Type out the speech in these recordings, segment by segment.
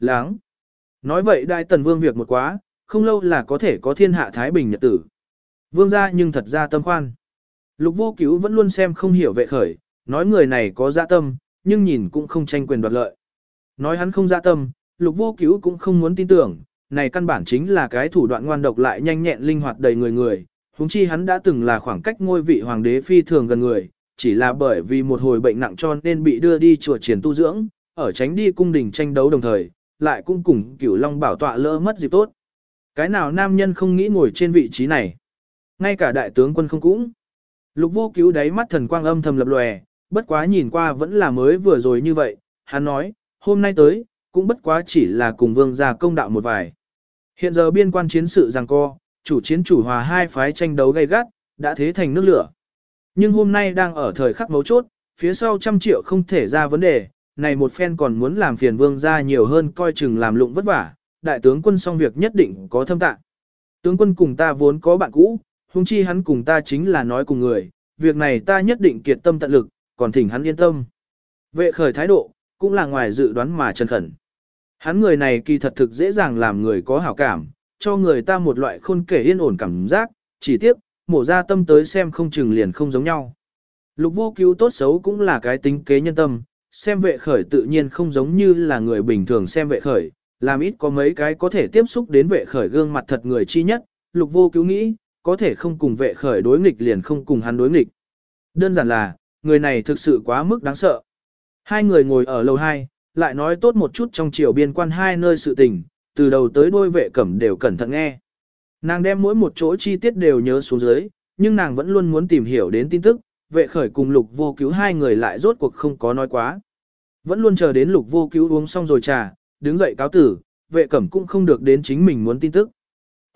láng. Nói vậy đại tần vương việc một quá, không lâu là có thể có thiên hạ Thái Bình nhật tử. Vương gia nhưng thật ra tâm khoan. Lục vô cứu vẫn luôn xem không hiểu vệ khởi, nói người này có dạ tâm, nhưng nhìn cũng không tranh quyền đoạt lợi. Nói hắn không dạ tâm, lục vô cứu cũng không muốn tin tưởng, này căn bản chính là cái thủ đoạn ngoan độc lại nhanh nhẹn linh hoạt đầy người người, Húng chi hắn đã từng là khoảng cách ngôi vị hoàng đế phi thường gần người, chỉ là bởi vì một hồi bệnh nặng cho nên bị đưa đi chùa triển tu dưỡng, ở tránh đi cung đình tranh đấu đồng thời, lại cũng cùng cửu long bảo tọa lỡ mất dịp tốt. Cái nào nam nhân không nghĩ ngồi trên vị trí này? Ngay cả đại tướng quân không cũng. Lục vô cứu đáy mắt thần quang âm thầm lập lòe, bất quá nhìn qua vẫn là mới vừa rồi như vậy, hắn nói, hôm nay tới, cũng bất quá chỉ là cùng vương gia công đạo một vài. Hiện giờ biên quan chiến sự giằng co, chủ chiến chủ hòa hai phái tranh đấu gay gắt, đã thế thành nước lửa. Nhưng hôm nay đang ở thời khắc mấu chốt, phía sau trăm triệu không thể ra vấn đề, này một phen còn muốn làm phiền vương gia nhiều hơn coi chừng làm lụng vất vả, đại tướng quân xong việc nhất định có thâm tạng. Tướng quân cùng ta vốn có bạn cũ, huống chi hắn cùng ta chính là nói cùng người, việc này ta nhất định kiệt tâm tận lực, còn thỉnh hắn yên tâm. Vệ khởi thái độ, cũng là ngoài dự đoán mà chân khẩn. Hắn người này kỳ thật thực dễ dàng làm người có hảo cảm, cho người ta một loại khôn kể yên ổn cảm giác, chỉ tiếc, mổ ra tâm tới xem không chừng liền không giống nhau. Lục vô cứu tốt xấu cũng là cái tính kế nhân tâm, xem vệ khởi tự nhiên không giống như là người bình thường xem vệ khởi, làm ít có mấy cái có thể tiếp xúc đến vệ khởi gương mặt thật người chi nhất, lục vô cứu nghĩ, có thể không cùng vệ khởi đối nghịch liền không cùng hắn đối nghịch. Đơn giản là, người này thực sự quá mức đáng sợ. Hai người ngồi ở lầu 2, lại nói tốt một chút trong chiều biên quan hai nơi sự tình, từ đầu tới đuôi vệ cẩm đều cẩn thận nghe. Nàng đem mỗi một chỗ chi tiết đều nhớ xuống dưới, nhưng nàng vẫn luôn muốn tìm hiểu đến tin tức, vệ khởi cùng lục vô cứu hai người lại rốt cuộc không có nói quá. Vẫn luôn chờ đến lục vô cứu uống xong rồi trà, đứng dậy cáo tử, vệ cẩm cũng không được đến chính mình muốn tin tức.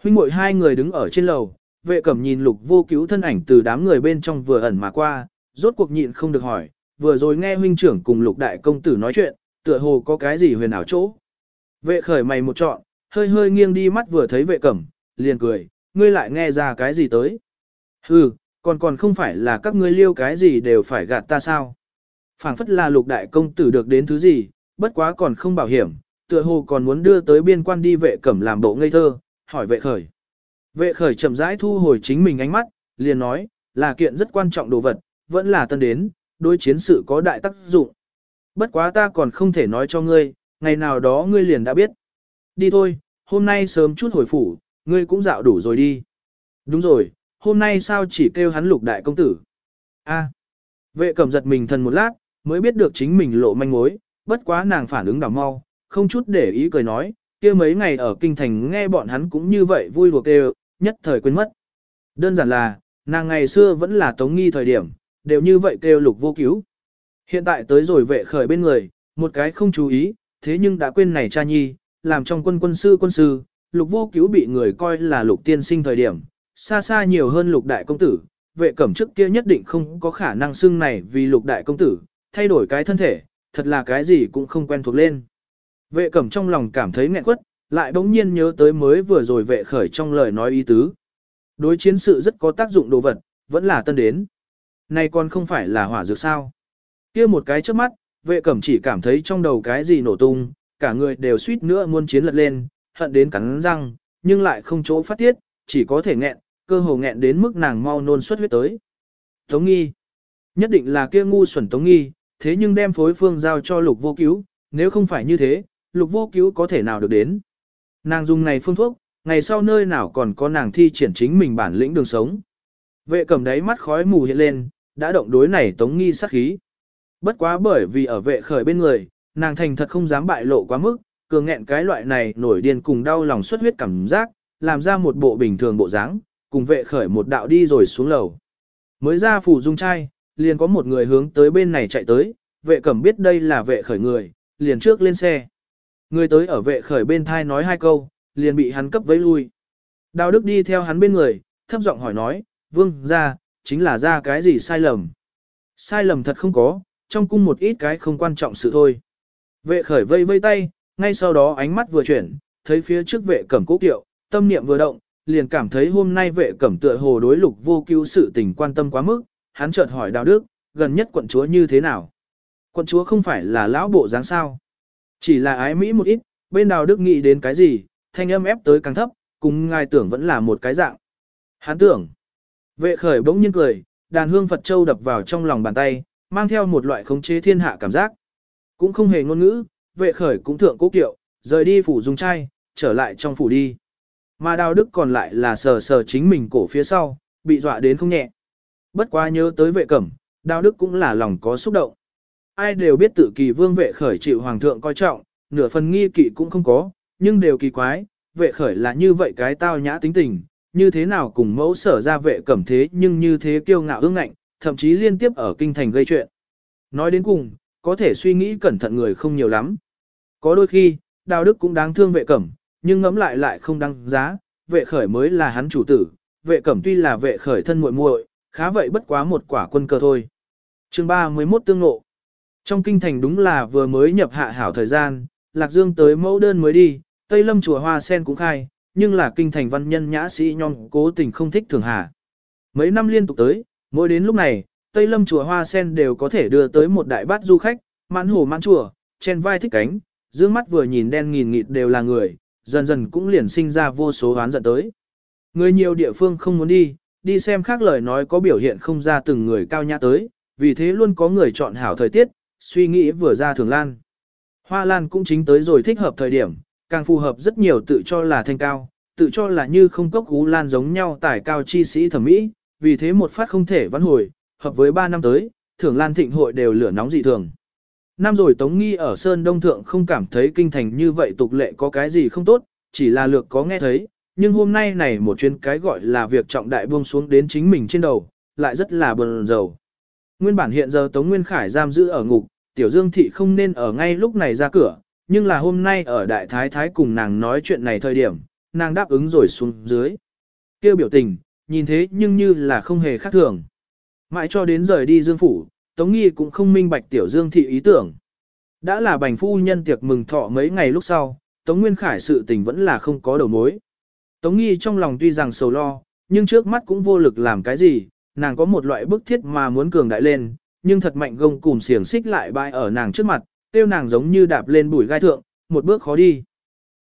Huynh muội hai người đứng ở trên lầu, vệ cẩm nhìn lục vô cứu thân ảnh từ đám người bên trong vừa ẩn mà qua, rốt cuộc nhịn không được hỏi, vừa rồi nghe huynh trưởng cùng lục đại công tử nói chuyện, tựa hồ có cái gì huyền ảo chỗ. Vệ khởi mày một trọn, hơi hơi nghiêng đi mắt vừa thấy vệ cẩm, liền cười, ngươi lại nghe ra cái gì tới. Hừ, còn còn không phải là các ngươi liêu cái gì đều phải gạt ta sao. phảng phất là lục đại công tử được đến thứ gì, bất quá còn không bảo hiểm, tựa hồ còn muốn đưa tới biên quan đi vệ cẩm làm bộ ngây thơ, hỏi vệ khởi. Vệ khởi chậm rãi thu hồi chính mình ánh mắt, liền nói, là kiện rất quan trọng đồ vật, vẫn là tân đến, đối chiến sự có đại tác dụng. Bất quá ta còn không thể nói cho ngươi, ngày nào đó ngươi liền đã biết. Đi thôi, hôm nay sớm chút hồi phủ, ngươi cũng dạo đủ rồi đi. Đúng rồi, hôm nay sao chỉ kêu hắn lục đại công tử. A. vệ cẩm giật mình thần một lát, mới biết được chính mình lộ manh mối, bất quá nàng phản ứng đảo mau, không chút để ý cười nói, kia mấy ngày ở kinh thành nghe bọn hắn cũng như vậy vui đùa kêu, nhất thời quên mất. Đơn giản là, nàng ngày xưa vẫn là tống nghi thời điểm, đều như vậy kêu lục vô cứu. Hiện tại tới rồi vệ khởi bên người, một cái không chú ý, thế nhưng đã quên này cha nhi, làm trong quân quân sư quân sư, lục vô cứu bị người coi là lục tiên sinh thời điểm, xa xa nhiều hơn lục đại công tử, vệ cẩm trước kia nhất định không có khả năng xưng này vì lục đại công tử, thay đổi cái thân thể, thật là cái gì cũng không quen thuộc lên. Vệ cẩm trong lòng cảm thấy nghẹn quất, lại bỗng nhiên nhớ tới mới vừa rồi vệ khởi trong lời nói ý tứ. Đối chiến sự rất có tác dụng đồ vật, vẫn là tân đến. Này còn không phải là hỏa dược sao. kia một cái trước mắt, vệ cẩm chỉ cảm thấy trong đầu cái gì nổ tung, cả người đều suýt nữa muôn chiến lật lên, hận đến cắn răng, nhưng lại không chỗ phát tiết, chỉ có thể nghẹn, cơ hồ nghẹn đến mức nàng mau nôn xuất huyết tới. Tống nghi, nhất định là kia ngu xuẩn tống nghi, thế nhưng đem phối phương giao cho lục vô cứu, nếu không phải như thế, lục vô cứu có thể nào được đến. Nàng dùng này phương thuốc, ngày sau nơi nào còn có nàng thi triển chính mình bản lĩnh đường sống. Vệ cầm đáy mắt khói mù hiện lên, đã động đối này tống nghi sát khí. Bất quá bởi vì ở vệ khởi bên người, nàng thành thật không dám bại lộ quá mức, cường nghẹn cái loại này nổi điên cùng đau lòng xuất huyết cảm giác, làm ra một bộ bình thường bộ dáng, cùng vệ khởi một đạo đi rồi xuống lầu. Mới ra phủ dung trai, liền có một người hướng tới bên này chạy tới, vệ cẩm biết đây là vệ khởi người, liền trước lên xe. Người tới ở vệ khởi bên thai nói hai câu, liền bị hắn cấp vấy lui. Đào Đức đi theo hắn bên người, thấp giọng hỏi nói, vương, ra, chính là ra cái gì sai lầm. Sai lầm thật không có, trong cung một ít cái không quan trọng sự thôi. Vệ khởi vây vây tay, ngay sau đó ánh mắt vừa chuyển, thấy phía trước vệ cẩm cố kiệu, tâm niệm vừa động, liền cảm thấy hôm nay vệ cẩm tựa hồ đối lục vô cứu sự tình quan tâm quá mức, hắn chợt hỏi Đào Đức, gần nhất quận chúa như thế nào? Quận chúa không phải là lão bộ dáng sao? Chỉ là ái Mỹ một ít, bên đào đức nghĩ đến cái gì, thanh âm ép tới càng thấp, cùng ngài tưởng vẫn là một cái dạng. Hắn tưởng, vệ khởi bỗng nhiên cười, đàn hương Phật Châu đập vào trong lòng bàn tay, mang theo một loại khống chế thiên hạ cảm giác. Cũng không hề ngôn ngữ, vệ khởi cũng thượng cố kiệu, rời đi phủ dùng trai, trở lại trong phủ đi. Mà đào đức còn lại là sờ sờ chính mình cổ phía sau, bị dọa đến không nhẹ. Bất quá nhớ tới vệ cẩm, đào đức cũng là lòng có xúc động. Ai đều biết tự kỳ vương vệ khởi chịu hoàng thượng coi trọng, nửa phần nghi kỵ cũng không có, nhưng đều kỳ quái, vệ khởi là như vậy cái tao nhã tính tình, như thế nào cùng mẫu sở ra vệ cẩm thế nhưng như thế kiêu ngạo ương ngạnh, thậm chí liên tiếp ở kinh thành gây chuyện. Nói đến cùng, có thể suy nghĩ cẩn thận người không nhiều lắm. Có đôi khi, đào đức cũng đáng thương vệ cẩm, nhưng ngẫm lại lại không đăng giá, vệ khởi mới là hắn chủ tử, vệ cẩm tuy là vệ khởi thân muội muội, khá vậy bất quá một quả quân cờ thôi. chương 31 tương ngộ. Trong kinh thành đúng là vừa mới nhập hạ hảo thời gian, Lạc Dương tới mẫu đơn mới đi, Tây Lâm chùa hoa sen cũng khai, nhưng là kinh thành văn nhân nhã sĩ nhon cố tình không thích thường hạ. Mấy năm liên tục tới, mỗi đến lúc này, Tây Lâm chùa hoa sen đều có thể đưa tới một đại bát du khách, mãn hồ mãn chùa, chen vai thích cánh, dương mắt vừa nhìn đen nghìn nghịt đều là người, dần dần cũng liền sinh ra vô số oán giận tới. Người nhiều địa phương không muốn đi, đi xem khác lời nói có biểu hiện không ra từng người cao nhã tới, vì thế luôn có người chọn hảo thời tiết, suy nghĩ vừa ra thường lan. Hoa lan cũng chính tới rồi thích hợp thời điểm, càng phù hợp rất nhiều tự cho là thanh cao, tự cho là như không cốc cú lan giống nhau tải cao chi sĩ thẩm mỹ, vì thế một phát không thể vãn hồi, hợp với 3 năm tới, thường lan thịnh hội đều lửa nóng dị thường. Năm rồi Tống Nghi ở Sơn Đông Thượng không cảm thấy kinh thành như vậy tục lệ có cái gì không tốt, chỉ là lược có nghe thấy, nhưng hôm nay này một chuyến cái gọi là việc trọng đại buông xuống đến chính mình trên đầu, lại rất là bần dầu. Nguyên bản hiện giờ Tống Nguyên Khải giam giữ ở ngục, Tiểu Dương Thị không nên ở ngay lúc này ra cửa, nhưng là hôm nay ở Đại Thái Thái cùng nàng nói chuyện này thời điểm, nàng đáp ứng rồi xuống dưới. kêu biểu tình, nhìn thế nhưng như là không hề khác thường. Mãi cho đến rời đi Dương Phủ, Tống Nghi cũng không minh bạch Tiểu Dương Thị ý tưởng. Đã là bành phu nhân tiệc mừng thọ mấy ngày lúc sau, Tống Nguyên Khải sự tình vẫn là không có đầu mối. Tống Nghi trong lòng tuy rằng sầu lo, nhưng trước mắt cũng vô lực làm cái gì, nàng có một loại bức thiết mà muốn cường đại lên, nhưng thật mạnh gông cùng xiềng xích lại bại ở nàng trước mặt, tiêu nàng giống như đạp lên bụi gai thượng, một bước khó đi.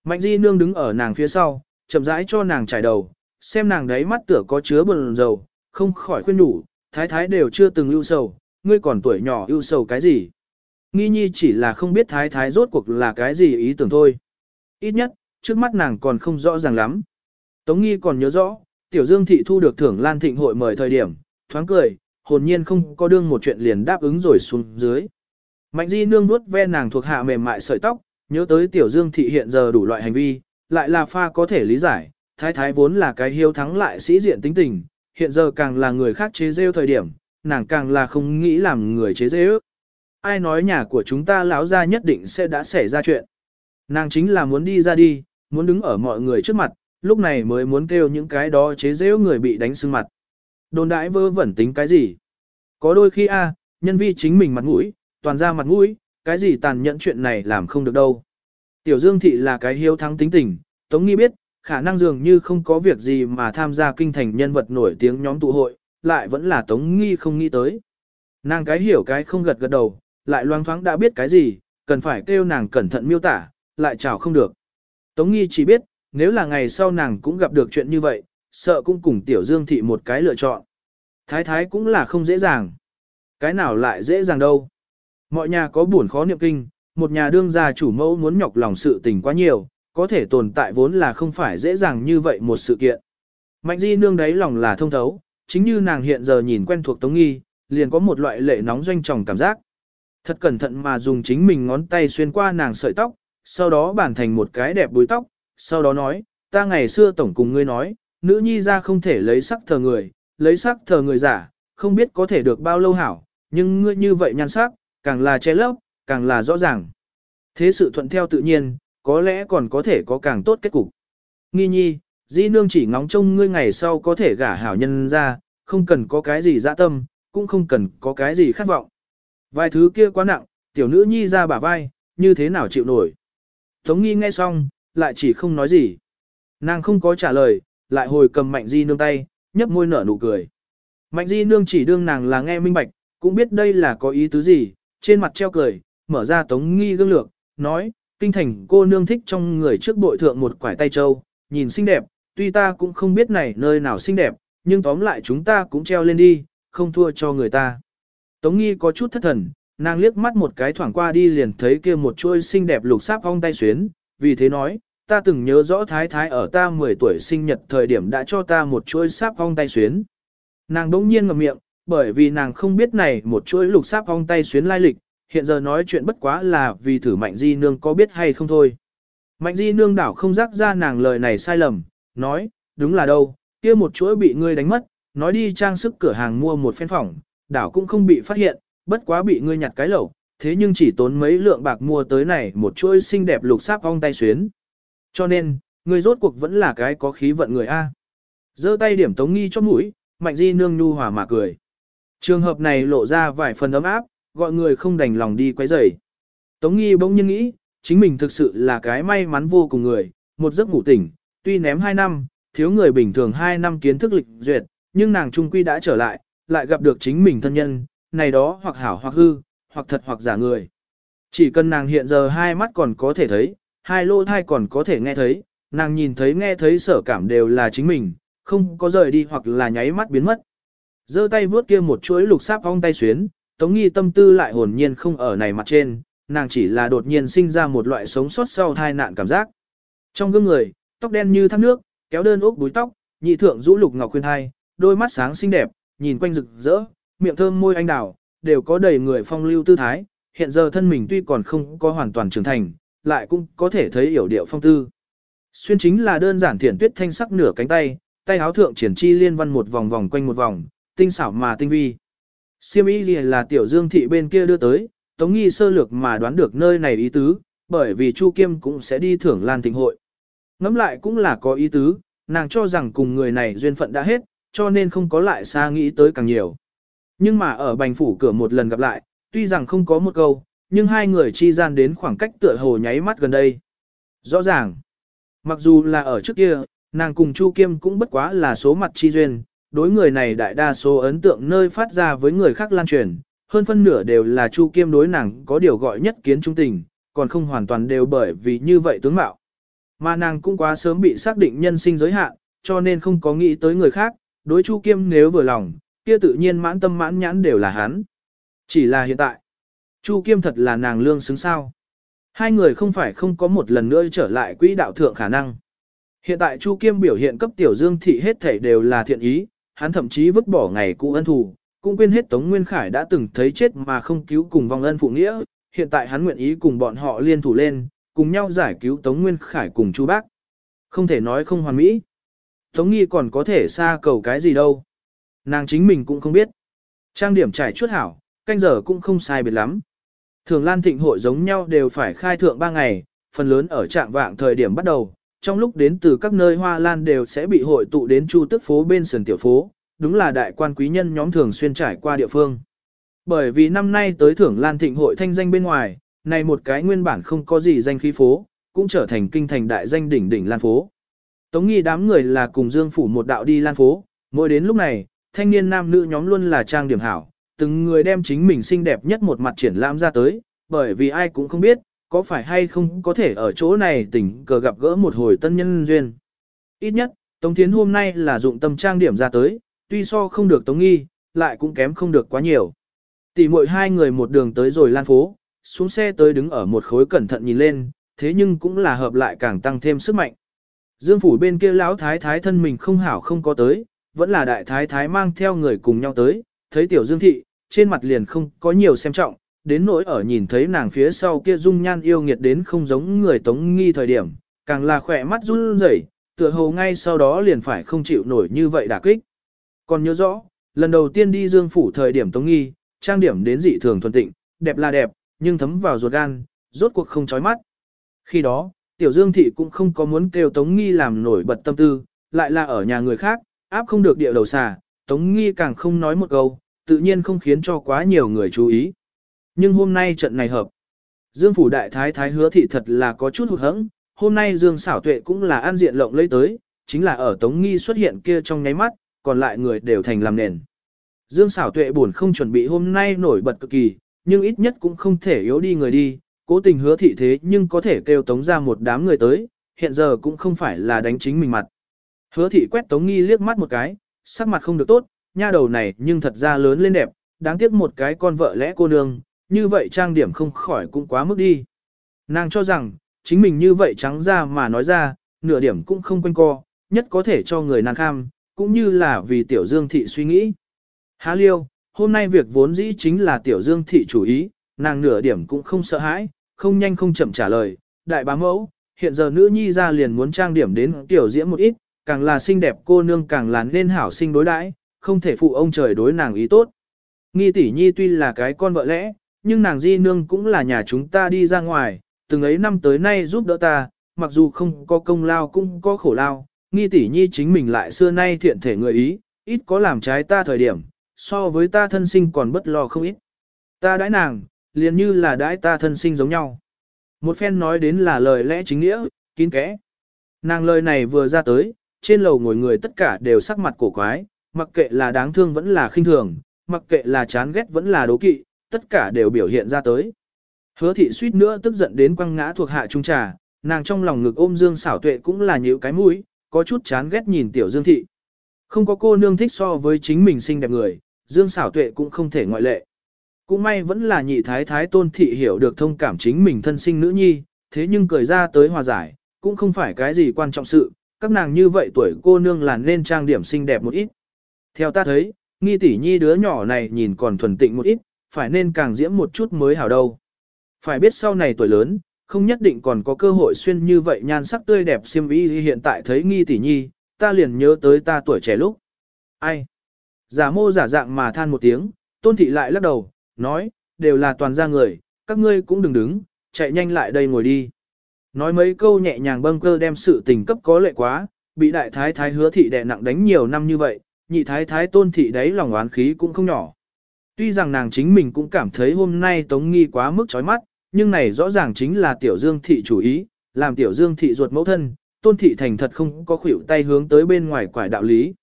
Mạnh di nương đứng ở nàng phía sau, chậm rãi cho nàng trải đầu, xem nàng đấy mắt tựa có chứa buồn dầu, không khỏi khuyên nhủ, thái thái đều chưa từng lưu sầu, ngươi còn tuổi nhỏ ưu sầu cái gì. Nghi nhi chỉ là không biết thái thái rốt cuộc là cái gì ý tưởng thôi. Ít nhất, trước mắt nàng còn không rõ ràng lắm. Tống nghi còn nhớ rõ, tiểu dương thị thu được thưởng lan thịnh hội mời thời điểm, thoáng cười, hồn nhiên không có đương một chuyện liền đáp ứng rồi xuống dưới. Mạnh di nương nuốt ve nàng thuộc hạ mềm mại sợi tóc, nhớ tới tiểu dương thị hiện giờ đủ loại hành vi, lại là pha có thể lý giải, thái thái vốn là cái hiếu thắng lại sĩ diện tính tình, hiện giờ càng là người khác chế rêu thời điểm, nàng càng là không nghĩ làm người chế dễ ước. Ai nói nhà của chúng ta lão ra nhất định sẽ đã xảy ra chuyện. Nàng chính là muốn đi ra đi, muốn đứng ở mọi người trước mặt, lúc này mới muốn kêu những cái đó chế dễ người bị đánh sưng mặt. Đồn đãi vơ vẩn tính cái gì? Có đôi khi a, nhân vi chính mình mặt mũi, toàn ra mặt mũi, cái gì tàn nhẫn chuyện này làm không được đâu. Tiểu Dương Thị là cái hiếu thắng tính tình, Tống Nghi biết, khả năng dường như không có việc gì mà tham gia kinh thành nhân vật nổi tiếng nhóm tụ hội, lại vẫn là Tống Nghi không nghĩ tới. Nàng cái hiểu cái không gật gật đầu, lại loang thoáng đã biết cái gì, cần phải kêu nàng cẩn thận miêu tả, lại chào không được. Tống Nghi chỉ biết, nếu là ngày sau nàng cũng gặp được chuyện như vậy, sợ cũng cùng Tiểu Dương Thị một cái lựa chọn. Thái thái cũng là không dễ dàng. Cái nào lại dễ dàng đâu. Mọi nhà có buồn khó niệm kinh, một nhà đương gia chủ mẫu muốn nhọc lòng sự tình quá nhiều, có thể tồn tại vốn là không phải dễ dàng như vậy một sự kiện. Mạnh di nương đấy lòng là thông thấu, chính như nàng hiện giờ nhìn quen thuộc Tống Nghi, liền có một loại lệ nóng doanh tròng cảm giác. Thật cẩn thận mà dùng chính mình ngón tay xuyên qua nàng sợi tóc, sau đó bản thành một cái đẹp búi tóc, sau đó nói, ta ngày xưa tổng cùng ngươi nói, nữ nhi ra không thể lấy sắc thờ người, lấy sắc thờ người giả, không biết có thể được bao lâu hảo, nhưng ngươi như vậy nhan sắc, càng là che lấp, càng là rõ ràng. Thế sự thuận theo tự nhiên, có lẽ còn có thể có càng tốt kết cục. Nghi nhi, di nương chỉ ngóng trông ngươi ngày sau có thể gả hảo nhân ra, không cần có cái gì dạ tâm, cũng không cần có cái gì khát vọng. Vài thứ kia quá nặng, tiểu nữ nhi ra bả vai, như thế nào chịu nổi. Tống nghi nghe xong, lại chỉ không nói gì. Nàng không có trả lời, lại hồi cầm mạnh di nương tay, nhấp môi nở nụ cười. Mạnh di nương chỉ đương nàng là nghe minh bạch, cũng biết đây là có ý tứ gì, trên mặt treo cười, mở ra tống nghi gương lược, nói, kinh thành cô nương thích trong người trước bội thượng một quải tay trâu, nhìn xinh đẹp, tuy ta cũng không biết này nơi nào xinh đẹp, nhưng tóm lại chúng ta cũng treo lên đi, không thua cho người ta. Tống nghi có chút thất thần, nàng liếc mắt một cái thoảng qua đi liền thấy kia một chuôi xinh đẹp lục sáp ong tay xuyến, vì thế nói, ta từng nhớ rõ thái thái ở ta 10 tuổi sinh nhật thời điểm đã cho ta một chuôi sáp ong tay xuyến. Nàng đỗng nhiên ngậm miệng, bởi vì nàng không biết này một chuỗi lục sáp ong tay xuyến lai lịch, hiện giờ nói chuyện bất quá là vì thử mạnh di nương có biết hay không thôi. Mạnh di nương đảo không rắc ra nàng lời này sai lầm, nói, đúng là đâu, kia một chuỗi bị ngươi đánh mất, nói đi trang sức cửa hàng mua một phen phòng, đảo cũng không bị phát hiện, bất quá bị ngươi nhặt cái lẩu, thế nhưng chỉ tốn mấy lượng bạc mua tới này một chuỗi xinh đẹp lục sáp ong tay xuyến. Cho nên, ngươi rốt cuộc vẫn là cái có khí vận người A. giơ tay điểm tống nghi cho mũi, mạnh di nương nhu hòa mà cười. Trường hợp này lộ ra vài phần ấm áp, gọi người không đành lòng đi quấy rầy. Tống nghi bỗng nhiên nghĩ, chính mình thực sự là cái may mắn vô cùng người, một giấc ngủ tỉnh, tuy ném 2 năm, thiếu người bình thường 2 năm kiến thức lịch duyệt, nhưng nàng trung quy đã trở lại, lại gặp được chính mình thân nhân, này đó hoặc hảo hoặc hư, hoặc thật hoặc giả người. Chỉ cần nàng hiện giờ hai mắt còn có thể thấy, hai lỗ thai còn có thể nghe thấy, nàng nhìn thấy nghe thấy sở cảm đều là chính mình, không có rời đi hoặc là nháy mắt biến mất. giơ tay vướt kia một chuỗi lục sáp ong tay xuyến, tống nghi tâm tư lại hồn nhiên không ở này mặt trên, nàng chỉ là đột nhiên sinh ra một loại sống sót sau tai nạn cảm giác. Trong gương người, tóc đen như thác nước, kéo đơn ốc búi tóc, nhị thượng rũ lục ngọc khuyên thai, đôi mắt sáng xinh đẹp, nhìn quanh rực rỡ, miệng thơm môi anh đào, đều có đầy người phong lưu tư thái, hiện giờ thân mình tuy còn không có hoàn toàn trưởng thành, lại cũng có thể thấy hiểu điệu phong tư. Xuyên chính là đơn giản thiển tuyết thanh sắc nửa cánh tay, tay áo thượng triển chi liên văn một vòng vòng quanh một vòng, tinh xảo mà tinh vi. Siêm y là tiểu dương thị bên kia đưa tới, tống nghi sơ lược mà đoán được nơi này ý tứ, bởi vì Chu Kiêm cũng sẽ đi thưởng lan thịnh hội. Ngắm lại cũng là có ý tứ, nàng cho rằng cùng người này duyên phận đã hết, cho nên không có lại xa nghĩ tới càng nhiều. Nhưng mà ở bành phủ cửa một lần gặp lại, tuy rằng không có một câu, nhưng hai người chi gian đến khoảng cách tựa hồ nháy mắt gần đây. Rõ ràng, mặc dù là ở trước kia, nàng cùng Chu Kiêm cũng bất quá là số mặt chi duyên, đối người này đại đa số ấn tượng nơi phát ra với người khác lan truyền, hơn phân nửa đều là Chu Kiêm đối nàng có điều gọi nhất kiến trung tình, còn không hoàn toàn đều bởi vì như vậy tướng mạo. Mà nàng cũng quá sớm bị xác định nhân sinh giới hạn, cho nên không có nghĩ tới người khác, đối Chu Kiêm nếu vừa lòng, kia tự nhiên mãn tâm mãn nhãn đều là hắn. Chỉ là hiện tại, Chu Kiêm thật là nàng lương xứng sao. Hai người không phải không có một lần nữa trở lại quỹ đạo thượng khả năng. Hiện tại Chu Kiêm biểu hiện cấp tiểu dương thị hết thảy đều là thiện ý, hắn thậm chí vứt bỏ ngày cũ ân thù, cũng quên hết Tống Nguyên Khải đã từng thấy chết mà không cứu cùng vong ân phụ nghĩa, hiện tại hắn nguyện ý cùng bọn họ liên thủ lên, cùng nhau giải cứu Tống Nguyên Khải cùng Chu Bác. Không thể nói không hoàn mỹ. Tống Nghi còn có thể xa cầu cái gì đâu. Nàng chính mình cũng không biết. Trang điểm trải chuốt hảo, canh giờ cũng không sai biệt lắm. Thường Lan Thịnh hội giống nhau đều phải khai thượng 3 ngày, phần lớn ở trạng vạng thời điểm bắt đầu, trong lúc đến từ các nơi hoa lan đều sẽ bị hội tụ đến chu tức phố bên sườn tiểu phố, đúng là đại quan quý nhân nhóm thường xuyên trải qua địa phương. Bởi vì năm nay tới thưởng lan thịnh hội thanh danh bên ngoài, này một cái nguyên bản không có gì danh khí phố, cũng trở thành kinh thành đại danh đỉnh đỉnh lan phố. Tống nghi đám người là cùng dương phủ một đạo đi lan phố, mỗi đến lúc này, thanh niên nam nữ nhóm luôn là trang điểm hảo, từng người đem chính mình xinh đẹp nhất một mặt triển lãm ra tới, bởi vì ai cũng không biết, có phải hay không có thể ở chỗ này tình cờ gặp gỡ một hồi tân nhân duyên. Ít nhất, Tống Thiến hôm nay là dụng tâm trang điểm ra tới, tuy so không được Tống Nghi, lại cũng kém không được quá nhiều. Tỷ muội hai người một đường tới rồi lan phố, xuống xe tới đứng ở một khối cẩn thận nhìn lên, thế nhưng cũng là hợp lại càng tăng thêm sức mạnh. Dương phủ bên kia lão thái thái thân mình không hảo không có tới, vẫn là đại thái thái mang theo người cùng nhau tới, thấy tiểu Dương thị, trên mặt liền không có nhiều xem trọng, đến nỗi ở nhìn thấy nàng phía sau kia dung nhan yêu nghiệt đến không giống người tống nghi thời điểm, càng là khỏe mắt run rẩy, tựa hồ ngay sau đó liền phải không chịu nổi như vậy đả kích. Còn nhớ rõ, lần đầu tiên đi dương phủ thời điểm tống nghi, trang điểm đến dị thường thuần tịnh, đẹp là đẹp, nhưng thấm vào ruột gan, rốt cuộc không chói mắt. Khi đó, tiểu dương thị cũng không có muốn kêu tống nghi làm nổi bật tâm tư, lại là ở nhà người khác, áp không được địa đầu xà, tống nghi càng không nói một câu, tự nhiên không khiến cho quá nhiều người chú ý. Nhưng hôm nay trận này hợp. Dương phủ đại thái thái hứa thị thật là có chút hụt hẫng, hôm nay Dương xảo tuệ cũng là an diện lộng lấy tới, chính là ở Tống Nghi xuất hiện kia trong nháy mắt, còn lại người đều thành làm nền. Dương xảo tuệ buồn không chuẩn bị hôm nay nổi bật cực kỳ, nhưng ít nhất cũng không thể yếu đi người đi, cố tình hứa thị thế nhưng có thể kêu tống ra một đám người tới, hiện giờ cũng không phải là đánh chính mình mặt. Hứa thị quét tống nghi liếc mắt một cái, sắc mặt không được tốt, nha đầu này nhưng thật ra lớn lên đẹp, đáng tiếc một cái con vợ lẽ cô nương, như vậy trang điểm không khỏi cũng quá mức đi. Nàng cho rằng, chính mình như vậy trắng ra mà nói ra, nửa điểm cũng không quanh co, nhất có thể cho người nàng kham, cũng như là vì tiểu dương thị suy nghĩ. Há liêu, hôm nay việc vốn dĩ chính là tiểu dương thị chủ ý, nàng nửa điểm cũng không sợ hãi, không nhanh không chậm trả lời, đại bá mẫu, hiện giờ nữ nhi ra liền muốn trang điểm đến tiểu diễm một ít, càng là xinh đẹp cô nương càng là nên hảo sinh đối đãi, không thể phụ ông trời đối nàng ý tốt. Nghi tỷ nhi tuy là cái con vợ lẽ, nhưng nàng di nương cũng là nhà chúng ta đi ra ngoài, từng ấy năm tới nay giúp đỡ ta, mặc dù không có công lao cũng có khổ lao, nghi tỷ nhi chính mình lại xưa nay thiện thể người ý, ít có làm trái ta thời điểm, so với ta thân sinh còn bất lo không ít. Ta đãi nàng, liền như là đãi ta thân sinh giống nhau. Một phen nói đến là lời lẽ chính nghĩa, kín kẽ. Nàng lời này vừa ra tới, trên lầu ngồi người tất cả đều sắc mặt cổ quái, mặc kệ là đáng thương vẫn là khinh thường, mặc kệ là chán ghét vẫn là đố kỵ, tất cả đều biểu hiện ra tới. Hứa thị suýt nữa tức giận đến quăng ngã thuộc hạ trung trà, nàng trong lòng ngực ôm Dương xảo tuệ cũng là nhíu cái mũi, có chút chán ghét nhìn tiểu Dương thị. Không có cô nương thích so với chính mình xinh đẹp người, Dương xảo tuệ cũng không thể ngoại lệ. Cũng may vẫn là nhị thái thái tôn thị hiểu được thông cảm chính mình thân sinh nữ nhi, thế nhưng cười ra tới hòa giải, cũng không phải cái gì quan trọng sự, các nàng như vậy tuổi cô nương là nên trang điểm xinh đẹp một ít. Theo ta thấy, nghi tỷ nhi đứa nhỏ này nhìn còn thuần tịnh một ít, phải nên càng diễm một chút mới hảo đâu. Phải biết sau này tuổi lớn, không nhất định còn có cơ hội xuyên như vậy nhan sắc tươi đẹp xiêm y hiện tại thấy nghi tỷ nhi, ta liền nhớ tới ta tuổi trẻ lúc. Ai? Giả mô giả dạng mà than một tiếng, tôn thị lại lắc đầu, nói, đều là toàn gia người, các ngươi cũng đừng đứng, chạy nhanh lại đây ngồi đi. Nói mấy câu nhẹ nhàng bâng cơ đem sự tình cấp có lệ quá, bị đại thái thái hứa thị đè nặng đánh nhiều năm như vậy, nhị thái thái tôn thị đấy lòng oán khí cũng không nhỏ. Tuy rằng nàng chính mình cũng cảm thấy hôm nay Tống Nghi quá mức chói mắt, nhưng này rõ ràng chính là tiểu dương thị chủ ý, làm tiểu dương thị ruột mẫu thân, tôn thị thành thật không có khuỷu tay hướng tới bên ngoài quải đạo lý.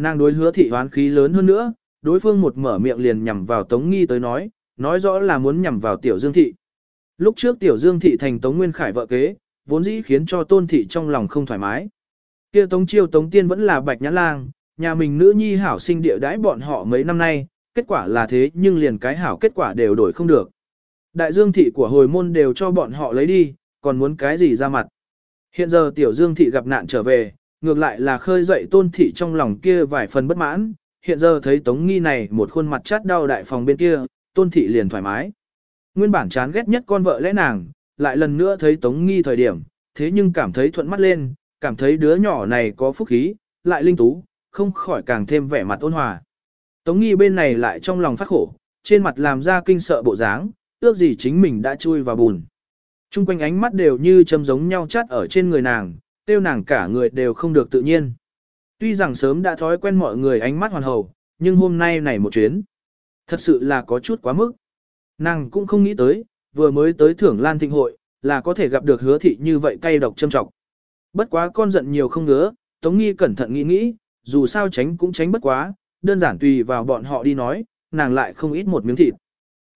Nàng đối hứa thị hoán khí lớn hơn nữa, đối phương một mở miệng liền nhằm vào Tống Nghi tới nói, nói rõ là muốn nhằm vào tiểu dương thị. Lúc trước tiểu dương thị thành Tống Nguyên Khải vợ kế, vốn dĩ khiến cho tôn thị trong lòng không thoải mái. kia Tống Chiêu Tống Tiên vẫn là bạch nhã lang, nhà mình nữ nhi hảo sinh địa đãi bọn họ mấy năm nay, kết quả là thế nhưng liền cái hảo kết quả đều đổi không được. Đại dương thị của hồi môn đều cho bọn họ lấy đi, còn muốn cái gì ra mặt. Hiện giờ tiểu dương thị gặp nạn trở về, ngược lại là khơi dậy tôn thị trong lòng kia vài phần bất mãn, hiện giờ thấy tống nghi này một khuôn mặt chát đau đại phòng bên kia, tôn thị liền thoải mái. Nguyên bản chán ghét nhất con vợ lẽ nàng, lại lần nữa thấy tống nghi thời điểm, thế nhưng cảm thấy thuận mắt lên, cảm thấy đứa nhỏ này có phúc khí, lại linh tú, không khỏi càng thêm vẻ mặt ôn hòa. Tống nghi bên này lại trong lòng phát khổ, trên mặt làm ra kinh sợ bộ dáng, ước gì chính mình đã chui vào bùn. Trung quanh ánh mắt đều như châm giống nhau chắt ở trên người nàng, tiêu nàng cả người đều không được tự nhiên. Tuy rằng sớm đã thói quen mọi người ánh mắt hoàn hầu, nhưng hôm nay này một chuyến, thật sự là có chút quá mức. Nàng cũng không nghĩ tới, vừa mới tới thưởng lan thịnh hội, là có thể gặp được hứa thị như vậy cay độc châm trọng. Bất quá con giận nhiều không ngứa, Tống Nghi cẩn thận nghĩ nghĩ, dù sao tránh cũng tránh bất quá, đơn giản tùy vào bọn họ đi nói, nàng lại không ít một miếng thịt.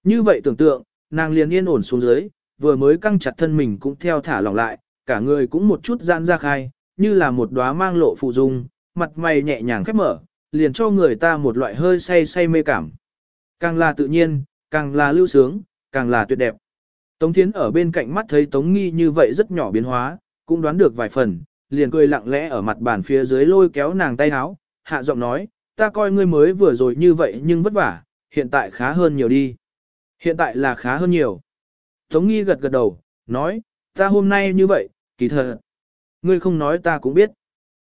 Như vậy tưởng tượng, nàng liền yên ổn xuống dưới, vừa mới căng chặt thân mình cũng theo thả lỏng lại, cả người cũng một chút giãn ra khai, như là một đóa mang lộ phụ dung, mặt mày nhẹ nhàng khép mở, liền cho người ta một loại hơi say say mê cảm. Càng là tự nhiên, càng là lưu sướng, càng là tuyệt đẹp. Tống Thiến ở bên cạnh mắt thấy Tống Nghi như vậy rất nhỏ biến hóa, cũng đoán được vài phần, liền cười lặng lẽ ở mặt bàn phía dưới lôi kéo nàng tay áo, hạ giọng nói, ta coi ngươi mới vừa rồi như vậy nhưng vất vả, hiện tại khá hơn nhiều đi. Hiện tại là khá hơn nhiều. Tống nghi gật gật đầu, nói, ta hôm nay như vậy, kỳ thật. Ngươi không nói ta cũng biết.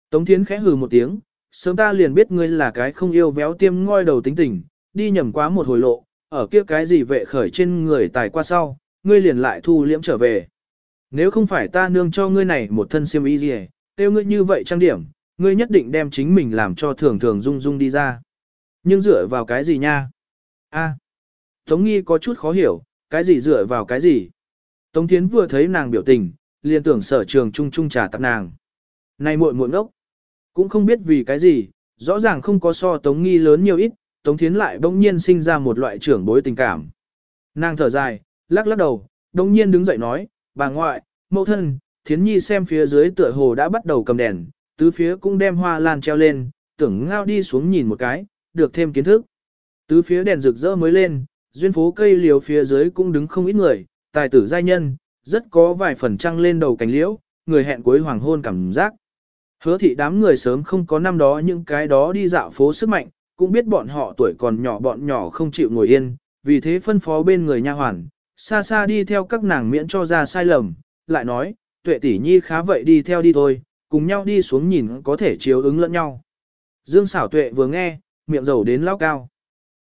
Tống thiến khẽ hừ một tiếng, sớm ta liền biết ngươi là cái không yêu véo tiêm ngoi đầu tính tình, đi nhầm quá một hồi lộ, ở kia cái gì vệ khởi trên người tài qua sau, ngươi liền lại thu liễm trở về. Nếu không phải ta nương cho ngươi này một thân siêm y gì, tiêu ngươi như vậy trang điểm, ngươi nhất định đem chính mình làm cho thường thường rung rung đi ra. Nhưng dựa vào cái gì nha? A. Tống nghi có chút khó hiểu, cái gì dựa vào cái gì? Tống thiến vừa thấy nàng biểu tình, liền tưởng sở trường trung trung trà tạp nàng. Này muội muội ngốc. Cũng không biết vì cái gì, rõ ràng không có so tống nghi lớn nhiều ít, tống thiến lại bỗng nhiên sinh ra một loại trưởng bối tình cảm. Nàng thở dài, lắc lắc đầu, đồng nhiên đứng dậy nói, bà ngoại, mẫu thân, thiến nhi xem phía dưới tựa hồ đã bắt đầu cầm đèn, tứ phía cũng đem hoa lan treo lên, tưởng ngao đi xuống nhìn một cái, được thêm kiến thức. Tứ phía đèn rực rỡ mới lên, duyên phố cây liều phía dưới cũng đứng không ít người, tài tử giai nhân, rất có vài phần trăng lên đầu cánh liễu, người hẹn cuối hoàng hôn cảm giác. Hứa thị đám người sớm không có năm đó những cái đó đi dạo phố sức mạnh, cũng biết bọn họ tuổi còn nhỏ bọn nhỏ không chịu ngồi yên, vì thế phân phó bên người nha hoàn, xa xa đi theo các nàng miễn cho ra sai lầm, lại nói, tuệ tỷ nhi khá vậy đi theo đi thôi, cùng nhau đi xuống nhìn có thể chiếu ứng lẫn nhau. Dương xảo tuệ vừa nghe, miệng dầu đến lao cao.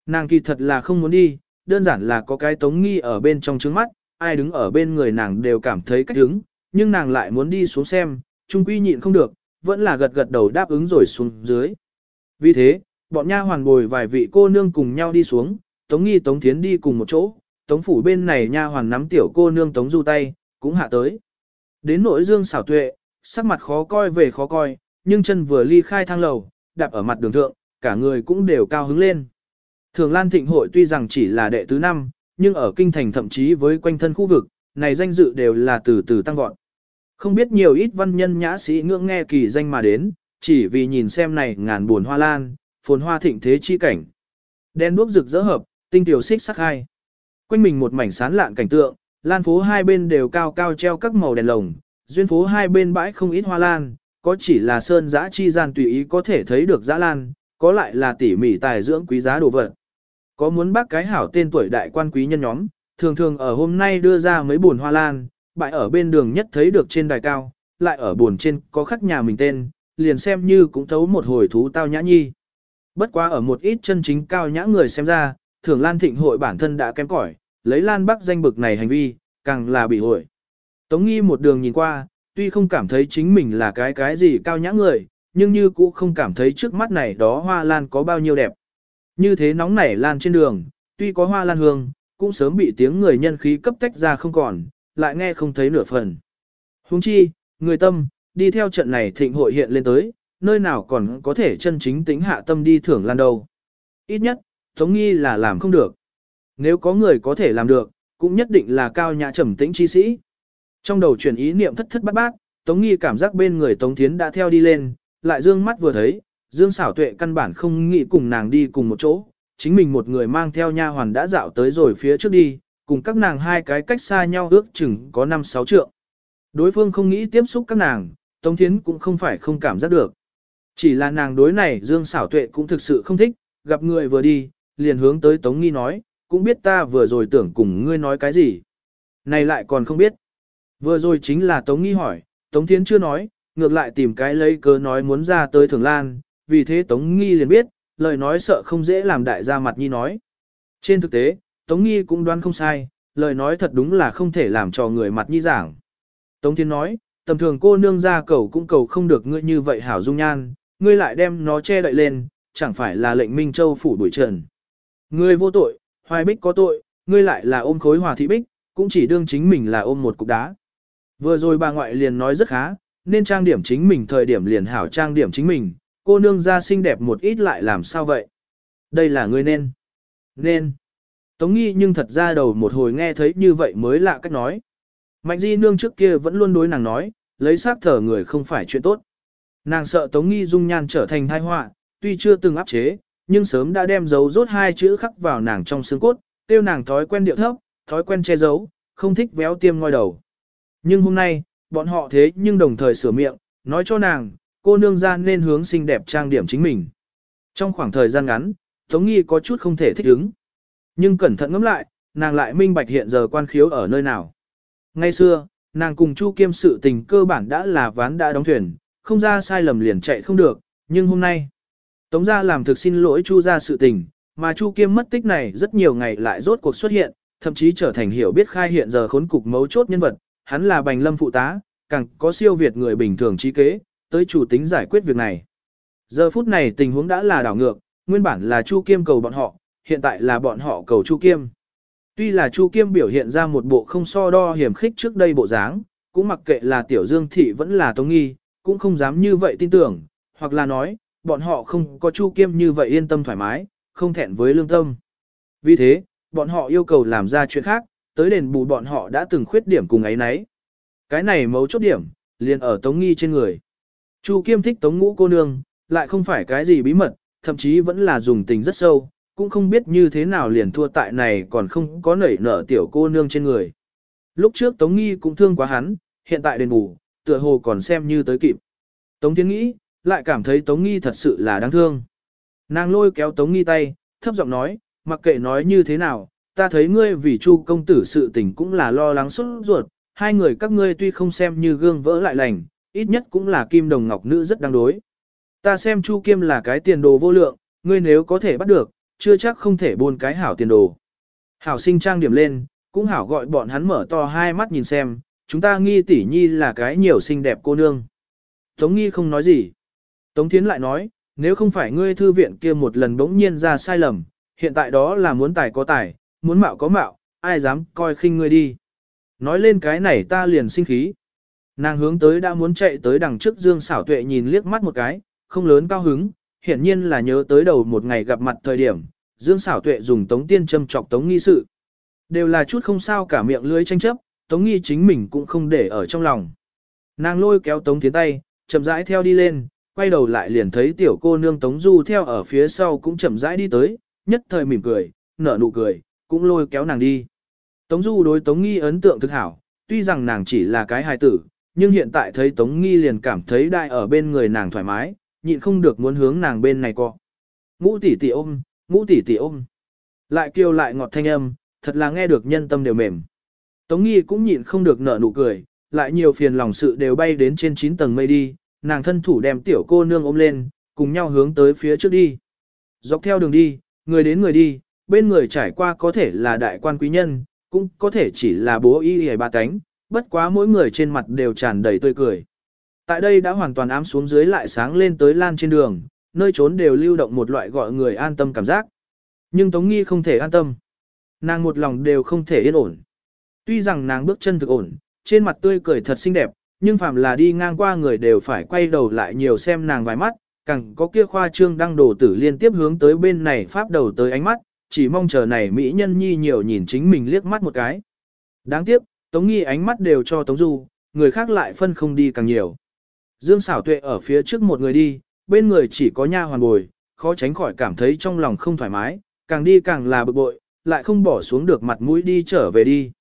Nàng kỳ thật là không muốn đi, đơn giản là có cái tống nghi ở bên trong trứng mắt, ai đứng ở bên người nàng đều cảm thấy cách đứng, nhưng nàng lại muốn đi xuống xem, trung quy nhịn không được, vẫn là gật gật đầu đáp ứng rồi xuống dưới. Vì thế, bọn nha hoàn bồi vài vị cô nương cùng nhau đi xuống, Tống Nghi Tống Thiến đi cùng một chỗ, Tống phủ bên này nha hoàn nắm tiểu cô nương Tống Du tay, cũng hạ tới. Đến nỗi Dương xảo tuệ, sắc mặt khó coi về khó coi, nhưng chân vừa ly khai thang lầu, đạp ở mặt đường thượng, cả người cũng đều cao hứng lên. Thường Lan Thịnh hội tuy rằng chỉ là đệ tứ năm, nhưng ở kinh thành thậm chí với quanh thân khu vực, này danh dự đều là từ từ tăng vọt. Không biết nhiều ít văn nhân nhã sĩ ngưỡng nghe kỳ danh mà đến, chỉ vì nhìn xem này ngàn buồn hoa lan, phồn hoa thịnh thế chi cảnh. Đen đuốc rực rỡ hợp, tinh tiểu xích sắc hai. Quanh mình một mảnh sán lạn cảnh tượng, lan phố hai bên đều cao cao treo các màu đèn lồng, duyên phố hai bên bãi không ít hoa lan, có chỉ là sơn giã chi gian tùy ý có thể thấy được giã lan, có lại là tỉ mỉ tài dưỡng quý giá đồ vật. Có muốn bác cái hảo tên tuổi đại quan quý nhân nhóm, thường thường ở hôm nay đưa ra mấy buồn hoa lan, bại ở bên đường nhất thấy được trên đài cao, lại ở buồn trên có khắc nhà mình tên, liền xem như cũng thấu một hồi thú tao nhã nhi. Bất quá ở một ít chân chính cao nhã người xem ra, thường lan thịnh hội bản thân đã kém cỏi, lấy lan bắc danh bực này hành vi, càng là bị hội. Tống nghi một đường nhìn qua, tuy không cảm thấy chính mình là cái cái gì cao nhã người, nhưng như cũng không cảm thấy trước mắt này đó hoa lan có bao nhiêu đẹp. Như thế nóng nảy lan trên đường, tuy có hoa lan hương, cũng sớm bị tiếng người nhân khí cấp tách ra không còn, lại nghe không thấy nửa phần. Huống chi, người tâm, đi theo trận này thịnh hội hiện lên tới, nơi nào còn có thể chân chính tính hạ tâm đi thưởng lan đâu. Ít nhất, Tống Nghi là làm không được. Nếu có người có thể làm được, cũng nhất định là cao nhã trầm tĩnh chi sĩ. Trong đầu chuyển ý niệm thất thất bát bát, Tống Nghi cảm giác bên người Tống Thiến đã theo đi lên, lại dương mắt vừa thấy, Dương Sảo tuệ căn bản không nghĩ cùng nàng đi cùng một chỗ, chính mình một người mang theo nha hoàn đã dạo tới rồi phía trước đi, cùng các nàng hai cái cách xa nhau ước chừng có 5-6 trượng. Đối phương không nghĩ tiếp xúc các nàng, Tống Thiến cũng không phải không cảm giác được. Chỉ là nàng đối này Dương Sảo tuệ cũng thực sự không thích, gặp người vừa đi, liền hướng tới Tống Nghi nói, cũng biết ta vừa rồi tưởng cùng ngươi nói cái gì. Này lại còn không biết. Vừa rồi chính là Tống Nghi hỏi, Tống Thiến chưa nói, ngược lại tìm cái lấy cớ nói muốn ra tới Thường Lan, vì thế Tống Nghi liền biết, lời nói sợ không dễ làm đại gia mặt nhi nói. Trên thực tế, Tống Nghi cũng đoán không sai, lời nói thật đúng là không thể làm cho người mặt nhi giảng. Tống Thiên nói, tầm thường cô nương ra cầu cũng cầu không được ngươi như vậy hảo dung nhan, ngươi lại đem nó che đậy lên, chẳng phải là lệnh Minh Châu phủ đuổi trần. Ngươi vô tội, hoài bích có tội, ngươi lại là ôm khối hòa thị bích, cũng chỉ đương chính mình là ôm một cục đá. Vừa rồi bà ngoại liền nói rất khá, nên trang điểm chính mình thời điểm liền hảo trang điểm chính mình, cô nương ra xinh đẹp một ít lại làm sao vậy? Đây là ngươi nên. Nên. Tống nghi nhưng thật ra đầu một hồi nghe thấy như vậy mới lạ cách nói. Mạnh di nương trước kia vẫn luôn đối nàng nói, lấy xác thở người không phải chuyện tốt. Nàng sợ Tống nghi dung nhan trở thành thai họa, tuy chưa từng áp chế, nhưng sớm đã đem dấu rốt hai chữ khắc vào nàng trong xương cốt, tiêu nàng thói quen điệu thấp, thói quen che giấu, không thích véo tiêm ngoi đầu. Nhưng hôm nay, bọn họ thế nhưng đồng thời sửa miệng, nói cho nàng, cô nương ra nên hướng xinh đẹp trang điểm chính mình. Trong khoảng thời gian ngắn, Tống Nghi có chút không thể thích ứng. Nhưng cẩn thận ngẫm lại, nàng lại minh bạch hiện giờ quan khiếu ở nơi nào. Ngay xưa, nàng cùng Chu Kiêm sự tình cơ bản đã là ván đã đóng thuyền, không ra sai lầm liền chạy không được, nhưng hôm nay, Tống gia làm thực xin lỗi Chu gia sự tình, mà Chu Kiêm mất tích này rất nhiều ngày lại rốt cuộc xuất hiện, thậm chí trở thành hiểu biết khai hiện giờ khốn cục mấu chốt nhân vật, hắn là Bành Lâm phụ tá, càng có siêu việt người bình thường trí kế, tới chủ tính giải quyết việc này. Giờ phút này tình huống đã là đảo ngược, nguyên bản là Chu Kiêm cầu bọn họ, hiện tại là bọn họ cầu Chu Kiêm. Tuy là Chu Kiêm biểu hiện ra một bộ không so đo hiểm khích trước đây bộ dáng, cũng mặc kệ là Tiểu Dương Thị vẫn là Tống Nghi, cũng không dám như vậy tin tưởng, hoặc là nói, bọn họ không có Chu Kiêm như vậy yên tâm thoải mái, không thẹn với lương tâm. Vì thế, bọn họ yêu cầu làm ra chuyện khác, tới đền bù bọn họ đã từng khuyết điểm cùng ấy nấy. Cái này mấu chốt điểm, liền ở Tống Nghi trên người. Chu Kiêm thích Tống Ngũ cô nương, lại không phải cái gì bí mật, thậm chí vẫn là dùng tình rất sâu, cũng không biết như thế nào liền thua tại này còn không có nảy nở tiểu cô nương trên người. Lúc trước Tống Nghi cũng thương quá hắn, hiện tại đền bù, tựa hồ còn xem như tới kịp. Tống Thiên nghĩ, lại cảm thấy Tống Nghi thật sự là đáng thương. Nàng lôi kéo Tống Nghi tay, thấp giọng nói, mặc kệ nói như thế nào, ta thấy ngươi vì Chu công tử sự tình cũng là lo lắng xuất ruột, hai người các ngươi tuy không xem như gương vỡ lại lành, ít nhất cũng là kim đồng ngọc nữ rất đáng đối. Ta xem Chu Kiêm là cái tiền đồ vô lượng, ngươi nếu có thể bắt được, chưa chắc không thể buôn cái hảo tiền đồ. Hảo sinh trang điểm lên, cũng hảo gọi bọn hắn mở to hai mắt nhìn xem, chúng ta nghi tỷ nhi là cái nhiều xinh đẹp cô nương. Tống nghi không nói gì. Tống thiến lại nói, nếu không phải ngươi thư viện kia một lần bỗng nhiên ra sai lầm, hiện tại đó là muốn tài có tài, muốn mạo có mạo, ai dám coi khinh ngươi đi. Nói lên cái này ta liền sinh khí. Nàng hướng tới đã muốn chạy tới đằng trước Dương Sảo tuệ nhìn liếc mắt một cái, không lớn cao hứng, hiển nhiên là nhớ tới đầu một ngày gặp mặt thời điểm, Dương Sảo tuệ dùng tống tiên châm chọc tống nghi sự. Đều là chút không sao cả miệng lưới tranh chấp, tống nghi chính mình cũng không để ở trong lòng. Nàng lôi kéo tống tiến tay, chậm rãi theo đi lên, quay đầu lại liền thấy tiểu cô nương tống du theo ở phía sau cũng chậm rãi đi tới, nhất thời mỉm cười, nở nụ cười, cũng lôi kéo nàng đi. Tống du đối tống nghi ấn tượng thực hảo, tuy rằng nàng chỉ là cái hài tử, nhưng hiện tại thấy tống nghi liền cảm thấy đại ở bên người nàng thoải mái, nhịn không được muốn hướng nàng bên này cọ. Ngũ tỷ tỷ ôm, ngũ tỷ tỷ ôm. Lại kêu lại ngọt thanh âm, thật là nghe được nhân tâm đều mềm. Tống nghi cũng nhịn không được nở nụ cười, lại nhiều phiền lòng sự đều bay đến trên 9 tầng mây đi, nàng thân thủ đem tiểu cô nương ôm lên, cùng nhau hướng tới phía trước đi. Dọc theo đường đi, người đến người đi, bên người trải qua có thể là đại quan quý nhân, cũng có thể chỉ là bố y hề ba cánh, bất quá mỗi người trên mặt đều tràn đầy tươi cười. Tại đây đã hoàn toàn ám xuống dưới lại sáng lên tới lan trên đường, nơi trốn đều lưu động một loại gọi người an tâm cảm giác. Nhưng Tống Nghi không thể an tâm. Nàng một lòng đều không thể yên ổn. Tuy rằng nàng bước chân thực ổn, trên mặt tươi cười thật xinh đẹp, nhưng phàm là đi ngang qua người đều phải quay đầu lại nhiều xem nàng vài mắt, càng có kia khoa trương đăng đồ tử liên tiếp hướng tới bên này pháp đầu tới ánh mắt, chỉ mong chờ này Mỹ nhân nhi nhiều nhìn chính mình liếc mắt một cái. Đáng tiếc, Tống Nghi ánh mắt đều cho Tống Du, người khác lại phân không đi càng nhiều. Dương Sảo tuệ ở phía trước một người đi, bên người chỉ có nha hoàn bồi, khó tránh khỏi cảm thấy trong lòng không thoải mái, càng đi càng là bực bội, lại không bỏ xuống được mặt mũi đi trở về đi.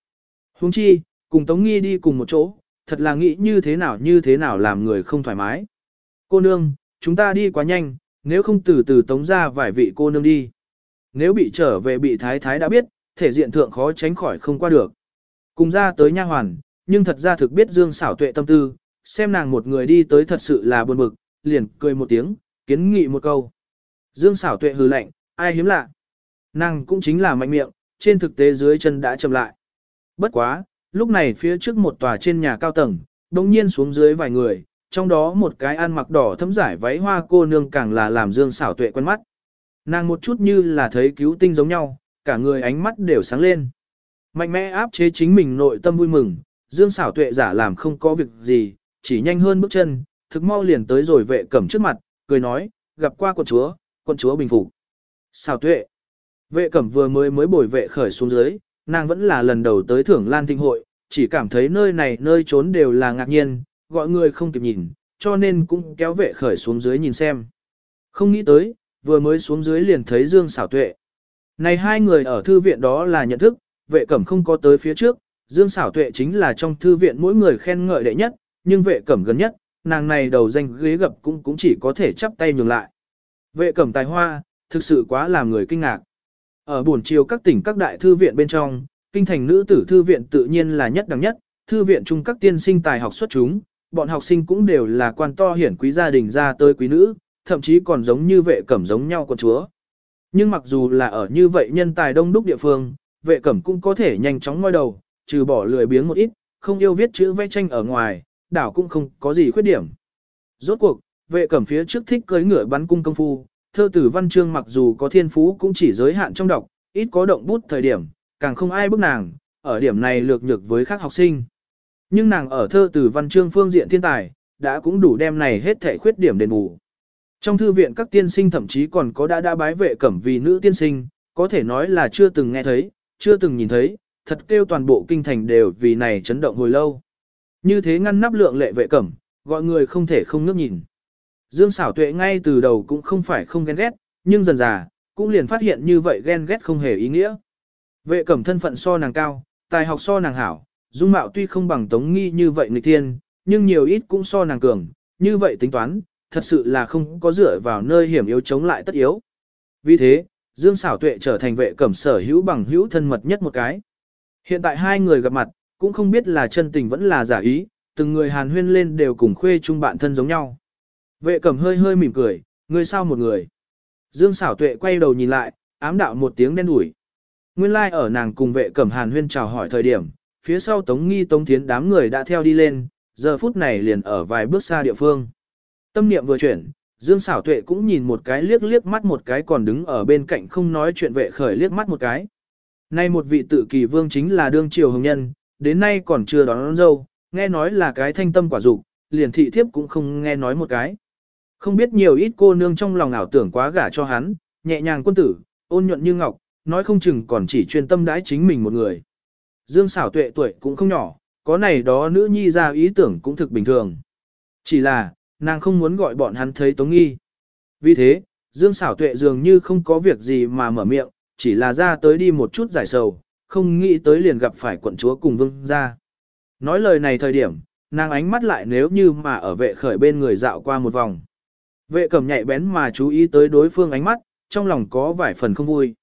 Huống chi, cùng Tống Nghi đi cùng một chỗ, thật là nghĩ như thế nào như thế nào làm người không thoải mái. Cô nương, chúng ta đi quá nhanh, nếu không từ từ tống ra vài vị cô nương đi. Nếu bị trở về bị thái thái đã biết, thể diện thượng khó tránh khỏi không qua được. Cùng ra tới nha hoàn, nhưng thật ra thực biết Dương xảo tuệ tâm tư, xem nàng một người đi tới thật sự là buồn bực, liền cười một tiếng, kiến nghị một câu. Dương xảo tuệ hừ lạnh, ai hiếm lạ. Nàng cũng chính là mạnh miệng, trên thực tế dưới chân đã chậm lại. Bất quá, lúc này phía trước một tòa trên nhà cao tầng, đồng nhiên xuống dưới vài người, trong đó một cái ăn mặc đỏ thấm giải váy hoa cô nương càng là làm dương xảo tuệ quen mắt. Nàng một chút như là thấy cứu tinh giống nhau, cả người ánh mắt đều sáng lên. Mạnh mẽ áp chế chính mình nội tâm vui mừng, dương xảo tuệ giả làm không có việc gì, chỉ nhanh hơn bước chân, thực mau liền tới rồi vệ cẩm trước mặt, cười nói, gặp qua quận chúa, quận chúa bình phục. Xảo tuệ. Vệ cẩm vừa mới mới bồi vệ khởi xuống dưới, nàng vẫn là lần đầu tới thưởng lan thịnh hội, chỉ cảm thấy nơi này nơi trốn đều là ngạc nhiên, gọi người không kịp nhìn, cho nên cũng kéo vệ khởi xuống dưới nhìn xem. Không nghĩ tới, vừa mới xuống dưới liền thấy Dương xảo tuệ. Này hai người ở thư viện đó là nhận thức, vệ cẩm không có tới phía trước, Dương Sảo tuệ chính là trong thư viện mỗi người khen ngợi đệ nhất, nhưng vệ cẩm gần nhất, nàng này đầu danh ghế gập cũng cũng chỉ có thể chắp tay nhường lại. Vệ cẩm tài hoa, thực sự quá làm người kinh ngạc. Ở buổi chiều các tỉnh các đại thư viện bên trong, kinh thành nữ tử thư viện tự nhiên là nhất đẳng nhất, thư viện chung các tiên sinh tài học xuất chúng, bọn học sinh cũng đều là quan to hiển quý gia đình ra tới quý nữ, thậm chí còn giống như vệ cẩm giống nhau con chúa. Nhưng mặc dù là ở như vậy nhân tài đông đúc địa phương, vệ cẩm cũng có thể nhanh chóng ngoi đầu, trừ bỏ lười biếng một ít, không yêu viết chữ vẽ tranh ở ngoài, đảo cũng không có gì khuyết điểm. Rốt cuộc, vệ cẩm phía trước thích cưới ngựa bắn cung công phu, thơ tử văn chương mặc dù có thiên phú cũng chỉ giới hạn trong đọc, ít có động bút thời điểm, càng không ai bức nàng, ở điểm này lược nhược với các học sinh. Nhưng nàng ở thơ tử văn chương phương diện thiên tài, đã cũng đủ đem này hết thể khuyết điểm đền bù. Trong thư viện các tiên sinh thậm chí còn có đã đã bái vệ cẩm vì nữ tiên sinh, có thể nói là chưa từng nghe thấy, chưa từng nhìn thấy, thật kêu toàn bộ kinh thành đều vì này chấn động hồi lâu. Như thế ngăn nắp lượng lệ vệ cẩm, gọi người không thể không ngước nhìn. Dương xảo tuệ ngay từ đầu cũng không phải không ghen ghét, nhưng dần dà, cũng liền phát hiện như vậy ghen ghét không hề ý nghĩa. Vệ cẩm thân phận so nàng cao, tài học so nàng hảo, dung mạo tuy không bằng tống nghi như vậy nghịch thiên, nhưng nhiều ít cũng so nàng cường, như vậy tính toán, thật sự là không có dựa vào nơi hiểm yếu chống lại tất yếu. Vì thế, Dương Sảo tuệ trở thành vệ cẩm sở hữu bằng hữu thân mật nhất một cái. Hiện tại hai người gặp mặt, cũng không biết là chân tình vẫn là giả ý, từng người hàn huyên lên đều cùng khuê chung bạn thân giống nhau. Vệ cẩm hơi hơi mỉm cười, người sao một người. Dương Sảo tuệ quay đầu nhìn lại, ám đạo một tiếng đen đủi. Nguyên lai like ở nàng cùng vệ cẩm hàn huyên chào hỏi thời điểm, phía sau tống nghi tống thiến đám người đã theo đi lên, giờ phút này liền ở vài bước xa địa phương. Tâm niệm vừa chuyển, Dương Sảo tuệ cũng nhìn một cái liếc liếc mắt một cái còn đứng ở bên cạnh không nói chuyện vệ khởi liếc mắt một cái. Nay một vị tự kỳ vương chính là đương triều hồng nhân, đến nay còn chưa đón, đón dâu, nghe nói là cái thanh tâm quả dục, liền thị thiếp cũng không nghe nói một cái. Không biết nhiều ít cô nương trong lòng ảo tưởng quá gả cho hắn, nhẹ nhàng quân tử, ôn nhuận như ngọc, nói không chừng còn chỉ chuyên tâm đãi chính mình một người. Dương Sảo tuệ tuổi cũng không nhỏ, có này đó nữ nhi ra ý tưởng cũng thực bình thường. Chỉ là, nàng không muốn gọi bọn hắn thấy Tống Nghi. Vì thế, Dương Sảo tuệ dường như không có việc gì mà mở miệng, chỉ là ra tới đi một chút giải sầu, không nghĩ tới liền gặp phải quận chúa cùng vương ra. Nói lời này thời điểm, nàng ánh mắt lại nếu như mà ở vệ khởi bên người dạo qua một vòng. Vệ cầm nhạy bén mà chú ý tới đối phương ánh mắt, trong lòng có vài phần không vui.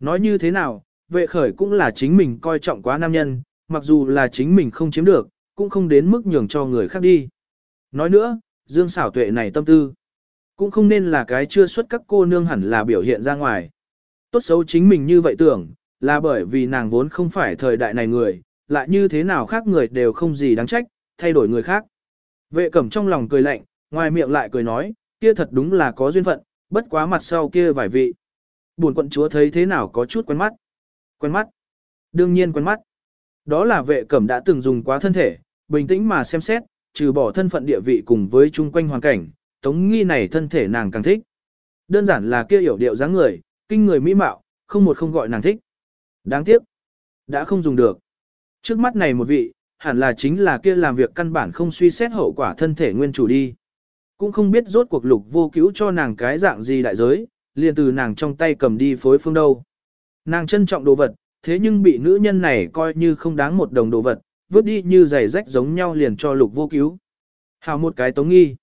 Nói như thế nào, vệ khởi cũng là chính mình coi trọng quá nam nhân, mặc dù là chính mình không chiếm được, cũng không đến mức nhường cho người khác đi. Nói nữa, dương xảo tuệ này tâm tư, cũng không nên là cái chưa xuất các cô nương hẳn là biểu hiện ra ngoài. Tốt xấu chính mình như vậy tưởng, là bởi vì nàng vốn không phải thời đại này người, lại như thế nào khác người đều không gì đáng trách, thay đổi người khác. Vệ cẩm trong lòng cười lạnh, ngoài miệng lại cười nói, kia thật đúng là có duyên phận, bất quá mặt sau kia vài vị. Buồn quận chúa thấy thế nào có chút quen mắt. Quen mắt. Đương nhiên quen mắt. Đó là vệ cẩm đã từng dùng quá thân thể, bình tĩnh mà xem xét, trừ bỏ thân phận địa vị cùng với chung quanh hoàn cảnh, tống nghi này thân thể nàng càng thích. Đơn giản là kia hiểu điệu dáng người, kinh người mỹ mạo, không một không gọi nàng thích. Đáng tiếc, đã không dùng được. Trước mắt này một vị, hẳn là chính là kia làm việc căn bản không suy xét hậu quả thân thể nguyên chủ đi. Cũng không biết rốt cuộc lục vô cứu cho nàng cái dạng gì đại giới, liền từ nàng trong tay cầm đi phối phương đâu. Nàng trân trọng đồ vật, thế nhưng bị nữ nhân này coi như không đáng một đồng đồ vật, vứt đi như giày rách giống nhau liền cho lục vô cứu. Hào một cái tống nghi.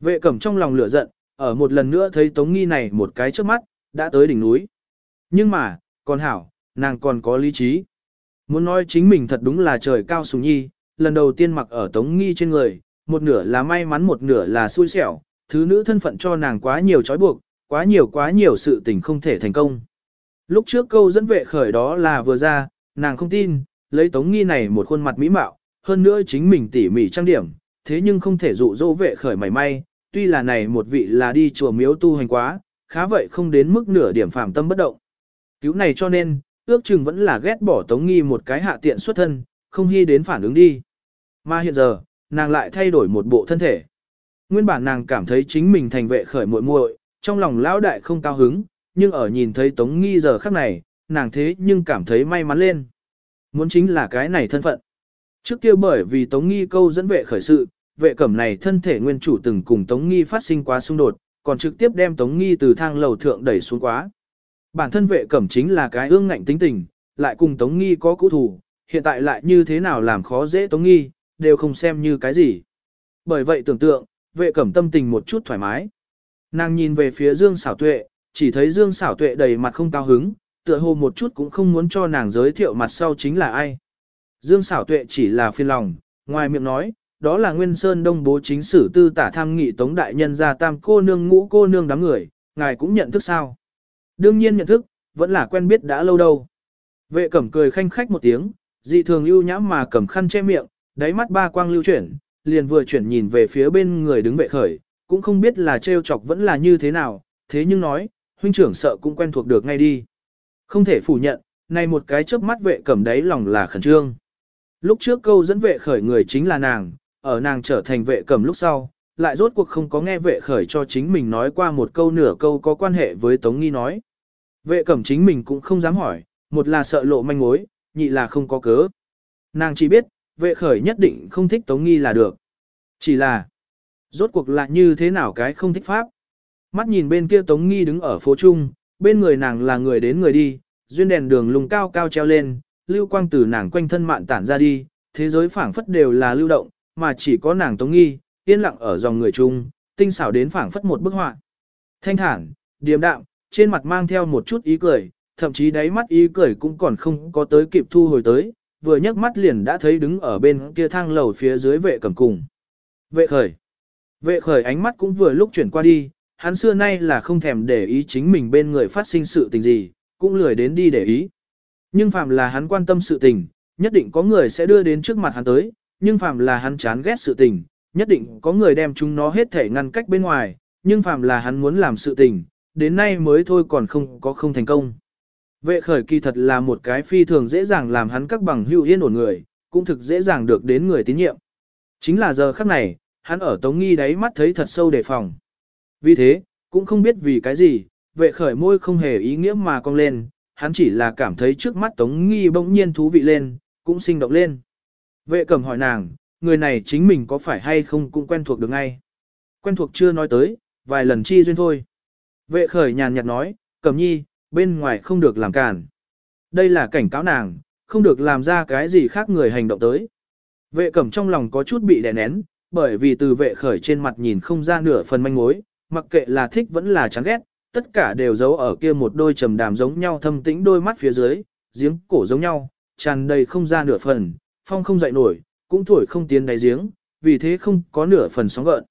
Vệ cẩm trong lòng lửa giận, ở một lần nữa thấy tống nghi này một cái trước mắt, đã tới đỉnh núi. Nhưng mà, còn hảo, nàng còn có lý trí. Muốn nói chính mình thật đúng là trời cao sùng nhi, lần đầu tiên mặc ở tống nghi trên người, một nửa là may mắn một nửa là xui xẻo, thứ nữ thân phận cho nàng quá nhiều trói buộc, quá nhiều quá nhiều sự tình không thể thành công. Lúc trước câu dẫn vệ khởi đó là vừa ra, nàng không tin, lấy tống nghi này một khuôn mặt mỹ mạo, hơn nữa chính mình tỉ mỉ trang điểm, thế nhưng không thể dụ dỗ vệ khởi mảy may, tuy là này một vị là đi chùa miếu tu hành quá, khá vậy không đến mức nửa điểm phạm tâm bất động. Cứu này cho nên, ước chừng vẫn là ghét bỏ tống nghi một cái hạ tiện xuất thân, không hy đến phản ứng đi. Mà hiện giờ, nàng lại thay đổi một bộ thân thể. Nguyên bản nàng cảm thấy chính mình thành vệ khởi muội muội, trong lòng lão đại không cao hứng, nhưng ở nhìn thấy Tống Nghi giờ khắc này, nàng thế nhưng cảm thấy may mắn lên. Muốn chính là cái này thân phận. Trước kia bởi vì Tống Nghi câu dẫn vệ khởi sự, vệ cẩm này thân thể nguyên chủ từng cùng Tống Nghi phát sinh quá xung đột, còn trực tiếp đem Tống Nghi từ thang lầu thượng đẩy xuống quá. Bản thân vệ cẩm chính là cái ương ngạnh tính tình, lại cùng Tống Nghi có cũ thù, hiện tại lại như thế nào làm khó dễ Tống Nghi, đều không xem như cái gì. Bởi vậy tưởng tượng, vệ cẩm tâm tình một chút thoải mái. Nàng nhìn về phía Dương xảo tuệ, chỉ thấy Dương xảo tuệ đầy mặt không cao hứng, tựa hồ một chút cũng không muốn cho nàng giới thiệu mặt sau chính là ai. Dương xảo tuệ chỉ là phiền lòng, ngoài miệng nói, đó là Nguyên Sơn Đông bố chính sử tư tả tham nghị tống đại nhân ra tam cô nương ngũ cô nương đám người, ngài cũng nhận thức sao. Đương nhiên nhận thức, vẫn là quen biết đã lâu đâu. Vệ cẩm cười khanh khách một tiếng, dị thường ưu nhãm mà cầm khăn che miệng, đáy mắt ba quang lưu chuyển, liền vừa chuyển nhìn về phía bên người đứng vệ khởi, cũng không biết là trêu chọc vẫn là như thế nào, thế nhưng nói, huynh trưởng sợ cũng quen thuộc được ngay đi. Không thể phủ nhận, này một cái chớp mắt vệ cẩm đáy lòng là khẩn trương. Lúc trước câu dẫn vệ khởi người chính là nàng, ở nàng trở thành vệ cẩm lúc sau, lại rốt cuộc không có nghe vệ khởi cho chính mình nói qua một câu nửa câu có quan hệ với Tống Nghi nói. Vệ cẩm chính mình cũng không dám hỏi, một là sợ lộ manh mối, nhị là không có cớ. Nàng chỉ biết, vệ khởi nhất định không thích Tống Nghi là được. Chỉ là, rốt cuộc là như thế nào cái không thích pháp. Mắt nhìn bên kia Tống Nghi đứng ở phố Trung, bên người nàng là người đến người đi, duyên đèn đường lùng cao cao treo lên, lưu quang từ nàng quanh thân mạn tản ra đi, thế giới phảng phất đều là lưu động, mà chỉ có nàng Tống Nghi, yên lặng ở dòng người chung, tinh xảo đến phảng phất một bức họa. Thanh thản, điềm đạm, trên mặt mang theo một chút ý cười, thậm chí đáy mắt ý cười cũng còn không có tới kịp thu hồi tới, vừa nhấc mắt liền đã thấy đứng ở bên kia thang lầu phía dưới vệ cầm cùng. Vệ khởi. Vệ khởi ánh mắt cũng vừa lúc chuyển qua đi, hắn xưa nay là không thèm để ý chính mình bên người phát sinh sự tình gì, cũng lười đến đi để ý. Nhưng phàm là hắn quan tâm sự tình, nhất định có người sẽ đưa đến trước mặt hắn tới, nhưng phàm là hắn chán ghét sự tình, nhất định có người đem chúng nó hết thể ngăn cách bên ngoài, nhưng phàm là hắn muốn làm sự tình, đến nay mới thôi còn không có không thành công. Vệ khởi kỳ thật là một cái phi thường dễ dàng làm hắn các bằng hữu yên ổn người, cũng thực dễ dàng được đến người tín nhiệm. Chính là giờ khắc này, hắn ở Tống Nghi đáy mắt thấy thật sâu đề phòng. Vì thế, cũng không biết vì cái gì, vệ khởi môi không hề ý nghĩa mà cong lên, hắn chỉ là cảm thấy trước mắt Tống Nghi bỗng nhiên thú vị lên, cũng sinh động lên. Vệ cẩm hỏi nàng, người này chính mình có phải hay không cũng quen thuộc được ngay. Quen thuộc chưa nói tới, vài lần chi duyên thôi. Vệ khởi nhàn nhạt nói, cẩm nhi, bên ngoài không được làm cản. Đây là cảnh cáo nàng, không được làm ra cái gì khác người hành động tới. Vệ cẩm trong lòng có chút bị đè nén, bởi vì từ vệ khởi trên mặt nhìn không ra nửa phần manh mối, mặc kệ là thích vẫn là chán ghét, tất cả đều giấu ở kia một đôi trầm đàm giống nhau thâm tĩnh đôi mắt phía dưới, giếng cổ giống nhau, tràn đầy không ra nửa phần, phong không dậy nổi, cũng thổi không tiến đáy giếng, vì thế không có nửa phần sóng gợn.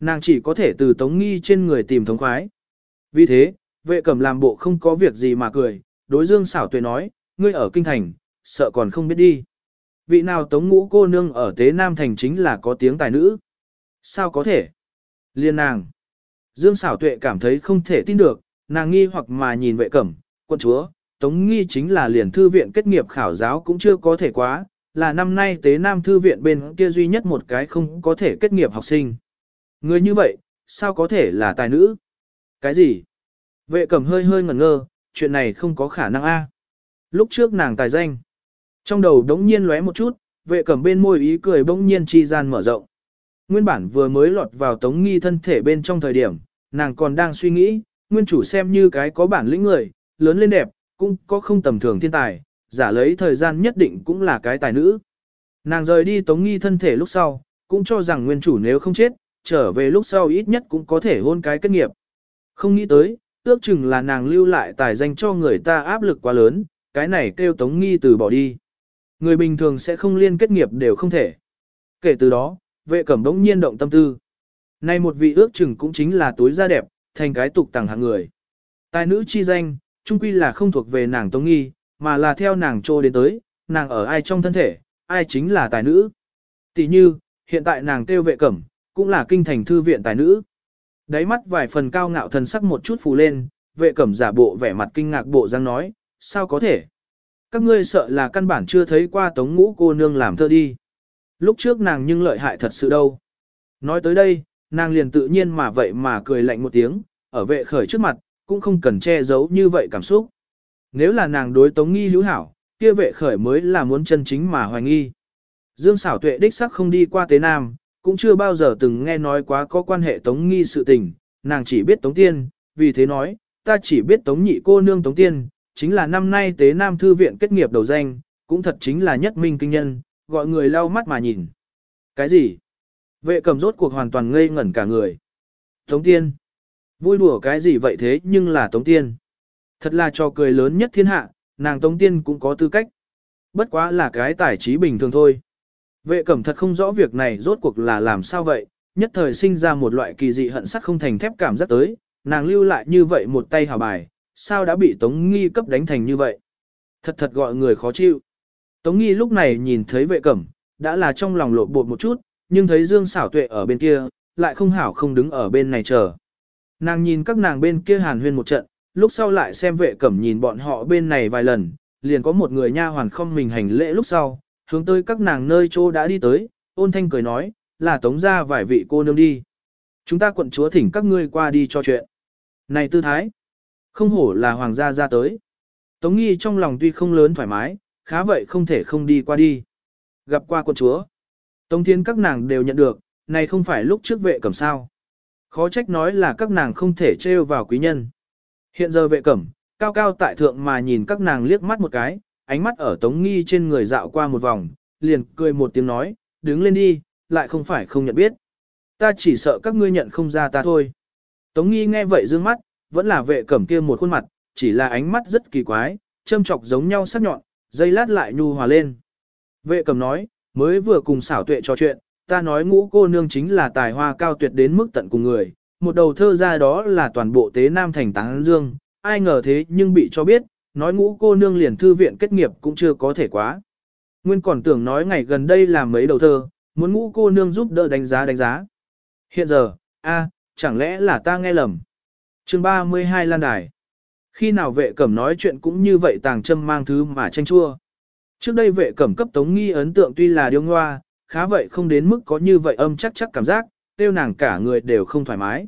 Nàng chỉ có thể từ tống nghi trên người tìm thống khoái. Vì thế, vệ cẩm làm bộ không có việc gì mà cười, đối dương xảo tuệ nói, ngươi ở kinh thành, sợ còn không biết đi. Vị nào tống ngũ cô nương ở tế nam thành chính là có tiếng tài nữ. Sao có thể? Liên nàng. Dương xảo tuệ cảm thấy không thể tin được, nàng nghi hoặc mà nhìn vệ cẩm, quân chúa, tống nghi chính là liền thư viện kết nghiệp khảo giáo cũng chưa có thể quá, là năm nay tế nam thư viện bên kia duy nhất một cái không có thể kết nghiệp học sinh. Người như vậy, sao có thể là tài nữ? Cái gì? Vệ cẩm hơi hơi ngẩn ngơ, chuyện này không có khả năng a. Lúc trước nàng tài danh. Trong đầu đống nhiên lóe một chút, vệ cẩm bên môi ý cười bỗng nhiên chi gian mở rộng. Nguyên bản vừa mới lọt vào tống nghi thân thể bên trong thời điểm, nàng còn đang suy nghĩ, nguyên chủ xem như cái có bản lĩnh người, lớn lên đẹp, cũng có không tầm thường thiên tài, giả lấy thời gian nhất định cũng là cái tài nữ. Nàng rời đi tống nghi thân thể lúc sau, cũng cho rằng nguyên chủ nếu không chết, trở về lúc sau ít nhất cũng có thể hôn cái kết nghiệp. Không nghĩ tới, ước chừng là nàng lưu lại tài danh cho người ta áp lực quá lớn, cái này kêu tống nghi từ bỏ đi. Người bình thường sẽ không liên kết nghiệp đều không thể. Kể từ đó, vệ cẩm đống nhiên động tâm tư. Nay một vị ước chừng cũng chính là túi da đẹp, thành cái tục tàng hạng người. Tài nữ chi danh, trung quy là không thuộc về nàng tống nghi, mà là theo nàng trô đến tới, nàng ở ai trong thân thể, ai chính là tài nữ. Tỷ như, hiện tại nàng tiêu vệ cẩm, cũng là kinh thành thư viện tài nữ. Đáy mắt vài phần cao ngạo thần sắc một chút phù lên, vệ cẩm giả bộ vẻ mặt kinh ngạc bộ răng nói, sao có thể? Các ngươi sợ là căn bản chưa thấy qua tống ngũ cô nương làm thơ đi. Lúc trước nàng nhưng lợi hại thật sự đâu. Nói tới đây, nàng liền tự nhiên mà vậy mà cười lạnh một tiếng, ở vệ khởi trước mặt, cũng không cần che giấu như vậy cảm xúc. Nếu là nàng đối tống nghi hữu hảo, kia vệ khởi mới là muốn chân chính mà hoài nghi. Dương xảo tuệ đích sắc không đi qua tế nam, cũng chưa bao giờ từng nghe nói quá có quan hệ tống nghi sự tình, nàng chỉ biết tống tiên, vì thế nói, ta chỉ biết tống nhị cô nương tống tiên, chính là năm nay tế nam thư viện kết nghiệp đầu danh, cũng thật chính là nhất minh kinh nhân, gọi người lau mắt mà nhìn. Cái gì? Vệ cầm rốt cuộc hoàn toàn ngây ngẩn cả người. Tống tiên. Vui đùa cái gì vậy thế nhưng là tống tiên. Thật là trò cười lớn nhất thiên hạ, nàng tống tiên cũng có tư cách. Bất quá là cái tài trí bình thường thôi. Vệ cẩm thật không rõ việc này rốt cuộc là làm sao vậy, nhất thời sinh ra một loại kỳ dị hận sắc không thành thép cảm giác tới, nàng lưu lại như vậy một tay hào bài, sao đã bị Tống Nghi cấp đánh thành như vậy. Thật thật gọi người khó chịu. Tống Nghi lúc này nhìn thấy vệ cẩm, đã là trong lòng lộ bột một chút, nhưng thấy Dương xảo tuệ ở bên kia, lại không hảo không đứng ở bên này chờ. Nàng nhìn các nàng bên kia hàn huyên một trận, lúc sau lại xem vệ cẩm nhìn bọn họ bên này vài lần, liền có một người nha hoàn không mình hành lễ lúc sau, hướng tới các nàng nơi chỗ đã đi tới, ôn thanh cười nói, là tống ra vài vị cô nương đi. Chúng ta quận chúa thỉnh các ngươi qua đi cho chuyện. Này tư thái, không hổ là hoàng gia ra tới. Tống nghi trong lòng tuy không lớn thoải mái, Khá vậy không thể không đi qua đi. Gặp qua quận chúa. Tống thiên các nàng đều nhận được, này không phải lúc trước vệ cẩm sao. Khó trách nói là các nàng không thể trêu vào quý nhân. Hiện giờ vệ cẩm, cao cao tại thượng mà nhìn các nàng liếc mắt một cái, ánh mắt ở tống nghi trên người dạo qua một vòng, liền cười một tiếng nói, đứng lên đi, lại không phải không nhận biết. Ta chỉ sợ các ngươi nhận không ra ta thôi. Tống nghi nghe vậy dương mắt, vẫn là vệ cẩm kia một khuôn mặt, chỉ là ánh mắt rất kỳ quái, châm chọc giống nhau sắc nhọn, dây lát lại nhu hòa lên. Vệ cẩm nói, mới vừa cùng xảo tuệ trò chuyện, ta nói ngũ cô nương chính là tài hoa cao tuyệt đến mức tận cùng người, một đầu thơ ra đó là toàn bộ tế nam thành táng dương, ai ngờ thế nhưng bị cho biết, nói ngũ cô nương liền thư viện kết nghiệp cũng chưa có thể quá. Nguyên còn tưởng nói ngày gần đây là mấy đầu thơ, muốn ngũ cô nương giúp đỡ đánh giá đánh giá. Hiện giờ, a, chẳng lẽ là ta nghe lầm. chương 32 Lan Đài. Khi nào vệ cẩm nói chuyện cũng như vậy tàng châm mang thứ mà tranh chua. Trước đây vệ cẩm cấp tống nghi ấn tượng tuy là điêu ngoa, khá vậy không đến mức có như vậy âm chắc chắc cảm giác, tiêu nàng cả người đều không thoải mái.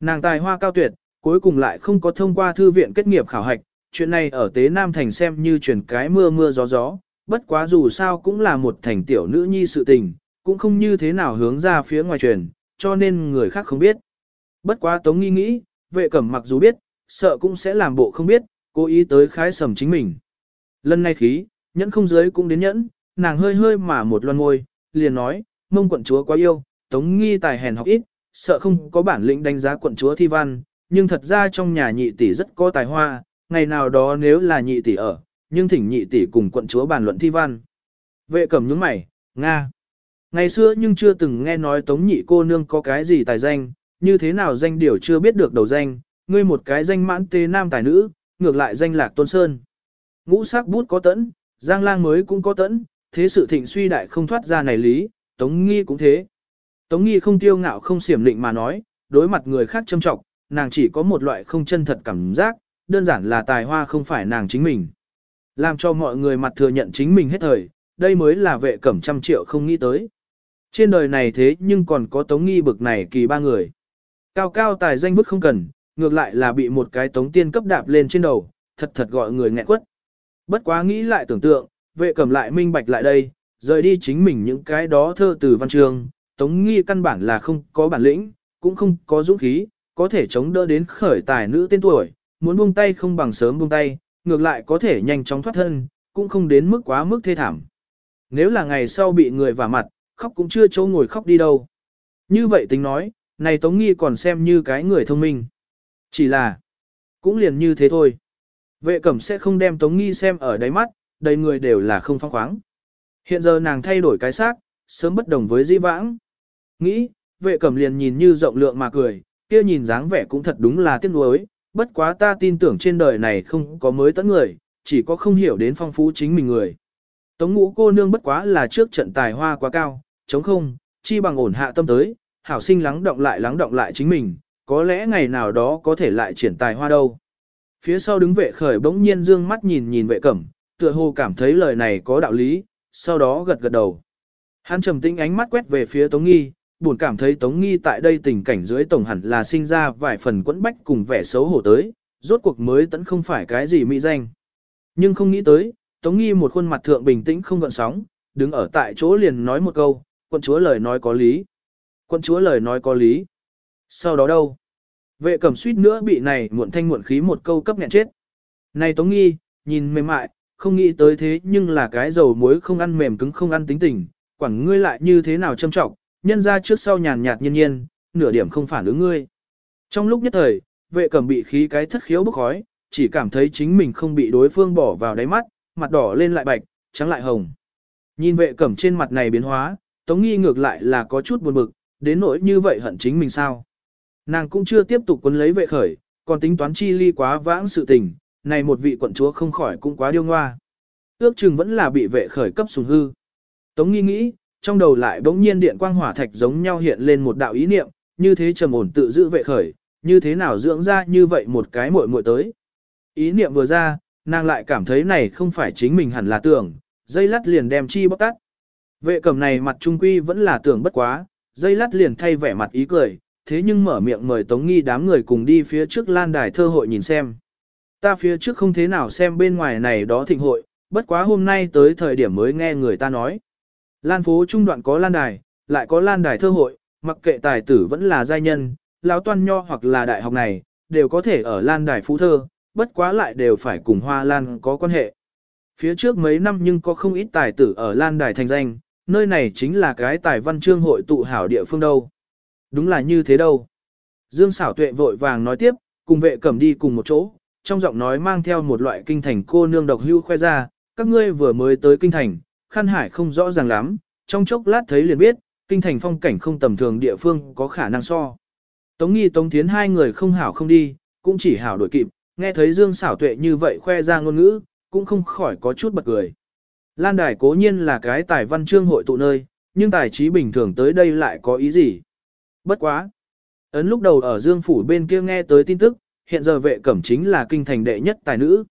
Nàng tài hoa cao tuyệt, cuối cùng lại không có thông qua thư viện kết nghiệp khảo hạch, chuyện này ở Tế Nam Thành xem như truyền cái mưa mưa gió gió, bất quá dù sao cũng là một thành tiểu nữ nhi sự tình, cũng không như thế nào hướng ra phía ngoài truyền, cho nên người khác không biết. Bất quá Tống nghi nghĩ, vệ cẩm mặc dù biết, sợ cũng sẽ làm bộ không biết, cố ý tới khái sầm chính mình. Lần này khí, nhẫn không dưới cũng đến nhẫn, nàng hơi hơi mà một loan ngôi, liền nói, mông quận chúa quá yêu, Tống nghi tài hèn học ít, sợ không có bản lĩnh đánh giá quận chúa thi văn, nhưng thật ra trong nhà nhị tỷ rất có tài hoa, ngày nào đó nếu là nhị tỷ ở, nhưng thỉnh nhị tỷ cùng quận chúa bàn luận thi văn. Vệ cẩm nhướng mày, Nga. Ngày xưa nhưng chưa từng nghe nói tống nhị cô nương có cái gì tài danh, như thế nào danh điều chưa biết được đầu danh, ngươi một cái danh mãn tê nam tài nữ, ngược lại danh lạc tôn sơn. Ngũ sắc bút có tẫn, giang lang mới cũng có tẫn, thế sự thịnh suy đại không thoát ra này lý, tống nghi cũng thế. Tống nghi không tiêu ngạo không xiểm định mà nói, đối mặt người khác châm trọng, nàng chỉ có một loại không chân thật cảm giác, đơn giản là tài hoa không phải nàng chính mình. Làm cho mọi người mặt thừa nhận chính mình hết thời, đây mới là vệ cẩm trăm triệu không nghĩ tới. Trên đời này thế nhưng còn có tống nghi bực này kỳ ba người. Cao cao tài danh bức không cần, ngược lại là bị một cái tống tiên cấp đạp lên trên đầu, thật thật gọi người nghẹn quất. Bất quá nghĩ lại tưởng tượng, vệ cầm lại minh bạch lại đây, rời đi chính mình những cái đó thơ từ văn trường, tống nghi căn bản là không có bản lĩnh, cũng không có dũng khí, có thể chống đỡ đến khởi tài nữ tên tuổi, muốn buông tay không bằng sớm buông tay, ngược lại có thể nhanh chóng thoát thân, cũng không đến mức quá mức thê thảm. Nếu là ngày sau bị người vả mặt, khóc cũng chưa chỗ ngồi khóc đi đâu. Như vậy tính nói, này Tống Nghi còn xem như cái người thông minh. Chỉ là, cũng liền như thế thôi. Vệ cẩm sẽ không đem Tống Nghi xem ở đáy mắt, đầy người đều là không phong khoáng. Hiện giờ nàng thay đổi cái xác, sớm bất đồng với di vãng. Nghĩ, vệ cẩm liền nhìn như rộng lượng mà cười, kia nhìn dáng vẻ cũng thật đúng là tiếc nuối, bất quá ta tin tưởng trên đời này không có mới tấn người, chỉ có không hiểu đến phong phú chính mình người. Tống ngũ cô nương bất quá là trước trận tài hoa quá cao, chống không, chi bằng ổn hạ tâm tới, hảo sinh lắng động lại lắng động lại chính mình, có lẽ ngày nào đó có thể lại triển tài hoa đâu. Phía sau đứng vệ khởi bỗng nhiên dương mắt nhìn nhìn vệ cẩm, tựa hồ cảm thấy lời này có đạo lý, sau đó gật gật đầu. Hắn trầm tĩnh ánh mắt quét về phía Tống Nghi, buồn cảm thấy Tống Nghi tại đây tình cảnh dưới tổng hẳn là sinh ra vài phần quẫn bách cùng vẻ xấu hổ tới, rốt cuộc mới tẫn không phải cái gì mỹ danh. Nhưng không nghĩ tới, Tống Nghi một khuôn mặt thượng bình tĩnh không gợn sóng, đứng ở tại chỗ liền nói một câu, quận chúa lời nói có lý. Quận chúa lời nói có lý. Sau đó đâu? Vệ cẩm suýt nữa bị này muộn thanh muộn khí một câu cấp nghẹn chết. Này Tống Nghi, nhìn mềm mại, không nghĩ tới thế nhưng là cái dầu muối không ăn mềm cứng không ăn tính tình, quảng ngươi lại như thế nào châm trọng, nhân ra trước sau nhàn nhạt nhiên nhiên, nửa điểm không phản ứng ngươi. Trong lúc nhất thời, vệ cẩm bị khí cái thất khiếu bức khói, chỉ cảm thấy chính mình không bị đối phương bỏ vào đáy mắt, mặt đỏ lên lại bạch, trắng lại hồng. Nhìn vệ cẩm trên mặt này biến hóa, Tống Nghi ngược lại là có chút buồn bực, đến nỗi như vậy hận chính mình sao. Nàng cũng chưa tiếp tục quấn lấy vệ khởi, còn tính toán chi ly quá vãng sự tình, này một vị quận chúa không khỏi cũng quá điêu ngoa. Ước chừng vẫn là bị vệ khởi cấp sùng hư. Tống Nghi nghĩ, trong đầu lại bỗng nhiên điện quang hỏa thạch giống nhau hiện lên một đạo ý niệm, như thế trầm ổn tự giữ vệ khởi, như thế nào dưỡng ra như vậy một cái muội muội tới. Ý niệm vừa ra, nàng lại cảm thấy này không phải chính mình hẳn là tưởng, dây lắt liền đem chi bóc tắt. Vệ cầm này mặt trung quy vẫn là tưởng bất quá, dây lắt liền thay vẻ mặt ý cười, thế nhưng mở miệng mời Tống Nghi đám người cùng đi phía trước lan đài thơ hội nhìn xem. Ta phía trước không thế nào xem bên ngoài này đó thịnh hội, bất quá hôm nay tới thời điểm mới nghe người ta nói. Lan phố trung đoạn có lan đài, lại có lan đài thơ hội, mặc kệ tài tử vẫn là giai nhân, lão toan nho hoặc là đại học này, đều có thể ở lan đài phú thơ, bất quá lại đều phải cùng hoa lan có quan hệ. Phía trước mấy năm nhưng có không ít tài tử ở lan đài thành danh, nơi này chính là cái tài văn chương hội tụ hảo địa phương đâu. Đúng là như thế đâu. Dương xảo tuệ vội vàng nói tiếp, cùng vệ cẩm đi cùng một chỗ, trong giọng nói mang theo một loại kinh thành cô nương độc hưu khoe ra, các ngươi vừa mới tới kinh thành, khăn hải không rõ ràng lắm, trong chốc lát thấy liền biết, kinh thành phong cảnh không tầm thường địa phương có khả năng so. Tống nghi tống tiến hai người không hảo không đi, cũng chỉ hảo đổi kịp, nghe thấy Dương xảo tuệ như vậy khoe ra ngôn ngữ, cũng không khỏi có chút bật cười. Lan đài cố nhiên là cái tài văn chương hội tụ nơi, nhưng tài trí bình thường tới đây lại có ý gì? Bất quá. Ấn lúc đầu ở Dương Phủ bên kia nghe tới tin tức, hiện giờ vệ cẩm chính là kinh thành đệ nhất tài nữ.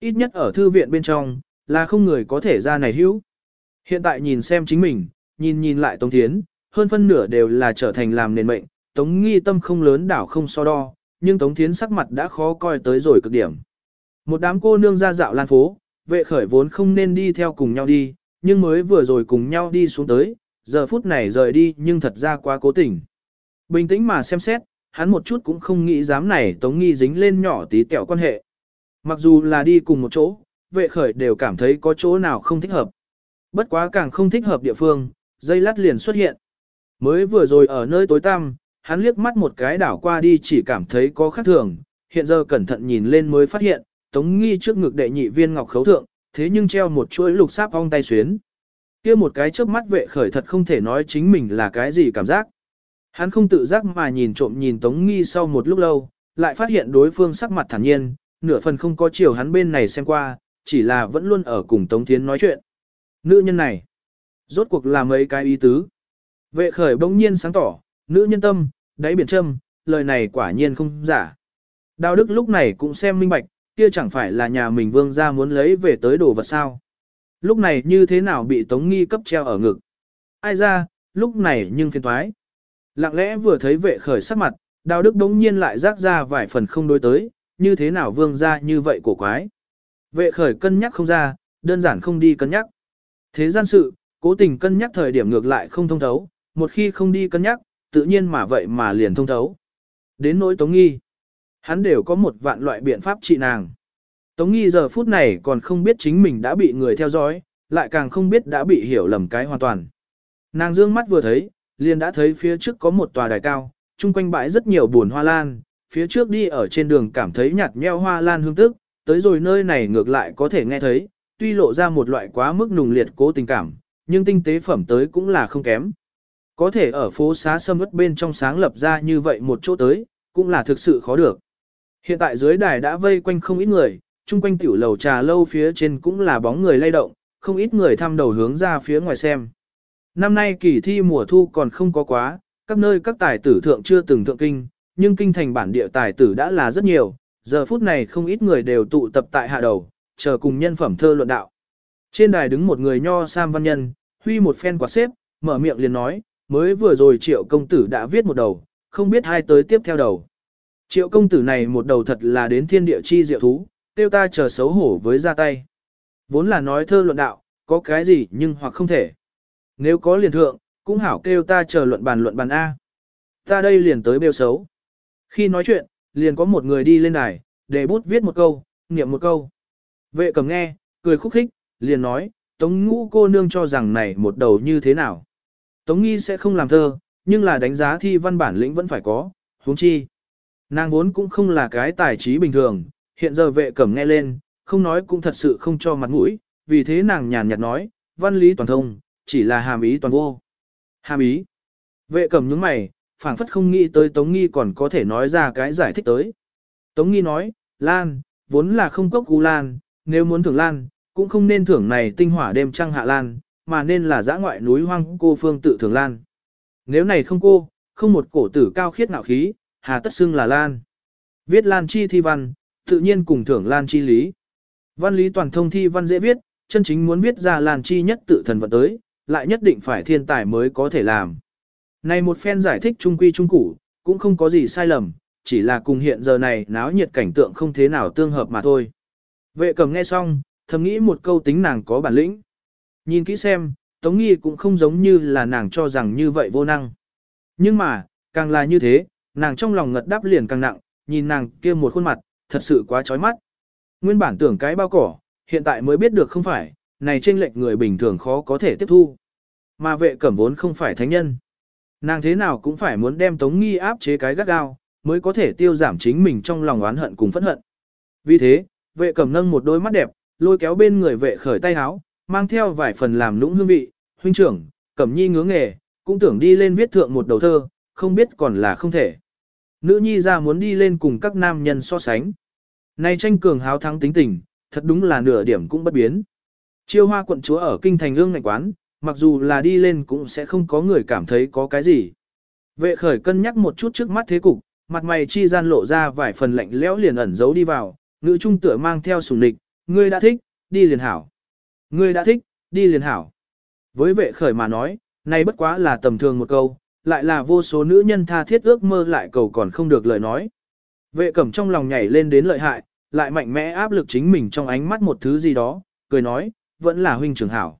Ít nhất ở thư viện bên trong, là không người có thể ra này hữu. Hiện tại nhìn xem chính mình, nhìn nhìn lại Tống Thiến, hơn phân nửa đều là trở thành làm nền mệnh, Tống nghi tâm không lớn đảo không so đo, nhưng Tống Thiến sắc mặt đã khó coi tới rồi cực điểm. Một đám cô nương ra dạo lan phố, vệ khởi vốn không nên đi theo cùng nhau đi, nhưng mới vừa rồi cùng nhau đi xuống tới, giờ phút này rời đi nhưng thật ra quá cố tình. Bình tĩnh mà xem xét, hắn một chút cũng không nghĩ dám này Tống Nghi dính lên nhỏ tí tẹo quan hệ. Mặc dù là đi cùng một chỗ, vệ khởi đều cảm thấy có chỗ nào không thích hợp. Bất quá càng không thích hợp địa phương, dây lát liền xuất hiện. Mới vừa rồi ở nơi tối tăm, hắn liếc mắt một cái đảo qua đi chỉ cảm thấy có khác thường, hiện giờ cẩn thận nhìn lên mới phát hiện, Tống Nghi trước ngực đệ nhị viên ngọc khấu thượng, thế nhưng treo một chuỗi lục sáp ong tay xuyến. Kia một cái chớp mắt vệ khởi thật không thể nói chính mình là cái gì cảm giác. Hắn không tự giác mà nhìn trộm nhìn Tống Nghi sau một lúc lâu, lại phát hiện đối phương sắc mặt thản nhiên, nửa phần không có chiều hắn bên này xem qua, chỉ là vẫn luôn ở cùng Tống Thiến nói chuyện. Nữ nhân này, rốt cuộc là mấy cái ý tứ. Vệ khởi bỗng nhiên sáng tỏ, nữ nhân tâm, đáy biển châm, lời này quả nhiên không giả. Đào Đức lúc này cũng xem minh bạch, kia chẳng phải là nhà mình vương gia muốn lấy về tới đồ vật sao. Lúc này như thế nào bị Tống Nghi cấp treo ở ngực. Ai ra, lúc này nhưng phiền thoái. Lặng lẽ vừa thấy vệ khởi sắc mặt, đào đức đống nhiên lại rác ra vài phần không đối tới, như thế nào vương gia như vậy cổ quái. Vệ khởi cân nhắc không ra, đơn giản không đi cân nhắc. Thế gian sự, cố tình cân nhắc thời điểm ngược lại không thông thấu, một khi không đi cân nhắc, tự nhiên mà vậy mà liền thông thấu. Đến nỗi Tống Nghi, hắn đều có một vạn loại biện pháp trị nàng. Tống Nghi giờ phút này còn không biết chính mình đã bị người theo dõi, lại càng không biết đã bị hiểu lầm cái hoàn toàn. Nàng dương mắt vừa thấy, liền đã thấy phía trước có một tòa đài cao, chung quanh bãi rất nhiều buồn hoa lan, phía trước đi ở trên đường cảm thấy nhạt nheo hoa lan hương tức, tới rồi nơi này ngược lại có thể nghe thấy, tuy lộ ra một loại quá mức nùng liệt cố tình cảm, nhưng tinh tế phẩm tới cũng là không kém. Có thể ở phố xá sâm ướt bên trong sáng lập ra như vậy một chỗ tới, cũng là thực sự khó được. Hiện tại dưới đài đã vây quanh không ít người, chung quanh tiểu lầu trà lâu phía trên cũng là bóng người lay động, không ít người thăm đầu hướng ra phía ngoài xem. Năm nay kỳ thi mùa thu còn không có quá, các nơi các tài tử thượng chưa từng thượng kinh, nhưng kinh thành bản địa tài tử đã là rất nhiều, giờ phút này không ít người đều tụ tập tại hạ đầu, chờ cùng nhân phẩm thơ luận đạo. Trên đài đứng một người nho sam văn nhân, huy một phen quạt xếp, mở miệng liền nói, mới vừa rồi triệu công tử đã viết một đầu, không biết hai tới tiếp theo đầu. Triệu công tử này một đầu thật là đến thiên địa chi diệu thú, tiêu ta chờ xấu hổ với ra tay. Vốn là nói thơ luận đạo, có cái gì nhưng hoặc không thể. Nếu có liền thượng, cũng hảo kêu ta chờ luận bàn luận bàn A. Ta đây liền tới bêu xấu. Khi nói chuyện, liền có một người đi lên đài, để bút viết một câu, niệm một câu. Vệ cầm nghe, cười khúc khích, liền nói, Tống ngũ cô nương cho rằng này một đầu như thế nào. Tống nghi sẽ không làm thơ, nhưng là đánh giá thi văn bản lĩnh vẫn phải có, huống chi. Nàng vốn cũng không là cái tài trí bình thường, hiện giờ vệ cẩm nghe lên, không nói cũng thật sự không cho mặt mũi, vì thế nàng nhàn nhạt nói, văn lý toàn thông, chỉ là hàm ý toàn vô. Hàm ý. Vệ cẩm những mày, phảng phất không nghĩ tới Tống Nghi còn có thể nói ra cái giải thích tới. Tống Nghi nói, Lan, vốn là không cốc gu Lan, nếu muốn thưởng Lan, cũng không nên thưởng này tinh hỏa đêm trăng hạ Lan, mà nên là giã ngoại núi hoang cô phương tự thưởng Lan. Nếu này không cô, không một cổ tử cao khiết ngạo khí, hà tất xưng là Lan. Viết Lan chi thi văn, tự nhiên cùng thưởng Lan chi lý. Văn lý toàn thông thi văn dễ viết, chân chính muốn viết ra Lan chi nhất tự thần vận tới, lại nhất định phải thiên tài mới có thể làm. Này một phen giải thích trung quy trung củ, cũng không có gì sai lầm, chỉ là cùng hiện giờ này náo nhiệt cảnh tượng không thế nào tương hợp mà thôi. Vệ cầm nghe xong, thầm nghĩ một câu tính nàng có bản lĩnh. Nhìn kỹ xem, Tống Nghi cũng không giống như là nàng cho rằng như vậy vô năng. Nhưng mà, càng là như thế, nàng trong lòng ngật đáp liền càng nặng, nhìn nàng kia một khuôn mặt, thật sự quá chói mắt. Nguyên bản tưởng cái bao cỏ, hiện tại mới biết được không phải, này trên lệch người bình thường khó có thể tiếp thu. Mà vệ cẩm vốn không phải thánh nhân. Nàng thế nào cũng phải muốn đem Tống Nghi áp chế cái gắt gao, mới có thể tiêu giảm chính mình trong lòng oán hận cùng phẫn hận. Vì thế, vệ cẩm nâng một đôi mắt đẹp, lôi kéo bên người vệ khởi tay háo, mang theo vài phần làm lũng hương vị, huynh trưởng, cẩm nhi ngứa nghề, cũng tưởng đi lên viết thượng một đầu thơ, không biết còn là không thể. Nữ nhi ra muốn đi lên cùng các nam nhân so sánh. nay tranh cường háo thắng tính tình, thật đúng là nửa điểm cũng bất biến. Chiêu hoa quận chúa ở kinh thành ương ngạch quán, mặc dù là đi lên cũng sẽ không có người cảm thấy có cái gì. Vệ khởi cân nhắc một chút trước mắt thế cục, mặt mày chi gian lộ ra vài phần lạnh lẽo liền ẩn giấu đi vào, ngữ trung tựa mang theo sùng địch, ngươi đã thích, đi liền hảo. Ngươi đã thích, đi liền hảo. Với vệ khởi mà nói, này bất quá là tầm thường một câu, lại là vô số nữ nhân tha thiết ước mơ lại cầu còn không được lời nói. Vệ cẩm trong lòng nhảy lên đến lợi hại, lại mạnh mẽ áp lực chính mình trong ánh mắt một thứ gì đó, cười nói, vẫn là huynh trưởng hảo.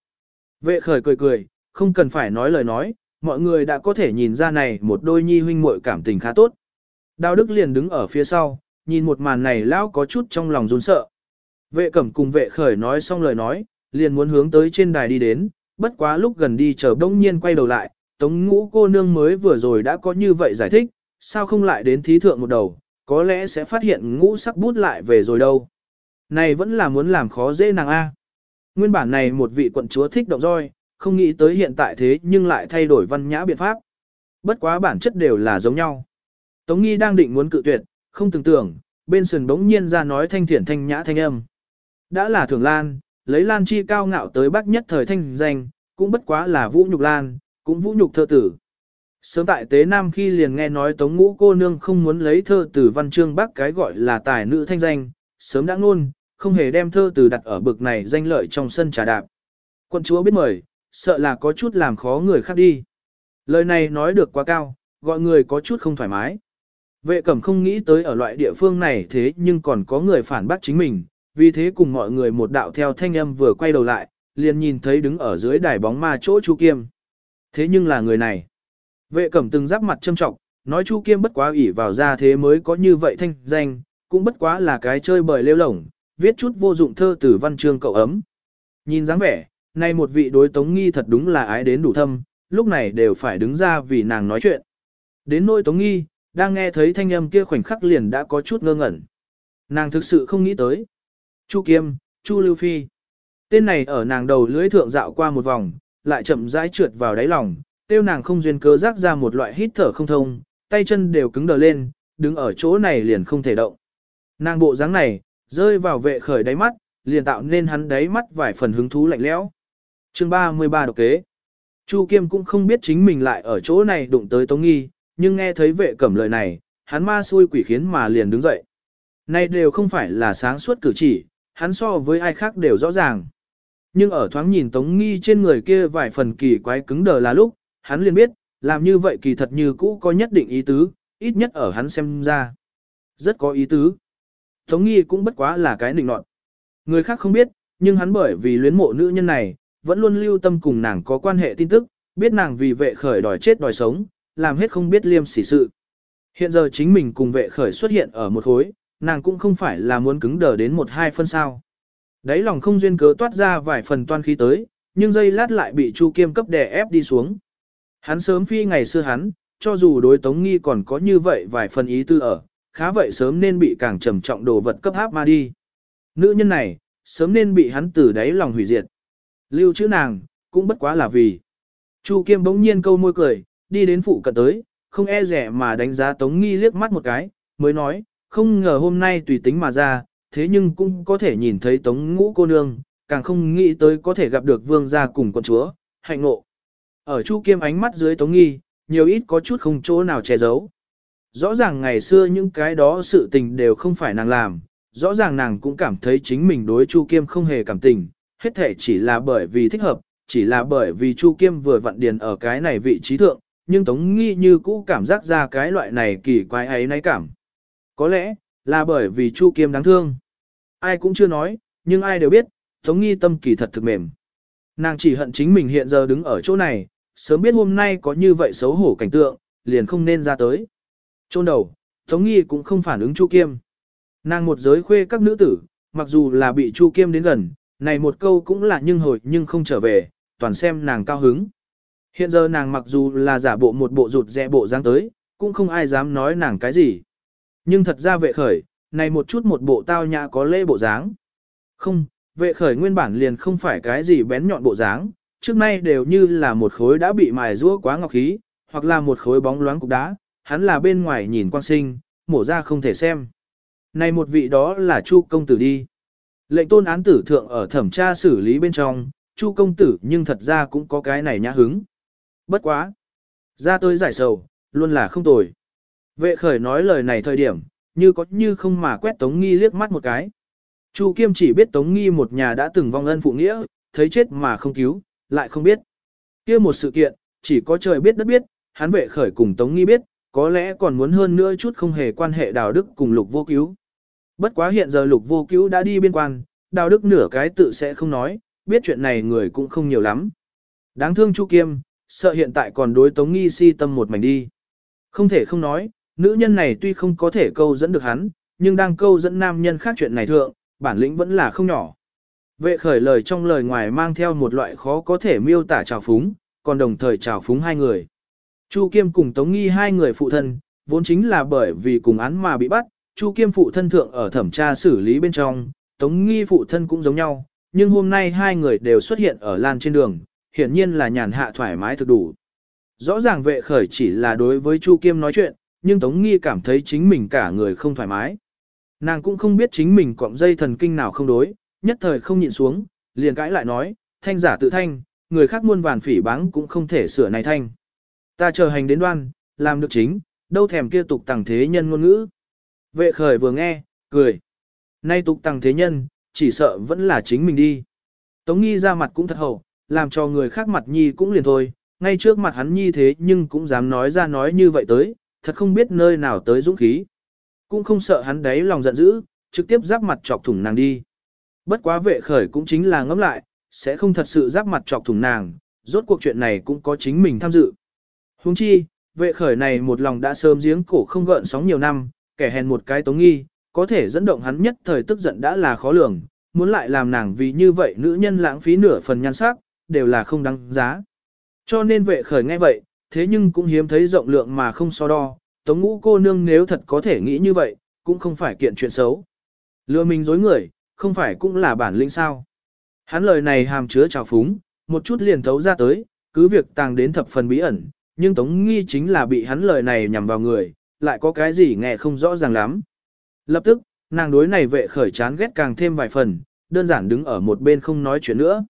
Vệ khởi cười cười, không cần phải nói lời nói, mọi người đã có thể nhìn ra này một đôi nhi huynh muội cảm tình khá tốt. Đào Đức liền đứng ở phía sau, nhìn một màn này lão có chút trong lòng run sợ. Vệ cẩm cùng vệ khởi nói xong lời nói, liền muốn hướng tới trên đài đi đến, bất quá lúc gần đi chờ đông nhiên quay đầu lại, tống ngũ cô nương mới vừa rồi đã có như vậy giải thích, sao không lại đến thí thượng một đầu, có lẽ sẽ phát hiện ngũ sắc bút lại về rồi đâu. Này vẫn là muốn làm khó dễ nàng A. Nguyên bản này một vị quận chúa thích động roi, không nghĩ tới hiện tại thế nhưng lại thay đổi văn nhã biện pháp. Bất quá bản chất đều là giống nhau. Tống nghi đang định muốn cự tuyệt, không tưởng tưởng, bên sườn bỗng nhiên ra nói thanh thiển thanh nhã thanh âm. Đã là thường lan, lấy lan chi cao ngạo tới bác nhất thời thanh danh, cũng bất quá là vũ nhục lan, cũng vũ nhục thơ tử. Sớm tại tế nam khi liền nghe nói tống ngũ cô nương không muốn lấy thơ tử văn chương bác cái gọi là tài nữ thanh danh, sớm đã ngôn, không hề đem thơ từ đặt ở bực này danh lợi trong sân trà đạp. Quân chúa biết mời, sợ là có chút làm khó người khác đi. Lời này nói được quá cao, gọi người có chút không thoải mái. Vệ cẩm không nghĩ tới ở loại địa phương này thế nhưng còn có người phản bác chính mình, vì thế cùng mọi người một đạo theo thanh âm vừa quay đầu lại, liền nhìn thấy đứng ở dưới đài bóng ma chỗ Chu Kiêm. Thế nhưng là người này. Vệ cẩm từng giáp mặt châm trọng, nói Chu Kiêm bất quá ủy vào ra thế mới có như vậy thanh danh, cũng bất quá là cái chơi bời lêu lổng, viết chút vô dụng thơ từ văn chương cậu ấm. Nhìn dáng vẻ, nay một vị đối tống nghi thật đúng là ái đến đủ thâm, lúc này đều phải đứng ra vì nàng nói chuyện. Đến nỗi tống nghi, đang nghe thấy thanh âm kia khoảnh khắc liền đã có chút ngơ ngẩn. Nàng thực sự không nghĩ tới. Chu Kiêm, Chu Lưu Phi. Tên này ở nàng đầu lưỡi thượng dạo qua một vòng, lại chậm rãi trượt vào đáy lòng, tiêu nàng không duyên cớ rác ra một loại hít thở không thông, tay chân đều cứng đờ lên, đứng ở chỗ này liền không thể động. Nàng bộ dáng này, rơi vào vệ khởi đáy mắt, liền tạo nên hắn đáy mắt vài phần hứng thú lạnh lẽo. Chương 33 độc kế. Chu Kiêm cũng không biết chính mình lại ở chỗ này đụng tới Tống Nghi, nhưng nghe thấy vệ cẩm lời này, hắn ma xui quỷ khiến mà liền đứng dậy. Này đều không phải là sáng suốt cử chỉ, hắn so với ai khác đều rõ ràng. Nhưng ở thoáng nhìn Tống Nghi trên người kia vài phần kỳ quái cứng đờ là lúc, hắn liền biết, làm như vậy kỳ thật như cũ có nhất định ý tứ, ít nhất ở hắn xem ra. Rất có ý tứ. Tống Nghi cũng bất quá là cái nịnh nọt. Người khác không biết, nhưng hắn bởi vì luyến mộ nữ nhân này, vẫn luôn lưu tâm cùng nàng có quan hệ tin tức, biết nàng vì vệ khởi đòi chết đòi sống, làm hết không biết liêm sỉ sự. Hiện giờ chính mình cùng vệ khởi xuất hiện ở một hối, nàng cũng không phải là muốn cứng đờ đến một hai phân sao. Đấy lòng không duyên cớ toát ra vài phần toan khí tới, nhưng dây lát lại bị Chu Kiêm cấp đè ép đi xuống. Hắn sớm phi ngày xưa hắn, cho dù đối Tống Nghi còn có như vậy vài phần ý tư ở, khá vậy sớm nên bị càng trầm trọng đồ vật cấp háp ma đi. Nữ nhân này, sớm nên bị hắn từ đáy lòng hủy diệt. Lưu chữ nàng, cũng bất quá là vì. Chu Kiêm bỗng nhiên câu môi cười, đi đến phụ cận tới, không e rẻ mà đánh giá Tống Nghi liếc mắt một cái, mới nói, không ngờ hôm nay tùy tính mà ra, thế nhưng cũng có thể nhìn thấy Tống Ngũ cô nương, càng không nghĩ tới có thể gặp được vương gia cùng con chúa, hạnh ngộ. Ở Chu Kiêm ánh mắt dưới Tống Nghi, nhiều ít có chút không chỗ nào che giấu. Rõ ràng ngày xưa những cái đó sự tình đều không phải nàng làm, rõ ràng nàng cũng cảm thấy chính mình đối Chu Kiêm không hề cảm tình, hết thể chỉ là bởi vì thích hợp, chỉ là bởi vì Chu Kiêm vừa vặn điền ở cái này vị trí thượng, nhưng Tống Nghi như cũ cảm giác ra cái loại này kỳ quái ấy náy cảm. Có lẽ, là bởi vì Chu Kiêm đáng thương. Ai cũng chưa nói, nhưng ai đều biết, Tống nghi tâm kỳ thật thực mềm. Nàng chỉ hận chính mình hiện giờ đứng ở chỗ này, sớm biết hôm nay có như vậy xấu hổ cảnh tượng, liền không nên ra tới. Trôn đầu, Tống nghi cũng không phản ứng Chu Kiêm. Nàng một giới khuê các nữ tử, mặc dù là bị Chu Kiêm đến gần, này một câu cũng là nhưng hồi nhưng không trở về, toàn xem nàng cao hứng. Hiện giờ nàng mặc dù là giả bộ một bộ rụt rẽ bộ dáng tới, cũng không ai dám nói nàng cái gì. Nhưng thật ra vệ khởi, này một chút một bộ tao nhã có lễ bộ dáng. Không, vệ khởi nguyên bản liền không phải cái gì bén nhọn bộ dáng, trước nay đều như là một khối đã bị mài rũa quá ngọc khí, hoặc là một khối bóng loáng cục đá, hắn là bên ngoài nhìn quang sinh, mổ ra không thể xem. Này một vị đó là Chu công tử đi. Lệnh tôn án tử thượng ở thẩm tra xử lý bên trong, Chu công tử nhưng thật ra cũng có cái này nhã hứng. Bất quá. Ra tôi giải sầu, luôn là không tồi. Vệ khởi nói lời này thời điểm, như có như không mà quét Tống Nghi liếc mắt một cái. Chu Kiêm chỉ biết Tống Nghi một nhà đã từng vong ân phụ nghĩa, thấy chết mà không cứu, lại không biết. kia một sự kiện, chỉ có trời biết đất biết, hắn vệ khởi cùng Tống Nghi biết, có lẽ còn muốn hơn nữa chút không hề quan hệ đào đức cùng lục vô cứu. Bất quá hiện giờ lục vô cứu đã đi biên quan, đào đức nửa cái tự sẽ không nói, biết chuyện này người cũng không nhiều lắm. Đáng thương Chu Kiêm, sợ hiện tại còn đối Tống Nghi si tâm một mảnh đi. Không thể không nói, nữ nhân này tuy không có thể câu dẫn được hắn, nhưng đang câu dẫn nam nhân khác chuyện này thượng, bản lĩnh vẫn là không nhỏ. Vệ khởi lời trong lời ngoài mang theo một loại khó có thể miêu tả trào phúng, còn đồng thời trào phúng hai người. Chu Kiêm cùng Tống Nghi hai người phụ thân, vốn chính là bởi vì cùng án mà bị bắt, Chu Kiêm phụ thân thượng ở thẩm tra xử lý bên trong, Tống Nghi phụ thân cũng giống nhau, nhưng hôm nay hai người đều xuất hiện ở lan trên đường, hiển nhiên là nhàn hạ thoải mái thực đủ. Rõ ràng vệ khởi chỉ là đối với Chu Kiêm nói chuyện, nhưng Tống Nghi cảm thấy chính mình cả người không thoải mái. Nàng cũng không biết chính mình cọng dây thần kinh nào không đối, nhất thời không nhịn xuống, liền cãi lại nói, thanh giả tự thanh, người khác muôn vàn phỉ báng cũng không thể sửa này thanh. Ta chờ hành đến đoan, làm được chính, đâu thèm kia tục tàng thế nhân ngôn ngữ. Vệ khởi vừa nghe, cười. Nay tục tàng thế nhân, chỉ sợ vẫn là chính mình đi. Tống nghi ra mặt cũng thật hậu, làm cho người khác mặt nhi cũng liền thôi, ngay trước mặt hắn nhi thế nhưng cũng dám nói ra nói như vậy tới, thật không biết nơi nào tới dũng khí. Cũng không sợ hắn đấy lòng giận dữ, trực tiếp giáp mặt chọc thủng nàng đi. Bất quá vệ khởi cũng chính là ngẫm lại, sẽ không thật sự giáp mặt chọc thủng nàng, rốt cuộc chuyện này cũng có chính mình tham dự. Huống chi, vệ khởi này một lòng đã sớm giếng cổ không gợn sóng nhiều năm, kẻ hèn một cái tống nghi, có thể dẫn động hắn nhất thời tức giận đã là khó lường, muốn lại làm nàng vì như vậy nữ nhân lãng phí nửa phần nhan sắc, đều là không đáng giá. Cho nên vệ khởi nghe vậy, thế nhưng cũng hiếm thấy rộng lượng mà không so đo, tống ngũ cô nương nếu thật có thể nghĩ như vậy, cũng không phải kiện chuyện xấu. Lừa mình dối người, không phải cũng là bản lĩnh sao. Hắn lời này hàm chứa trào phúng, một chút liền thấu ra tới, cứ việc tàng đến thập phần bí ẩn, nhưng Tống Nghi chính là bị hắn lời này nhằm vào người, lại có cái gì nghe không rõ ràng lắm. Lập tức, nàng đối này vệ khởi chán ghét càng thêm vài phần, đơn giản đứng ở một bên không nói chuyện nữa.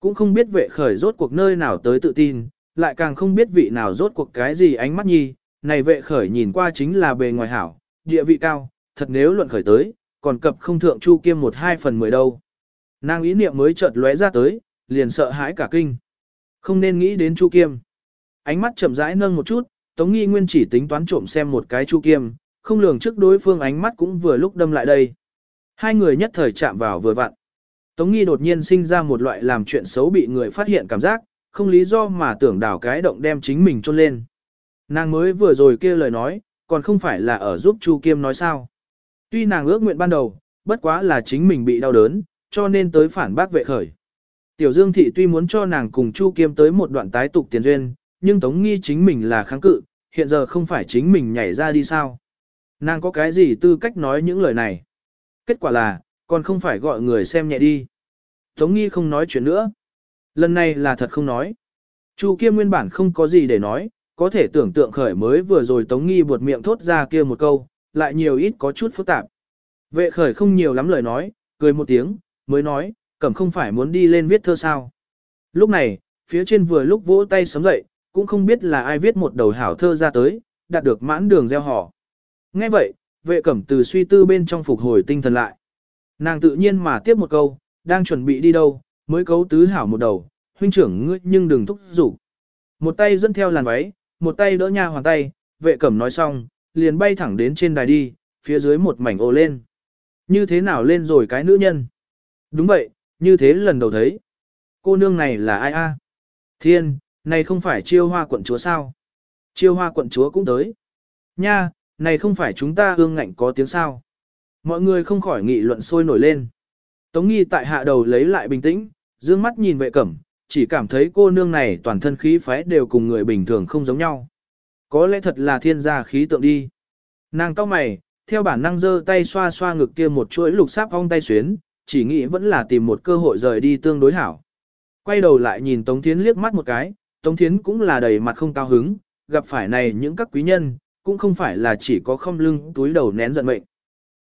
Cũng không biết vệ khởi rốt cuộc nơi nào tới tự tin, lại càng không biết vị nào rốt cuộc cái gì ánh mắt nhi, này vệ khởi nhìn qua chính là bề ngoài hảo, địa vị cao, thật nếu luận khởi tới, còn cập không thượng chu kiêm một hai phần mười đâu. Nàng ý niệm mới chợt lóe ra tới, liền sợ hãi cả kinh. Không nên nghĩ đến chu kiêm. Ánh mắt chậm rãi nâng một chút, Tống Nghi Nguyên chỉ tính toán trộm xem một cái chu kiêm, không lường trước đối phương ánh mắt cũng vừa lúc đâm lại đây. Hai người nhất thời chạm vào vừa vặn. Tống Nghi đột nhiên sinh ra một loại làm chuyện xấu bị người phát hiện cảm giác, không lý do mà tưởng đảo cái động đem chính mình chôn lên. Nàng mới vừa rồi kia lời nói, còn không phải là ở giúp Chu Kiêm nói sao. Tuy nàng ước nguyện ban đầu, bất quá là chính mình bị đau đớn, cho nên tới phản bác vệ khởi. Tiểu Dương Thị tuy muốn cho nàng cùng Chu Kiêm tới một đoạn tái tục tiền duyên, nhưng Tống Nghi chính mình là kháng cự, hiện giờ không phải chính mình nhảy ra đi sao. Nàng có cái gì tư cách nói những lời này. Kết quả là, còn không phải gọi người xem nhẹ đi. Tống Nghi không nói chuyện nữa. Lần này là thật không nói. Chu Kiêm nguyên bản không có gì để nói, có thể tưởng tượng khởi mới vừa rồi Tống Nghi buột miệng thốt ra kia một câu, lại nhiều ít có chút phức tạp. Vệ khởi không nhiều lắm lời nói, cười một tiếng, mới nói, cẩm không phải muốn đi lên viết thơ sao. Lúc này, phía trên vừa lúc vỗ tay sấm dậy, cũng không biết là ai viết một đầu hảo thơ ra tới, đạt được mãn đường gieo họ. Nghe vậy, vệ cẩm từ suy tư bên trong phục hồi tinh thần lại. Nàng tự nhiên mà tiếp một câu, đang chuẩn bị đi đâu, mới cấu tứ hảo một đầu, huynh trưởng ngươi nhưng đừng thúc rủ. Một tay dẫn theo làn váy, một tay đỡ nha hoàn tay, vệ cẩm nói xong, liền bay thẳng đến trên đài đi, phía dưới một mảnh ô lên. Như thế nào lên rồi cái nữ nhân? Đúng vậy, như thế lần đầu thấy. Cô nương này là ai a? Thiên, này không phải chiêu hoa quận chúa sao? Chiêu hoa quận chúa cũng tới. Nha, này không phải chúng ta ương ngạnh có tiếng sao? Mọi người không khỏi nghị luận sôi nổi lên. Tống nghi tại hạ đầu lấy lại bình tĩnh, dương mắt nhìn vệ cẩm, chỉ cảm thấy cô nương này toàn thân khí phái đều cùng người bình thường không giống nhau. Có lẽ thật là thiên gia khí tượng đi. Nàng cao mày, theo bản năng giơ tay xoa xoa ngực kia một chuỗi lục sáp ong tay xuyến, chỉ nghĩ vẫn là tìm một cơ hội rời đi tương đối hảo. Quay đầu lại nhìn Tống Thiến liếc mắt một cái, Tống Thiến cũng là đầy mặt không cao hứng, gặp phải này những các quý nhân, cũng không phải là chỉ có không lưng túi đầu nén giận mệnh.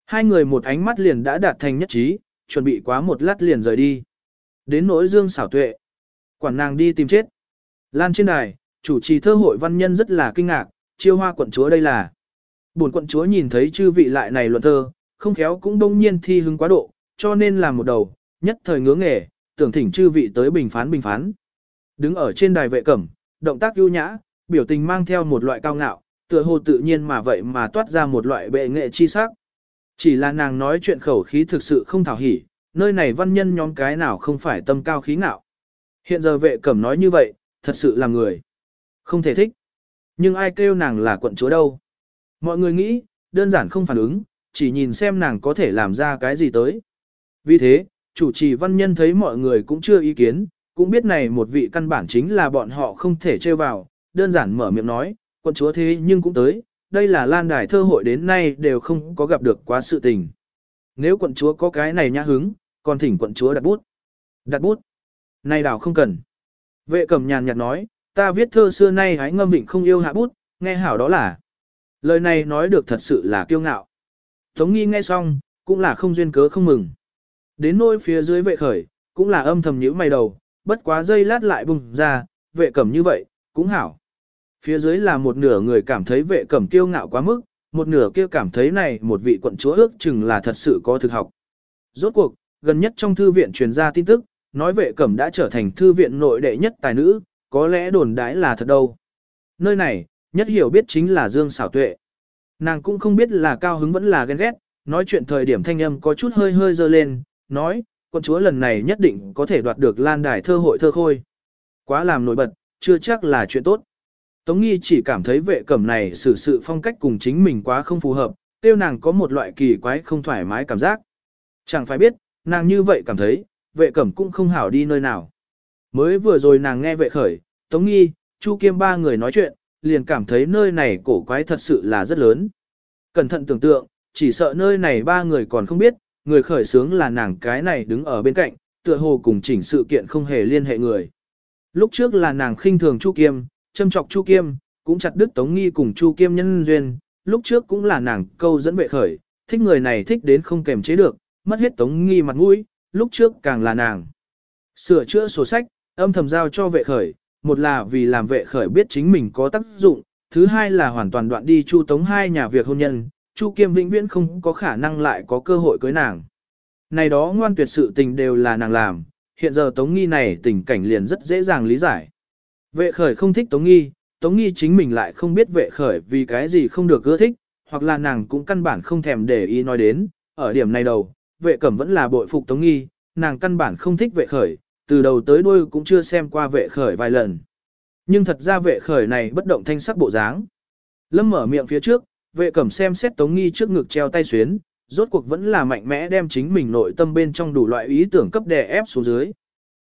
Hai người một ánh mắt liền đã đạt thành nhất trí, chuẩn bị quá một lát liền rời đi. Đến nỗi dương xảo tuệ. Quản nàng đi tìm chết. Lan trên đài, chủ trì thơ hội văn nhân rất là kinh ngạc, chiêu hoa quận chúa đây là. Bổn quận chúa nhìn thấy chư vị lại này luận thơ, không khéo cũng đông nhiên thi hứng quá độ, cho nên làm một đầu, nhất thời ngưỡng nghề, tưởng thỉnh chư vị tới bình phán bình phán. Đứng ở trên đài vệ cẩm, động tác ưu nhã, biểu tình mang theo một loại cao ngạo, tựa hồ tự nhiên mà vậy mà toát ra một loại bệ nghệ chi sắc. Chỉ là nàng nói chuyện khẩu khí thực sự không thảo hỉ, nơi này văn nhân nhóm cái nào không phải tâm cao khí ngạo. Hiện giờ vệ cẩm nói như vậy, thật sự là người. Không thể thích. Nhưng ai kêu nàng là quận chúa đâu. Mọi người nghĩ, đơn giản không phản ứng, chỉ nhìn xem nàng có thể làm ra cái gì tới. Vì thế, chủ trì văn nhân thấy mọi người cũng chưa ý kiến, cũng biết này một vị căn bản chính là bọn họ không thể chơi vào, đơn giản mở miệng nói, quận chúa thế nhưng cũng tới, đây là lan đài thơ hội đến nay đều không có gặp được quá sự tình. Nếu quận chúa có cái này nhã hứng, còn thỉnh quận chúa đặt bút. Đặt bút. Này đảo không cần. Vệ cầm nhàn nhạt nói, ta viết thơ xưa nay hái ngâm vịnh không yêu hạ bút, nghe hảo đó là. Lời này nói được thật sự là kiêu ngạo. Tống nghi nghe xong, cũng là không duyên cớ không mừng. Đến nôi phía dưới vệ khởi, cũng là âm thầm nhíu mày đầu, bất quá dây lát lại bùng ra, vệ cẩm như vậy, cũng hảo. Phía dưới là một nửa người cảm thấy vệ cẩm kiêu ngạo quá mức, một nửa kia cảm thấy này một vị quận chúa ước chừng là thật sự có thực học. Rốt cuộc, gần nhất trong thư viện truyền ra tin tức, nói vệ cẩm đã trở thành thư viện nội đệ nhất tài nữ, có lẽ đồn đãi là thật đâu. Nơi này, nhất hiểu biết chính là Dương xảo tuệ. Nàng cũng không biết là cao hứng vẫn là ghen ghét, nói chuyện thời điểm thanh âm có chút hơi hơi dơ lên, nói, quân chúa lần này nhất định có thể đoạt được lan đài thơ hội thơ khôi. Quá làm nổi bật, chưa chắc là chuyện tốt. Tống nghi chỉ cảm thấy vệ cẩm này xử sự phong cách cùng chính mình quá không phù hợp, tiêu nàng có một loại kỳ quái không thoải mái cảm giác. Chẳng phải biết, nàng như vậy cảm thấy, vệ cẩm cũng không hảo đi nơi nào. Mới vừa rồi nàng nghe vệ khởi, Tống nghi, Chu Kiêm ba người nói chuyện, liền cảm thấy nơi này cổ quái thật sự là rất lớn. Cẩn thận tưởng tượng, chỉ sợ nơi này ba người còn không biết, người khởi sướng là nàng cái này đứng ở bên cạnh, tựa hồ cùng chỉnh sự kiện không hề liên hệ người. Lúc trước là nàng khinh thường Chu Kiêm, châm chọc Chu Kiêm, cũng chặt đứt Tống Nghi cùng Chu Kiêm nhân duyên, lúc trước cũng là nàng câu dẫn vệ khởi, thích người này thích đến không kềm chế được, mất hết Tống Nghi mặt mũi, lúc trước càng là nàng. Sửa chữa sổ sách, âm thầm giao cho vệ khởi, một là vì làm vệ khởi biết chính mình có tác dụng, thứ hai là hoàn toàn đoạn đi Chu Tống hai nhà việc hôn nhân, Chu Kiêm vĩnh viễn không có khả năng lại có cơ hội cưới nàng. Này đó ngoan tuyệt sự tình đều là nàng làm, hiện giờ Tống Nghi này tình cảnh liền rất dễ dàng lý giải. Vệ khởi không thích Tống Nghi, Tống Nghi chính mình lại không biết vệ khởi vì cái gì không được ưa thích, hoặc là nàng cũng căn bản không thèm để ý nói đến, ở điểm này đầu, vệ cẩm vẫn là bội phục Tống Nghi, nàng căn bản không thích vệ khởi, từ đầu tới đuôi cũng chưa xem qua vệ khởi vài lần. Nhưng thật ra vệ khởi này bất động thanh sắc bộ dáng. Lâm mở miệng phía trước, vệ cẩm xem xét Tống Nghi trước ngực treo tay xuyến, rốt cuộc vẫn là mạnh mẽ đem chính mình nội tâm bên trong đủ loại ý tưởng cấp đè ép xuống dưới.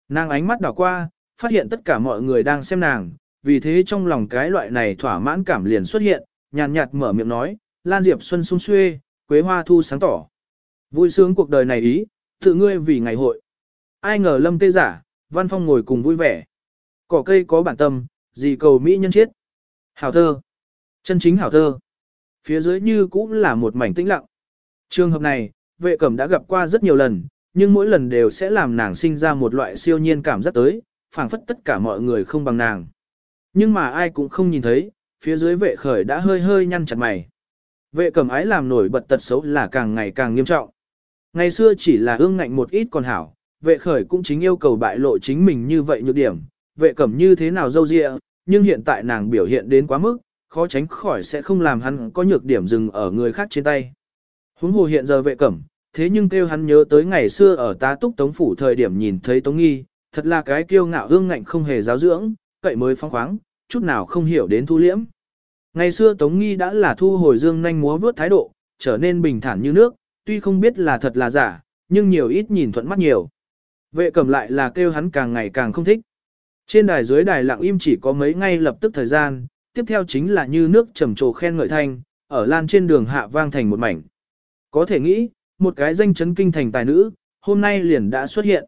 Nàng ánh mắt đảo qua, phát hiện tất cả mọi người đang xem nàng, vì thế trong lòng cái loại này thỏa mãn cảm liền xuất hiện, nhàn nhạt mở miệng nói, Lan Diệp Xuân sung xuê, Quế Hoa Thu sáng tỏ. Vui sướng cuộc đời này ý, tự ngươi vì ngày hội. Ai ngờ lâm tê giả, văn phong ngồi cùng vui vẻ. Cỏ cây có bản tâm, gì cầu mỹ nhân chết. Hảo thơ. Chân chính hảo thơ. Phía dưới như cũng là một mảnh tĩnh lặng. Trường hợp này, vệ cẩm đã gặp qua rất nhiều lần, nhưng mỗi lần đều sẽ làm nàng sinh ra một loại siêu nhiên cảm giác tới, phảng phất tất cả mọi người không bằng nàng. Nhưng mà ai cũng không nhìn thấy, phía dưới vệ khởi đã hơi hơi nhăn chặt mày. Vệ cẩm ái làm nổi bật tật xấu là càng ngày càng nghiêm trọng. Ngày xưa chỉ là ương ngạnh một ít còn hảo, vệ khởi cũng chính yêu cầu bại lộ chính mình như vậy nhược điểm, vệ cẩm như thế nào dâu dịa, nhưng hiện tại nàng biểu hiện đến quá mức, khó tránh khỏi sẽ không làm hắn có nhược điểm dừng ở người khác trên tay. Huống hồ hiện giờ vệ cẩm, thế nhưng kêu hắn nhớ tới ngày xưa ở tá túc tống phủ thời điểm nhìn thấy tống nghi, thật là cái kiêu ngạo hương ngạnh không hề giáo dưỡng, cậy mới phong khoáng, chút nào không hiểu đến thu liễm. Ngày xưa tống nghi đã là thu hồi dương nhanh múa vướt thái độ, trở nên bình thản như nước, tuy không biết là thật là giả, nhưng nhiều ít nhìn thuận mắt nhiều. Vệ cẩm lại là kêu hắn càng ngày càng không thích. Trên đài dưới đài lặng im chỉ có mấy ngay lập tức thời gian, tiếp theo chính là như nước trầm trồ khen ngợi thanh, ở lan trên đường hạ vang thành một mảnh. Có thể nghĩ, một cái danh chấn kinh thành tài nữ, hôm nay liền đã xuất hiện.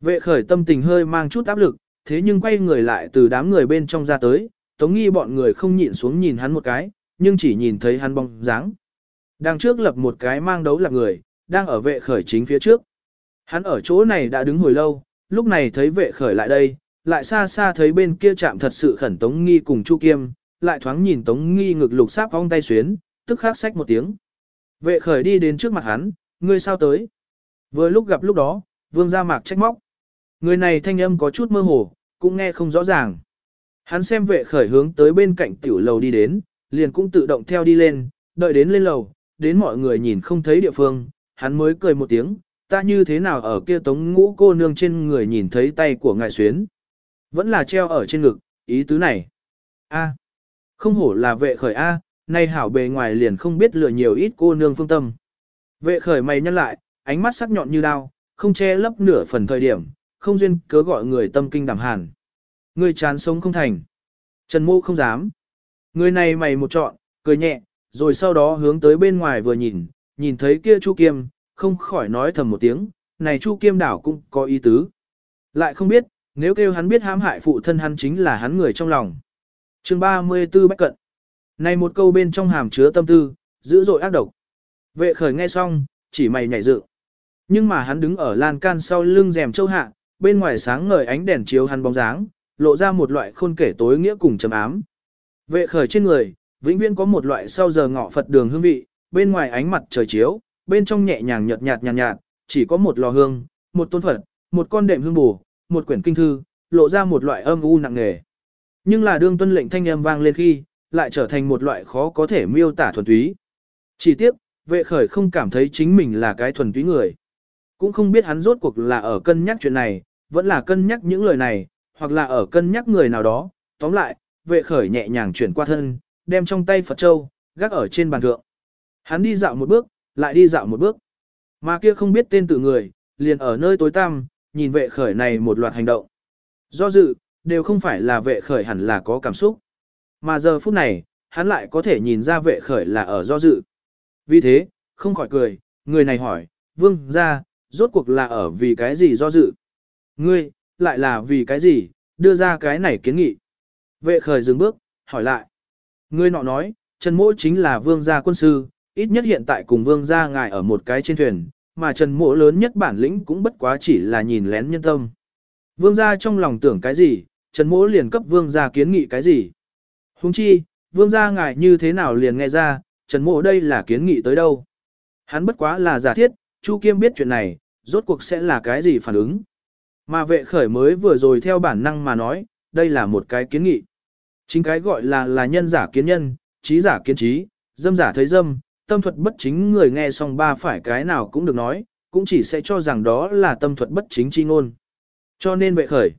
Vệ khởi tâm tình hơi mang chút áp lực, thế nhưng quay người lại từ đám người bên trong ra tới, tống nghi bọn người không nhịn xuống nhìn hắn một cái, nhưng chỉ nhìn thấy hắn bóng dáng. đang trước lập một cái mang đấu là người, đang ở vệ khởi chính phía trước. Hắn ở chỗ này đã đứng hồi lâu, lúc này thấy vệ khởi lại đây, lại xa xa thấy bên kia chạm thật sự khẩn Tống Nghi cùng Chu Kiêm, lại thoáng nhìn Tống Nghi ngực lục sáp ong tay xuyến, tức khắc sách một tiếng. Vệ khởi đi đến trước mặt hắn, ngươi sao tới? Vừa lúc gặp lúc đó, vương gia mạc trách móc. Người này thanh âm có chút mơ hồ, cũng nghe không rõ ràng. Hắn xem vệ khởi hướng tới bên cạnh tiểu lầu đi đến, liền cũng tự động theo đi lên, đợi đến lên lầu, đến mọi người nhìn không thấy địa phương, hắn mới cười một tiếng, ta như thế nào ở kia tống ngũ cô nương trên người nhìn thấy tay của ngài xuyến. Vẫn là treo ở trên ngực, ý tứ này. A. Không hổ là vệ khởi A, nay hảo bề ngoài liền không biết lừa nhiều ít cô nương phương tâm. Vệ khởi mày nhăn lại, ánh mắt sắc nhọn như đao, không che lấp nửa phần thời điểm, không duyên cớ gọi người tâm kinh đảm hàn. Người chán sống không thành. Trần mô không dám. Người này mày một trọn, cười nhẹ, rồi sau đó hướng tới bên ngoài vừa nhìn, nhìn thấy kia Chu Kiêm, không khỏi nói thầm một tiếng, này Chu Kiêm đảo cũng có ý tứ. Lại không biết, nếu kêu hắn biết hãm hại phụ thân hắn chính là hắn người trong lòng. chương 34 Bách Cận Này một câu bên trong hàm chứa tâm tư, dữ dội ác độc. Vệ khởi nghe xong, chỉ mày nhảy dự. Nhưng mà hắn đứng ở lan can sau lưng rèm châu hạ, bên ngoài sáng ngời ánh đèn chiếu hắn bóng dáng, lộ ra một loại khôn kể tối nghĩa cùng trầm ám. Vệ khởi trên người, vĩnh viễn có một loại sau giờ ngọ Phật đường hương vị, bên ngoài ánh mặt trời chiếu, bên trong nhẹ nhàng nhợt nhạt nhàn nhạt, nhạt, chỉ có một lò hương, một tôn Phật, một con đệm hương bù, một quyển kinh thư, lộ ra một loại âm u nặng nề. Nhưng là đương tuân lệnh thanh âm vang lên khi, lại trở thành một loại khó có thể miêu tả thuần túy. Chỉ tiếc, vệ khởi không cảm thấy chính mình là cái thuần túy người. Cũng không biết hắn rốt cuộc là ở cân nhắc chuyện này, vẫn là cân nhắc những lời này, hoặc là ở cân nhắc người nào đó. Tóm lại, vệ khởi nhẹ nhàng chuyển qua thân, đem trong tay Phật Châu, gác ở trên bàn thượng. Hắn đi dạo một bước, lại đi dạo một bước. Mà kia không biết tên tự người, liền ở nơi tối tăm, nhìn vệ khởi này một loạt hành động. Do dự, đều không phải là vệ khởi hẳn là có cảm xúc. Mà giờ phút này, hắn lại có thể nhìn ra vệ khởi là ở do dự. Vì thế, không khỏi cười, người này hỏi, vương ra, rốt cuộc là ở vì cái gì do dự? Ngươi, lại là vì cái gì, đưa ra cái này kiến nghị. Vệ khởi dừng bước, hỏi lại. Ngươi nọ nói, Trần Mỗ chính là vương gia quân sư, ít nhất hiện tại cùng vương gia ngài ở một cái trên thuyền, mà Trần Mỗ lớn nhất bản lĩnh cũng bất quá chỉ là nhìn lén nhân tâm. Vương gia trong lòng tưởng cái gì, Trần Mỗ liền cấp vương gia kiến nghị cái gì. Huống chi, vương gia ngài như thế nào liền nghe ra, Trần Mỗ đây là kiến nghị tới đâu. Hắn bất quá là giả thiết, Chu Kiêm biết chuyện này, rốt cuộc sẽ là cái gì phản ứng. Mà vệ khởi mới vừa rồi theo bản năng mà nói, đây là một cái kiến nghị. Chính cái gọi là là nhân giả kiến nhân, trí giả kiến trí, dâm giả thấy dâm, tâm thuật bất chính người nghe xong ba phải cái nào cũng được nói, cũng chỉ sẽ cho rằng đó là tâm thuật bất chính chi ngôn. Cho nên vệ khởi,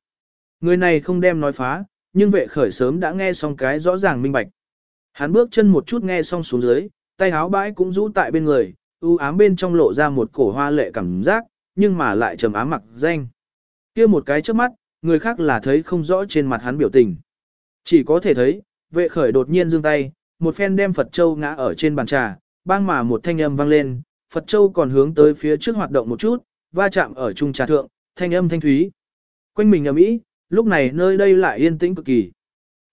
người này không đem nói phá, nhưng vệ khởi sớm đã nghe xong cái rõ ràng minh bạch. Hắn bước chân một chút nghe xong xuống dưới, tay áo bãi cũng rũ tại bên người, u ám bên trong lộ ra một cổ hoa lệ cảm giác, nhưng mà lại trầm ám mặc danh. kia một cái trước mắt, người khác là thấy không rõ trên mặt hắn biểu tình. Chỉ có thể thấy, vệ khởi đột nhiên giương tay, một phen đem Phật Châu ngã ở trên bàn trà, bang mà một thanh âm vang lên, Phật Châu còn hướng tới phía trước hoạt động một chút, va chạm ở trung trà thượng, thanh âm thanh thúy. Quanh mình ầm ĩ, lúc này nơi đây lại yên tĩnh cực kỳ.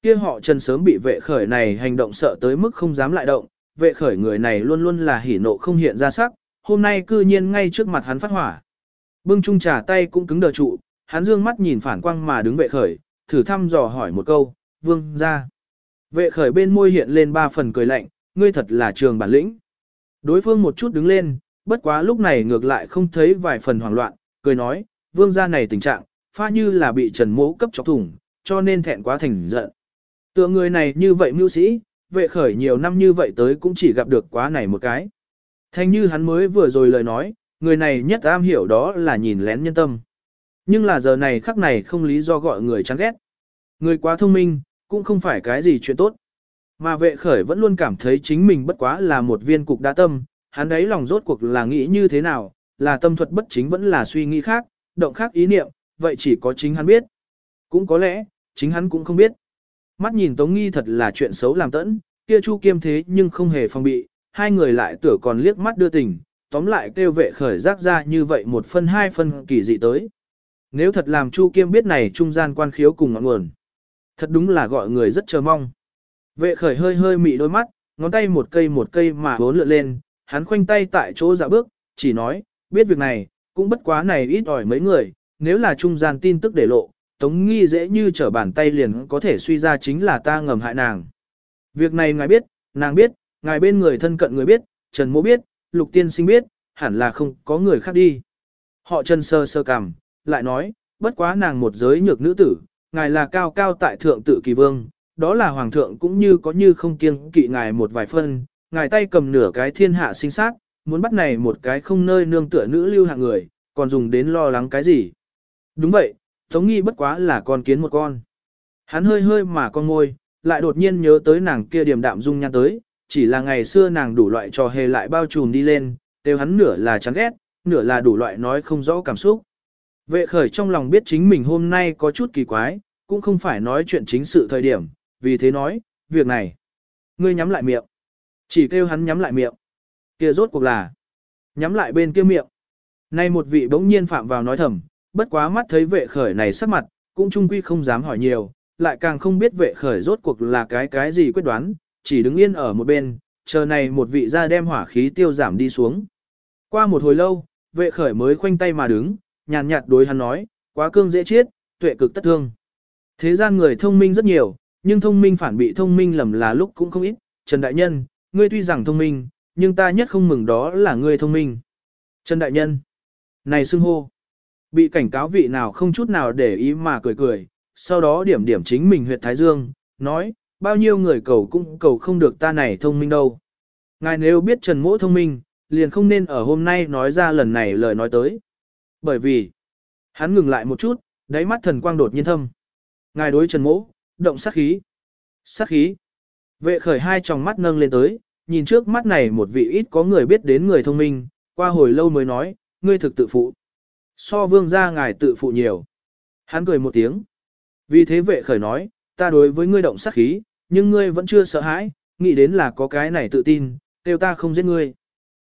Kia họ Trần sớm bị vệ khởi này hành động sợ tới mức không dám lại động, vệ khởi người này luôn luôn là hỉ nộ không hiện ra sắc, hôm nay cư nhiên ngay trước mặt hắn phát hỏa. Bưng trung trà tay cũng cứng đờ trụ, hắn dương mắt nhìn phản quang mà đứng vệ khởi, thử thăm dò hỏi một câu, vương ra. Vệ khởi bên môi hiện lên ba phần cười lạnh, ngươi thật là trường bản lĩnh. Đối phương một chút đứng lên, bất quá lúc này ngược lại không thấy vài phần hoảng loạn, cười nói, vương gia này tình trạng, pha như là bị trần mỗ cấp chọc thủng, cho nên thẹn quá thành giận. Tựa người này như vậy mưu sĩ, vệ khởi nhiều năm như vậy tới cũng chỉ gặp được quá này một cái. Thanh như hắn mới vừa rồi lời nói, người này nhất am hiểu đó là nhìn lén nhân tâm. Nhưng là giờ này khắc này không lý do gọi người chán ghét. Người quá thông minh, cũng không phải cái gì chuyện tốt. Mà vệ khởi vẫn luôn cảm thấy chính mình bất quá là một viên cục đa tâm, hắn ấy lòng rốt cuộc là nghĩ như thế nào, là tâm thuật bất chính vẫn là suy nghĩ khác, động khác ý niệm, vậy chỉ có chính hắn biết. Cũng có lẽ, chính hắn cũng không biết. Mắt nhìn Tống Nghi thật là chuyện xấu làm tẫn, kia Chu Kiêm thế nhưng không hề phòng bị, hai người lại tưởng còn liếc mắt đưa tình, tóm lại kêu vệ khởi rác ra như vậy một phân hai phân kỳ dị tới. Nếu thật làm Chu Kiêm biết này trung gian quan khiếu cùng ngọn nguồn, thật đúng là gọi người rất chờ mong. Vệ khởi hơi hơi mị đôi mắt, ngón tay một cây một cây mà bốn lượn lên, hắn khoanh tay tại chỗ dạ bước, chỉ nói, biết việc này, cũng bất quá này ít ỏi mấy người, nếu là trung gian tin tức để lộ, Tống Nghi dễ như trở bàn tay liền có thể suy ra chính là ta ngầm hại nàng. Việc này ngài biết, nàng biết, ngài bên người thân cận người biết, Trần Mô biết, Lục Tiên Sinh biết, hẳn là không có người khác đi. Họ Trần sơ sơ cằm, lại nói, bất quá nàng một giới nhược nữ tử, ngài là cao cao tại thượng tự kỳ vương, đó là hoàng thượng cũng như có như không kiêng kỵ ngài một vài phân, ngài tay cầm nửa cái thiên hạ sinh sát, muốn bắt này một cái không nơi nương tựa nữ lưu hạng người, còn dùng đến lo lắng cái gì. Đúng vậy, Tống Nghi bất quá là con kiến một con. Hắn hơi hơi mà con ngôi, lại đột nhiên nhớ tới nàng kia điểm đạm dung nhan tới, chỉ là ngày xưa nàng đủ loại trò hề lại bao trùm đi lên, đều hắn nửa là chán ghét, nửa là đủ loại nói không rõ cảm xúc. Vệ khởi trong lòng biết chính mình hôm nay có chút kỳ quái, cũng không phải nói chuyện chính sự thời điểm, vì thế nói, việc này. Ngươi nhắm lại miệng. Chỉ kêu hắn nhắm lại miệng. kia rốt cuộc là. Nhắm lại bên kia miệng. Nay một vị bỗng nhiên phạm vào nói thầm, bất quá mắt thấy vệ khởi này sắc mặt, cũng trung quy không dám hỏi nhiều, lại càng không biết vệ khởi rốt cuộc là cái cái gì quyết đoán, chỉ đứng yên ở một bên, chờ này một vị ra đem hỏa khí tiêu giảm đi xuống. Qua một hồi lâu, vệ khởi mới khoanh tay mà đứng, nhàn nhạt đối hắn nói, quá cương dễ chết, tuệ cực tất thương. Thế gian người thông minh rất nhiều, nhưng thông minh phản bị thông minh lầm là lúc cũng không ít. Trần Đại Nhân, ngươi tuy rằng thông minh, nhưng ta nhất không mừng đó là ngươi thông minh. Trần Đại Nhân, này xưng hô, bị cảnh cáo vị nào không chút nào để ý mà cười cười, sau đó điểm điểm chính mình huyệt Thái Dương, nói, bao nhiêu người cầu cũng cầu không được ta này thông minh đâu. Ngài nếu biết Trần Mỗ thông minh, liền không nên ở hôm nay nói ra lần này lời nói tới. Bởi vì, hắn ngừng lại một chút, đáy mắt thần quang đột nhiên thâm. Ngài đối Trần Mỗ, động sát khí. Sát khí. Vệ khởi hai tròng mắt nâng lên tới, nhìn trước mắt này một vị ít có người biết đến người thông minh, qua hồi lâu mới nói, ngươi thực tự phụ. So vương gia ngài tự phụ nhiều. Hắn cười một tiếng. Vì thế vệ khởi nói, ta đối với ngươi động sát khí, nhưng ngươi vẫn chưa sợ hãi, nghĩ đến là có cái này tự tin, tiêu ta không giết ngươi.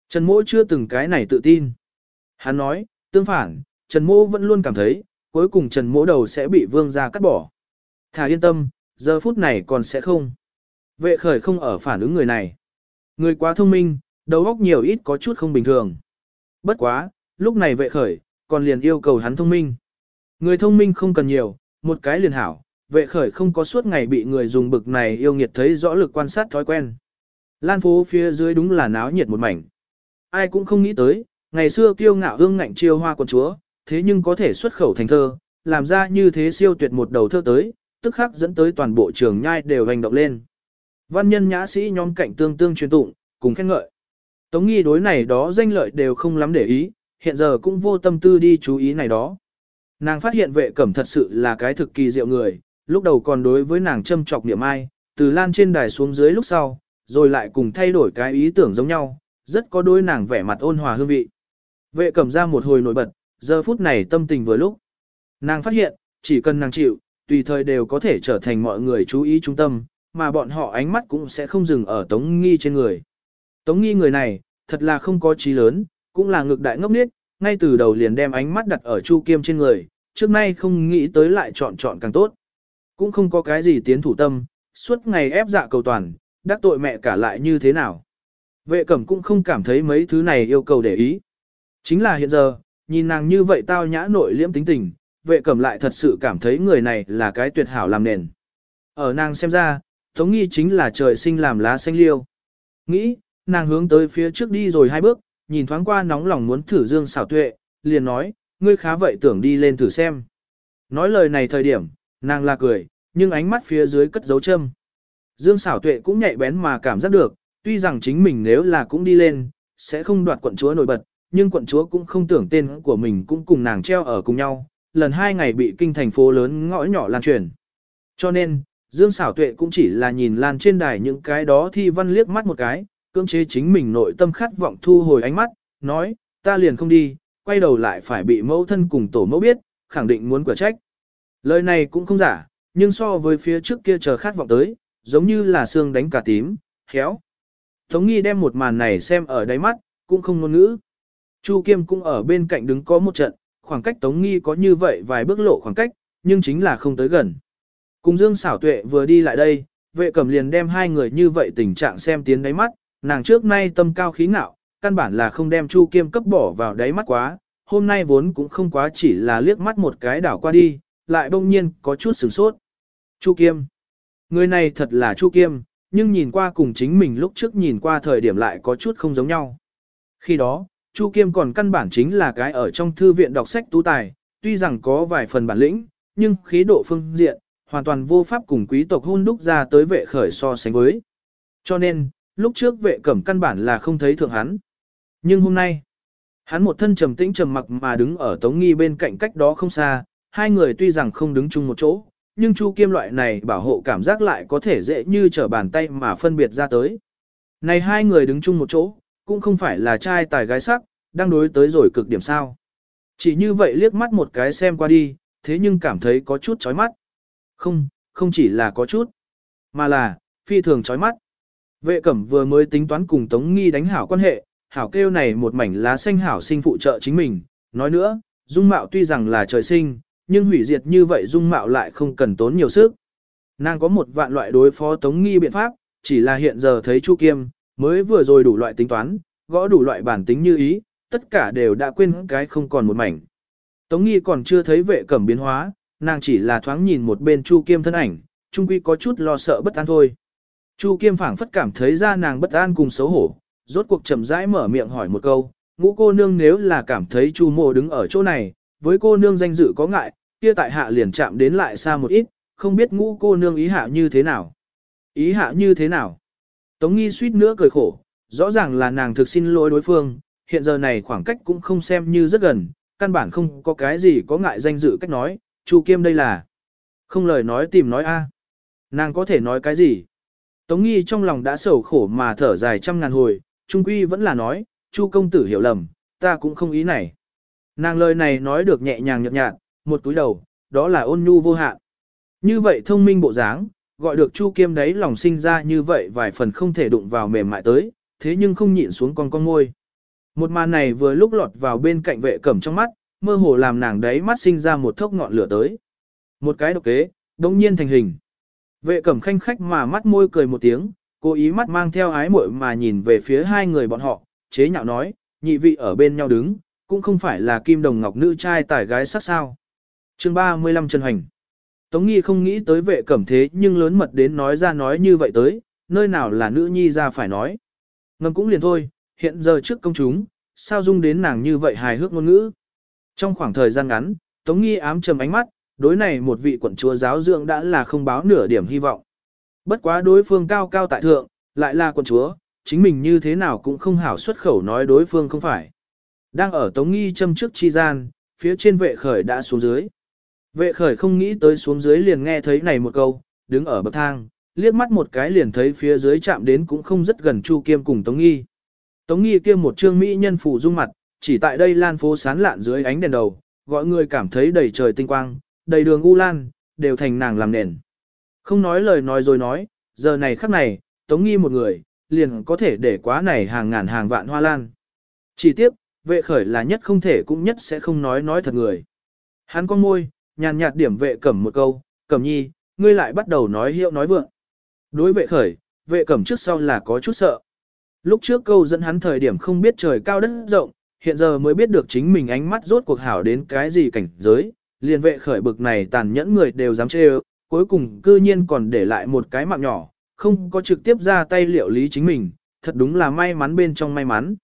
Trần Mỗ chưa từng cái này tự tin. Hắn nói, tương phản, Trần Mỗ vẫn luôn cảm thấy, cuối cùng Trần Mỗ đầu sẽ bị vương gia cắt bỏ. Thả yên tâm, giờ phút này còn sẽ không. Vệ khởi không ở phản ứng người này. Người quá thông minh, đầu óc nhiều ít có chút không bình thường. Bất quá, lúc này vệ khởi, còn liền yêu cầu hắn thông minh. Người thông minh không cần nhiều, một cái liền hảo, vệ khởi không có suốt ngày bị người dùng bực này yêu nghiệt thấy rõ lực quan sát thói quen. Lan phố phía dưới đúng là náo nhiệt một mảnh. Ai cũng không nghĩ tới, ngày xưa kiêu ngạo hương ngạnh chiêu hoa quần chúa, thế nhưng có thể xuất khẩu thành thơ, làm ra như thế siêu tuyệt một đầu thơ tới, tức khắc dẫn tới toàn bộ trường nhai đều hành động lên. Văn nhân nhã sĩ nhóm cạnh tương tương truyền tụng, cùng khen ngợi. Tống nghi đối này đó danh lợi đều không lắm để ý, hiện giờ cũng vô tâm tư đi chú ý này đó. Nàng phát hiện vệ cẩm thật sự là cái thực kỳ diệu người, lúc đầu còn đối với nàng châm trọc niệm ai, từ lan trên đài xuống dưới lúc sau, rồi lại cùng thay đổi cái ý tưởng giống nhau, rất có đôi nàng vẻ mặt ôn hòa hương vị. Vệ cẩm ra một hồi nổi bật, giờ phút này tâm tình vừa lúc. Nàng phát hiện, chỉ cần nàng chịu, tùy thời đều có thể trở thành mọi người chú ý trung tâm, mà bọn họ ánh mắt cũng sẽ không dừng ở Tống Nghi trên người. Tống Nghi người này, thật là không có trí lớn, cũng là ngược đại ngốc niết, ngay từ đầu liền đem ánh mắt đặt ở Chu Kiêm trên người, trước nay không nghĩ tới lại chọn chọn càng tốt. Cũng không có cái gì tiến thủ tâm, suốt ngày ép dạ cầu toàn, đắc tội mẹ cả lại như thế nào. Vệ cẩm cũng không cảm thấy mấy thứ này yêu cầu để ý. Chính là hiện giờ, nhìn nàng như vậy tao nhã nội liễm tính tình, vệ cẩm lại thật sự cảm thấy người này là cái tuyệt hảo làm nền. Ở nàng xem ra, Tống Nghi chính là trời sinh làm lá xanh liêu. Nghĩ, nàng hướng tới phía trước đi rồi hai bước, nhìn thoáng qua nóng lòng muốn thử dương xảo tuệ, liền nói, ngươi khá vậy tưởng đi lên thử xem. Nói lời này thời điểm, nàng là cười, nhưng ánh mắt phía dưới cất dấu châm. Dương xảo tuệ cũng nhạy bén mà cảm giác được, tuy rằng chính mình nếu là cũng đi lên, sẽ không đoạt quận chúa nổi bật, nhưng quận chúa cũng không tưởng tên của mình cũng cùng nàng treo ở cùng nhau, lần hai ngày bị kinh thành phố lớn ngõ nhỏ lan truyền. Cho nên, Dương Sảo Tuệ cũng chỉ là nhìn lan trên đài những cái đó thi văn liếc mắt một cái, cưỡng chế chính mình nội tâm khát vọng thu hồi ánh mắt, nói, ta liền không đi, quay đầu lại phải bị mẫu thân cùng tổ mẫu biết, khẳng định muốn quả trách. Lời này cũng không giả, nhưng so với phía trước kia chờ khát vọng tới, giống như là xương đánh cả tím, khéo. Tống nghi đem một màn này xem ở đáy mắt, cũng không ngôn ngữ. Chu Kiêm cũng ở bên cạnh đứng có một trận, khoảng cách Tống nghi có như vậy vài bước lộ khoảng cách, nhưng chính là không tới gần. Cùng Dương xảo tuệ vừa đi lại đây, vệ cẩm liền đem hai người như vậy tình trạng xem tiến đáy mắt, nàng trước nay tâm cao khí ngạo, căn bản là không đem Chu Kiêm cấp bỏ vào đáy mắt quá, hôm nay vốn cũng không quá chỉ là liếc mắt một cái đảo qua đi, lại bỗng nhiên có chút sửng sốt. Chu Kiêm. Người này thật là Chu Kiêm, nhưng nhìn qua cùng chính mình lúc trước nhìn qua thời điểm lại có chút không giống nhau. Khi đó, Chu Kiêm còn căn bản chính là cái ở trong thư viện đọc sách tú tài, tuy rằng có vài phần bản lĩnh, nhưng khí độ phương diện, hoàn toàn vô pháp cùng quý tộc hôn đúc ra tới vệ khởi so sánh với. Cho nên, lúc trước vệ cẩm căn bản là không thấy thượng hắn. Nhưng hôm nay, hắn một thân trầm tĩnh trầm mặc mà đứng ở Tống Nghi bên cạnh cách đó không xa, hai người tuy rằng không đứng chung một chỗ, nhưng Chu Kiêm loại này bảo hộ cảm giác lại có thể dễ như trở bàn tay mà phân biệt ra tới. Này hai người đứng chung một chỗ, cũng không phải là trai tài gái sắc, đang đối tới rồi cực điểm sao. Chỉ như vậy liếc mắt một cái xem qua đi, thế nhưng cảm thấy có chút chói mắt. Không, không chỉ là có chút, mà là, phi thường chói mắt. Vệ cẩm vừa mới tính toán cùng Tống Nghi đánh hảo quan hệ, hảo kêu này một mảnh lá xanh hảo sinh phụ trợ chính mình. Nói nữa, dung mạo tuy rằng là trời sinh, nhưng hủy diệt như vậy dung mạo lại không cần tốn nhiều sức. Nàng có một vạn loại đối phó Tống Nghi biện pháp, chỉ là hiện giờ thấy Chu Kiêm, mới vừa rồi đủ loại tính toán, gõ đủ loại bản tính như ý, tất cả đều đã quên cái không còn một mảnh. Tống Nghi còn chưa thấy vệ cẩm biến hóa, nàng chỉ là thoáng nhìn một bên Chu Kiêm thân ảnh, trung quy có chút lo sợ bất an thôi. Chu Kiêm phảng phất cảm thấy ra nàng bất an cùng xấu hổ, rốt cuộc chậm rãi mở miệng hỏi một câu, ngũ cô nương nếu là cảm thấy Chu mộ đứng ở chỗ này, với cô nương danh dự có ngại, kia tại hạ liền chạm đến lại xa một ít, không biết ngũ cô nương ý hạ như thế nào. Ý hạ như thế nào? Tống nghi suýt nữa cười khổ, rõ ràng là nàng thực xin lỗi đối phương, hiện giờ này khoảng cách cũng không xem như rất gần, căn bản không có cái gì có ngại danh dự cách nói, Chu Kiêm đây là. Không lời nói tìm nói a. À. Nàng có thể nói cái gì? Tống nghi trong lòng đã sầu khổ mà thở dài trăm ngàn hồi, trung quy vẫn là nói, Chu công tử hiểu lầm, ta cũng không ý này. Nàng lời này nói được nhẹ nhàng nhợt nhạt, một túi đầu, đó là ôn nhu vô hạn. Như vậy thông minh bộ dáng, gọi được Chu Kiêm đấy lòng sinh ra như vậy vài phần không thể đụng vào mềm mại tới, thế nhưng không nhịn xuống con con ngôi. Một màn này vừa lúc lọt vào bên cạnh vệ cẩm trong mắt, mơ hồ làm nàng đấy mắt sinh ra một thốc ngọn lửa tới. Một cái độc kế, đông nhiên thành hình. Vệ cẩm khanh khách mà mắt môi cười một tiếng, cố ý mắt mang theo ái muội mà nhìn về phía hai người bọn họ, chế nhạo nói, nhị vị ở bên nhau đứng, cũng không phải là kim đồng ngọc nữ trai tài gái sắc sao. chương 35 Trần Hành Tống Nghi không nghĩ tới vệ cẩm thế nhưng lớn mật đến nói ra nói như vậy tới, nơi nào là nữ nhi ra phải nói. Ngầm cũng liền thôi, hiện giờ trước công chúng, sao dung đến nàng như vậy hài hước ngôn ngữ. Trong khoảng thời gian ngắn, Tống Nghi ám trầm ánh mắt, đối này một vị quận chúa giáo dưỡng đã là không báo nửa điểm hy vọng. Bất quá đối phương cao cao tại thượng, lại là quận chúa, chính mình như thế nào cũng không hảo xuất khẩu nói đối phương không phải. Đang ở Tống Nghi châm trước chi gian, phía trên vệ khởi đã xuống dưới. Vệ khởi không nghĩ tới xuống dưới liền nghe thấy này một câu, đứng ở bậc thang, liếc mắt một cái liền thấy phía dưới chạm đến cũng không rất gần Chu Kiêm cùng Tống Nghi. Tống Nghi kia một trương mỹ nhân phủ dung mặt, chỉ tại đây lan phố sán lạn dưới ánh đèn đầu, gọi người cảm thấy đầy trời tinh quang, đầy đường u lan, đều thành nàng làm nền. Không nói lời nói rồi nói, giờ này khắc này, Tống Nghi một người, liền có thể để quá này hàng ngàn hàng vạn hoa lan. Chỉ tiếc, vệ khởi là nhất không thể cũng nhất sẽ không nói nói thật người. Hắn con môi, nhàn nhạt điểm vệ cẩm một câu, cẩm nhi, ngươi lại bắt đầu nói hiệu nói vượng. Đối vệ khởi, vệ cẩm trước sau là có chút sợ. Lúc trước câu dẫn hắn thời điểm không biết trời cao đất rộng, hiện giờ mới biết được chính mình ánh mắt rốt cuộc hảo đến cái gì cảnh giới, liền vệ khởi bực này tàn nhẫn người đều dám chê cuối cùng cư nhiên còn để lại một cái mạng nhỏ, không có trực tiếp ra tay liệu lý chính mình, thật đúng là may mắn bên trong may mắn.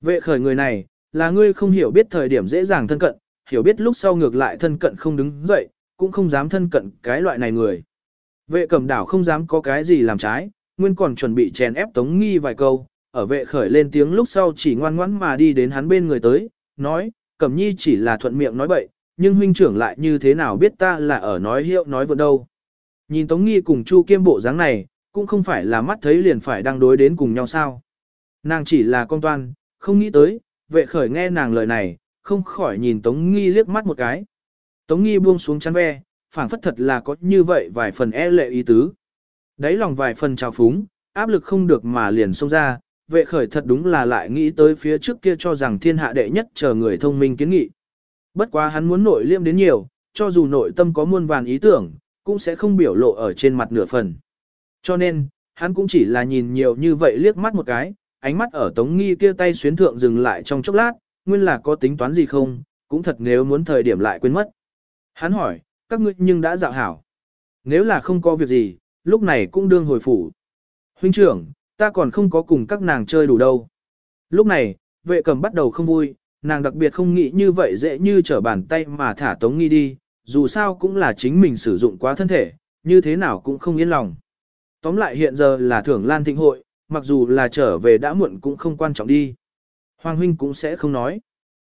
Vệ khởi người này, là ngươi không hiểu biết thời điểm dễ dàng thân cận, hiểu biết lúc sau ngược lại thân cận không đứng dậy, cũng không dám thân cận cái loại này người. Vệ cẩm đảo không dám có cái gì làm trái, nguyên còn chuẩn bị chèn ép tống nghi vài câu, ở vệ khởi lên tiếng lúc sau chỉ ngoan ngoãn mà đi đến hắn bên người tới, nói, Cẩm Nhi chỉ là thuận miệng nói bậy, nhưng huynh trưởng lại như thế nào biết ta là ở nói hiệu nói vượt đâu. Nhìn Tống Nghi cùng Chu Kiêm bộ dáng này, cũng không phải là mắt thấy liền phải đang đối đến cùng nhau sao. Nàng chỉ là con toan, không nghĩ tới, vệ khởi nghe nàng lời này, không khỏi nhìn Tống Nghi liếc mắt một cái. Tống Nghi buông xuống chăn ve, phảng phất thật là có như vậy vài phần e lệ ý tứ. Đấy lòng vài phần trào phúng, áp lực không được mà liền xông ra, vệ khởi thật đúng là lại nghĩ tới phía trước kia cho rằng thiên hạ đệ nhất chờ người thông minh kiến nghị. Bất quá hắn muốn nội liêm đến nhiều, cho dù nội tâm có muôn vàn ý tưởng, cũng sẽ không biểu lộ ở trên mặt nửa phần. Cho nên, hắn cũng chỉ là nhìn nhiều như vậy liếc mắt một cái, ánh mắt ở tống nghi kia tay xuyến thượng dừng lại trong chốc lát, nguyên là có tính toán gì không, cũng thật nếu muốn thời điểm lại quên mất. Hắn hỏi, các ngươi nhưng đã dạo hảo. Nếu là không có việc gì, lúc này cũng đương hồi phủ. Huynh trưởng, ta còn không có cùng các nàng chơi đủ đâu. Lúc này, vệ cầm bắt đầu không vui, nàng đặc biệt không nghĩ như vậy dễ như trở bàn tay mà thả tống nghi đi, dù sao cũng là chính mình sử dụng quá thân thể, như thế nào cũng không yên lòng. Tóm lại hiện giờ là thưởng lan thịnh hội, mặc dù là trở về đã muộn cũng không quan trọng đi. Hoàng huynh cũng sẽ không nói.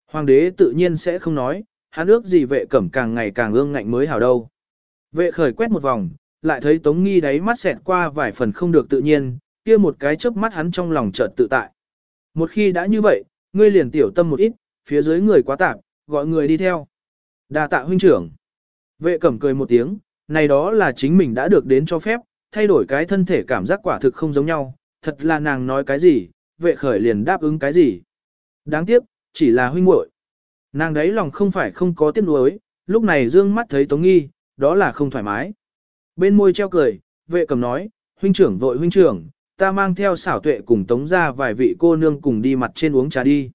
Hoàng đế tự nhiên sẽ không nói, hắn ước gì vệ cẩm càng ngày càng ương ngạnh mới hảo đâu. Vệ khởi quét một vòng, lại thấy Tống Nghi đáy mắt xẹt qua vài phần không được tự nhiên, kia một cái chớp mắt hắn trong lòng chợt tự tại. Một khi đã như vậy, ngươi liền tiểu tâm một ít, phía dưới người quá tạp, gọi người đi theo. Đa tạ huynh trưởng. Vệ cẩm cười một tiếng, này đó là chính mình đã được đến cho phép, thay đổi cái thân thể cảm giác quả thực không giống nhau, thật là nàng nói cái gì, vệ khởi liền đáp ứng cái gì. Đáng tiếc, chỉ là huynh muội. Nàng đấy lòng không phải không có tiếc nuối, lúc này dương mắt thấy Tống Nghi, đó là không thoải mái. Bên môi treo cười, vệ cầm nói, huynh trưởng vội huynh trưởng, ta mang theo xảo tuệ cùng Tống ra vài vị cô nương cùng đi mặt trên uống trà đi.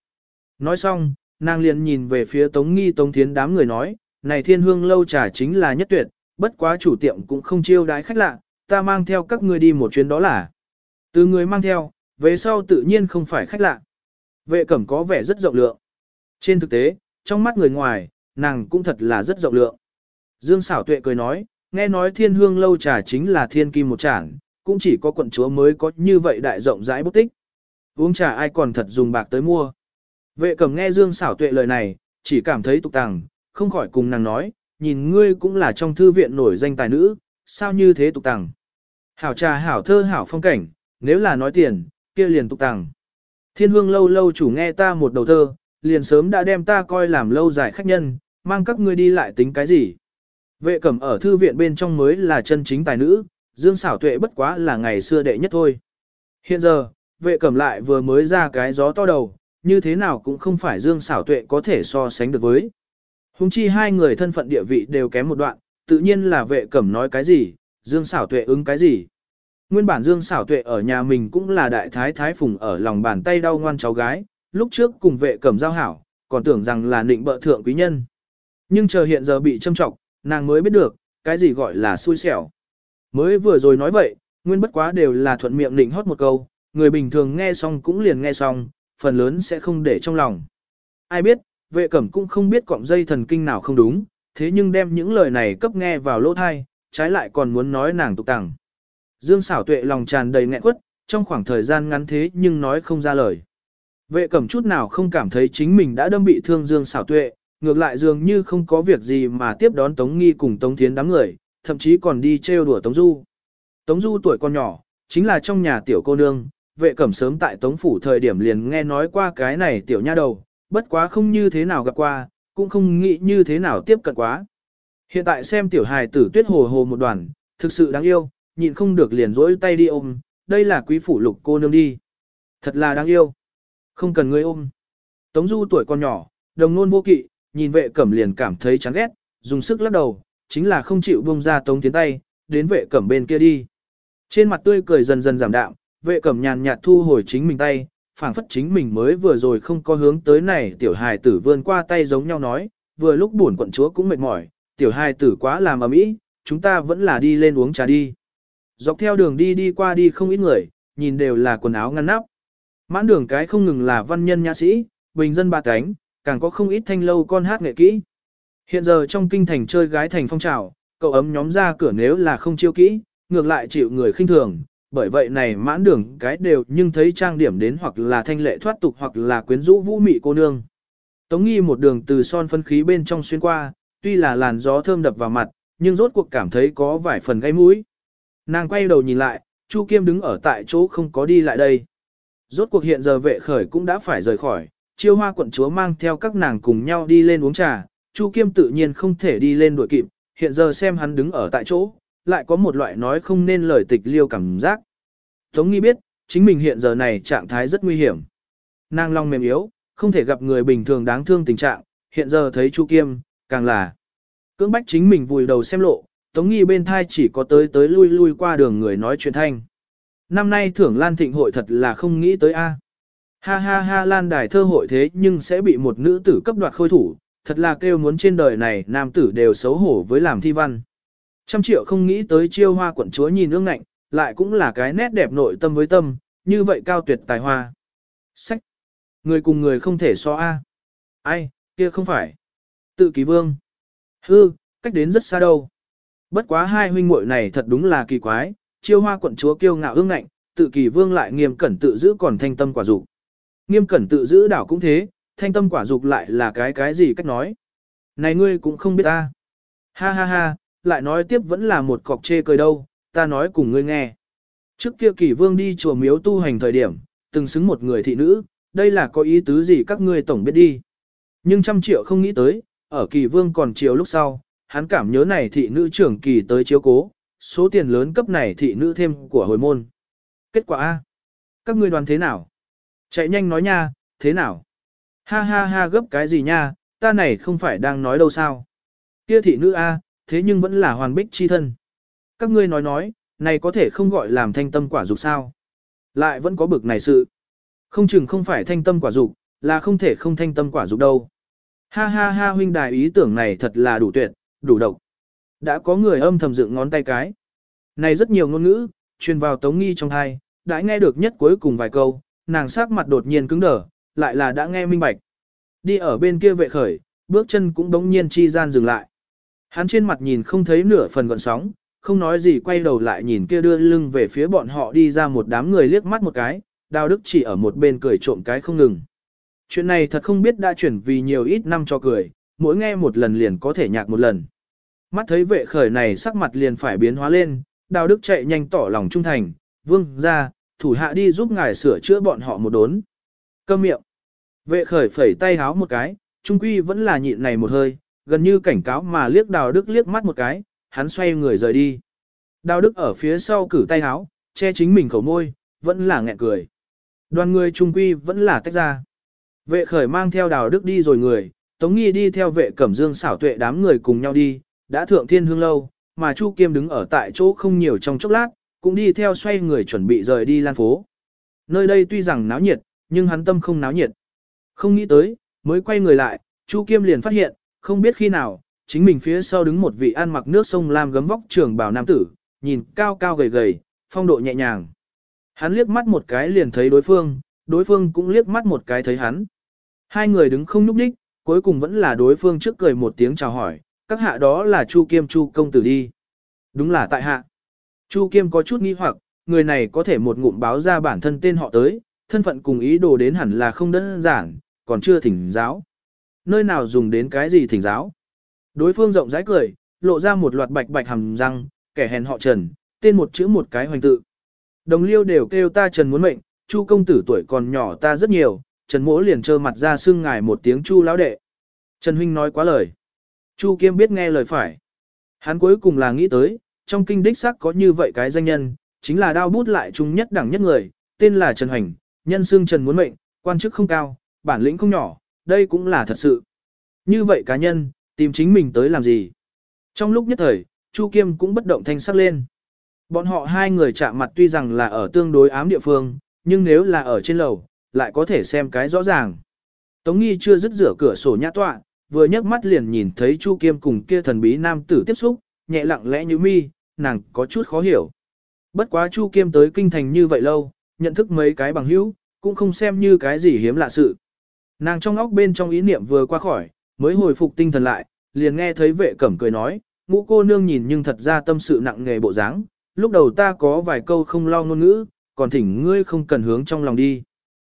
Nói xong, nàng liền nhìn về phía Tống Nghi Tống Thiến đám người nói, này thiên hương lâu trà chính là nhất tuyệt, bất quá chủ tiệm cũng không chiêu đái khách lạ, ta mang theo các ngươi đi một chuyến đó là. Từ người mang theo, về sau tự nhiên không phải khách lạ. Vệ cẩm có vẻ rất rộng lượng. Trên thực tế, trong mắt người ngoài, nàng cũng thật là rất rộng lượng. Dương xảo tuệ cười nói, nghe nói thiên hương lâu trà chính là thiên kim một chản, cũng chỉ có quận chúa mới có như vậy đại rộng rãi bút tích. Uống trà ai còn thật dùng bạc tới mua. Vệ Cẩm nghe Dương xảo tuệ lời này, chỉ cảm thấy tục tàng, không khỏi cùng nàng nói, nhìn ngươi cũng là trong thư viện nổi danh tài nữ, sao như thế tục tàng. Hảo trà hảo thơ hảo phong cảnh, nếu là nói tiền, kia liền tục tàng. Thiên hương lâu lâu chủ nghe ta một đầu thơ, liền sớm đã đem ta coi làm lâu dài khách nhân, mang các ngươi đi lại tính cái gì. Vệ cẩm ở thư viện bên trong mới là chân chính tài nữ, dương xảo tuệ bất quá là ngày xưa đệ nhất thôi. Hiện giờ, vệ cẩm lại vừa mới ra cái gió to đầu, như thế nào cũng không phải dương xảo tuệ có thể so sánh được với. Hùng chi hai người thân phận địa vị đều kém một đoạn, tự nhiên là vệ cẩm nói cái gì, dương xảo tuệ ứng cái gì. Nguyên bản dương xảo tuệ ở nhà mình cũng là đại thái thái phùng ở lòng bàn tay đau ngoan cháu gái, lúc trước cùng vệ cẩm giao hảo, còn tưởng rằng là nịnh bợ thượng quý nhân. Nhưng chờ hiện giờ bị châm trọng, nàng mới biết được, cái gì gọi là xui xẻo. Mới vừa rồi nói vậy, nguyên bất quá đều là thuận miệng nịnh hót một câu, người bình thường nghe xong cũng liền nghe xong, phần lớn sẽ không để trong lòng. Ai biết, vệ cẩm cũng không biết cọng dây thần kinh nào không đúng, thế nhưng đem những lời này cấp nghe vào lỗ thai, trái lại còn muốn nói nàng tục tẳng. Dương xảo tuệ lòng tràn đầy nghẹn quất, trong khoảng thời gian ngắn thế nhưng nói không ra lời. Vệ cẩm chút nào không cảm thấy chính mình đã đâm bị thương Dương xảo tuệ, ngược lại dường như không có việc gì mà tiếp đón Tống Nghi cùng Tống Thiến đám người, thậm chí còn đi trêu đùa Tống Du. Tống Du tuổi còn nhỏ, chính là trong nhà tiểu cô nương, vệ cẩm sớm tại Tống Phủ thời điểm liền nghe nói qua cái này tiểu nha đầu, bất quá không như thế nào gặp qua, cũng không nghĩ như thế nào tiếp cận quá. Hiện tại xem tiểu hài tử tuyết hồ hồ một đoàn, thực sự đáng yêu, nhịn không được liền rỗi tay đi ôm, đây là quý phủ lục cô nương đi. Thật là đáng yêu. Không cần ngươi ôm. Tống Du tuổi còn nhỏ, đồng nôn vô kỵ, nhìn vệ cẩm liền cảm thấy chán ghét, dùng sức lắc đầu, chính là không chịu buông ra tống tiến tay, đến vệ cẩm bên kia đi. Trên mặt tươi cười dần dần giảm đạm, vệ cẩm nhàn nhạt thu hồi chính mình tay, phảng phất chính mình mới vừa rồi không có hướng tới này tiểu hài tử vươn qua tay giống nhau nói, vừa lúc buồn quận chúa cũng mệt mỏi, tiểu hài tử quá làm ở mỹ, chúng ta vẫn là đi lên uống trà đi. Dọc theo đường đi đi qua đi không ít người, nhìn đều là quần áo ngăn nắp. Mãn đường cái không ngừng là văn nhân nhã sĩ, bình dân ba cánh, càng có không ít thanh lâu con hát nghệ kỹ. Hiện giờ trong kinh thành chơi gái thành phong trào, cậu ấm nhóm ra cửa nếu là không chiêu kỹ, ngược lại chịu người khinh thường, bởi vậy này mãn đường cái đều nhưng thấy trang điểm đến hoặc là thanh lệ thoát tục hoặc là quyến rũ vũ mị cô nương. Tống nghi một đường từ son phân khí bên trong xuyên qua, tuy là làn gió thơm đập vào mặt, nhưng rốt cuộc cảm thấy có vài phần gây mũi. Nàng quay đầu nhìn lại, Chu Kiêm đứng ở tại chỗ không có đi lại đây. Rốt cuộc hiện giờ vệ khởi cũng đã phải rời khỏi, chiêu hoa quận chúa mang theo các nàng cùng nhau đi lên uống trà, Chu Kiêm tự nhiên không thể đi lên đuổi kịp, hiện giờ xem hắn đứng ở tại chỗ, lại có một loại nói không nên lời tịch liêu cảm giác. Tống nghi biết, chính mình hiện giờ này trạng thái rất nguy hiểm. Nàng long mềm yếu, không thể gặp người bình thường đáng thương tình trạng, hiện giờ thấy Chu Kiêm, càng là cưỡng bách chính mình vùi đầu xem lộ, Tống nghi bên thai chỉ có tới tới lui lui qua đường người nói chuyện thanh. Năm nay thưởng Lan Thịnh hội thật là không nghĩ tới a. Ha ha ha Lan đài thơ hội thế nhưng sẽ bị một nữ tử cấp đoạt khôi thủ, thật là kêu muốn trên đời này nam tử đều xấu hổ với làm thi văn. Trăm triệu không nghĩ tới chiêu hoa quận chúa nhìn ương ngạnh, lại cũng là cái nét đẹp nội tâm với tâm, như vậy cao tuyệt tài hoa. Sách! Người cùng người không thể so A. Ai, kia không phải. Tự ký vương. Hư, cách đến rất xa đâu. Bất quá hai huynh muội này thật đúng là kỳ quái, chiêu hoa quận chúa kiêu ngạo ương ngạnh, tự kỳ vương lại nghiêm cẩn tự giữ còn thanh tâm quả dục. Nghiêm cẩn tự giữ đảo cũng thế, thanh tâm quả dục lại là cái cái gì cách nói. Này ngươi cũng không biết ta. Ha ha ha, lại nói tiếp vẫn là một cọc chê cười đâu, ta nói cùng ngươi nghe. Trước kia kỳ vương đi chùa miếu tu hành thời điểm, từng xứng một người thị nữ, đây là có ý tứ gì các ngươi tổng biết đi. Nhưng trăm triệu không nghĩ tới, ở kỳ vương còn chiều lúc sau, hắn cảm nhớ này thị nữ trưởng kỳ tới chiếu cố, số tiền lớn cấp này thị nữ thêm của hồi môn. Kết quả A. Các ngươi đoàn thế nào? Chạy nhanh nói nha, thế nào? Ha ha ha gấp cái gì nha, ta này không phải đang nói đâu sao? Kia thị nữ A, thế nhưng vẫn là hoàn bích chi thân. Các ngươi nói nói, này có thể không gọi làm thanh tâm quả dục sao? Lại vẫn có bực này sự. Không chừng không phải thanh tâm quả dục, là không thể không thanh tâm quả dục đâu. Ha ha ha huynh đài ý tưởng này thật là đủ tuyệt, đủ độc. Đã có người âm thầm dựng ngón tay cái. Này rất nhiều ngôn ngữ, truyền vào tống nghi trong thai, đã nghe được nhất cuối cùng vài câu, nàng sắc mặt đột nhiên cứng đờ, lại là đã nghe minh bạch. Đi ở bên kia vệ khởi, bước chân cũng đống nhiên chi gian dừng lại. Hắn trên mặt nhìn không thấy nửa phần gọn sóng, không nói gì quay đầu lại nhìn kia đưa lưng về phía bọn họ đi ra một đám người liếc mắt một cái, đào đức chỉ ở một bên cười trộm cái không ngừng. Chuyện này thật không biết đã chuyển vì nhiều ít năm cho cười, mỗi nghe một lần liền có thể nhạc một lần. Mắt thấy vệ khởi này sắc mặt liền phải biến hóa lên, đào đức chạy nhanh tỏ lòng trung thành, vương ra, thủ hạ đi giúp ngài sửa chữa bọn họ một đốn. Câm miệng. Vệ khởi phẩy tay háo một cái, trung quy vẫn là nhịn này một hơi, gần như cảnh cáo mà liếc đào đức liếc mắt một cái, hắn xoay người rời đi. Đào đức ở phía sau cử tay háo, che chính mình khẩu môi, vẫn là nghẹn cười. Đoàn người trung quy vẫn là tách ra. Vệ khởi mang theo đào đức đi rồi người, Tống Nghi đi theo vệ cẩm dương xảo tuệ đám người cùng nhau đi, đã thượng thiên hương lâu, mà Chu Kiêm đứng ở tại chỗ không nhiều trong chốc lát, cũng đi theo xoay người chuẩn bị rời đi lan phố. Nơi đây tuy rằng náo nhiệt, nhưng hắn tâm không náo nhiệt. Không nghĩ tới, mới quay người lại, Chu Kiêm liền phát hiện, không biết khi nào, chính mình phía sau đứng một vị ăn mặc nước sông lam gấm vóc trường bào nam tử, nhìn cao cao gầy gầy, phong độ nhẹ nhàng. Hắn liếc mắt một cái liền thấy đối phương, đối phương cũng liếc mắt một cái thấy hắn. Hai người đứng không nhúc nhích, cuối cùng vẫn là đối phương trước cười một tiếng chào hỏi, các hạ đó là Chu Kiêm Chu công tử đi. Đúng là tại hạ. Chu Kiêm có chút nghi hoặc, người này có thể một ngụm báo ra bản thân tên họ tới, thân phận cùng ý đồ đến hẳn là không đơn giản, còn chưa thỉnh giáo. Nơi nào dùng đến cái gì thỉnh giáo? Đối phương rộng rãi cười, lộ ra một loạt bạch bạch hàm răng, kẻ hèn họ Trần, tên một chữ một cái hoành tự. Đồng liêu đều kêu ta Trần muốn mệnh, Chu công tử tuổi còn nhỏ ta rất nhiều, Trần mỗ liền trơ mặt ra xưng ngài một tiếng Chu lão đệ. Trần huynh nói quá lời. Chu Kiêm biết nghe lời phải. Hắn cuối cùng là nghĩ tới, trong kinh đích xác có như vậy cái danh nhân, chính là đao bút lại chung nhất đẳng nhất người, tên là Trần Hoành, nhân xương Trần muốn mệnh, quan chức không cao, bản lĩnh không nhỏ, đây cũng là thật sự. Như vậy cá nhân, tìm chính mình tới làm gì? Trong lúc nhất thời, Chu Kiêm cũng bất động thanh sắc lên. Bọn họ hai người chạm mặt tuy rằng là ở tương đối ám địa phương, nhưng nếu là ở trên lầu, lại có thể xem cái rõ ràng. Tống Nghi chưa dứt rửa cửa sổ nhã tọa, vừa nhấc mắt liền nhìn thấy Chu Kiêm cùng kia thần bí nam tử tiếp xúc, nhẹ lặng lẽ như mi, nàng có chút khó hiểu. Bất quá Chu Kiêm tới kinh thành như vậy lâu, nhận thức mấy cái bằng hữu, cũng không xem như cái gì hiếm lạ sự. Nàng trong óc bên trong ý niệm vừa qua khỏi, mới hồi phục tinh thần lại, liền nghe thấy vệ cẩm cười nói, ngũ cô nương nhìn nhưng thật ra tâm sự nặng nghề bộ dáng, lúc đầu ta có vài câu không lo ngôn ngữ, còn thỉnh ngươi không cần hướng trong lòng đi.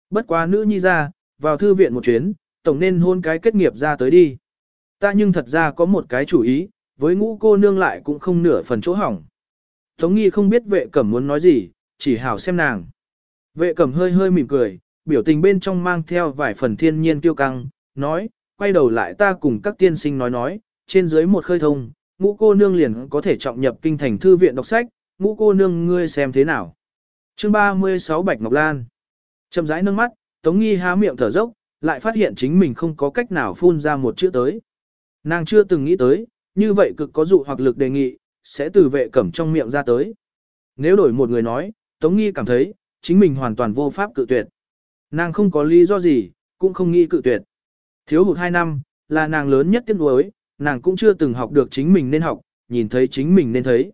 Bất quá nữ nhi ra, vào thư viện một chuyến, tổng nên hôn cái kết nghiệp ra tới đi. Ta nhưng thật ra có một cái chủ ý, với ngũ cô nương lại cũng không nửa phần chỗ hỏng. Tống nghi không biết vệ cẩm muốn nói gì, chỉ hảo xem nàng. Vệ cẩm hơi hơi mỉm cười, biểu tình bên trong mang theo vài phần thiên nhiên tiêu căng, nói, quay đầu lại ta cùng các tiên sinh nói nói, trên dưới một khơi thông, ngũ cô nương liền có thể trọng nhập kinh thành thư viện đọc sách, ngũ cô nương ngươi xem thế nào. Chương 36 Bạch Ngọc Lan Chậm rãi nâng mắt, Tống Nghi há miệng thở dốc, lại phát hiện chính mình không có cách nào phun ra một chữ tới. Nàng chưa từng nghĩ tới, như vậy cực có dụ hoặc lực đề nghị, sẽ từ vệ cẩm trong miệng ra tới. Nếu đổi một người nói, Tống Nghi cảm thấy, chính mình hoàn toàn vô pháp cự tuyệt. Nàng không có lý do gì, cũng không nghĩ cự tuyệt. Thiếu hụt hai năm, là nàng lớn nhất tiên đối, nàng cũng chưa từng học được chính mình nên học, nhìn thấy chính mình nên thấy.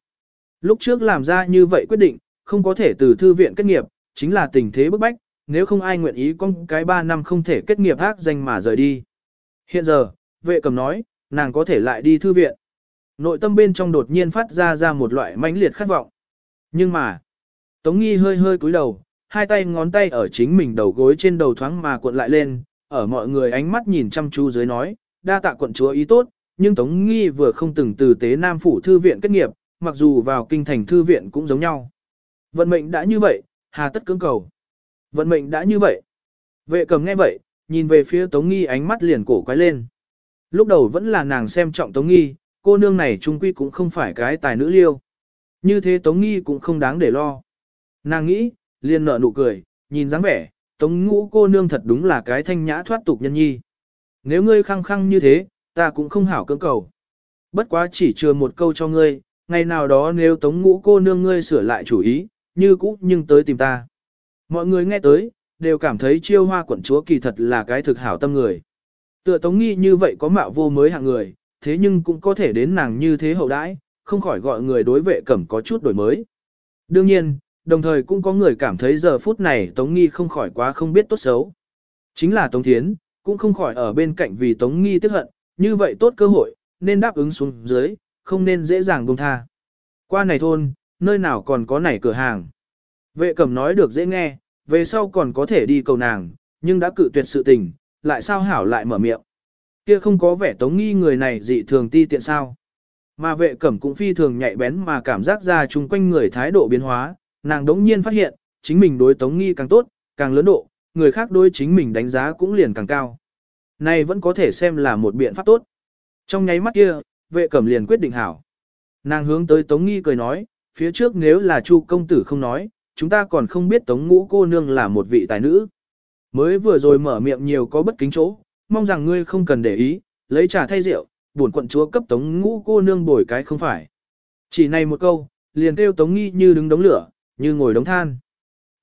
Lúc trước làm ra như vậy quyết định, không có thể từ thư viện kết nghiệp, chính là tình thế bức bách, nếu không ai nguyện ý con cái ba năm không thể kết nghiệp ác danh mà rời đi. Hiện giờ, vệ cầm nói, nàng có thể lại đi thư viện. Nội tâm bên trong đột nhiên phát ra ra một loại mãnh liệt khát vọng. Nhưng mà, Tống Nghi hơi hơi cúi đầu, hai tay ngón tay ở chính mình đầu gối trên đầu thoáng mà cuộn lại lên, ở mọi người ánh mắt nhìn chăm chú dưới nói, đa tạ quận chúa ý tốt, nhưng Tống Nghi vừa không từng từ tế Nam Phủ Thư viện kết nghiệp, mặc dù vào kinh thành Thư viện cũng giống nhau. Vận mệnh đã như vậy, hà tất cưỡng cầu. Vận mệnh đã như vậy. Vệ cầm nghe vậy, nhìn về phía Tống Nghi ánh mắt liền cổ quái lên. Lúc đầu vẫn là nàng xem trọng Tống Nghi, cô nương này trung quy cũng không phải cái tài nữ liêu. Như thế Tống Nghi cũng không đáng để lo. Nàng nghĩ, liền nở nụ cười, nhìn dáng vẻ, Tống ngũ cô nương thật đúng là cái thanh nhã thoát tục nhân nhi. Nếu ngươi khăng khăng như thế, ta cũng không hảo cưỡng cầu. Bất quá chỉ chừa một câu cho ngươi, ngày nào đó nếu tống ngũ cô nương ngươi sửa lại chủ ý, như cũ nhưng tới tìm ta. Mọi người nghe tới, đều cảm thấy chiêu hoa quận chúa kỳ thật là cái thực hảo tâm người. Tựa tống nghi như vậy có mạo vô mới hạng người, thế nhưng cũng có thể đến nàng như thế hậu đãi, không khỏi gọi người đối vệ cẩm có chút đổi mới. Đương nhiên, đồng thời cũng có người cảm thấy giờ phút này Tống Nghi không khỏi quá không biết tốt xấu. Chính là Tống Thiến, cũng không khỏi ở bên cạnh vì Tống Nghi tức hận, như vậy tốt cơ hội, nên đáp ứng xuống dưới, không nên dễ dàng buông tha. Qua này thôn, nơi nào còn có nảy cửa hàng. Vệ cẩm nói được dễ nghe, về sau còn có thể đi cầu nàng, nhưng đã cự tuyệt sự tình, lại sao hảo lại mở miệng. Kia không có vẻ Tống Nghi người này dị thường ti tiện sao. Mà vệ cẩm cũng phi thường nhạy bén mà cảm giác ra chung quanh người thái độ biến hóa, nàng đống nhiên phát hiện, chính mình đối Tống Nghi càng tốt, càng lớn độ, người khác đối chính mình đánh giá cũng liền càng cao. Này vẫn có thể xem là một biện pháp tốt. Trong nháy mắt kia, vệ cẩm liền quyết định hảo. Nàng hướng tới Tống Nghi cười nói, phía trước nếu là Chu công tử không nói, chúng ta còn không biết Tống Ngũ cô nương là một vị tài nữ. Mới vừa rồi mở miệng nhiều có bất kính chỗ, mong rằng ngươi không cần để ý, lấy trà thay rượu, buồn quận chúa cấp Tống Ngũ cô nương bồi cái không phải. Chỉ này một câu, liền kêu Tống Nghi như đứng đống lửa, như ngồi đống than.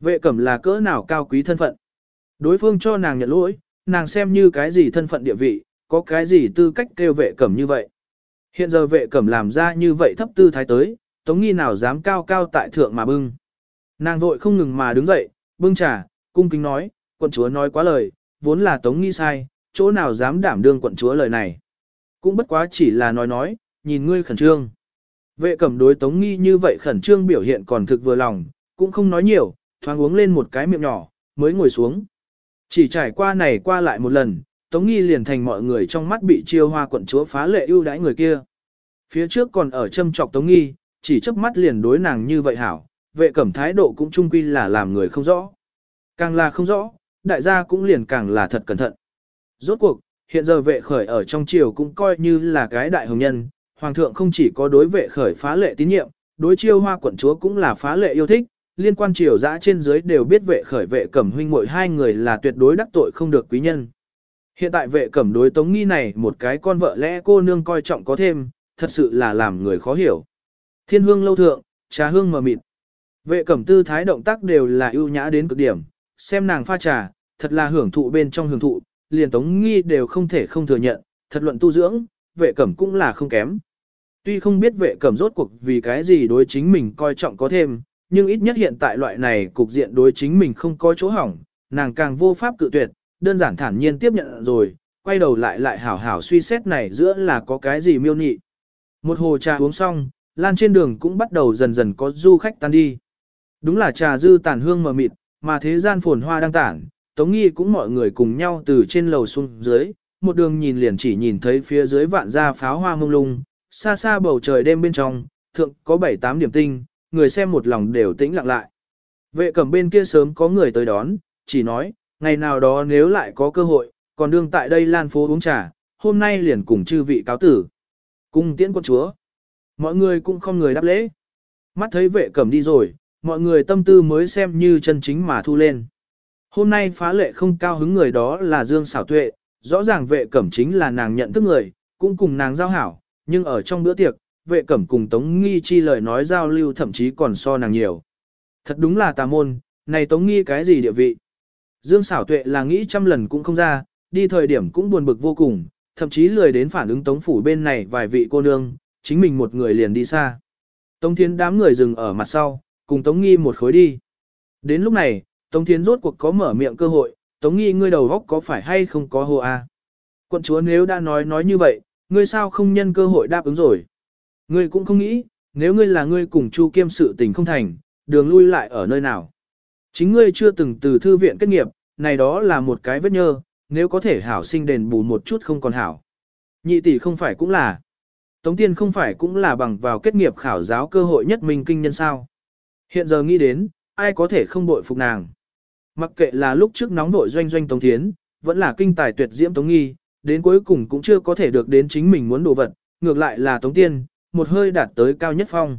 Vệ cẩm là cỡ nào cao quý thân phận. Đối phương cho nàng nhận lỗi, nàng xem như cái gì thân phận địa vị, có cái gì tư cách kêu vệ cẩm như vậy. Hiện giờ vệ cẩm làm ra như vậy thấp tư thái tới, tống nghi nào dám cao cao tại thượng mà bưng. Nàng vội không ngừng mà đứng dậy, bưng trà, cung kính nói, quận chúa nói quá lời, vốn là tống nghi sai, chỗ nào dám đảm đương quận chúa lời này. Cũng bất quá chỉ là nói nói, nhìn ngươi khẩn trương. Vệ cẩm đối tống nghi như vậy khẩn trương biểu hiện còn thực vừa lòng, cũng không nói nhiều, thoáng uống lên một cái miệng nhỏ, mới ngồi xuống. Chỉ trải qua này qua lại một lần, tống nghi liền thành mọi người trong mắt bị chiêu hoa quận chúa phá lệ ưu đãi người kia. Phía trước còn ở châm trọc tống nghi, chỉ chớp mắt liền đối nàng như vậy hảo, vệ cẩm thái độ cũng trung quy là làm người không rõ. Càng là không rõ, đại gia cũng liền càng là thật cẩn thận. Rốt cuộc, hiện giờ vệ khởi ở trong triều cũng coi như là cái đại hồng nhân, Hoàng thượng không chỉ có đối vệ khởi phá lệ tín nhiệm, đối chiêu hoa quận chúa cũng là phá lệ yêu thích, liên quan triều dã trên dưới đều biết vệ khởi vệ cẩm huynh muội hai người là tuyệt đối đắc tội không được quý nhân. Hiện tại vệ cẩm đối tống nghi này một cái con vợ lẽ cô nương coi trọng có thêm, thật sự là làm người khó hiểu. Thiên hương lâu thượng, trà hương mờ mịt. Vệ cẩm tư thái động tác đều là ưu nhã đến cực điểm, xem nàng pha trà, thật là hưởng thụ bên trong hưởng thụ, liền tống nghi đều không thể không thừa nhận, thật luận tu dưỡng, vệ cẩm cũng là không kém. Tuy không biết vệ cẩm rốt cuộc vì cái gì đối chính mình coi trọng có thêm, nhưng ít nhất hiện tại loại này cục diện đối chính mình không có chỗ hỏng, nàng càng vô pháp cự tuyệt, đơn giản thản nhiên tiếp nhận rồi, quay đầu lại lại hảo hảo suy xét này giữa là có cái gì miêu nhị. Một hồ trà uống xong, lan trên đường cũng bắt đầu dần dần có du khách tan đi. Đúng là trà dư tàn hương mờ mịt, mà thế gian phồn hoa đang tản, Tống Nghi cũng mọi người cùng nhau từ trên lầu xuống dưới, một đường nhìn liền chỉ nhìn thấy phía dưới vạn gia pháo hoa mông lung, xa xa bầu trời đêm bên trong, thượng có 7-8 điểm tinh, người xem một lòng đều tĩnh lặng lại. Vệ cẩm bên kia sớm có người tới đón, chỉ nói, ngày nào đó nếu lại có cơ hội, còn đương tại đây lan phố uống trà, hôm nay liền cùng chư vị cáo tử. Cung tiễn quân chúa. Mọi người cũng không người đáp lễ. Mắt thấy vệ cẩm đi rồi, mọi người tâm tư mới xem như chân chính mà thu lên. Hôm nay phá lệ không cao hứng người đó là Dương Sảo Tuệ, rõ ràng vệ cẩm chính là nàng nhận thức người, cũng cùng nàng giao hảo, nhưng ở trong bữa tiệc, vệ cẩm cùng Tống Nghi chi lời nói giao lưu thậm chí còn so nàng nhiều. Thật đúng là tà môn, này Tống Nghi cái gì địa vị? Dương Sảo Tuệ là nghĩ trăm lần cũng không ra, đi thời điểm cũng buồn bực vô cùng, thậm chí lười đến phản ứng Tống Phủ bên này vài vị cô nương, chính mình một người liền đi xa. Tống Thiến đám người dừng ở mặt sau, cùng Tống Nghi một khối đi. Đến lúc này, Tống Thiến rốt cuộc có mở miệng cơ hội, Tống Nghi ngươi đầu góc có phải hay không có hồ a? Quận chúa nếu đã nói nói như vậy, ngươi sao không nhân cơ hội đáp ứng rồi? Ngươi cũng không nghĩ, nếu ngươi là ngươi cùng Chu Kiêm sự tình không thành, đường lui lại ở nơi nào? Chính ngươi chưa từng từ thư viện kết nghiệp, này đó là một cái vết nhơ, nếu có thể hảo sinh đền bù một chút không còn hảo. Nhị tỷ không phải cũng là. Tống tiên không phải cũng là bằng vào kết nghiệp khảo giáo cơ hội nhất minh kinh nhân sao. Hiện giờ nghĩ đến, ai có thể không bội phục nàng. Mặc kệ là lúc trước nóng vội doanh doanh Tống Thiến, vẫn là kinh tài tuyệt diễm Tống Nghi, đến cuối cùng cũng chưa có thể được đến chính mình muốn đồ vật, ngược lại là Tống Tiên, một hơi đạt tới cao nhất phong.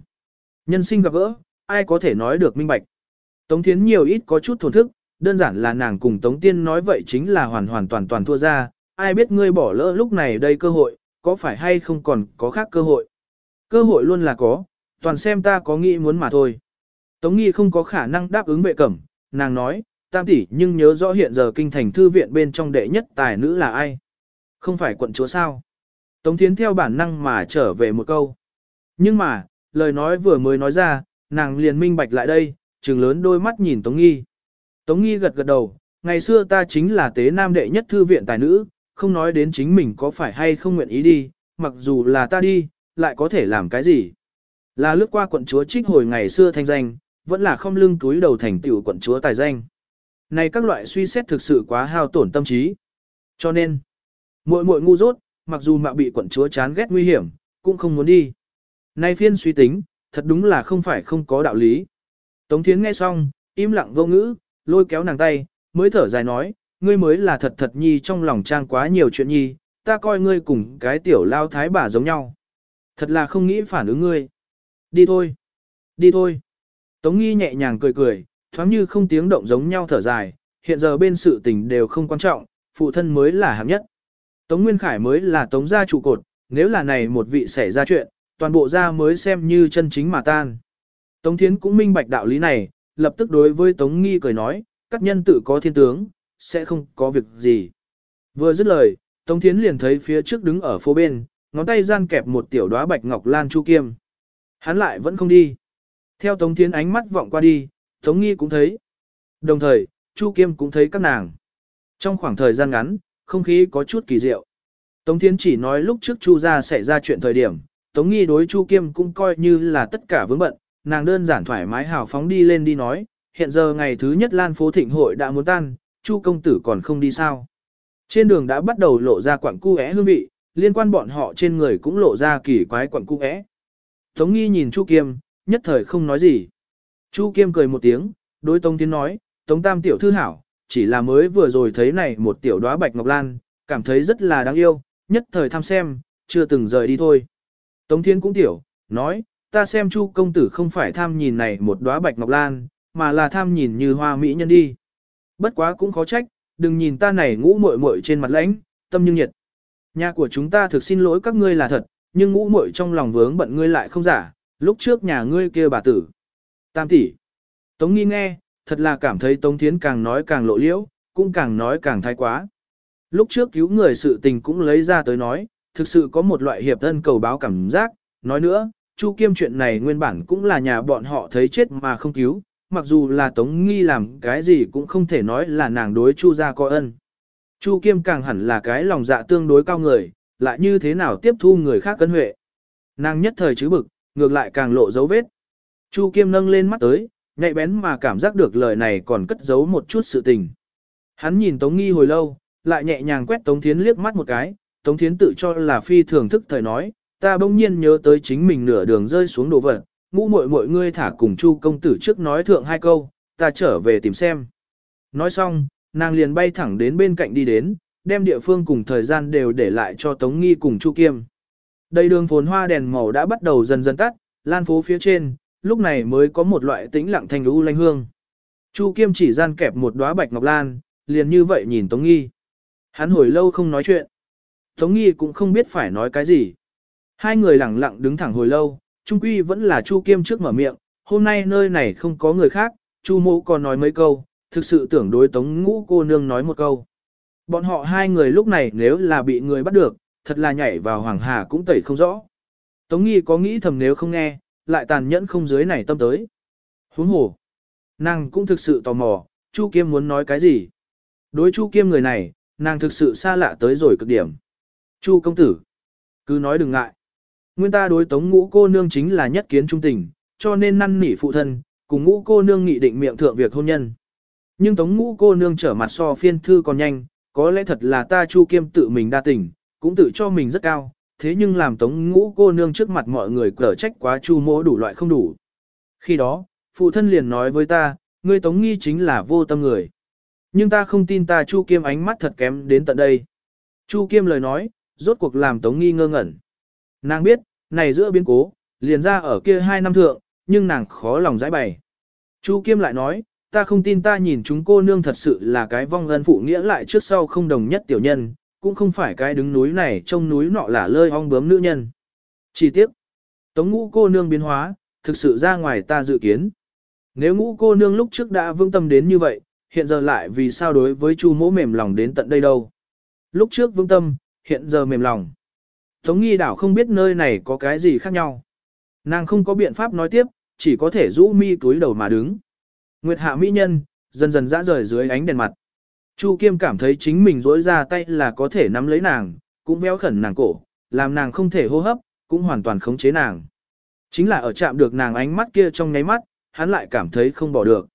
Nhân sinh gặp gỡ, ai có thể nói được minh bạch. Tống Thiến nhiều ít có chút thổn thức, đơn giản là nàng cùng Tống Tiên nói vậy chính là hoàn hoàn toàn toàn thua ra, ai biết ngươi bỏ lỡ lúc này đây cơ hội, có phải hay không còn có khác cơ hội. Cơ hội luôn là có, toàn xem ta có nghĩ muốn mà thôi. Tống Nghi không có khả năng đáp ứng vệ cẩm, nàng nói, tam tỷ nhưng nhớ rõ hiện giờ kinh thành thư viện bên trong đệ nhất tài nữ là ai. Không phải quận chúa sao. Tống Thiến theo bản năng mà trở về một câu. Nhưng mà, lời nói vừa mới nói ra, nàng liền minh bạch lại đây, trừng lớn đôi mắt nhìn Tống Nghi. Tống Nghi gật gật đầu, ngày xưa ta chính là tế nam đệ nhất thư viện tài nữ, không nói đến chính mình có phải hay không nguyện ý đi, mặc dù là ta đi, lại có thể làm cái gì. Là lướt qua quận chúa trích hồi ngày xưa thanh danh, vẫn là không lưng túi đầu thành tiểu quận chúa tài danh. Này các loại suy xét thực sự quá hao tổn tâm trí. Cho nên, muội muội ngu dốt, mặc dù mạo bị quận chúa chán ghét nguy hiểm, cũng không muốn đi. Nay phiên suy tính, thật đúng là không phải không có đạo lý. Tống Thiến nghe xong, im lặng vô ngữ, lôi kéo nàng tay, mới thở dài nói, ngươi mới là thật thật nhi trong lòng trang quá nhiều chuyện nhi, ta coi ngươi cùng cái tiểu lao thái bà giống nhau. Thật là không nghĩ phản ứng ngươi. Đi thôi. Đi thôi. Tống nghi nhẹ nhàng cười cười, thoáng như không tiếng động giống nhau thở dài, hiện giờ bên sự tình đều không quan trọng, phụ thân mới là hạng nhất. Tống Nguyên Khải mới là tống gia trụ cột, nếu là này một vị xảy ra chuyện, toàn bộ gia mới xem như chân chính mà tan. Tống Thiến cũng minh bạch đạo lý này, lập tức đối với Tống Nghi cười nói, các nhân tự có thiên tướng, sẽ không có việc gì. Vừa dứt lời, Tống Thiến liền thấy phía trước đứng ở phố bên, ngón tay gian kẹp một tiểu đóa bạch ngọc lan chu kiêm. Hắn lại vẫn không đi. Theo Tống Thiến ánh mắt vọng qua đi, Tống Nghi cũng thấy. Đồng thời, Chu Kiêm cũng thấy các nàng. Trong khoảng thời gian ngắn, không khí có chút kỳ diệu. Tống Thiến chỉ nói lúc trước Chu gia xảy ra chuyện thời điểm, Tống Nghi đối Chu Kiêm cũng coi như là tất cả vướng bận, nàng đơn giản thoải mái hào phóng đi lên đi nói, hiện giờ ngày thứ nhất Lan phố thịnh hội đã muốn tan, Chu công tử còn không đi sao. Trên đường đã bắt đầu lộ ra quặng cu hương vị, liên quan bọn họ trên người cũng lộ ra kỳ quái quặng cu Tống Nghi nhìn Chu Kiêm, nhất thời không nói gì. Chu Kiêm cười một tiếng, đối Tống Tiến nói, Tống Tam tiểu thư hảo, chỉ là mới vừa rồi thấy này một tiểu đóa bạch ngọc lan, cảm thấy rất là đáng yêu, nhất thời tham xem, chưa từng rời đi thôi. Tống Thiên cũng tiểu, nói, ta xem Chu công tử không phải tham nhìn này một đóa bạch ngọc lan, mà là tham nhìn như hoa mỹ nhân đi. Bất quá cũng khó trách, đừng nhìn ta này ngũ muội muội trên mặt lãnh, tâm nhưng nhiệt. Nhà của chúng ta thực xin lỗi các ngươi là thật, nhưng ngũ muội trong lòng vướng bận ngươi lại không giả, lúc trước nhà ngươi kia bà tử. Tam tỷ. Tống nghi nghe, thật là cảm thấy Tống Thiến càng nói càng lộ liễu, cũng càng nói càng thái quá. Lúc trước cứu người sự tình cũng lấy ra tới nói, thực sự có một loại hiệp thân cầu báo cảm giác, nói nữa, Chu Kiêm chuyện này nguyên bản cũng là nhà bọn họ thấy chết mà không cứu, mặc dù là Tống Nghi làm cái gì cũng không thể nói là nàng đối Chu gia có ân. Chu Kiêm càng hẳn là cái lòng dạ tương đối cao người, lại như thế nào tiếp thu người khác cân huệ. Nàng nhất thời chứ bực, ngược lại càng lộ dấu vết. Chu Kiêm nâng lên mắt tới, nhạy bén mà cảm giác được lời này còn cất giấu một chút sự tình. Hắn nhìn Tống Nghi hồi lâu, lại nhẹ nhàng quét Tống Thiến liếc mắt một cái, Tống Thiến tự cho là phi thường thức thời nói, ta bỗng nhiên nhớ tới chính mình nửa đường rơi xuống đồ vật, ngũ muội muội ngươi thả cùng Chu công tử trước nói thượng hai câu, ta trở về tìm xem. Nói xong, nàng liền bay thẳng đến bên cạnh đi đến, đem địa phương cùng thời gian đều để lại cho Tống Nghi cùng Chu Kiêm. Đầy đường phồn hoa đèn màu đã bắt đầu dần dần tắt, lan phố phía trên, lúc này mới có một loại tĩnh lặng thanh u lanh hương. Chu Kiêm chỉ gian kẹp một đóa bạch ngọc lan, liền như vậy nhìn Tống Nghi. Hắn hồi lâu không nói chuyện. Tống Nghi cũng không biết phải nói cái gì. Hai người lặng lặng đứng thẳng hồi lâu, trung quy vẫn là Chu Kiêm trước mở miệng, hôm nay nơi này không có người khác, Chu mộ còn nói mấy câu, thực sự tưởng đối Tống Ngũ cô nương nói một câu. Bọn họ hai người lúc này nếu là bị người bắt được, thật là nhảy vào hoàng hà cũng tẩy không rõ. Tống Nghi có nghĩ thầm nếu không nghe, lại tàn nhẫn không dưới này tâm tới. Huống hồ, nàng cũng thực sự tò mò, Chu Kiêm muốn nói cái gì. Đối Chu Kiêm người này, nàng thực sự xa lạ tới rồi cực điểm. Chu công tử, cứ nói đừng ngại. Nguyên ta đối tống ngũ cô nương chính là nhất kiến trung tình, cho nên năn nỉ phụ thân, cùng ngũ cô nương nghị định miệng thượng việc hôn nhân. Nhưng tống ngũ cô nương trở mặt so phiên thư còn nhanh, có lẽ thật là ta Chu Kiêm tự mình đa tình, cũng tự cho mình rất cao, thế nhưng làm tống ngũ cô nương trước mặt mọi người cở trách quá Chu mỗ đủ loại không đủ. Khi đó, phụ thân liền nói với ta, ngươi tống nghi chính là vô tâm người. Nhưng ta không tin ta Chu Kiêm ánh mắt thật kém đến tận đây. Chu Kiêm lời nói, rốt cuộc làm tống nghi ngơ ngẩn. Nàng biết, này giữa biến cố, liền ra ở kia hai năm thượng, nhưng nàng khó lòng giải bày. Chu Kiêm lại nói, ta không tin ta nhìn chúng cô nương thật sự là cái vong ân phụ nghĩa lại trước sau không đồng nhất tiểu nhân, cũng không phải cái đứng núi này trông núi nọ là lơi ong bướm nữ nhân. Chỉ tiếc, tống ngũ cô nương biến hóa, thực sự ra ngoài ta dự kiến. Nếu ngũ cô nương lúc trước đã vương tâm đến như vậy, hiện giờ lại vì sao đối với chu mỗ mềm lòng đến tận đây đâu. Lúc trước vương tâm, hiện giờ mềm lòng. Tống nghi đảo không biết nơi này có cái gì khác nhau. Nàng không có biện pháp nói tiếp, chỉ có thể rũ mi túi đầu mà đứng. Nguyệt hạ mỹ nhân, dần dần dã rời dưới ánh đèn mặt. Chu Kiêm cảm thấy chính mình dối ra tay là có thể nắm lấy nàng, cũng véo khẩn nàng cổ, làm nàng không thể hô hấp, cũng hoàn toàn khống chế nàng. Chính là ở chạm được nàng ánh mắt kia trong nháy mắt, hắn lại cảm thấy không bỏ được.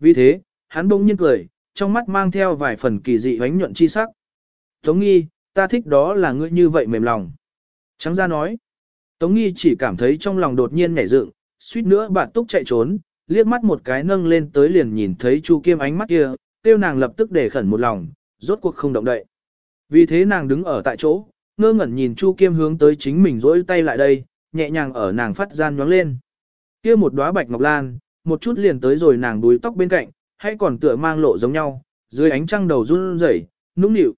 Vì thế, hắn bỗng nhiên cười, trong mắt mang theo vài phần kỳ dị ánh nhuận chi sắc. Tống nghi, ta thích đó là ngươi như vậy mềm lòng. Trắng ra nói. Tống nghi chỉ cảm thấy trong lòng đột nhiên nhảy dựng, suýt nữa bạn túc chạy trốn, liếc mắt một cái nâng lên tới liền nhìn thấy Chu Kiêm ánh mắt kia, tiêu nàng lập tức để khẩn một lòng, rốt cuộc không động đậy. Vì thế nàng đứng ở tại chỗ, ngơ ngẩn nhìn Chu Kiêm hướng tới chính mình rỗi tay lại đây, nhẹ nhàng ở nàng phát gian nhoáng lên. Kia một đóa bạch ngọc lan, một chút liền tới rồi nàng đuôi tóc bên cạnh, hay còn tựa mang lộ giống nhau, dưới ánh trăng đầu run rẩy, nũng nịu.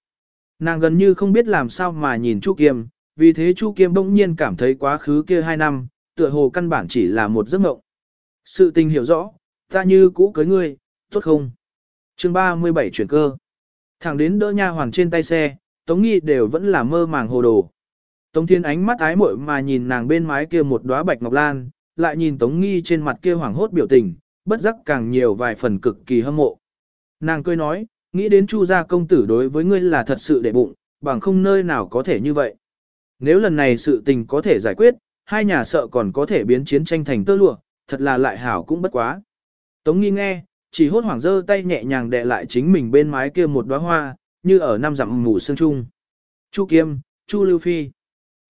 Nàng gần như không biết làm sao mà nhìn Chu Kiêm, vì thế Chu Kiêm bỗng nhiên cảm thấy quá khứ kia hai năm, tựa hồ căn bản chỉ là một giấc mộng. Sự tình hiểu rõ, ta như cũ cưới ngươi, tốt không? Chương 37 chuyển cơ. Thẳng đến đỡ nha hoàn trên tay xe, Tống Nghi đều vẫn là mơ màng hồ đồ. Tống Thiên ánh mắt ái muội mà nhìn nàng bên mái kia một đóa bạch ngọc lan, lại nhìn Tống Nghi trên mặt kia hoảng hốt biểu tình, bất giác càng nhiều vài phần cực kỳ hâm mộ. Nàng cười nói, nghĩ đến Chu gia công tử đối với ngươi là thật sự để bụng, bằng không nơi nào có thể như vậy. Nếu lần này sự tình có thể giải quyết, hai nhà sợ còn có thể biến chiến tranh thành tơ lụa, thật là lại hảo cũng bất quá. Tống nghi nghe, chỉ hốt hoảng giơ tay nhẹ nhàng đè lại chính mình bên mái kia một đóa hoa, như ở năm dặm mù sương trung. Chu Kiêm, Chu Lưu Phi.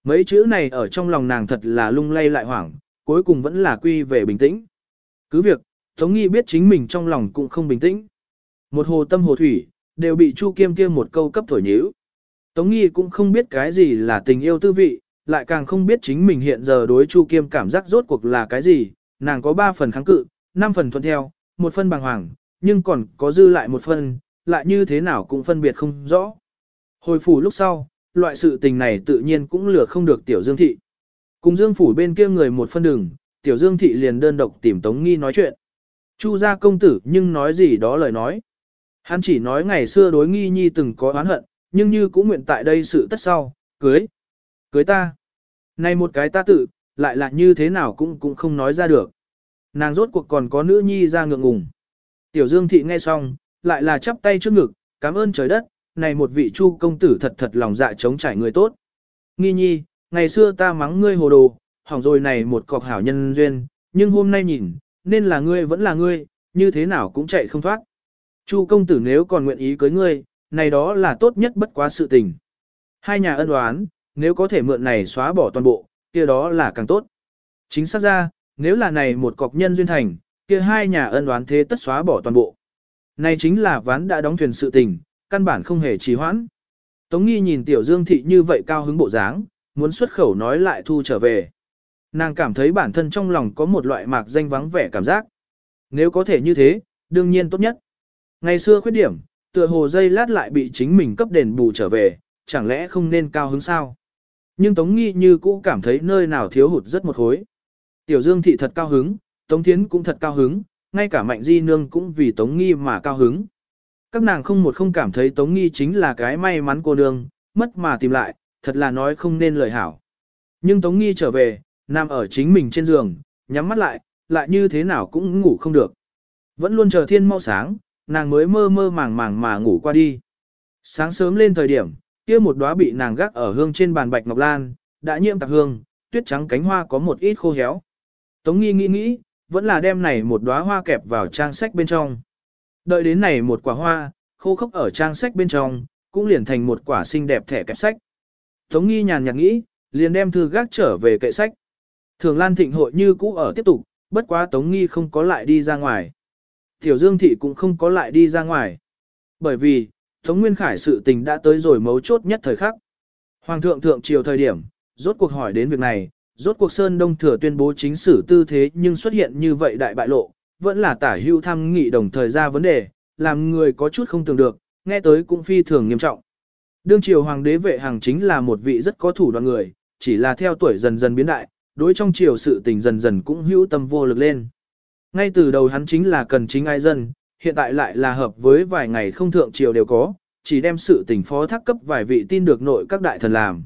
Mấy chữ này ở trong lòng nàng thật là lung lay lại hoảng, cuối cùng vẫn là quy về bình tĩnh. Cứ việc, Tống Nghi biết chính mình trong lòng cũng không bình tĩnh. Một hồ tâm hồ thủy, đều bị Chu Kiêm kia một câu cấp thổi nhíu. Tống Nghi cũng không biết cái gì là tình yêu tư vị, lại càng không biết chính mình hiện giờ đối Chu Kiêm cảm giác rốt cuộc là cái gì, nàng có 3 phần kháng cự, 5 phần thuận theo, một phân bàng hoàng, nhưng còn có dư lại một phân, lại như thế nào cũng phân biệt không rõ. Hồi phủ lúc sau, loại sự tình này tự nhiên cũng lừa không được tiểu dương thị. Cùng dương phủ bên kia người một phân đường, tiểu dương thị liền đơn độc tìm Tống Nghi nói chuyện. Chu gia công tử nhưng nói gì đó lời nói. Hắn chỉ nói ngày xưa đối nghi nhi từng có oán hận, nhưng như cũng nguyện tại đây sự tất sau, cưới. Cưới ta. Này một cái ta tự, lại là như thế nào cũng cũng không nói ra được. Nàng rốt cuộc còn có nữ nhi ra ngượng ngùng. Tiểu Dương Thị nghe xong, lại là chắp tay trước ngực, cảm ơn trời đất, này một vị chu công tử thật thật lòng dạ chống trải người tốt. Nghi nhi, ngày xưa ta mắng ngươi hồ đồ, hỏng rồi này một cọc hảo nhân duyên, nhưng hôm nay nhìn, nên là ngươi vẫn là ngươi, như thế nào cũng chạy không thoát. Chu công tử nếu còn nguyện ý cưới ngươi, này đó là tốt nhất bất quá sự tình. Hai nhà ân đoán, nếu có thể mượn này xóa bỏ toàn bộ, kia đó là càng tốt. Chính xác ra, nếu là này một cọc nhân duyên thành, kia hai nhà ân đoán thế tất xóa bỏ toàn bộ. Này chính là ván đã đóng thuyền sự tình, căn bản không hề trì hoãn. Tống nghi nhìn tiểu dương thị như vậy cao hứng bộ dáng, muốn xuất khẩu nói lại thu trở về. Nàng cảm thấy bản thân trong lòng có một loại mạc danh vắng vẻ cảm giác. Nếu có thể như thế, đương nhiên tốt nhất. Ngày xưa khuyết điểm, tựa hồ dây lát lại bị chính mình cấp đền bù trở về, chẳng lẽ không nên cao hứng sao? Nhưng Tống Nghi như cũ cảm thấy nơi nào thiếu hụt rất một khối. Tiểu Dương thị thật cao hứng, Tống Thiến cũng thật cao hứng, ngay cả Mạnh Di Nương cũng vì Tống Nghi mà cao hứng. Các nàng không một không cảm thấy Tống Nghi chính là cái may mắn cô nương, mất mà tìm lại, thật là nói không nên lời hảo. Nhưng Tống Nghi trở về, nằm ở chính mình trên giường, nhắm mắt lại, lại như thế nào cũng ngủ không được. Vẫn luôn chờ thiên mau sáng, nàng mới mơ mơ màng màng mà ngủ qua đi. Sáng sớm lên thời điểm, kia một đóa bị nàng gác ở hương trên bàn bạch ngọc lan, đã nhiễm tạp hương, tuyết trắng cánh hoa có một ít khô héo. Tống nghi nghĩ nghĩ, vẫn là đem này một đóa hoa kẹp vào trang sách bên trong. Đợi đến này một quả hoa, khô khốc ở trang sách bên trong, cũng liền thành một quả xinh đẹp thẻ kẹp sách. Tống nghi nhàn nhạt nghĩ, liền đem thư gác trở về kệ sách. Thường Lan Thịnh hội như cũ ở tiếp tục, bất quá Tống nghi không có lại đi ra ngoài. Tiểu Dương Thị cũng không có lại đi ra ngoài. Bởi vì, Tống Nguyên Khải sự tình đã tới rồi mấu chốt nhất thời khắc. Hoàng thượng thượng triều thời điểm, rốt cuộc hỏi đến việc này, rốt cuộc Sơn Đông Thừa tuyên bố chính sử tư thế nhưng xuất hiện như vậy đại bại lộ, vẫn là tả hưu tham nghị đồng thời ra vấn đề, làm người có chút không tưởng được, nghe tới cũng phi thường nghiêm trọng. Đương triều hoàng đế vệ hàng chính là một vị rất có thủ đoạn người, chỉ là theo tuổi dần dần biến đại, đối trong triều sự tình dần dần cũng hữu tâm vô lực lên. Ngay từ đầu hắn chính là cần chính ai dân, hiện tại lại là hợp với vài ngày không thượng triều đều có, chỉ đem sự tình phó thác cấp vài vị tin được nội các đại thần làm.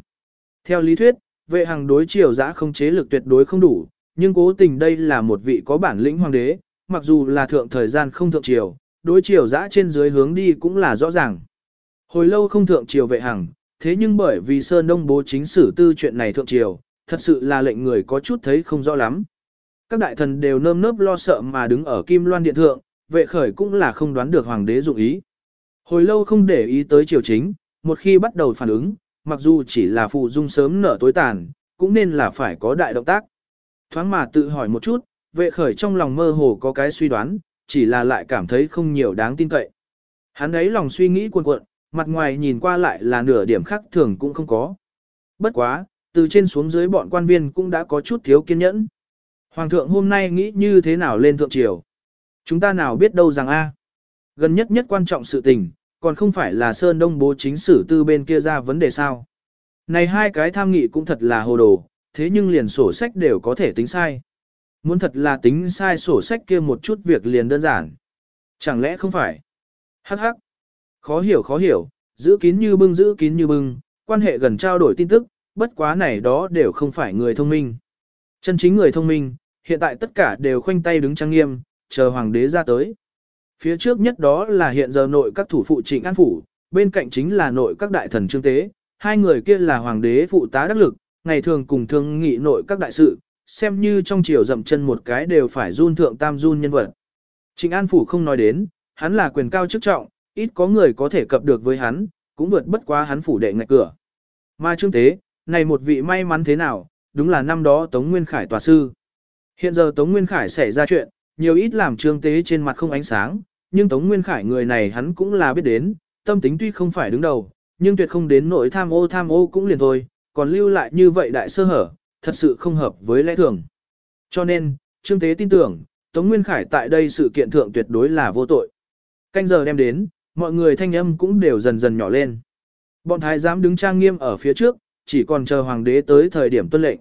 Theo lý thuyết, vệ hàng đối triều giã không chế lực tuyệt đối không đủ, nhưng cố tình đây là một vị có bản lĩnh hoàng đế, mặc dù là thượng thời gian không thượng triều, đối triều giã trên dưới hướng đi cũng là rõ ràng. Hồi lâu không thượng triều vệ hàng, thế nhưng bởi vì Sơn Đông bố chính sử tư chuyện này thượng triều, thật sự là lệnh người có chút thấy không rõ lắm. Các đại thần đều nơm nớp lo sợ mà đứng ở Kim Loan Điện Thượng, vệ khởi cũng là không đoán được hoàng đế dụng ý. Hồi lâu không để ý tới triều chính, một khi bắt đầu phản ứng, mặc dù chỉ là phụ dung sớm nở tối tàn, cũng nên là phải có đại động tác. Thoáng mà tự hỏi một chút, vệ khởi trong lòng mơ hồ có cái suy đoán, chỉ là lại cảm thấy không nhiều đáng tin cậy. Hắn ấy lòng suy nghĩ cuồn cuộn, mặt ngoài nhìn qua lại là nửa điểm khác thường cũng không có. Bất quá, từ trên xuống dưới bọn quan viên cũng đã có chút thiếu kiên nhẫn. Hoàng thượng hôm nay nghĩ như thế nào lên thượng triều? Chúng ta nào biết đâu rằng a Gần nhất nhất quan trọng sự tình, còn không phải là Sơn Đông bố chính sử tư bên kia ra vấn đề sao. Này hai cái tham nghị cũng thật là hồ đồ, thế nhưng liền sổ sách đều có thể tính sai. Muốn thật là tính sai sổ sách kia một chút việc liền đơn giản. Chẳng lẽ không phải? Hắc hắc. Khó hiểu khó hiểu, giữ kín như bưng giữ kín như bưng, quan hệ gần trao đổi tin tức, bất quá này đó đều không phải người thông minh. Chân chính người thông minh, hiện tại tất cả đều khoanh tay đứng trang nghiêm, chờ hoàng đế ra tới. Phía trước nhất đó là hiện giờ nội các thủ phụ trịnh an phủ, bên cạnh chính là nội các đại thần trương tế, hai người kia là hoàng đế phụ tá đắc lực, ngày thường cùng thương nghị nội các đại sự, xem như trong chiều dậm chân một cái đều phải run thượng tam run nhân vật. Trịnh an phủ không nói đến, hắn là quyền cao chức trọng, ít có người có thể cập được với hắn, cũng vượt bất quá hắn phủ đệ ngạch cửa. Mà trương tế, này một vị may mắn thế nào, đúng là năm đó Tống Nguyên Khải tòa sư. Hiện giờ Tống Nguyên Khải xảy ra chuyện, nhiều ít làm trương tế trên mặt không ánh sáng, nhưng Tống Nguyên Khải người này hắn cũng là biết đến, tâm tính tuy không phải đứng đầu, nhưng tuyệt không đến nỗi tham ô tham ô cũng liền thôi, còn lưu lại như vậy đại sơ hở, thật sự không hợp với lẽ thường. Cho nên, trương tế tin tưởng, Tống Nguyên Khải tại đây sự kiện thượng tuyệt đối là vô tội. Canh giờ đem đến, mọi người thanh âm cũng đều dần dần nhỏ lên. Bọn thái giám đứng trang nghiêm ở phía trước, chỉ còn chờ hoàng đế tới thời điểm tuân lệnh.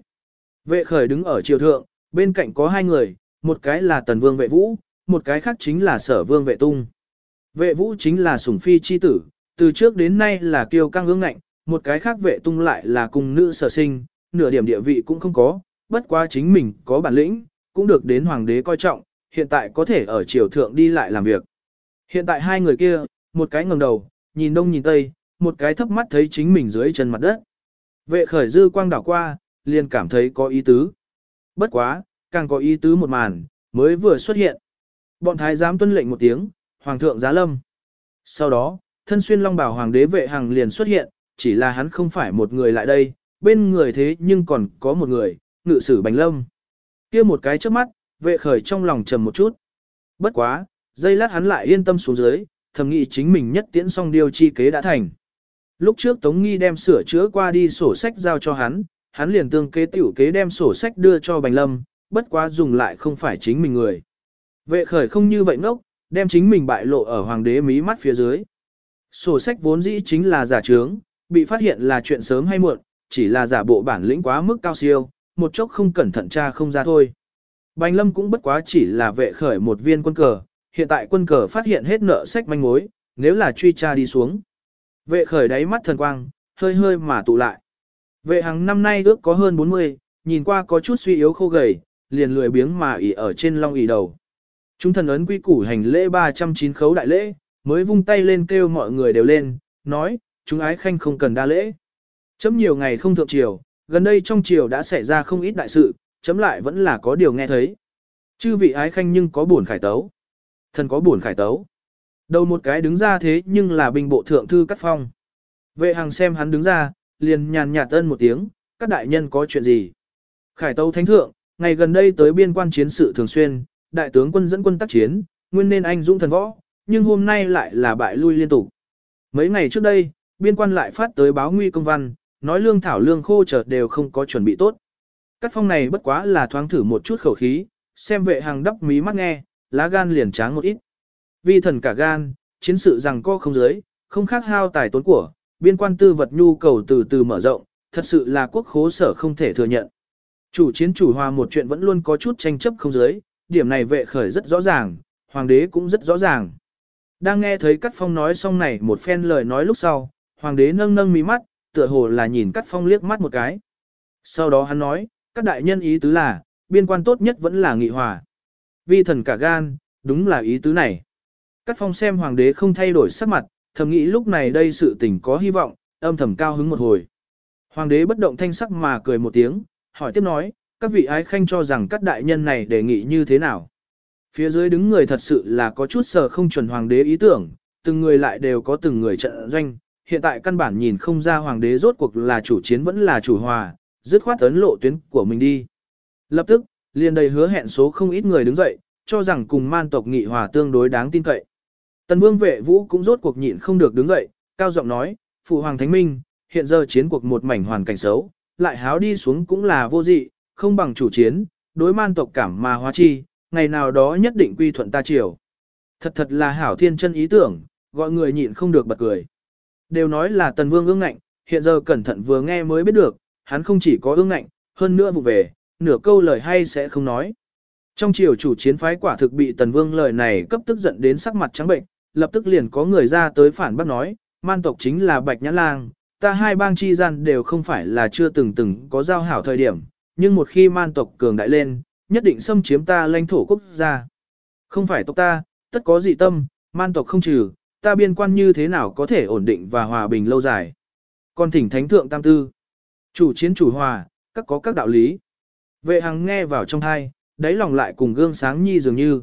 Vệ khởi đứng ở triều thượng, bên cạnh có hai người, một cái là tần vương vệ vũ, một cái khác chính là sở vương vệ tung. Vệ vũ chính là sủng phi chi tử, từ trước đến nay là kiêu căng ương ngạnh, một cái khác vệ tung lại là cùng nữ sở sinh, nửa điểm địa vị cũng không có, bất quá chính mình có bản lĩnh, cũng được đến hoàng đế coi trọng, hiện tại có thể ở triều thượng đi lại làm việc. Hiện tại hai người kia, một cái ngẩng đầu, nhìn đông nhìn tây, một cái thấp mắt thấy chính mình dưới chân mặt đất. Vệ khởi dư quang đảo qua, liền cảm thấy có ý tứ. Bất quá, càng có ý tứ một màn, mới vừa xuất hiện. Bọn thái giám tuân lệnh một tiếng, hoàng thượng giá lâm. Sau đó, thân xuyên long bảo hoàng đế vệ hàng liền xuất hiện, chỉ là hắn không phải một người lại đây, bên người thế nhưng còn có một người, ngự sử bánh lâm. kia một cái trước mắt, vệ khởi trong lòng trầm một chút. Bất quá, giây lát hắn lại yên tâm xuống dưới, thầm nghĩ chính mình nhất tiễn xong điều chi kế đã thành. Lúc trước Tống Nghi đem sửa chữa qua đi sổ sách giao cho hắn, hắn liền tương kế tiểu kế đem sổ sách đưa cho Bành Lâm, bất quá dùng lại không phải chính mình người. Vệ khởi không như vậy ngốc, đem chính mình bại lộ ở hoàng đế mí mắt phía dưới. Sổ sách vốn dĩ chính là giả trướng, bị phát hiện là chuyện sớm hay muộn, chỉ là giả bộ bản lĩnh quá mức cao siêu, một chốc không cẩn thận tra không ra thôi. Bành Lâm cũng bất quá chỉ là vệ khởi một viên quân cờ, hiện tại quân cờ phát hiện hết nợ sách manh mối, nếu là truy tra đi xuống. Vệ khởi đáy mắt thần quang, hơi hơi mà tụ lại. Vệ hàng năm nay ước có hơn 40, nhìn qua có chút suy yếu khô gầy, liền lười biếng mà ỉ ở trên long ỉ đầu. Chúng thần ấn quy củ hành lễ 309 khấu đại lễ, mới vung tay lên kêu mọi người đều lên, nói, chúng ái khanh không cần đa lễ. Chấm nhiều ngày không thượng triều, gần đây trong triều đã xảy ra không ít đại sự, chấm lại vẫn là có điều nghe thấy. Chư vị ái khanh nhưng có buồn khải tấu. Thần có buồn khải tấu. Đầu một cái đứng ra thế nhưng là binh bộ thượng thư cắt phong. Vệ hàng xem hắn đứng ra, liền nhàn nhạt tân một tiếng, các đại nhân có chuyện gì. Khải tấu thánh thượng, ngày gần đây tới biên quan chiến sự thường xuyên, đại tướng quân dẫn quân tác chiến, nguyên nên anh dũng thần võ, nhưng hôm nay lại là bại lui liên tục. Mấy ngày trước đây, biên quan lại phát tới báo nguy công văn, nói lương thảo lương khô chợt đều không có chuẩn bị tốt. Cắt phong này bất quá là thoáng thử một chút khẩu khí, xem vệ hàng đắp mí mắt nghe, lá gan liền tráng một ít. Vi thần cả gan, chiến sự rằng co không giới, không khác hao tài tốn của, biên quan tư vật nhu cầu từ từ mở rộng, thật sự là quốc khố sở không thể thừa nhận. Chủ chiến chủ hòa một chuyện vẫn luôn có chút tranh chấp không giới, điểm này vệ khởi rất rõ ràng, hoàng đế cũng rất rõ ràng. Đang nghe thấy Cát Phong nói xong này một phen lời nói lúc sau, hoàng đế nâng nâng mí mắt, tựa hồ là nhìn Cát Phong liếc mắt một cái. Sau đó hắn nói, các đại nhân ý tứ là, biên quan tốt nhất vẫn là nghị hòa. Vi thần cả gan, đúng là ý tứ này. Cát Phong xem hoàng đế không thay đổi sắc mặt, thầm nghĩ lúc này đây sự tình có hy vọng, âm thầm cao hứng một hồi. Hoàng đế bất động thanh sắc mà cười một tiếng, hỏi tiếp nói, các vị ái khanh cho rằng các đại nhân này đề nghị như thế nào. Phía dưới đứng người thật sự là có chút sờ không chuẩn hoàng đế ý tưởng, từng người lại đều có từng người trận doanh, hiện tại căn bản nhìn không ra hoàng đế rốt cuộc là chủ chiến vẫn là chủ hòa, dứt khoát ấn lộ tuyến của mình đi. Lập tức, liền đầy hứa hẹn số không ít người đứng dậy, cho rằng cùng man tộc nghị hòa tương đối đáng tin cậy. Tần vương vệ vũ cũng rốt cuộc nhịn không được đứng dậy, cao giọng nói, phụ hoàng thánh minh, hiện giờ chiến cuộc một mảnh hoàn cảnh xấu, lại háo đi xuống cũng là vô dị, không bằng chủ chiến, đối man tộc cảm mà hóa chi, ngày nào đó nhất định quy thuận ta triều. Thật thật là hảo thiên chân ý tưởng, gọi người nhịn không được bật cười. Đều nói là tần vương ương ngạnh, hiện giờ cẩn thận vừa nghe mới biết được, hắn không chỉ có ương ngạnh, hơn nữa vụ về, nửa câu lời hay sẽ không nói. Trong triều chủ chiến phái quả thực bị tần vương lời này cấp tức giận đến sắc mặt trắng bệnh, lập tức liền có người ra tới phản bác nói, man tộc chính là bạch nhã lang, ta hai bang chi gian đều không phải là chưa từng từng có giao hảo thời điểm, nhưng một khi man tộc cường đại lên, nhất định xâm chiếm ta lãnh thổ quốc gia. Không phải tộc ta, tất có dị tâm, man tộc không trừ, ta biên quan như thế nào có thể ổn định và hòa bình lâu dài. Còn thỉnh thánh thượng tam tư, chủ chiến chủ hòa, các có các đạo lý. Vệ hằng nghe vào trong thai, đáy lòng lại cùng gương sáng nhi dường như.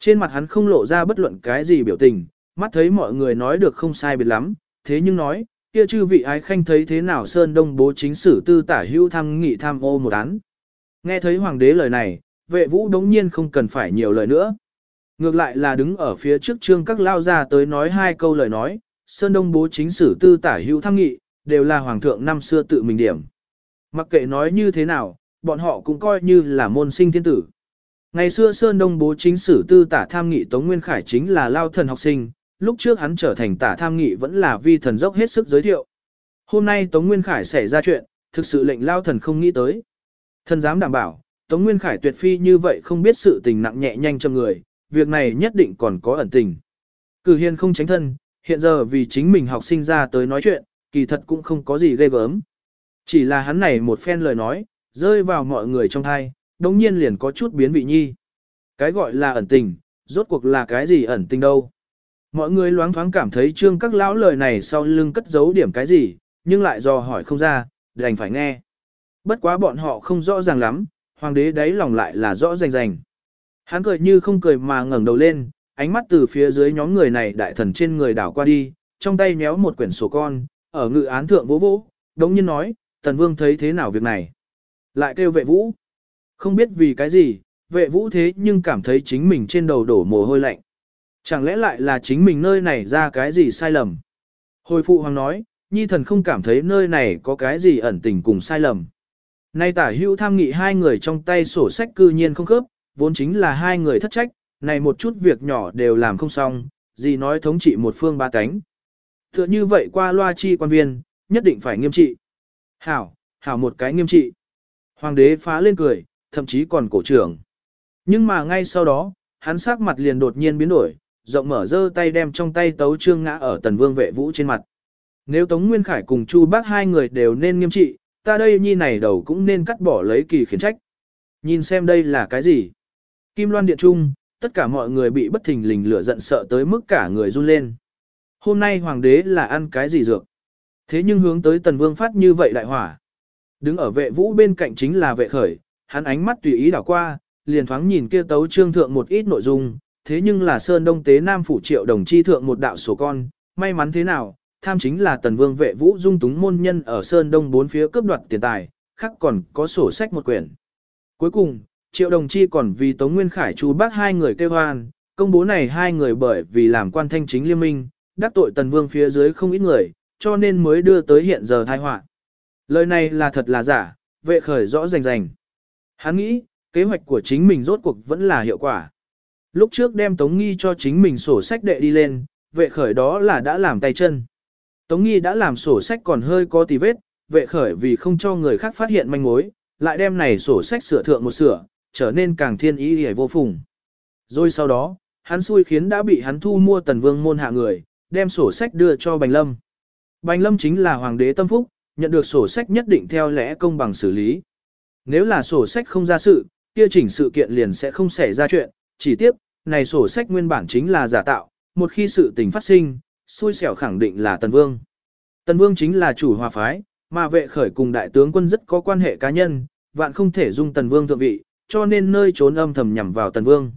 Trên mặt hắn không lộ ra bất luận cái gì biểu tình, mắt thấy mọi người nói được không sai biệt lắm, thế nhưng nói, kia chư vị ái khanh thấy thế nào Sơn Đông bố chính sử tư tả hữu tham nghị tham ô một án. Nghe thấy hoàng đế lời này, vệ vũ đống nhiên không cần phải nhiều lời nữa. Ngược lại là đứng ở phía trước trương các lao ra tới nói hai câu lời nói, Sơn Đông bố chính sử tư tả hữu tham nghị, đều là hoàng thượng năm xưa tự mình điểm. Mặc kệ nói như thế nào, bọn họ cũng coi như là môn sinh thiên tử. Ngày xưa Sơn Đông bố chính sử tư tả tham nghị Tống Nguyên Khải chính là lao thần học sinh, lúc trước hắn trở thành tả tham nghị vẫn là vi thần dốc hết sức giới thiệu. Hôm nay Tống Nguyên Khải xảy ra chuyện, thực sự lệnh lao thần không nghĩ tới. Thần dám đảm bảo, Tống Nguyên Khải tuyệt phi như vậy không biết sự tình nặng nhẹ nhanh trong người, việc này nhất định còn có ẩn tình. Cử hiên không tránh thân, hiện giờ vì chính mình học sinh ra tới nói chuyện, kỳ thật cũng không có gì ghê gớm. Chỉ là hắn này một phen lời nói, rơi vào mọi người trong thai, đồng nhiên liền có chút biến vị nhi. Cái gọi là ẩn tình, rốt cuộc là cái gì ẩn tình đâu. Mọi người loáng thoáng cảm thấy trương các lão lời này sau lưng cất giấu điểm cái gì, nhưng lại do hỏi không ra, đành phải nghe. Bất quá bọn họ không rõ ràng lắm, hoàng đế đáy lòng lại là rõ rành rành. Hắn cười như không cười mà ngẩng đầu lên, ánh mắt từ phía dưới nhóm người này đại thần trên người đảo qua đi, trong tay méo một quyển sổ con, ở ngự án thượng vỗ vỗ, đống nhiên nói, tần vương thấy thế nào việc này. Lại kêu vệ vũ. Không biết vì cái gì, vệ vũ thế nhưng cảm thấy chính mình trên đầu đổ mồ hôi lạnh. Chẳng lẽ lại là chính mình nơi này ra cái gì sai lầm? Hồi phụ hoàng nói, nhi thần không cảm thấy nơi này có cái gì ẩn tình cùng sai lầm. Nay tả hữu tham nghị hai người trong tay sổ sách cư nhiên không khớp, vốn chính là hai người thất trách, này một chút việc nhỏ đều làm không xong, gì nói thống trị một phương ba cánh. Tựa như vậy qua loa chi quan viên, nhất định phải nghiêm trị. Hảo, hảo một cái nghiêm trị. Hoàng đế phá lên cười, thậm chí còn cổ trưởng. Nhưng mà ngay sau đó, hắn sắc mặt liền đột nhiên biến đổi, rộng mở dơ tay đem trong tay tấu trương ngã ở tần vương vệ vũ trên mặt. Nếu Tống Nguyên Khải cùng Chu Bác hai người đều nên nghiêm trị, ta đây nhi này đầu cũng nên cắt bỏ lấy kỳ khiển trách. Nhìn xem đây là cái gì? Kim Loan Điện Trung, tất cả mọi người bị bất thình lình lửa giận sợ tới mức cả người run lên. Hôm nay hoàng đế là ăn cái gì dược? Thế nhưng hướng tới tần vương phát như vậy đại hỏa. Đứng ở vệ vũ bên cạnh chính là vệ khởi, hắn ánh mắt tùy ý đảo qua, liền thoáng nhìn kia tấu trương thượng một ít nội dung, thế nhưng là Sơn Đông Tế Nam Phủ Triệu đồng chi thượng một đạo sổ con, may mắn thế nào, tham chính là tần vương vệ vũ dung túng môn nhân ở Sơn Đông bốn phía cướp đoạt tiền tài, khác còn có sổ sách một quyển. Cuối cùng, Triệu đồng chi còn vì Tống Nguyên Khải chú bác hai người kêu hoan, công bố này hai người bởi vì làm quan thanh chính liên minh, đắc tội tần vương phía dưới không ít người, cho nên mới đưa tới hiện giờ tai họa. Lời này là thật là giả, vệ khởi rõ rành rành. Hắn nghĩ, kế hoạch của chính mình rốt cuộc vẫn là hiệu quả. Lúc trước đem Tống Nghi cho chính mình sổ sách đệ đi lên, vệ khởi đó là đã làm tay chân. Tống Nghi đã làm sổ sách còn hơi có tì vết, vệ khởi vì không cho người khác phát hiện manh mối, lại đem này sổ sách sửa thượng một sửa, trở nên càng thiên ý hề vô phùng. Rồi sau đó, hắn xui khiến đã bị hắn thu mua tần vương môn hạ người, đem sổ sách đưa cho Bành Lâm. Bành Lâm chính là hoàng đế tâm phúc, nhận được sổ sách nhất định theo lẽ công bằng xử lý. Nếu là sổ sách không ra sự, kia chỉnh sự kiện liền sẽ không xảy ra chuyện, chỉ tiếc, này sổ sách nguyên bản chính là giả tạo, một khi sự tình phát sinh, xui xẻo khẳng định là Tần Vương. Tần Vương chính là chủ hòa phái, mà vệ khởi cùng đại tướng quân rất có quan hệ cá nhân, vạn không thể dung Tần Vương thượng vị, cho nên nơi trốn âm thầm nhằm vào Tần Vương.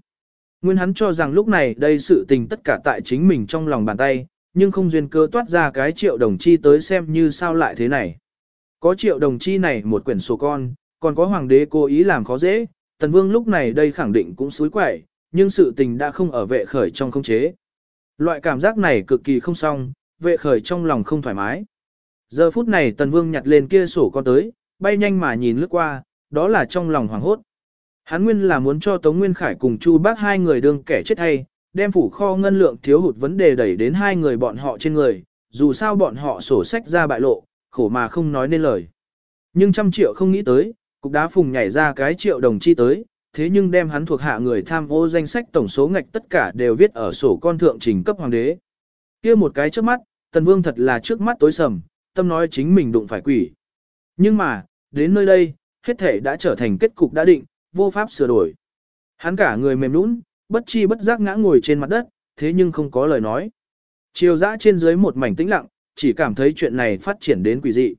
Nguyên hắn cho rằng lúc này đây sự tình tất cả tại chính mình trong lòng bàn tay, nhưng không duyên cơ toát ra cái triệu đồng chi tới xem như sao lại thế này. Có triệu đồng chi này một quyển sổ con, còn có hoàng đế cố ý làm khó dễ, tần vương lúc này đây khẳng định cũng suối quẩy, nhưng sự tình đã không ở vệ khởi trong không chế. Loại cảm giác này cực kỳ không xong, vệ khởi trong lòng không thoải mái. Giờ phút này tần vương nhặt lên kia sổ con tới, bay nhanh mà nhìn lướt qua, đó là trong lòng hoảng hốt. Hắn nguyên là muốn cho Tống Nguyên Khải cùng Chu Bác hai người đương kẻ chết hay, đem phủ kho ngân lượng thiếu hụt vấn đề đẩy đến hai người bọn họ trên người, dù sao bọn họ sổ sách ra bại lộ, khổ mà không nói nên lời. Nhưng trăm triệu không nghĩ tới, cục đá phùng nhảy ra cái triệu đồng chi tới, thế nhưng đem hắn thuộc hạ người tham ô danh sách tổng số ngạch tất cả đều viết ở sổ con thượng trình cấp hoàng đế. kia một cái trước mắt, tần vương thật là trước mắt tối sầm, tâm nói chính mình đụng phải quỷ. Nhưng mà, đến nơi đây, hết thể đã trở thành kết cục đã định, vô pháp sửa đổi. Hắn cả người mềm nũng, bất chi bất giác ngã ngồi trên mặt đất, thế nhưng không có lời nói. Chiều dã trên dưới một mảnh tĩnh lặng, chỉ cảm thấy chuyện này phát triển đến quỷ dị.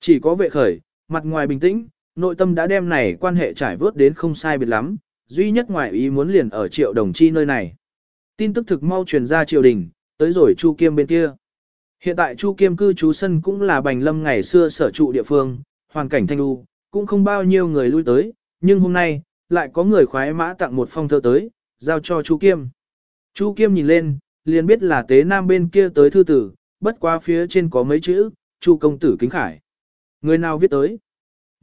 Chỉ có vệ khởi, mặt ngoài bình tĩnh, nội tâm đã đem này quan hệ trải vớt đến không sai biệt lắm, duy nhất ngoại ý muốn liền ở triệu đồng chi nơi này. Tin tức thực mau truyền ra triều đình, tới rồi Chu Kiêm bên kia. Hiện tại Chu Kiêm cư trú sân cũng là bành lâm ngày xưa sở trụ địa phương, hoàn cảnh thanh lưu, cũng không bao nhiêu người lui tới, nhưng hôm nay, lại có người khoái mã tặng một phong thơ tới, giao cho Chu Kiêm. Chu Kiêm nhìn lên, liền biết là tế nam bên kia tới thư tử, bất qua phía trên có mấy chữ, Chu công tử kính khải. Người nào viết tới?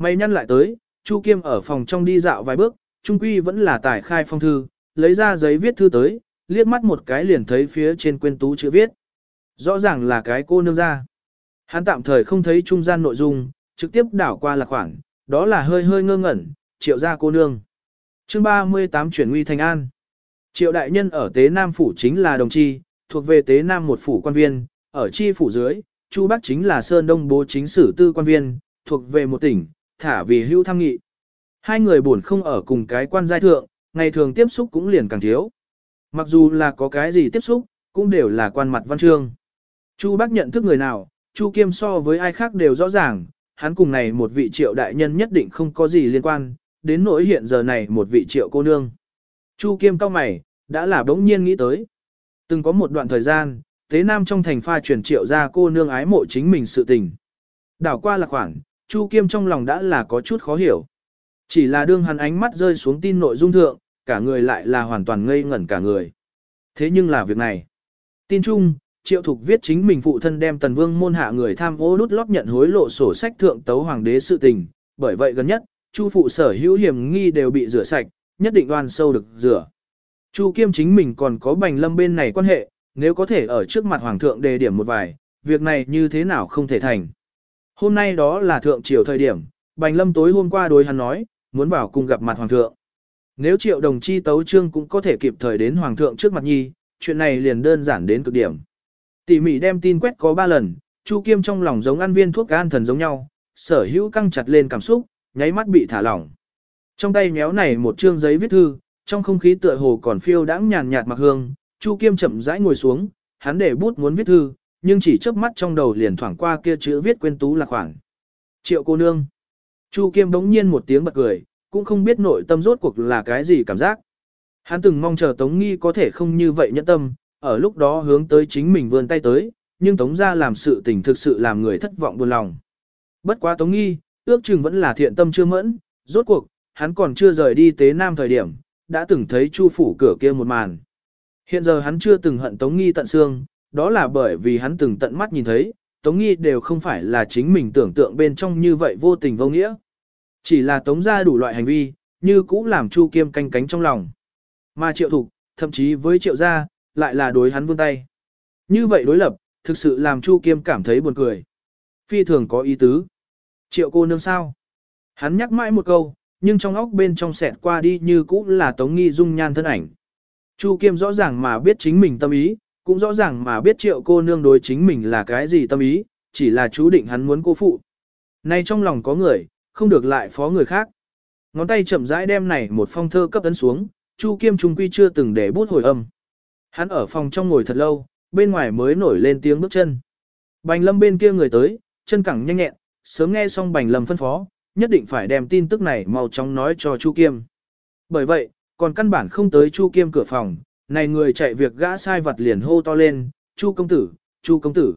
Mày nhăn lại tới, Chu Kiêm ở phòng trong đi dạo vài bước, trung quy vẫn là tài khai phong thư, lấy ra giấy viết thư tới, liếc mắt một cái liền thấy phía trên quên tú chữ viết. Rõ ràng là cái cô nương ra. Hắn tạm thời không thấy trung gian nội dung, trực tiếp đảo qua là khoảng, đó là hơi hơi ngơ ngẩn, triệu gia cô nương. chương 38 chuyển nguy thành an. Triệu đại nhân ở Tế Nam Phủ chính là đồng chi, thuộc về Tế Nam một phủ quan viên, ở chi phủ dưới, Chu Bắc chính là Sơn Đông bố chính sử tư quan viên, thuộc về một tỉnh, thả vì hưu tham nghị. Hai người buồn không ở cùng cái quan giai thượng, ngày thường tiếp xúc cũng liền càng thiếu. Mặc dù là có cái gì tiếp xúc, cũng đều là quan mặt văn chương. Chu bác nhận thức người nào, Chu Kiêm so với ai khác đều rõ ràng, hắn cùng này một vị triệu đại nhân nhất định không có gì liên quan, đến nỗi hiện giờ này một vị triệu cô nương. Chu Kiêm cao mày, đã là bỗng nhiên nghĩ tới. Từng có một đoạn thời gian, Tế Nam trong thành pha truyền triệu ra cô nương ái mộ chính mình sự tình. Đảo qua là khoảng, Chu Kiêm trong lòng đã là có chút khó hiểu. Chỉ là đương hắn ánh mắt rơi xuống tin nội dung thượng, cả người lại là hoàn toàn ngây ngẩn cả người. Thế nhưng là việc này. Tin chung, Triệu Thục viết chính mình phụ thân đem Tần Vương môn hạ người tham ô đút lót nhận hối lộ sổ sách thượng tấu hoàng đế sự tình, bởi vậy gần nhất, Chu phụ sở hữu hiểm nghi đều bị rửa sạch, nhất định đoan sâu được rửa. Chu Kiêm chính mình còn có Bành Lâm bên này quan hệ, nếu có thể ở trước mặt hoàng thượng đề điểm một vài, việc này như thế nào không thể thành. Hôm nay đó là thượng triều thời điểm, Bành Lâm tối hôm qua đối hắn nói, muốn vào cùng gặp mặt hoàng thượng. Nếu triệu đồng chi tấu trương cũng có thể kịp thời đến hoàng thượng trước mặt nhi, chuyện này liền đơn giản đến cực điểm. Tỉ mỉ đem tin quét có ba lần, Chu Kiêm trong lòng giống ăn viên thuốc gan thần giống nhau, sở hữu căng chặt lên cảm xúc, nháy mắt bị thả lỏng. Trong tay méo này một chương giấy viết thư, trong không khí tựa hồ còn phiêu đãng nhàn nhạt mặc hương, Chu Kiêm chậm rãi ngồi xuống, hắn để bút muốn viết thư, nhưng chỉ chớp mắt trong đầu liền thoảng qua kia chữ viết quên tú là khoảng. Triệu cô nương. Chu Kiêm bỗng nhiên một tiếng bật cười, cũng không biết nội tâm rốt cuộc là cái gì cảm giác. Hắn từng mong chờ Tống Nghi có thể không như vậy nhẫn tâm, ở lúc đó hướng tới chính mình vươn tay tới, nhưng Tống ra làm sự tình thực sự làm người thất vọng buồn lòng. Bất quá Tống Nghi, ước chừng vẫn là thiện tâm chưa mẫn, rốt cuộc, hắn còn chưa rời đi tế nam thời điểm, đã từng thấy Chu phủ cửa kia một màn. Hiện giờ hắn chưa từng hận Tống Nghi tận xương, đó là bởi vì hắn từng tận mắt nhìn thấy, Tống Nghi đều không phải là chính mình tưởng tượng bên trong như vậy vô tình vô nghĩa. Chỉ là Tống ra đủ loại hành vi, như cũ làm Chu Kiêm canh cánh trong lòng. Mà triệu thục, thậm chí với triệu gia, lại là đối hắn vươn tay. Như vậy đối lập, thực sự làm Chu Kiêm cảm thấy buồn cười. Phi thường có ý tứ. Triệu cô nương sao? Hắn nhắc mãi một câu, nhưng trong óc bên trong sẹt qua đi như cũ là Tống Nghi dung nhan thân ảnh. Chu Kiêm rõ ràng mà biết chính mình tâm ý, cũng rõ ràng mà biết triệu cô nương đối chính mình là cái gì tâm ý, chỉ là chú định hắn muốn cô phụ. Nay trong lòng có người, không được lại phó người khác. Ngón tay chậm rãi đem này một phong thơ cấp ấn xuống, Chu Kiêm trung quy chưa từng để bút hồi âm. Hắn ở phòng trong ngồi thật lâu, bên ngoài mới nổi lên tiếng bước chân. Bành lâm bên kia người tới, chân cẳng nhanh nhẹn, sớm nghe xong bành lâm phân phó, nhất định phải đem tin tức này mau chóng nói cho Chu Kiêm. Bởi vậy, còn căn bản không tới Chu Kiêm cửa phòng, này người chạy việc gã sai vật liền hô to lên, Chu công tử, Chu công tử.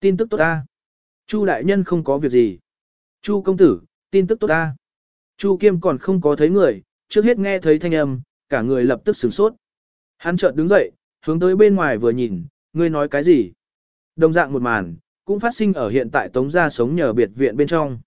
Tin tức tốt ta. Chu đại nhân không có việc gì. Chu công tử, tin tức tốt ta. Chu Kiêm còn không có thấy người, trước hết nghe thấy thanh âm, cả người lập tức sửng sốt. Hắn chợt đứng dậy, hướng tới bên ngoài vừa nhìn, ngươi nói cái gì? Đồng dạng một màn, cũng phát sinh ở hiện tại Tống gia sống nhờ biệt viện bên trong.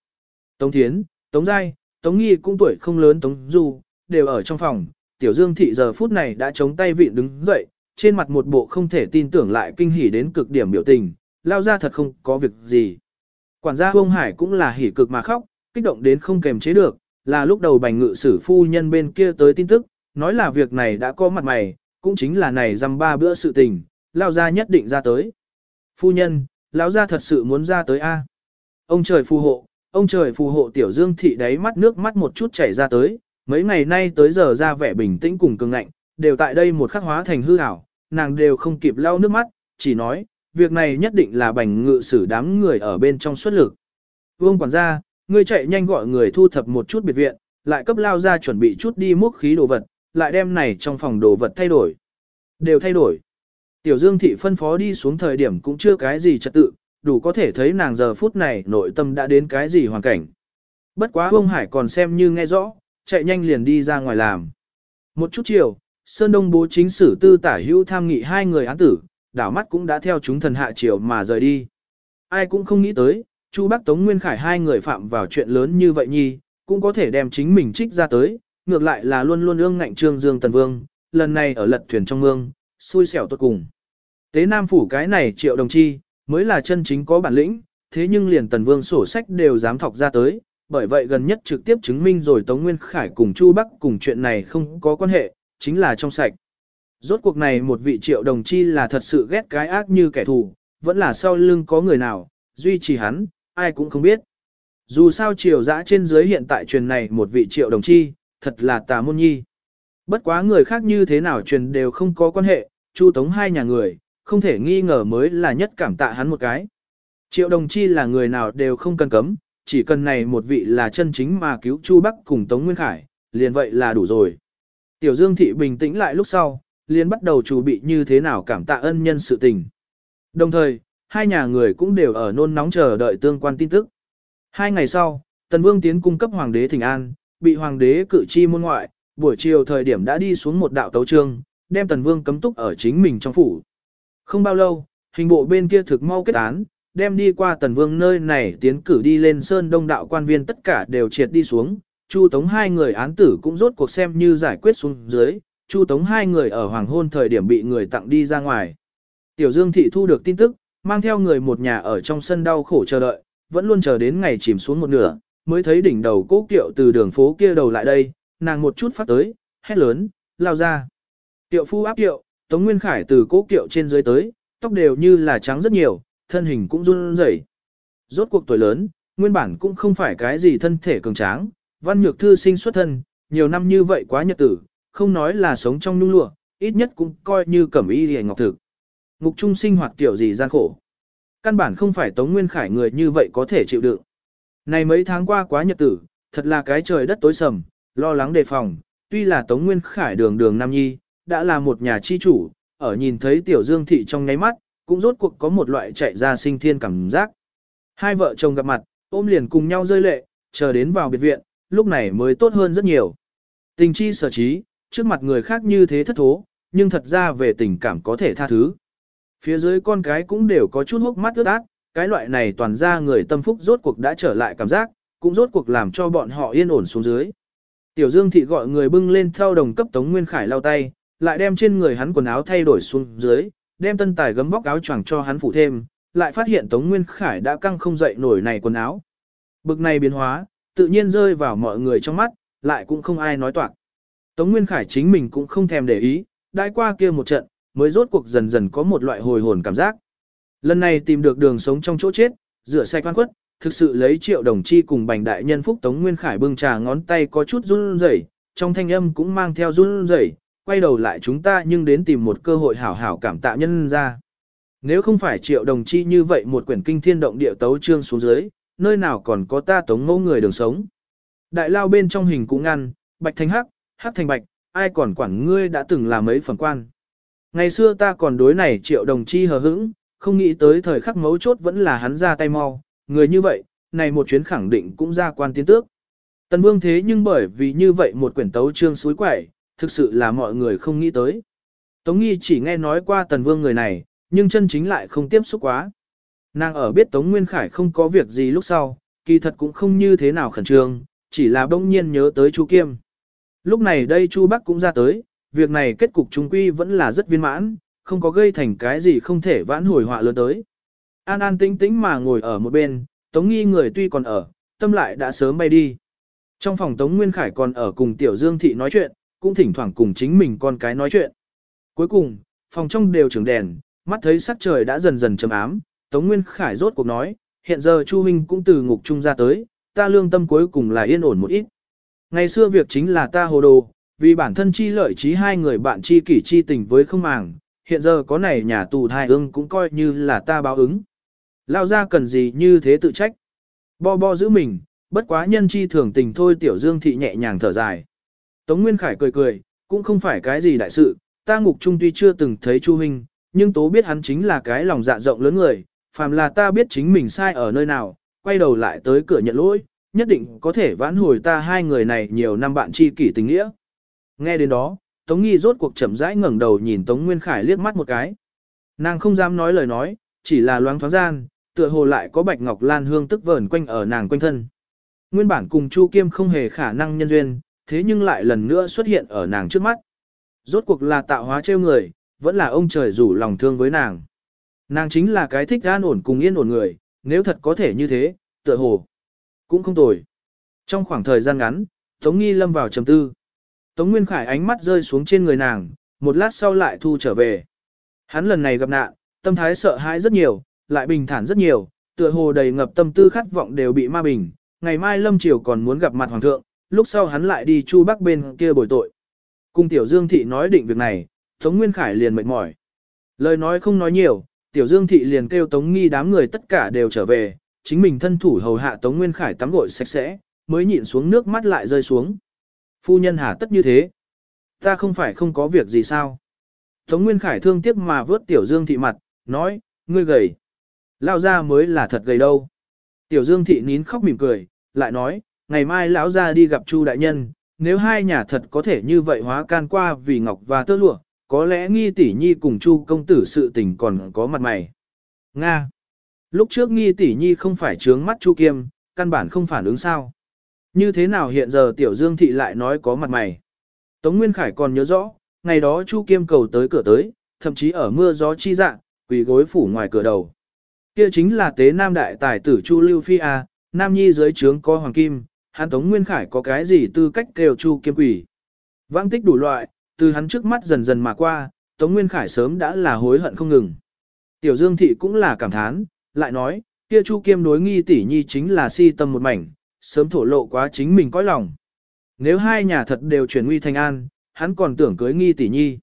Tống Thiến, Tống Giai, Tống Nghi cũng tuổi không lớn Tống Du, đều ở trong phòng. Tiểu Dương Thị giờ phút này đã chống tay vịn đứng dậy, trên mặt một bộ không thể tin tưởng lại kinh hỉ đến cực điểm biểu tình, lao ra thật không có việc gì. Quản gia Vương Hải cũng là hỉ cực mà khóc, kích động đến không kềm chế được, là lúc đầu bành ngự sử phu nhân bên kia tới tin tức, nói là việc này đã có mặt mày, cũng chính là này dăm ba bữa sự tình, lao ra nhất định ra tới. Phu nhân, lão ra thật sự muốn ra tới A. Ông trời phù hộ, ông trời phù hộ tiểu dương thị đáy mắt nước mắt một chút chảy ra tới, mấy ngày nay tới giờ ra vẻ bình tĩnh cùng cường ngạnh, đều tại đây một khắc hóa thành hư ảo, nàng đều không kịp lau nước mắt, chỉ nói, việc này nhất định là bành ngự sử đám người ở bên trong xuất lực. Vương quản gia, ngươi chạy nhanh gọi người thu thập một chút biệt viện, lại cấp lao ra chuẩn bị chút đi múc khí đồ vật, lại đem này trong phòng đồ vật thay đổi. Đều thay đổi. Tiểu Dương Thị phân phó đi xuống thời điểm cũng chưa cái gì trật tự, đủ có thể thấy nàng giờ phút này nội tâm đã đến cái gì hoàn cảnh. Bất quá vương Hải còn xem như nghe rõ, chạy nhanh liền đi ra ngoài làm. Một chút chiều, Sơn Đông bố chính sử tư tả hữu tham nghị hai người án tử, đảo mắt cũng đã theo chúng thần hạ chiều mà rời đi. Ai cũng không nghĩ tới, Chu Bắc Tống Nguyên Khải hai người phạm vào chuyện lớn như vậy nhi, cũng có thể đem chính mình trích ra tới, ngược lại là luôn luôn ương ngạnh trương dương tần vương, lần này ở lật thuyền trong mương, xui xẻo tốt cùng. Tế Nam Phủ cái này triệu đồng chi, mới là chân chính có bản lĩnh, thế nhưng liền tần vương sổ sách đều dám thọc ra tới, bởi vậy gần nhất trực tiếp chứng minh rồi Tống Nguyên Khải cùng Chu Bắc cùng chuyện này không có quan hệ, chính là trong sạch. Rốt cuộc này một vị triệu đồng chi là thật sự ghét cái ác như kẻ thù, vẫn là sau lưng có người nào, duy trì hắn, ai cũng không biết. Dù sao triều dã trên dưới hiện tại truyền này một vị triệu đồng chi, thật là tà môn nhi. Bất quá người khác như thế nào truyền đều không có quan hệ, chu tống hai nhà người, không thể nghi ngờ mới là nhất cảm tạ hắn một cái. Triệu đồng chi là người nào đều không cần cấm, chỉ cần này một vị là chân chính mà cứu Chu Bắc cùng Tống Nguyên Khải, liền vậy là đủ rồi. Tiểu Dương Thị bình tĩnh lại lúc sau, liền bắt đầu chuẩn bị như thế nào cảm tạ ân nhân sự tình. Đồng thời, hai nhà người cũng đều ở nôn nóng chờ đợi tương quan tin tức. Hai ngày sau, Tần Vương tiến cung cấp Hoàng đế Thịnh An, bị Hoàng đế cử chi môn ngoại, buổi chiều thời điểm đã đi xuống một đạo tấu trương, đem Tần Vương cấm túc ở chính mình trong phủ. Không bao lâu, hình bộ bên kia thực mau kết án, đem đi qua Tần Vương nơi này tiến cử đi lên Sơn Đông đạo quan viên tất cả đều triệt đi xuống, Chu Tống hai người án tử cũng rốt cuộc xem như giải quyết xuống dưới, Chu Tống hai người ở hoàng hôn thời điểm bị người tặng đi ra ngoài. Tiểu Dương Thị thu được tin tức, mang theo người một nhà ở trong sân đau khổ chờ đợi, vẫn luôn chờ đến ngày chìm xuống một nửa, mới thấy đỉnh đầu cố kiệu từ đường phố kia đầu lại đây, nàng một chút phát tới, hét lớn, lao ra. Tiệu phu áp kiệu, Tống Nguyên Khải từ cố kiệu trên dưới tới, tóc đều như là trắng rất nhiều, thân hình cũng run rẩy. Rốt cuộc tuổi lớn, nguyên bản cũng không phải cái gì thân thể cường tráng, văn nhược thư sinh xuất thân, nhiều năm như vậy quá nhật tử, không nói là sống trong nhung lụa, ít nhất cũng coi như cẩm y hề ngọc thực. Ngục trung sinh hoạt kiểu gì gian khổ. Căn bản không phải Tống Nguyên Khải người như vậy có thể chịu đựng. Này mấy tháng qua quá nhật tử, thật là cái trời đất tối sầm, lo lắng đề phòng, tuy là Tống Nguyên Khải đường đường Nam Nhi, đã là một nhà chi chủ, ở nhìn thấy Tiểu Dương Thị trong ngáy mắt, cũng rốt cuộc có một loại chạy ra sinh thiên cảm giác. Hai vợ chồng gặp mặt, ôm liền cùng nhau rơi lệ, chờ đến vào biệt viện, lúc này mới tốt hơn rất nhiều. Tình chi sở trí, trước mặt người khác như thế thất thố, nhưng thật ra về tình cảm có thể tha thứ. Phía dưới con cái cũng đều có chút hốc mắt ướt át, cái loại này toàn ra người tâm phúc rốt cuộc đã trở lại cảm giác, cũng rốt cuộc làm cho bọn họ yên ổn xuống dưới. Tiểu Dương Thị gọi người bưng lên theo đồng cấp Tống Nguyên Khải lau tay, lại đem trên người hắn quần áo thay đổi xuống dưới, đem tân tài gấm vóc áo choàng cho hắn phủ thêm, lại phát hiện Tống Nguyên Khải đã căng không dậy nổi này quần áo. Bực này biến hóa, tự nhiên rơi vào mọi người trong mắt, lại cũng không ai nói toạc. Tống Nguyên Khải chính mình cũng không thèm để ý, đãi qua kia một trận, mới rốt cuộc dần dần có một loại hồi hồn cảm giác. Lần này tìm được đường sống trong chỗ chết, rửa sạch oan khuất, thực sự lấy triệu đồng chi cùng bành đại nhân phúc Tống Nguyên Khải bưng trà ngón tay có chút run rẩy, trong thanh âm cũng mang theo run rẩy, quay đầu lại chúng ta nhưng đến tìm một cơ hội hảo hảo cảm tạ nhân ra. Nếu không phải triệu đồng chi như vậy một quyển kinh thiên động địa tấu trương xuống dưới, nơi nào còn có ta tống mẫu người đường sống. Đại lao bên trong hình cũng ngăn, bạch thành hắc, hắc thành bạch, ai còn quản ngươi đã từng là mấy phẩm quan. Ngày xưa ta còn đối này triệu đồng chi hờ hững, không nghĩ tới thời khắc mấu chốt vẫn là hắn ra tay mau, người như vậy, này một chuyến khẳng định cũng ra quan tiến tước. Tần vương thế nhưng bởi vì như vậy một quyển tấu trương suối quẩy, thực sự là mọi người không nghĩ tới. Tống nghi chỉ nghe nói qua tần vương người này, nhưng chân chính lại không tiếp xúc quá. Nàng ở biết Tống Nguyên Khải không có việc gì lúc sau, kỳ thật cũng không như thế nào khẩn trương, chỉ là bỗng nhiên nhớ tới Chu Kiêm. Lúc này đây Chu Bắc cũng ra tới, việc này kết cục trung quy vẫn là rất viên mãn, không có gây thành cái gì không thể vãn hồi họa lớn tới. An an tĩnh tĩnh mà ngồi ở một bên, Tống nghi người tuy còn ở, tâm lại đã sớm bay đi. Trong phòng Tống Nguyên Khải còn ở cùng Tiểu Dương Thị nói chuyện, cũng thỉnh thoảng cùng chính mình con cái nói chuyện. Cuối cùng, phòng trong đều trưởng đèn, mắt thấy sắc trời đã dần dần chấm ám, Tống Nguyên Khải rốt cuộc nói, hiện giờ Chu Minh cũng từ ngục trung ra tới, ta lương tâm cuối cùng là yên ổn một ít. Ngày xưa việc chính là ta hồ đồ, vì bản thân chi lợi trí hai người bạn chi kỷ chi tình với không màng, hiện giờ có này nhà tù thai ương cũng coi như là ta báo ứng. Lao ra cần gì như thế tự trách. Bo bo giữ mình, bất quá nhân chi thường tình thôi tiểu dương thị nhẹ nhàng thở dài. Tống Nguyên Khải cười cười, cũng không phải cái gì đại sự, ta ngục trung tuy chưa từng thấy Chu Minh, nhưng tố biết hắn chính là cái lòng dạ rộng lớn người, phàm là ta biết chính mình sai ở nơi nào, quay đầu lại tới cửa nhận lỗi, nhất định có thể vãn hồi ta hai người này nhiều năm bạn tri kỷ tình nghĩa. Nghe đến đó, Tống Nghi rốt cuộc chậm rãi ngẩng đầu nhìn Tống Nguyên Khải liếc mắt một cái. Nàng không dám nói lời nói, chỉ là loáng thoáng gian, tựa hồ lại có bạch ngọc lan hương tức vờn quanh ở nàng quanh thân. Nguyên bản cùng Chu Kiêm không hề khả năng nhân duyên, thế nhưng lại lần nữa xuất hiện ở nàng trước mắt. Rốt cuộc là tạo hóa trêu người, vẫn là ông trời rủ lòng thương với nàng. Nàng chính là cái thích an ổn cùng yên ổn người, nếu thật có thể như thế, tựa hồ, cũng không tồi. Trong khoảng thời gian ngắn, Tống Nghi lâm vào trầm tư. Tống Nguyên Khải ánh mắt rơi xuống trên người nàng, một lát sau lại thu trở về. Hắn lần này gặp nạn, tâm thái sợ hãi rất nhiều, lại bình thản rất nhiều, tựa hồ đầy ngập tâm tư khát vọng đều bị ma bình. Ngày mai Lâm Triều còn muốn gặp mặt Hoàng thượng, lúc sau hắn lại đi chu bắc bên kia bồi tội. Cùng Tiểu Dương Thị nói định việc này, Tống Nguyên Khải liền mệt mỏi. Lời nói không nói nhiều, Tiểu Dương Thị liền kêu Tống Nghi đám người tất cả đều trở về, chính mình thân thủ hầu hạ Tống Nguyên Khải tắm gội sạch sẽ, mới nhịn xuống nước mắt lại rơi xuống. Phu nhân hà tất như thế. Ta không phải không có việc gì sao. Tống Nguyên Khải thương tiếc mà vớt Tiểu Dương Thị mặt, nói, ngươi gầy. Lao ra mới là thật gầy đâu. Tiểu Dương Thị nín khóc mỉm cười, lại nói, ngày mai lão ra đi gặp Chu Đại Nhân, nếu hai nhà thật có thể như vậy hóa can qua vì ngọc và tơ lụa, có lẽ nghi tỷ nhi cùng Chu công tử sự tình còn có mặt mày. Nga. Lúc trước nghi tỷ nhi không phải trướng mắt Chu Kiêm, căn bản không phản ứng sao. Như thế nào hiện giờ Tiểu Dương Thị lại nói có mặt mày. Tống Nguyên Khải còn nhớ rõ, ngày đó Chu Kiêm cầu tới cửa tới, thậm chí ở mưa gió chi dạng, quỳ gối phủ ngoài cửa đầu. Kia chính là tế nam đại tài tử Chu Lưu Phi A, nam nhi dưới trướng có hoàng kim, hắn Tống Nguyên Khải có cái gì tư cách kêu Chu Kiêm quỷ. Vãng tích đủ loại, từ hắn trước mắt dần dần mà qua, Tống Nguyên Khải sớm đã là hối hận không ngừng. Tiểu Dương Thị cũng là cảm thán, lại nói, kia Chu Kiêm đối nghi tỷ nhi chính là si tâm một mảnh, sớm thổ lộ quá chính mình cõi lòng. Nếu hai nhà thật đều chuyển nguy thành an, hắn còn tưởng cưới nghi tỷ nhi.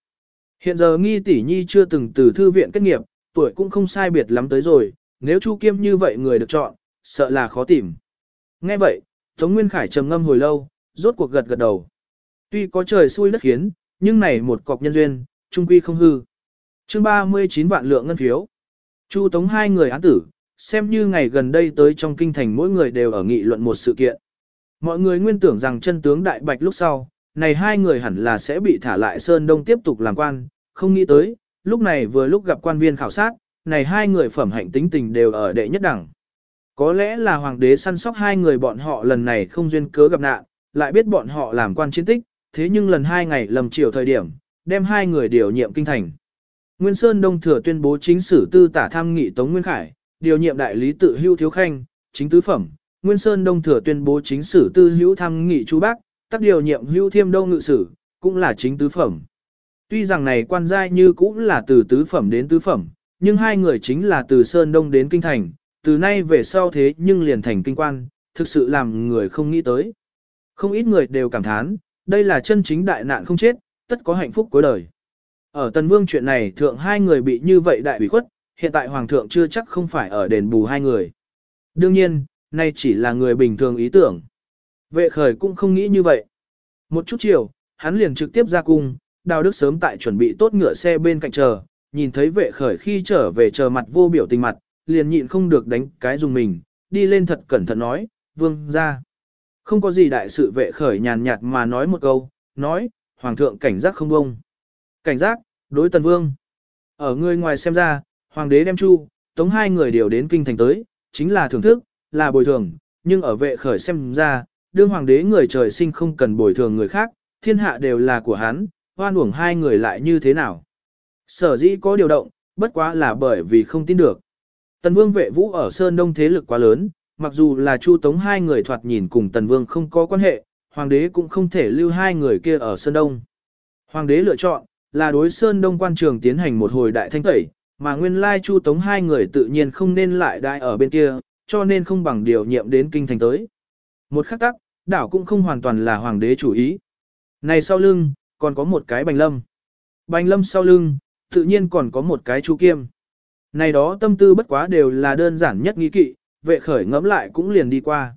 Hiện giờ nghi tỷ nhi chưa từng từ thư viện kết nghiệp, tuổi cũng không sai biệt lắm tới rồi, nếu Chu Kiêm như vậy người được chọn, sợ là khó tìm. Nghe vậy, Tống Nguyên Khải trầm ngâm hồi lâu, rốt cuộc gật gật đầu. Tuy có trời xui đất khiến, nhưng này một cọc nhân duyên, trung quy không hư. Chương 39 vạn lượng ngân phiếu. Chu Tống hai người án tử, xem như ngày gần đây tới trong kinh thành mỗi người đều ở nghị luận một sự kiện. Mọi người nguyên tưởng rằng chân tướng đại bạch lúc sau, này hai người hẳn là sẽ bị thả lại Sơn Đông tiếp tục làm quan, không nghĩ tới, lúc này vừa lúc gặp quan viên khảo sát, này hai người phẩm hạnh tính tình đều ở đệ nhất đẳng. Có lẽ là hoàng đế săn sóc hai người bọn họ lần này không duyên cớ gặp nạn, lại biết bọn họ làm quan chiến tích, thế nhưng lần hai ngày lầm chiều thời điểm, đem hai người điều nhiệm kinh thành. Nguyên Sơn Đông Thừa tuyên bố chính sử tư tả tham nghị Tống Nguyên Khải, điều nhiệm đại lý tự hưu thiếu khanh, chính tứ phẩm. Nguyên Sơn Đông Thừa tuyên bố chính sử tư hữu tham nghị chú bác, tác điều nhiệm hưu thiêm đông ngự sử, cũng là chính tứ phẩm. Tuy rằng này quan giai như cũng là từ tứ phẩm đến tứ phẩm, nhưng hai người chính là từ Sơn Đông đến Kinh Thành, từ nay về sau thế nhưng liền thành kinh quan, thực sự làm người không nghĩ tới. Không ít người đều cảm thán, đây là chân chính đại nạn không chết, tất có hạnh phúc cuối đời. Ở Tần Vương chuyện này thượng hai người bị như vậy đại bị khuất, hiện tại Hoàng thượng chưa chắc không phải ở đền bù hai người. Đương nhiên, nay chỉ là người bình thường ý tưởng. Vệ khởi cũng không nghĩ như vậy. Một chút chiều, hắn liền trực tiếp ra cung, đào đức sớm tại chuẩn bị tốt ngựa xe bên cạnh chờ, nhìn thấy vệ khởi khi trở về chờ mặt vô biểu tình mặt, liền nhịn không được đánh cái dùng mình, đi lên thật cẩn thận nói, vương ra. Không có gì đại sự vệ khởi nhàn nhạt mà nói một câu, nói, hoàng thượng cảnh giác không bông. Cảnh giác, đối tần vương. Ở người ngoài xem ra, hoàng đế đem chu, tống hai người đều đến kinh thành tới, chính là thưởng thức, là bồi thường, nhưng ở vệ khởi xem ra, đương hoàng đế người trời sinh không cần bồi thường người khác, thiên hạ đều là của hắn, hoan uổng hai người lại như thế nào. Sở dĩ có điều động, bất quá là bởi vì không tin được. Tần vương vệ vũ ở Sơn Đông thế lực quá lớn, mặc dù là Chu Tống hai người thoạt nhìn cùng Tần vương không có quan hệ, hoàng đế cũng không thể lưu hai người kia ở Sơn Đông. Hoàng đế lựa chọn, là đối Sơn Đông quan trường tiến hành một hồi đại thanh tẩy, mà nguyên lai Chu Tống hai người tự nhiên không nên lại đại ở bên kia, cho nên không bằng điều nhiệm đến kinh thành tới. Một khắc tắc, đảo cũng không hoàn toàn là hoàng đế chủ ý. Này sau lưng, còn có một cái bành lâm. Bành lâm sau lưng, tự nhiên còn có một cái chu kiêm. Này đó tâm tư bất quá đều là đơn giản nhất nghi kỵ, vệ khởi ngẫm lại cũng liền đi qua.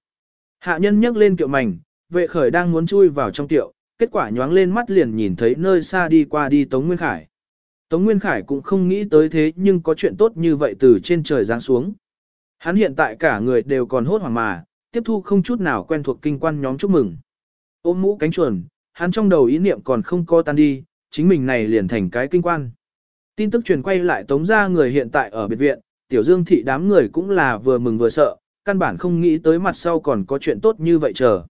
Hạ nhân nhấc lên kiệu mảnh, vệ khởi đang muốn chui vào trong tiệu, kết quả nhoáng lên mắt liền nhìn thấy nơi xa đi qua đi Tống Nguyên Khải. Tống Nguyên Khải cũng không nghĩ tới thế nhưng có chuyện tốt như vậy từ trên trời giáng xuống. Hắn hiện tại cả người đều còn hốt hoảng mà, tiếp thu không chút nào quen thuộc kinh quan nhóm chúc mừng. Ôm mũ cánh chuồn, hắn trong đầu ý niệm còn không co tan đi, chính mình này liền thành cái kinh quan. Tin tức truyền quay lại tống ra người hiện tại ở biệt viện, tiểu dương thị đám người cũng là vừa mừng vừa sợ, căn bản không nghĩ tới mặt sau còn có chuyện tốt như vậy chờ.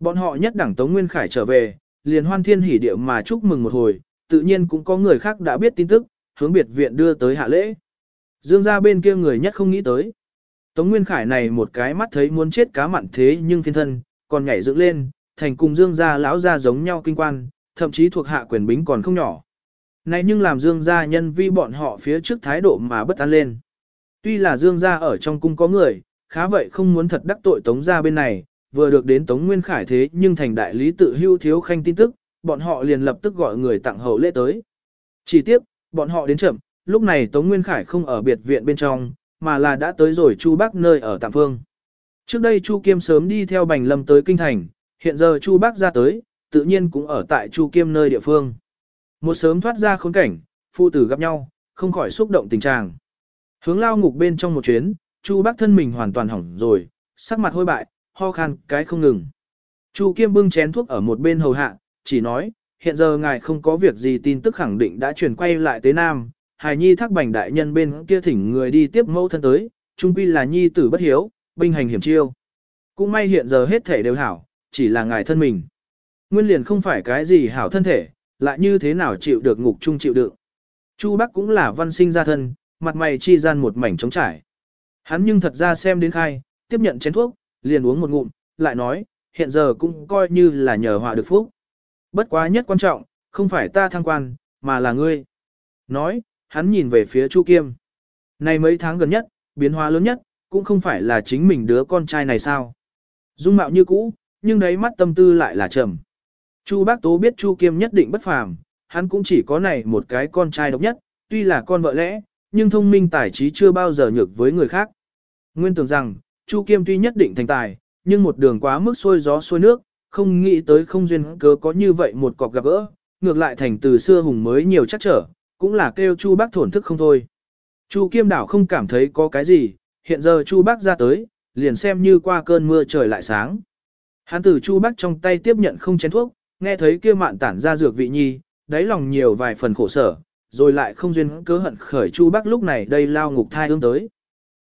Bọn họ nhất đẳng Tống Nguyên Khải trở về, liền hoan thiên hỉ điệu mà chúc mừng một hồi, tự nhiên cũng có người khác đã biết tin tức, hướng biệt viện đưa tới hạ lễ. Dương ra bên kia người nhất không nghĩ tới. Tống Nguyên Khải này một cái mắt thấy muốn chết cá mặn thế nhưng phiên thân, còn nhảy dựng lên, thành cùng Dương gia lão gia giống nhau kinh quan, thậm chí thuộc hạ quyền bính còn không nhỏ. Này nhưng làm Dương gia nhân vi bọn họ phía trước thái độ mà bất an lên. Tuy là Dương gia ở trong cung có người, khá vậy không muốn thật đắc tội Tống gia bên này, vừa được đến Tống Nguyên Khải thế nhưng thành đại lý tự hưu thiếu khanh tin tức, bọn họ liền lập tức gọi người tặng hậu lễ tới. Chỉ tiếp, bọn họ đến chậm, lúc này Tống Nguyên Khải không ở biệt viện bên trong, mà là đã tới rồi Chu Bắc nơi ở tạm phương. Trước đây Chu Kiêm sớm đi theo Bành Lâm tới kinh thành, hiện giờ Chu Bắc ra tới, tự nhiên cũng ở tại Chu Kiêm nơi địa phương. Một sớm thoát ra khốn cảnh, phụ tử gặp nhau, không khỏi xúc động tình trạng. Hướng lao ngục bên trong một chuyến, Chu bác thân mình hoàn toàn hỏng rồi, sắc mặt hôi bại, ho khan cái không ngừng. Chu Kiêm bưng chén thuốc ở một bên hầu hạ, chỉ nói, hiện giờ ngài không có việc gì tin tức khẳng định đã chuyển quay lại tới Nam, Hải Nhi thác bành đại nhân bên kia thỉnh người đi tiếp mẫu thân tới, trung quy là Nhi tử bất hiếu, binh hành hiểm chiêu. Cũng may hiện giờ hết thể đều hảo, chỉ là ngài thân mình. Nguyên liền không phải cái gì hảo thân thể, lại như thế nào chịu được ngục chung chịu đựng. Chu Bắc cũng là văn sinh ra thân, mặt mày chi gian một mảnh trống trải. Hắn nhưng thật ra xem đến khai, tiếp nhận chén thuốc, liền uống một ngụm, lại nói, hiện giờ cũng coi như là nhờ họa được phúc. Bất quá nhất quan trọng, không phải ta thăng quan, mà là ngươi. Nói, hắn nhìn về phía Chu Kiêm. Này mấy tháng gần nhất, biến hóa lớn nhất, cũng không phải là chính mình đứa con trai này sao. Dung mạo như cũ, nhưng đấy mắt tâm tư lại là trầm. Chu Bác Tố biết Chu Kiêm nhất định bất phàm, hắn cũng chỉ có này một cái con trai độc nhất, tuy là con vợ lẽ, nhưng thông minh tài trí chưa bao giờ nhược với người khác. Nguyên tưởng rằng, Chu Kiêm tuy nhất định thành tài, nhưng một đường quá mức xôi gió xuôi nước, không nghĩ tới không duyên cớ có như vậy một cọc gặp gỡ, ngược lại thành từ xưa hùng mới nhiều chắc trở, cũng là kêu Chu Bác thổn thức không thôi. Chu Kiêm đảo không cảm thấy có cái gì, hiện giờ Chu Bác ra tới, liền xem như qua cơn mưa trời lại sáng. Hắn từ Chu Bác trong tay tiếp nhận không chén thuốc, nghe thấy kia mạn tản ra dược vị nhi, đáy lòng nhiều vài phần khổ sở, rồi lại không duyên cớ hận khởi Chu Bác lúc này đây lao ngục thai ương tới.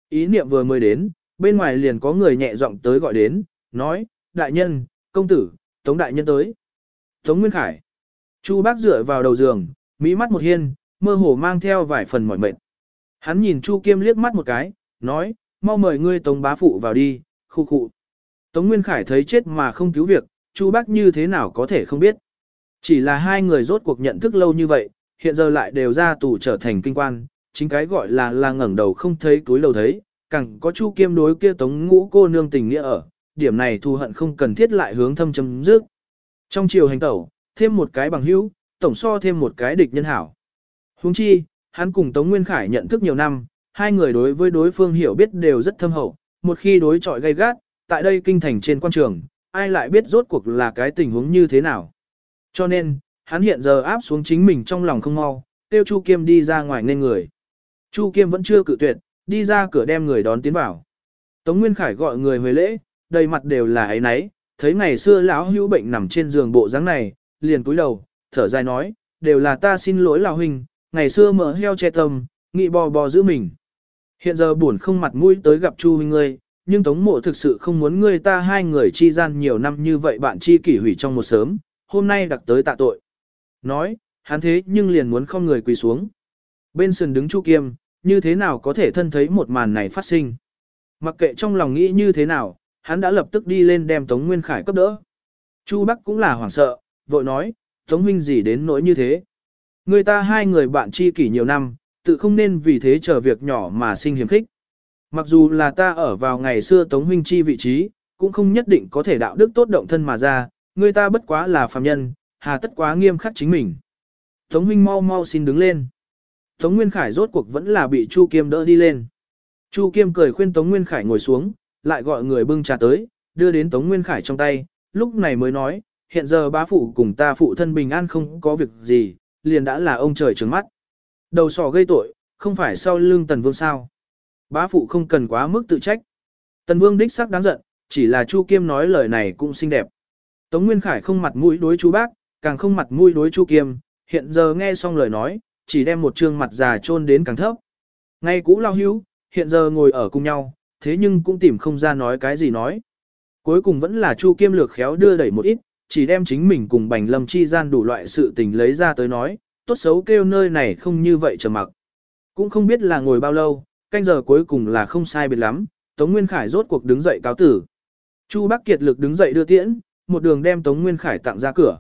Ý niệm vừa mới đến, bên ngoài liền có người nhẹ giọng tới gọi đến, nói, đại nhân, công tử, tống đại nhân tới. Tống Nguyên Khải. Chu Bác dựa vào đầu giường, mỹ mắt một hiên, mơ hồ mang theo vài phần mỏi mệt. Hắn nhìn Chu Kiêm liếc mắt một cái, nói, mau mời ngươi Tống bá phụ vào đi, khu khu. Tống Nguyên Khải thấy chết mà không cứu việc, Chu Bác như thế nào có thể không biết. Chỉ là hai người rốt cuộc nhận thức lâu như vậy, hiện giờ lại đều ra tù trở thành kinh quan, chính cái gọi là là ngẩng đầu không thấy túi đầu thấy, càng có Chu Kiêm đối kia Tống Ngũ cô nương tình nghĩa ở, điểm này thù hận không cần thiết lại hướng thâm chấm dứt. Trong chiều hành tẩu, thêm một cái bằng hữu, tổng so thêm một cái địch nhân hảo. Huống chi, hắn cùng Tống Nguyên Khải nhận thức nhiều năm, hai người đối với đối phương hiểu biết đều rất thâm hậu, một khi đối chọi gay gắt, tại đây kinh thành trên quan trường, ai lại biết rốt cuộc là cái tình huống như thế nào. Cho nên, hắn hiện giờ áp xuống chính mình trong lòng không mau, tiêu Chu Kiêm đi ra ngoài nên người. Chu Kiêm vẫn chưa cự tuyệt, đi ra cửa đem người đón tiến vào. Tống Nguyên Khải gọi người hồi lễ, đầy mặt đều là ấy nấy, thấy ngày xưa lão hữu bệnh nằm trên giường bộ dáng này, liền cúi đầu, thở dài nói, đều là ta xin lỗi lão huynh, ngày xưa mở heo che tâm, nghị bò bò giữ mình. Hiện giờ buồn không mặt mũi tới gặp Chu huynh ngươi, nhưng Tống Mộ thực sự không muốn ngươi ta hai người chi gian nhiều năm như vậy bạn chi kỷ hủy trong một sớm, hôm nay đặc tới tạ tội. Nói, hắn thế nhưng liền muốn không người quỳ xuống. Bên sườn đứng Chu Kiêm, như thế nào có thể thân thấy một màn này phát sinh. Mặc kệ trong lòng nghĩ như thế nào, hắn đã lập tức đi lên đem Tống Nguyên Khải cấp đỡ. Chu Bắc cũng là hoảng sợ, vội nói, Tống huynh gì đến nỗi như thế. Người ta hai người bạn chi kỷ nhiều năm, tự không nên vì thế chờ việc nhỏ mà sinh hiểm khích. Mặc dù là ta ở vào ngày xưa Tống huynh chi vị trí, cũng không nhất định có thể đạo đức tốt động thân mà ra, người ta bất quá là phàm nhân, hà tất quá nghiêm khắc chính mình. Tống huynh mau mau xin đứng lên. Tống Nguyên Khải rốt cuộc vẫn là bị Chu Kiêm đỡ đi lên. Chu Kiêm cười khuyên Tống Nguyên Khải ngồi xuống, lại gọi người bưng trà tới, đưa đến Tống Nguyên Khải trong tay, lúc này mới nói, hiện giờ bá phụ cùng ta phụ thân bình an không có việc gì, liền đã là ông trời trừng mắt. Đầu sò gây tội, không phải sau lưng Tần Vương sao. Bá phụ không cần quá mức tự trách. Tần Vương đích xác đáng giận, chỉ là Chu Kiêm nói lời này cũng xinh đẹp. Tống Nguyên Khải không mặt mũi đối chú bác, càng không mặt mũi đối Chu Kiêm, hiện giờ nghe xong lời nói, chỉ đem một trương mặt già chôn đến càng thấp. Ngay cũ lao hữu, hiện giờ ngồi ở cùng nhau, thế nhưng cũng tìm không ra nói cái gì nói. Cuối cùng vẫn là Chu Kiêm lược khéo đưa đẩy một ít, chỉ đem chính mình cùng Bành Lâm chi gian đủ loại sự tình lấy ra tới nói, tốt xấu kêu nơi này không như vậy trầm mặc. Cũng không biết là ngồi bao lâu, canh giờ cuối cùng là không sai biệt lắm, Tống Nguyên Khải rốt cuộc đứng dậy cáo tử. Chu Bắc Kiệt lực đứng dậy đưa tiễn, một đường đem Tống Nguyên Khải tặng ra cửa.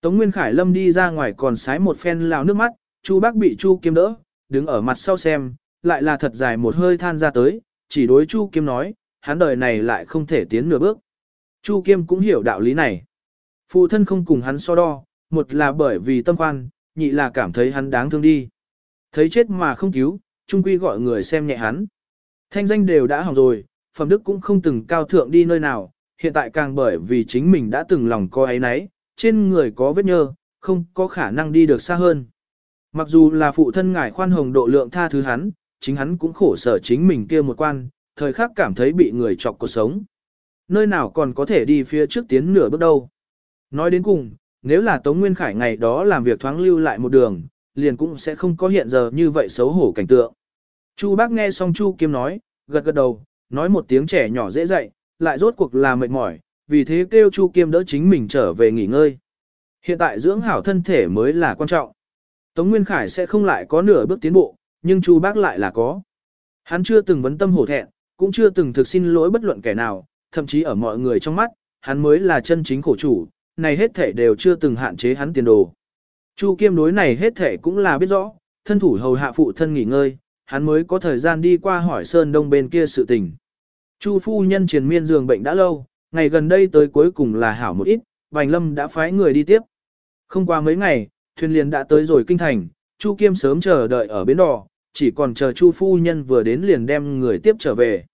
Tống Nguyên Khải lâm đi ra ngoài còn sái một phen lao nước mắt, Chu Bắc bị Chu Kiếm đỡ, đứng ở mặt sau xem, lại là thật dài một hơi than ra tới, chỉ đối Chu Kiếm nói, hắn đời này lại không thể tiến nửa bước. Chu Kiếm cũng hiểu đạo lý này. Phụ thân không cùng hắn so đo, một là bởi vì tâm quan, nhị là cảm thấy hắn đáng thương đi. Thấy chết mà không cứu, trung quy gọi người xem nhẹ hắn. Thanh danh đều đã hỏng rồi, phẩm đức cũng không từng cao thượng đi nơi nào, hiện tại càng bởi vì chính mình đã từng lòng có ấy nấy, trên người có vết nhơ, không có khả năng đi được xa hơn. Mặc dù là phụ thân ngài khoan hồng độ lượng tha thứ hắn, chính hắn cũng khổ sở chính mình kia một quan, thời khắc cảm thấy bị người chọc cuộc sống. Nơi nào còn có thể đi phía trước tiến nửa bước đâu. Nói đến cùng, nếu là Tống Nguyên Khải ngày đó làm việc thoáng lưu lại một đường, liền cũng sẽ không có hiện giờ như vậy xấu hổ cảnh tượng. Chu bác nghe xong Chu Kiêm nói, gật gật đầu, nói một tiếng trẻ nhỏ dễ dạy, lại rốt cuộc là mệt mỏi, vì thế kêu Chu Kiêm đỡ chính mình trở về nghỉ ngơi. Hiện tại dưỡng hảo thân thể mới là quan trọng. Tống Nguyên Khải sẽ không lại có nửa bước tiến bộ, nhưng Chu bác lại là có. Hắn chưa từng vấn tâm hổ thẹn, cũng chưa từng thực xin lỗi bất luận kẻ nào, thậm chí ở mọi người trong mắt, hắn mới là chân chính khổ chủ, này hết thể đều chưa từng hạn chế hắn tiền đồ. Chu Kiêm đối này hết thể cũng là biết rõ, thân thủ hầu hạ phụ thân nghỉ ngơi, hắn mới có thời gian đi qua hỏi Sơn Đông bên kia sự tình. Chu phu nhân triền miên giường bệnh đã lâu, ngày gần đây tới cuối cùng là hảo một ít, Bành Lâm đã phái người đi tiếp. Không qua mấy ngày, thuyền liền đã tới rồi kinh thành, Chu Kiêm sớm chờ đợi ở bến đò, chỉ còn chờ Chu phu nhân vừa đến liền đem người tiếp trở về.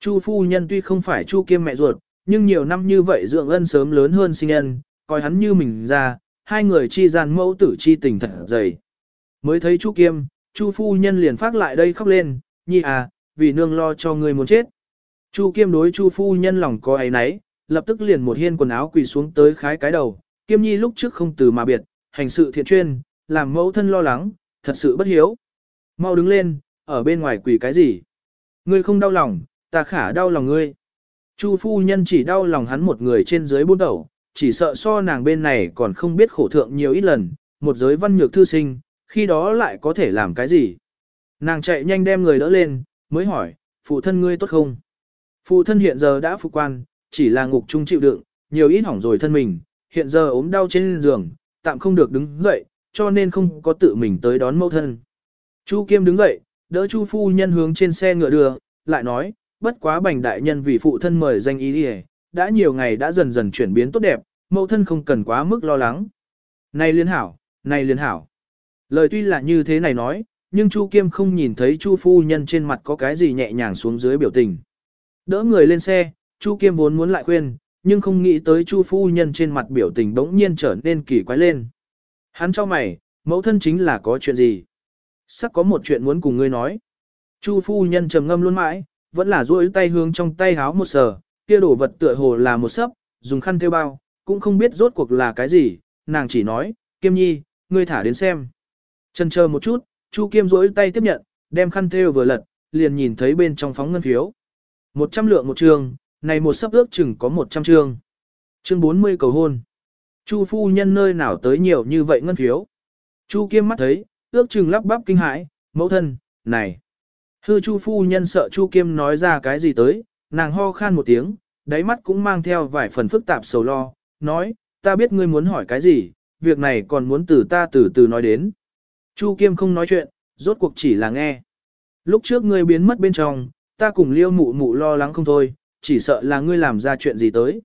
Chu phu nhân tuy không phải Chu Kiêm mẹ ruột, nhưng nhiều năm như vậy dưỡng ân sớm lớn hơn sinh ân, coi hắn như mình ra, hai người chi gian mẫu tử chi tình thật dày. Mới thấy Chu Kiêm, Chu phu nhân liền phát lại đây khóc lên, nhi à, vì nương lo cho người muốn chết. Chu Kiêm đối Chu phu nhân lòng có ấy nấy, lập tức liền một hiên quần áo quỳ xuống tới khái cái đầu, Kiêm nhi lúc trước không từ mà biệt, hành sự thiện chuyên, làm mẫu thân lo lắng, thật sự bất hiếu. Mau đứng lên, ở bên ngoài quỳ cái gì? Ngươi không đau lòng, ta khả đau lòng ngươi. Chu phu nhân chỉ đau lòng hắn một người trên dưới buôn đầu, chỉ sợ so nàng bên này còn không biết khổ thượng nhiều ít lần, một giới văn nhược thư sinh, khi đó lại có thể làm cái gì. Nàng chạy nhanh đem người đỡ lên, mới hỏi, phụ thân ngươi tốt không? Phụ thân hiện giờ đã phục quan, chỉ là ngục trung chịu đựng, nhiều ít hỏng rồi thân mình, hiện giờ ốm đau trên giường, tạm không được đứng dậy, cho nên không có tự mình tới đón mẫu thân. Chu Kiêm đứng dậy, đỡ Chu phu nhân hướng trên xe ngựa đưa, lại nói, bất quá bành đại nhân vì phụ thân mời danh ý đi đã nhiều ngày đã dần dần chuyển biến tốt đẹp, mẫu thân không cần quá mức lo lắng. Này liên hảo, này liên hảo. Lời tuy là như thế này nói, nhưng Chu Kiêm không nhìn thấy Chu phu nhân trên mặt có cái gì nhẹ nhàng xuống dưới biểu tình. Đỡ người lên xe, Chu Kiêm vốn muốn lại khuyên, nhưng không nghĩ tới Chu phu nhân trên mặt biểu tình bỗng nhiên trở nên kỳ quái lên. Hắn cho mày, mẫu thân chính là có chuyện gì? Sắc có một chuyện muốn cùng ngươi nói. Chu phu nhân trầm ngâm luôn mãi, vẫn là duỗi tay hướng trong tay háo một sờ, kia đổ vật tựa hồ là một sấp, dùng khăn theo bao, cũng không biết rốt cuộc là cái gì, nàng chỉ nói, Kiêm Nhi, ngươi thả đến xem. chần chờ một chút, Chu Kiêm rỗi tay tiếp nhận, đem khăn theo vừa lật, liền nhìn thấy bên trong phóng ngân phiếu. 100 lượng một trường, này một sấp ước chừng có 100 trường. Chương 40 cầu hôn. Chu phu nhân nơi nào tới nhiều như vậy ngân phiếu. Chu Kiêm mắt thấy, ước chừng lắp bắp kinh hãi, mẫu thân, này. Hư Chu phu nhân sợ Chu Kiêm nói ra cái gì tới, nàng ho khan một tiếng, đáy mắt cũng mang theo vài phần phức tạp sầu lo, nói, ta biết ngươi muốn hỏi cái gì, việc này còn muốn từ ta từ từ nói đến. Chu Kiêm không nói chuyện, rốt cuộc chỉ là nghe. Lúc trước ngươi biến mất bên trong, ta cùng liêu mụ mụ lo lắng không thôi, chỉ sợ là ngươi làm ra chuyện gì tới.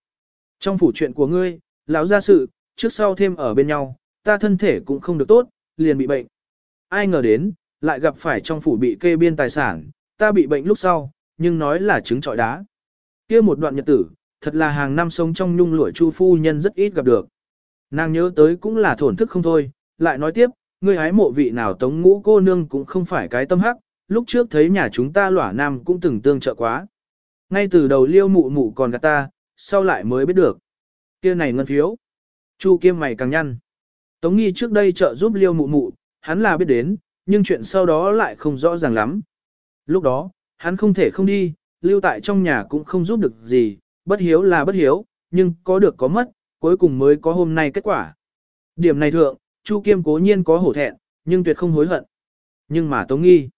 Trong phủ chuyện của ngươi, lão gia sự, trước sau thêm ở bên nhau, ta thân thể cũng không được tốt, liền bị bệnh. Ai ngờ đến, lại gặp phải trong phủ bị kê biên tài sản, ta bị bệnh lúc sau, nhưng nói là trứng trọi đá. kia một đoạn nhật tử, thật là hàng năm sống trong nhung lụa chu phu nhân rất ít gặp được. Nàng nhớ tới cũng là thổn thức không thôi, lại nói tiếp, ngươi hái mộ vị nào tống ngũ cô nương cũng không phải cái tâm hắc, lúc trước thấy nhà chúng ta lỏa nam cũng từng tương trợ quá. Ngay từ đầu liêu mụ mụ còn gạt ta, sau lại mới biết được. kia này ngân phiếu. Chu kiêm mày càng nhăn. Tống nghi trước đây trợ giúp liêu mụ mụ, hắn là biết đến, nhưng chuyện sau đó lại không rõ ràng lắm. Lúc đó, hắn không thể không đi, lưu tại trong nhà cũng không giúp được gì, bất hiếu là bất hiếu, nhưng có được có mất, cuối cùng mới có hôm nay kết quả. Điểm này thượng, Chu Kiêm cố nhiên có hổ thẹn, nhưng tuyệt không hối hận. Nhưng mà Tống Nghi,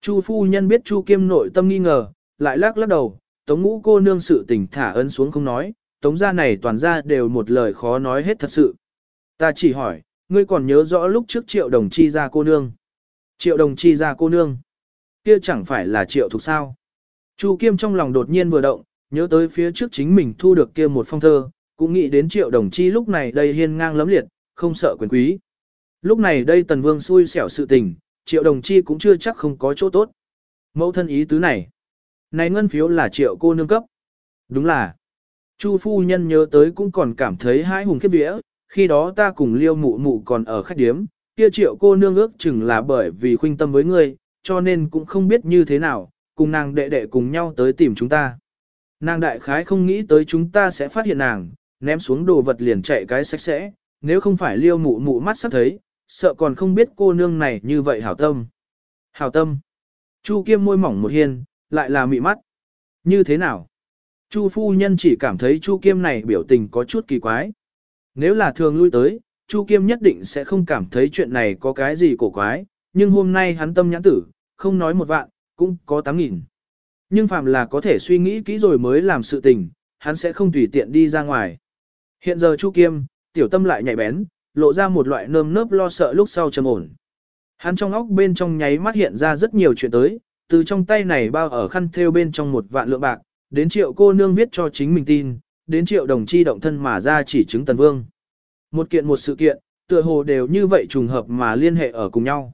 Chu phu nhân biết Chu Kiêm nội tâm nghi ngờ, lại lắc lắc đầu, Tống ngũ cô nương sự tình thả ấn xuống không nói, Tống gia này toàn ra đều một lời khó nói hết thật sự. Ta chỉ hỏi, ngươi còn nhớ rõ lúc trước triệu đồng chi ra cô nương. Triệu đồng chi ra cô nương. Kia chẳng phải là triệu thuộc sao. Chu Kiêm trong lòng đột nhiên vừa động, nhớ tới phía trước chính mình thu được kia một phong thơ, cũng nghĩ đến triệu đồng chi lúc này đây hiên ngang lấm liệt, không sợ quyền quý. Lúc này đây tần vương xui xẻo sự tình, triệu đồng chi cũng chưa chắc không có chỗ tốt. Mẫu thân ý tứ này. Này ngân phiếu là triệu cô nương cấp. Đúng là. Chu phu nhân nhớ tới cũng còn cảm thấy hãi hùng khiếp vía, khi đó ta cùng liêu mụ mụ còn ở khách điếm, kia triệu cô nương ước chừng là bởi vì khuynh tâm với ngươi, cho nên cũng không biết như thế nào, cùng nàng đệ đệ cùng nhau tới tìm chúng ta. Nàng đại khái không nghĩ tới chúng ta sẽ phát hiện nàng, ném xuống đồ vật liền chạy cái sạch sẽ, nếu không phải liêu mụ mụ mắt sắp thấy, sợ còn không biết cô nương này như vậy hảo tâm. Hảo tâm. Chu kiêm môi mỏng một hiên, lại là mị mắt. Như thế nào? Chu phu nhân chỉ cảm thấy Chu kiêm này biểu tình có chút kỳ quái. Nếu là thường lui tới, Chu kiêm nhất định sẽ không cảm thấy chuyện này có cái gì cổ quái, nhưng hôm nay hắn tâm nhãn tử, không nói một vạn, cũng có tám nghìn. Nhưng phạm là có thể suy nghĩ kỹ rồi mới làm sự tình, hắn sẽ không tùy tiện đi ra ngoài. Hiện giờ Chu Kiêm, tiểu tâm lại nhạy bén, lộ ra một loại nơm nớp lo sợ lúc sau trầm ổn. Hắn trong óc bên trong nháy mắt hiện ra rất nhiều chuyện tới, từ trong tay này bao ở khăn thêu bên trong một vạn lượng bạc, đến triệu cô nương viết cho chính mình tin, đến triệu đồng chi động thân mà ra chỉ chứng tần vương. Một kiện một sự kiện, tựa hồ đều như vậy trùng hợp mà liên hệ ở cùng nhau.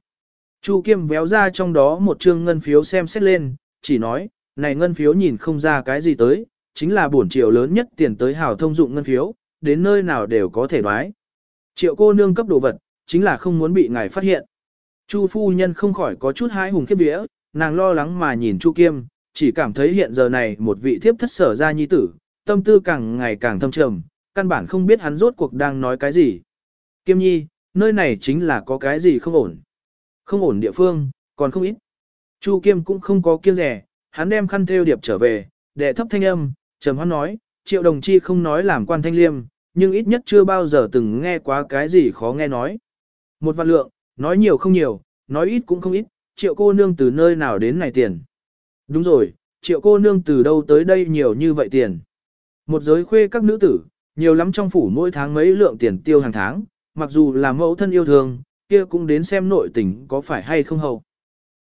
Chu Kiêm véo ra trong đó một chương ngân phiếu xem xét lên, chỉ nói, này ngân phiếu nhìn không ra cái gì tới, chính là bổn triệu lớn nhất tiền tới hào thông dụng ngân phiếu, đến nơi nào đều có thể đoái. Triệu cô nương cấp đồ vật, chính là không muốn bị ngài phát hiện. Chu phu nhân không khỏi có chút hái hùng khiếp vía, nàng lo lắng mà nhìn Chu Kiêm, chỉ cảm thấy hiện giờ này một vị thiếp thất sở ra nhi tử, tâm tư càng ngày càng thâm trầm, căn bản không biết hắn rốt cuộc đang nói cái gì. Kiêm nhi, nơi này chính là có cái gì không ổn. Không ổn địa phương, còn không ít. Chu Kiêm cũng không có kiêng rẻ, hắn đem khăn thêu điệp trở về, đệ thấp thanh âm, trầm hoan nói, triệu đồng chi không nói làm quan thanh liêm, nhưng ít nhất chưa bao giờ từng nghe quá cái gì khó nghe nói. Một vạn lượng, nói nhiều không nhiều, nói ít cũng không ít, triệu cô nương từ nơi nào đến này tiền. Đúng rồi, triệu cô nương từ đâu tới đây nhiều như vậy tiền. Một giới khuê các nữ tử, nhiều lắm trong phủ mỗi tháng mấy lượng tiền tiêu hàng tháng, mặc dù là mẫu thân yêu thương, kia cũng đến xem nội tình có phải hay không hậu.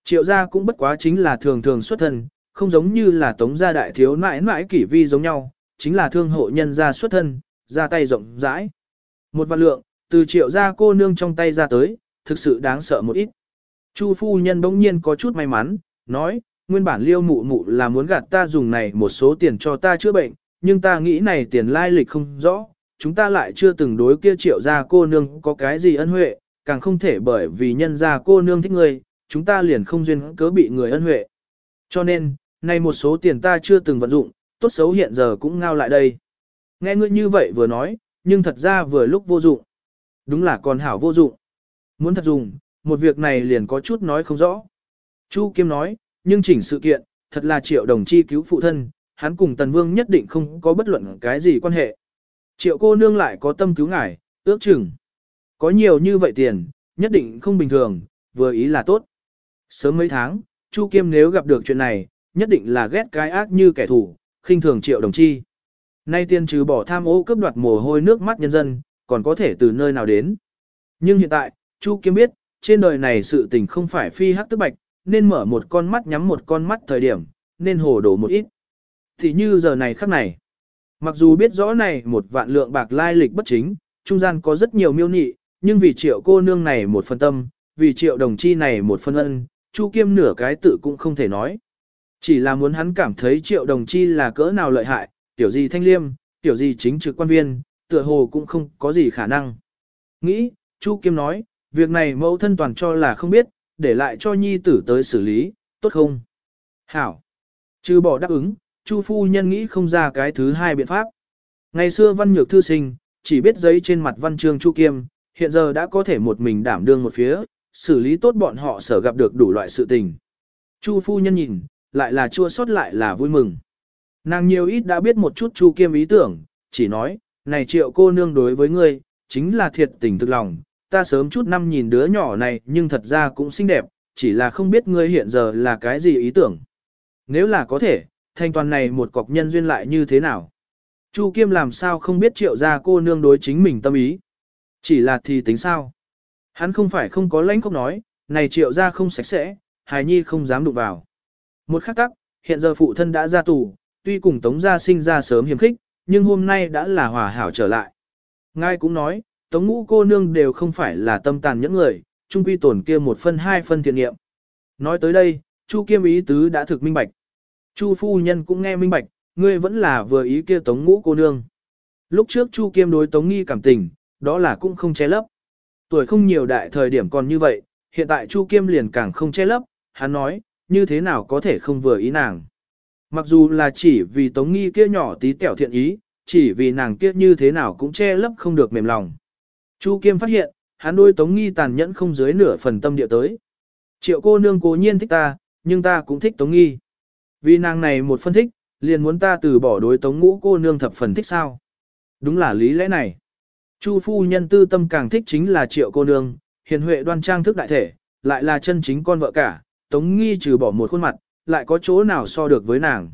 Triệu gia cũng bất quá chính là thường thường xuất thân, không giống như là tống gia đại thiếu nãi nãi kỷ vi giống nhau, chính là thương hộ nhân gia xuất thân, ra tay rộng rãi. Một vạn lượng, từ triệu gia cô nương trong tay ra tới, thực sự đáng sợ một ít. Chu phu nhân bỗng nhiên có chút may mắn, nói, nguyên bản liêu mụ mụ là muốn gạt ta dùng này một số tiền cho ta chữa bệnh, nhưng ta nghĩ này tiền lai lịch không rõ, chúng ta lại chưa từng đối kia triệu gia cô nương có cái gì ân huệ, càng không thể bởi vì nhân gia cô nương thích người, chúng ta liền không duyên cớ bị người ân huệ. Cho nên, này một số tiền ta chưa từng vận dụng, tốt xấu hiện giờ cũng ngao lại đây. Nghe ngươi như vậy vừa nói, nhưng thật ra vừa lúc vô dụng. Đúng là còn hảo vô dụng. Muốn thật dùng, một việc này liền có chút nói không rõ. Chu Kiêm nói, nhưng chỉnh sự kiện, thật là triệu đồng chi cứu phụ thân, hắn cùng Tần Vương nhất định không có bất luận cái gì quan hệ. Triệu cô nương lại có tâm cứu ngài, ước chừng. Có nhiều như vậy tiền, nhất định không bình thường, vừa ý là tốt. Sớm mấy tháng, Chu Kiêm nếu gặp được chuyện này, nhất định là ghét cái ác như kẻ thù, khinh thường triệu đồng chi. Nay tiên trừ bỏ tham ô cướp đoạt mồ hôi nước mắt nhân dân, còn có thể từ nơi nào đến. Nhưng hiện tại, Chu Kiếm biết, trên đời này sự tình không phải phi hắc tức bạch, nên mở một con mắt nhắm một con mắt thời điểm, nên hồ đổ một ít. Thì như giờ này khắc này, mặc dù biết rõ này một vạn lượng bạc lai lịch bất chính, trung gian có rất nhiều miêu nị, nhưng vì triệu cô nương này một phần tâm, vì triệu đồng chi này một phân ân, Chu Kiêm nửa cái tự cũng không thể nói. Chỉ là muốn hắn cảm thấy triệu đồng chi là cỡ nào lợi hại, tiểu gì thanh liêm, tiểu gì chính trực quan viên, tựa hồ cũng không có gì khả năng. Nghĩ, Chu Kiêm nói, việc này mẫu thân toàn cho là không biết, để lại cho nhi tử tới xử lý, tốt không? Hảo. Trừ bỏ đáp ứng, Chu phu nhân nghĩ không ra cái thứ hai biện pháp. Ngày xưa văn nhược thư sinh, chỉ biết giấy trên mặt văn chương Chu Kiêm, hiện giờ đã có thể một mình đảm đương một phía, xử lý tốt bọn họ sở gặp được đủ loại sự tình. Chu phu nhân nhìn, lại là chua xót lại là vui mừng. Nàng nhiều ít đã biết một chút Chu Kiêm ý tưởng, chỉ nói, này triệu cô nương đối với ngươi, chính là thiệt tình thực lòng, ta sớm chút năm nhìn đứa nhỏ này nhưng thật ra cũng xinh đẹp, chỉ là không biết ngươi hiện giờ là cái gì ý tưởng. Nếu là có thể, thanh toàn này một cọc nhân duyên lại như thế nào? Chu Kiêm làm sao không biết triệu ra cô nương đối chính mình tâm ý? Chỉ là thì tính sao? Hắn không phải không có lãnh không nói, này triệu ra không sạch sẽ, hài nhi không dám đụng vào. Một khắc tắc, hiện giờ phụ thân đã ra tù, tuy cùng Tống gia sinh ra sớm hiểm khích, nhưng hôm nay đã là hòa hảo trở lại. Ngài cũng nói, Tống ngũ cô nương đều không phải là tâm tàn những người, chung quy tổn kia một phân hai phân thiện nghiệm. Nói tới đây, Chu Kiêm ý tứ đã thực minh bạch. Chu phu nhân cũng nghe minh bạch, ngươi vẫn là vừa ý kia tống ngũ cô nương. Lúc trước Chu Kiêm đối tống nghi cảm tình, đó là cũng không che lấp. Tuổi không nhiều đại thời điểm còn như vậy, hiện tại Chu Kiêm liền càng không che lấp, hắn nói, như thế nào có thể không vừa ý nàng. Mặc dù là chỉ vì tống nghi kia nhỏ tí tẹo thiện ý, chỉ vì nàng kia như thế nào cũng che lấp không được mềm lòng. Chu Kiêm phát hiện, hắn đôi tống nghi tàn nhẫn không dưới nửa phần tâm địa tới. Triệu cô nương cố nhiên thích ta, nhưng ta cũng thích tống nghi. Vì nàng này một phân thích, liền muốn ta từ bỏ đối tống ngũ cô nương thập phần thích sao. Đúng là lý lẽ này. Chu phu nhân tư tâm càng thích chính là triệu cô nương, hiền huệ đoan trang thức đại thể, lại là chân chính con vợ cả, tống nghi trừ bỏ một khuôn mặt, lại có chỗ nào so được với nàng.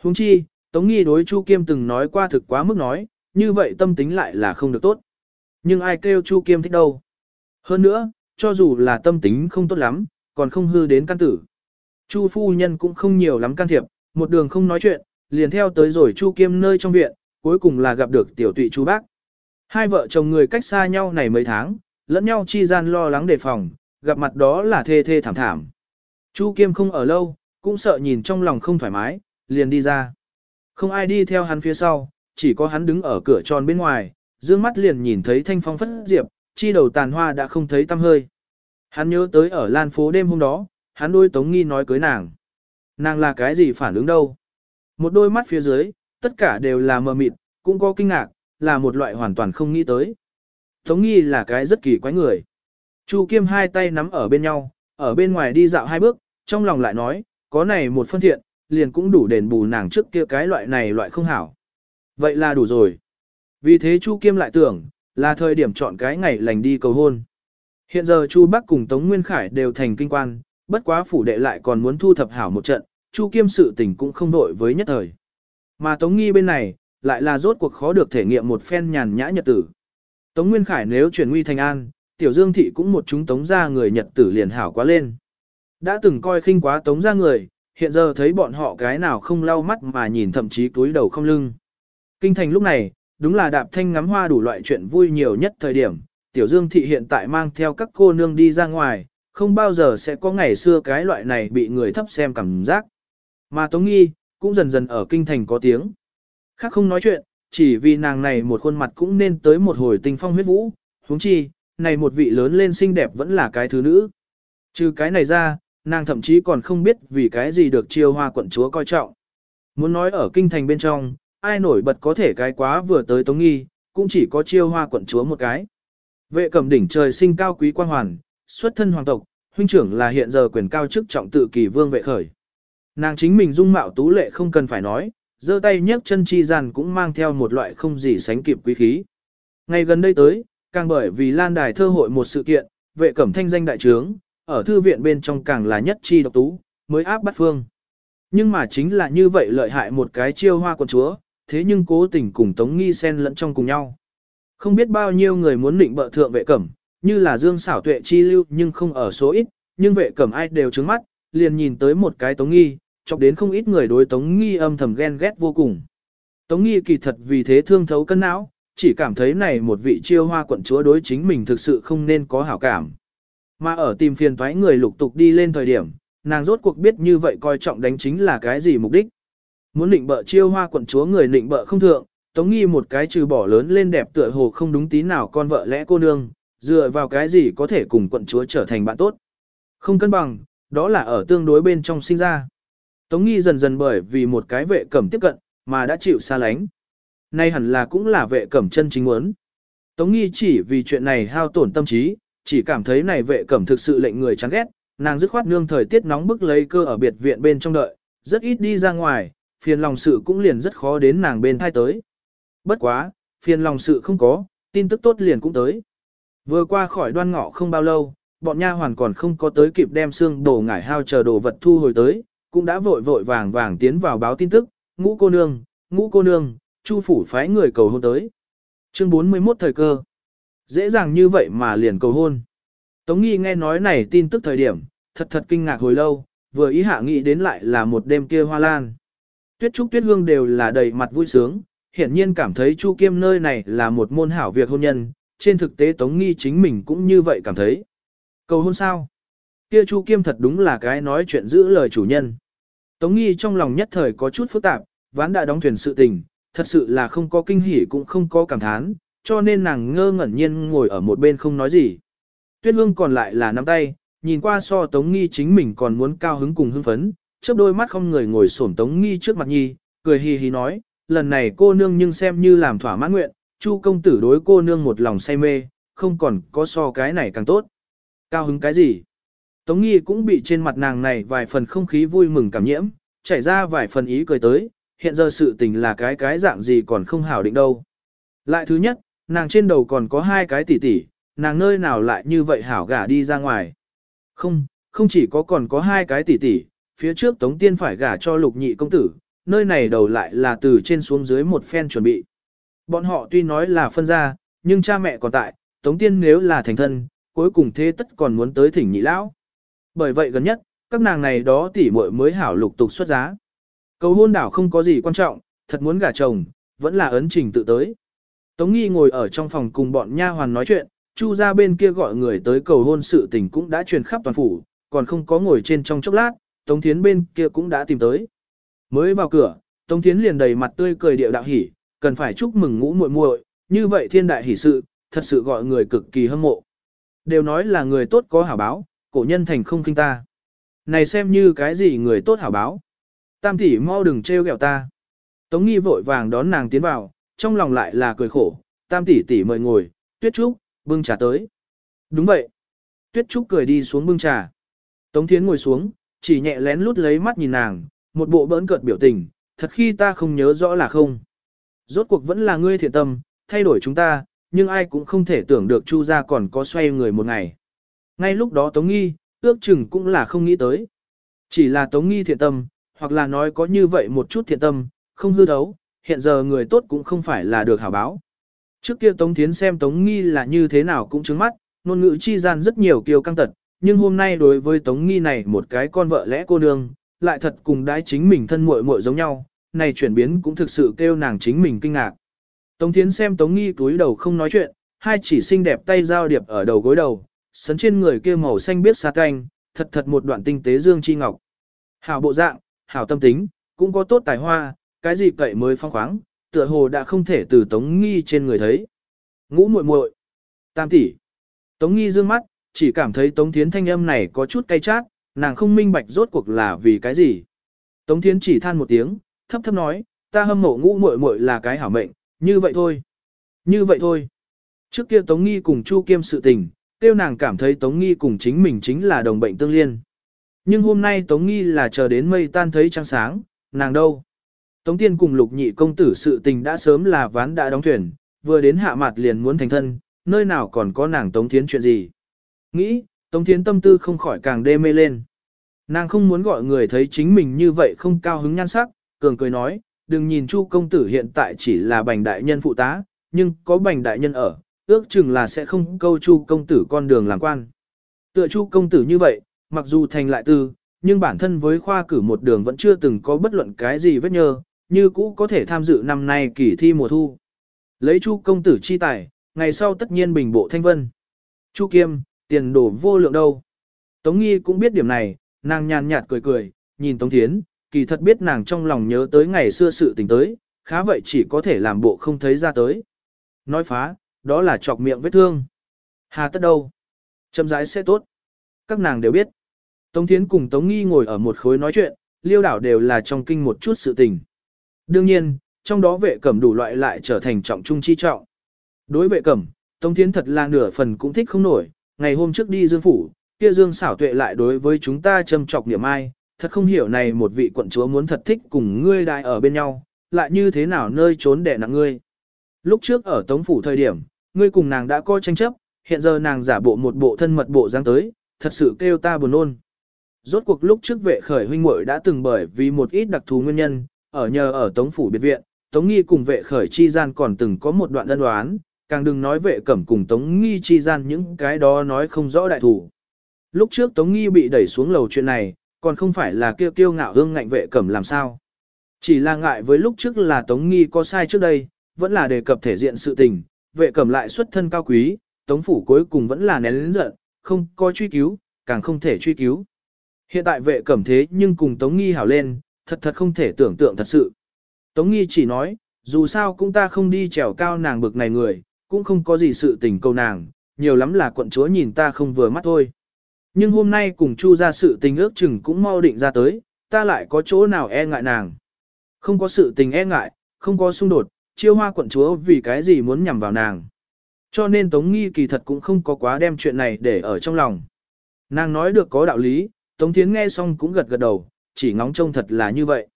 Huống chi, tống nghi đối chu kiêm từng nói qua thực quá mức nói, như vậy tâm tính lại là không được tốt. Nhưng ai kêu chu kiêm thích đâu. Hơn nữa, cho dù là tâm tính không tốt lắm, còn không hư đến căn tử. Chu phu nhân cũng không nhiều lắm can thiệp, một đường không nói chuyện, liền theo tới rồi Chu Kiêm nơi trong viện, cuối cùng là gặp được tiểu tụy Chu bác. Hai vợ chồng người cách xa nhau này mấy tháng, lẫn nhau chi gian lo lắng đề phòng, gặp mặt đó là thê thê thảm thảm. Chu Kiêm không ở lâu, cũng sợ nhìn trong lòng không thoải mái, liền đi ra. Không ai đi theo hắn phía sau, chỉ có hắn đứng ở cửa tròn bên ngoài, dương mắt liền nhìn thấy thanh phong phất diệp, chi đầu tàn hoa đã không thấy tăm hơi. Hắn nhớ tới ở lan phố đêm hôm đó, hắn đôi Tống Nghi nói cưới nàng. Nàng là cái gì phản ứng đâu? Một đôi mắt phía dưới, tất cả đều là mờ mịt, cũng có kinh ngạc, là một loại hoàn toàn không nghĩ tới. Tống Nghi là cái rất kỳ quái người. Chu Kiêm hai tay nắm ở bên nhau, ở bên ngoài đi dạo hai bước, trong lòng lại nói, có này một phân thiện, liền cũng đủ đền bù nàng trước kia cái loại này loại không hảo. Vậy là đủ rồi. Vì thế Chu Kiêm lại tưởng, là thời điểm chọn cái ngày lành đi cầu hôn. Hiện giờ Chu Bắc cùng Tống Nguyên Khải đều thành kinh quan, bất quá phủ đệ lại còn muốn thu thập hảo một trận, Chu Kiêm sự tình cũng không đội với nhất thời. Mà Tống Nghi bên này, lại là rốt cuộc khó được thể nghiệm một phen nhàn nhã nhật tử. Tống Nguyên Khải nếu chuyển nguy thành an, Tiểu Dương Thị cũng một chúng tống ra người nhật tử liền hảo quá lên. Đã từng coi khinh quá tống ra người, hiện giờ thấy bọn họ cái nào không lau mắt mà nhìn thậm chí túi đầu không lưng. Kinh thành lúc này, đúng là đạp thanh ngắm hoa đủ loại chuyện vui nhiều nhất thời điểm, Tiểu Dương Thị hiện tại mang theo các cô nương đi ra ngoài, không bao giờ sẽ có ngày xưa cái loại này bị người thấp xem cảm giác. Mà Tống Nghi, cũng dần dần ở kinh thành có tiếng. Khác không nói chuyện, chỉ vì nàng này một khuôn mặt cũng nên tới một hồi tình phong huyết vũ, huống chi, này một vị lớn lên xinh đẹp vẫn là cái thứ nữ. Trừ cái này ra, nàng thậm chí còn không biết vì cái gì được chiêu hoa quận chúa coi trọng. Muốn nói ở kinh thành bên trong, ai nổi bật có thể cái quá vừa tới Tống Nghi, cũng chỉ có chiêu hoa quận chúa một cái. Vệ cầm đỉnh trời sinh cao quý quan hoàn, xuất thân hoàng tộc, huynh trưởng là hiện giờ quyền cao chức trọng tự kỳ vương vệ khởi. Nàng chính mình dung mạo tú lệ không cần phải nói, giơ tay nhấc chân chi gian cũng mang theo một loại không gì sánh kịp quý khí. Ngày gần đây tới, càng bởi vì lan đài thơ hội một sự kiện, vệ cẩm thanh danh đại trướng, ở thư viện bên trong càng là nhất chi độc tú, mới áp bắt phương. Nhưng mà chính là như vậy lợi hại một cái chiêu hoa quần chúa, thế nhưng cố tình cùng Tống Nghi xen lẫn trong cùng nhau. Không biết bao nhiêu người muốn định bợ thượng vệ cẩm, như là dương xảo tuệ chi lưu nhưng không ở số ít, nhưng vệ cẩm ai đều trứng mắt, liền nhìn tới một cái Tống Nghi, chọc đến không ít người đối Tống Nghi âm thầm ghen ghét vô cùng. Tống Nghi kỳ thật vì thế thương thấu cân não, chỉ cảm thấy này một vị chiêu hoa quận chúa đối chính mình thực sự không nên có hảo cảm. Mà ở tìm phiền toái người lục tục đi lên thời điểm, nàng rốt cuộc biết như vậy coi trọng đánh chính là cái gì mục đích. Muốn định bợ chiêu hoa quận chúa người định bợ không thượng, Tống Nghi một cái trừ bỏ lớn lên đẹp tựa hồ không đúng tí nào con vợ lẽ cô nương, dựa vào cái gì có thể cùng quận chúa trở thành bạn tốt. Không cân bằng, đó là ở tương đối bên trong sinh ra. Tống nghi dần dần bởi vì một cái vệ cẩm tiếp cận, mà đã chịu xa lánh. Nay hẳn là cũng là vệ cẩm chân chính muốn. Tống nghi chỉ vì chuyện này hao tổn tâm trí, chỉ cảm thấy này vệ cẩm thực sự lệnh người chán ghét, nàng dứt khoát nương thời tiết nóng bức lấy cơ ở biệt viện bên trong đợi, rất ít đi ra ngoài, phiền lòng sự cũng liền rất khó đến nàng bên thai tới. Bất quá, phiền lòng sự không có, tin tức tốt liền cũng tới. Vừa qua khỏi đoan ngọ không bao lâu, bọn nha hoàn còn không có tới kịp đem xương đổ ngải hao chờ đồ vật thu hồi tới, cũng đã vội vội vàng vàng tiến vào báo tin tức, ngũ cô nương, ngũ cô nương, chu phủ phái người cầu hôn tới. Chương 41 thời cơ. Dễ dàng như vậy mà liền cầu hôn. Tống nghi nghe nói này tin tức thời điểm, thật thật kinh ngạc hồi lâu, vừa ý hạ nghĩ đến lại là một đêm kia hoa lan. Tuyết trúc tuyết hương đều là đầy mặt vui sướng, hiển nhiên cảm thấy chu kiêm nơi này là một môn hảo việc hôn nhân, trên thực tế Tống Nghi chính mình cũng như vậy cảm thấy. Cầu hôn sao? Kia Chu Kiêm thật đúng là cái nói chuyện giữ lời chủ nhân. Tống nghi trong lòng nhất thời có chút phức tạp, ván đã đóng thuyền sự tình, thật sự là không có kinh hỉ cũng không có cảm thán, cho nên nàng ngơ ngẩn nhiên ngồi ở một bên không nói gì. Tuyết hương còn lại là nắm tay, nhìn qua so Tống nghi chính mình còn muốn cao hứng cùng hưng phấn, chớp đôi mắt không người ngồi xổm Tống nghi trước mặt nhi, cười hì hì nói, lần này cô nương nhưng xem như làm thỏa mãn nguyện, Chu công tử đối cô nương một lòng say mê, không còn có so cái này càng tốt. Cao hứng cái gì? Tống nghi cũng bị trên mặt nàng này vài phần không khí vui mừng cảm nhiễm, chảy ra vài phần ý cười tới, hiện giờ sự tình là cái cái dạng gì còn không hảo định đâu. Lại thứ nhất, nàng trên đầu còn có hai cái tỷ tỷ, nàng nơi nào lại như vậy hảo gả đi ra ngoài. Không, không chỉ có còn có hai cái tỷ tỷ, phía trước Tống Tiên phải gả cho lục nhị công tử, nơi này đầu lại là từ trên xuống dưới một phen chuẩn bị. Bọn họ tuy nói là phân ra, nhưng cha mẹ còn tại, Tống Tiên nếu là thành thân, cuối cùng thế tất còn muốn tới thỉnh nhị lão. Bởi vậy gần nhất, các nàng này đó tỷ muội mới hảo lục tục xuất giá. Cầu hôn đảo không có gì quan trọng, thật muốn gả chồng, vẫn là ấn trình tự tới. Tống Nghi ngồi ở trong phòng cùng bọn nha hoàn nói chuyện, Chu ra bên kia gọi người tới cầu hôn sự tình cũng đã truyền khắp toàn phủ, còn không có ngồi trên trong chốc lát, Tống Thiến bên kia cũng đã tìm tới. Mới vào cửa, Tống Thiến liền đầy mặt tươi cười điệu đạo hỉ, cần phải chúc mừng ngũ muội muội, như vậy thiên đại hỉ sự, thật sự gọi người cực kỳ hâm mộ. Đều nói là người tốt có hảo báo, cổ nhân thành không kinh ta. Này xem như cái gì người tốt hảo báo. Tam tỷ mau đừng trêu ghẹo ta. Tống nghi vội vàng đón nàng tiến vào, trong lòng lại là cười khổ. Tam tỷ tỷ mời ngồi, tuyết trúc, bưng trà tới. Đúng vậy. Tuyết trúc cười đi xuống bưng trà. Tống thiến ngồi xuống, chỉ nhẹ lén lút lấy mắt nhìn nàng, một bộ bỡn cợt biểu tình, thật khi ta không nhớ rõ là không. Rốt cuộc vẫn là ngươi thiện tâm, thay đổi chúng ta, nhưng ai cũng không thể tưởng được Chu gia còn có xoay người một ngày. Ngay lúc đó Tống Nghi, ước chừng cũng là không nghĩ tới. Chỉ là Tống Nghi thiện tâm, hoặc là nói có như vậy một chút thiện tâm, không hư đấu, hiện giờ người tốt cũng không phải là được hảo báo. Trước kia Tống Thiến xem Tống Nghi là như thế nào cũng chứng mắt, ngôn ngữ chi gian rất nhiều kiều căng tật, nhưng hôm nay đối với Tống Nghi này một cái con vợ lẽ cô nương, lại thật cùng đái chính mình thân muội muội giống nhau, này chuyển biến cũng thực sự kêu nàng chính mình kinh ngạc. Tống Thiến xem Tống Nghi túi đầu không nói chuyện, hai chỉ xinh đẹp tay giao điệp ở đầu gối đầu, sấn trên người kia màu xanh biết xa canh, thật thật một đoạn tinh tế dương chi ngọc. Hảo bộ dạng, hảo tâm tính, cũng có tốt tài hoa, cái gì cậy mới phong khoáng, tựa hồ đã không thể từ Tống Nghi trên người thấy. Ngũ muội muội, tam tỷ. Tống Nghi dương mắt, chỉ cảm thấy Tống Thiến thanh âm này có chút cay chát, nàng không minh bạch rốt cuộc là vì cái gì. Tống Thiến chỉ than một tiếng, thấp thấp nói, ta hâm mộ ngũ muội muội là cái hảo mệnh, như vậy thôi. Như vậy thôi. Trước kia Tống Nghi cùng Chu Kiêm sự tình, tiêu nàng cảm thấy Tống Nghi cùng chính mình chính là đồng bệnh tương liên. Nhưng hôm nay Tống Nghi là chờ đến mây tan thấy trăng sáng, nàng đâu. Tống Tiên cùng lục nhị công tử sự tình đã sớm là ván đã đóng thuyền, vừa đến hạ mặt liền muốn thành thân, nơi nào còn có nàng Tống Thiến chuyện gì. Nghĩ, Tống Thiến tâm tư không khỏi càng đê mê lên. Nàng không muốn gọi người thấy chính mình như vậy không cao hứng nhan sắc, cường cười nói, đừng nhìn Chu công tử hiện tại chỉ là bành đại nhân phụ tá, nhưng có bành đại nhân ở, ước chừng là sẽ không câu Chu công tử con đường làm quan. Tựa Chu công tử như vậy, mặc dù thành lại tư, nhưng bản thân với khoa cử một đường vẫn chưa từng có bất luận cái gì vết nhơ, như cũ có thể tham dự năm nay kỳ thi mùa thu. Lấy Chu công tử chi tài, ngày sau tất nhiên bình bộ thanh vân. Chu Kiêm, tiền đồ vô lượng đâu. Tống Nghi cũng biết điểm này, nàng nhàn nhạt cười cười, nhìn Tống Thiến, kỳ thật biết nàng trong lòng nhớ tới ngày xưa sự tình tới, khá vậy chỉ có thể làm bộ không thấy ra tới. Nói phá, đó là chọc miệng vết thương. Hà tất đâu? Châm rãi sẽ tốt. Các nàng đều biết. Tống Thiến cùng Tống Nghi ngồi ở một khối nói chuyện, liêu đảo đều là trong kinh một chút sự tình. Đương nhiên, trong đó vệ cẩm đủ loại lại trở thành trọng trung chi trọng. Đối vệ cẩm, Tống Thiến thật là nửa phần cũng thích không nổi, ngày hôm trước đi Dương Phủ, kia Dương xảo tuệ lại đối với chúng ta châm trọc niệm ai, thật không hiểu này một vị quận chúa muốn thật thích cùng ngươi đại ở bên nhau, lại như thế nào nơi trốn để nặng ngươi. Lúc trước ở Tống Phủ thời điểm, ngươi cùng nàng đã coi tranh chấp, hiện giờ nàng giả bộ một bộ thân mật bộ dáng tới, thật sự kêu ta buồn nôn. Rốt cuộc lúc trước vệ khởi huynh muội đã từng bởi vì một ít đặc thù nguyên nhân, ở nhờ ở Tống Phủ biệt viện, Tống Nghi cùng vệ khởi chi gian còn từng có một đoạn ân đoán, càng đừng nói vệ cẩm cùng Tống Nghi chi gian những cái đó nói không rõ đại thủ. Lúc trước Tống Nghi bị đẩy xuống lầu chuyện này, còn không phải là kêu kiêu ngạo hương ngạnh vệ cẩm làm sao. Chỉ là ngại với lúc trước là Tống Nghi có sai trước đây, vẫn là đề cập thể diện sự tình, vệ cẩm lại xuất thân cao quý, Tống Phủ cuối cùng vẫn là nén lĩnh giận, không có truy cứu, càng không thể truy cứu. Hiện tại vệ cẩm thế nhưng cùng Tống Nghi hảo lên, thật thật không thể tưởng tượng thật sự. Tống nghi chỉ nói, dù sao cũng ta không đi trèo cao nàng bực này người, cũng không có gì sự tình cầu nàng, nhiều lắm là quận chúa nhìn ta không vừa mắt thôi. Nhưng hôm nay cùng chu ra sự tình ước chừng cũng mau định ra tới, ta lại có chỗ nào e ngại nàng. Không có sự tình e ngại, không có xung đột, chiêu hoa quận chúa vì cái gì muốn nhằm vào nàng. Cho nên Tống Nghi kỳ thật cũng không có quá đem chuyện này để ở trong lòng. Nàng nói được có đạo lý, Tống Thiến nghe xong cũng gật gật đầu, chỉ ngóng trông thật là như vậy.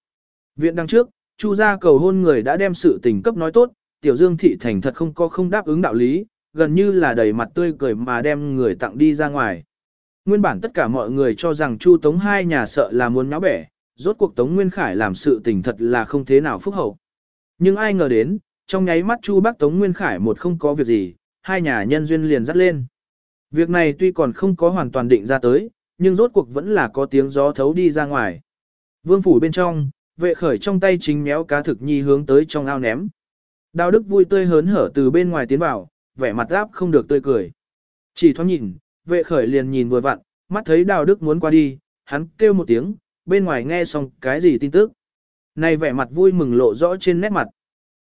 Viện đăng trước, Chu gia cầu hôn người đã đem sự tình cấp nói tốt, Tiểu Dương thị thành thật không có không đáp ứng đạo lý, gần như là đầy mặt tươi cười mà đem người tặng đi ra ngoài. Nguyên bản tất cả mọi người cho rằng Chu Tống hai nhà sợ là muốn nháo bẻ, rốt cuộc Tống Nguyên Khải làm sự tình thật là không thế nào phúc hậu. Nhưng ai ngờ đến, trong nháy mắt Chu Bắc Tống Nguyên Khải một không có việc gì, hai nhà nhân duyên liền dắt lên. Việc này tuy còn không có hoàn toàn định ra tới, nhưng rốt cuộc vẫn là có tiếng gió thấu đi ra ngoài. Vương phủ bên trong, vệ khởi trong tay chính méo cá thực nhi hướng tới trong ao ném. Đào Đức vui tươi hớn hở từ bên ngoài tiến vào, vẻ mặt áp không được tươi cười. Chỉ thoáng nhìn, vệ khởi liền nhìn vừa vặn, mắt thấy Đào Đức muốn qua đi, hắn kêu một tiếng, bên ngoài nghe xong cái gì tin tức. Này vẻ mặt vui mừng lộ rõ trên nét mặt.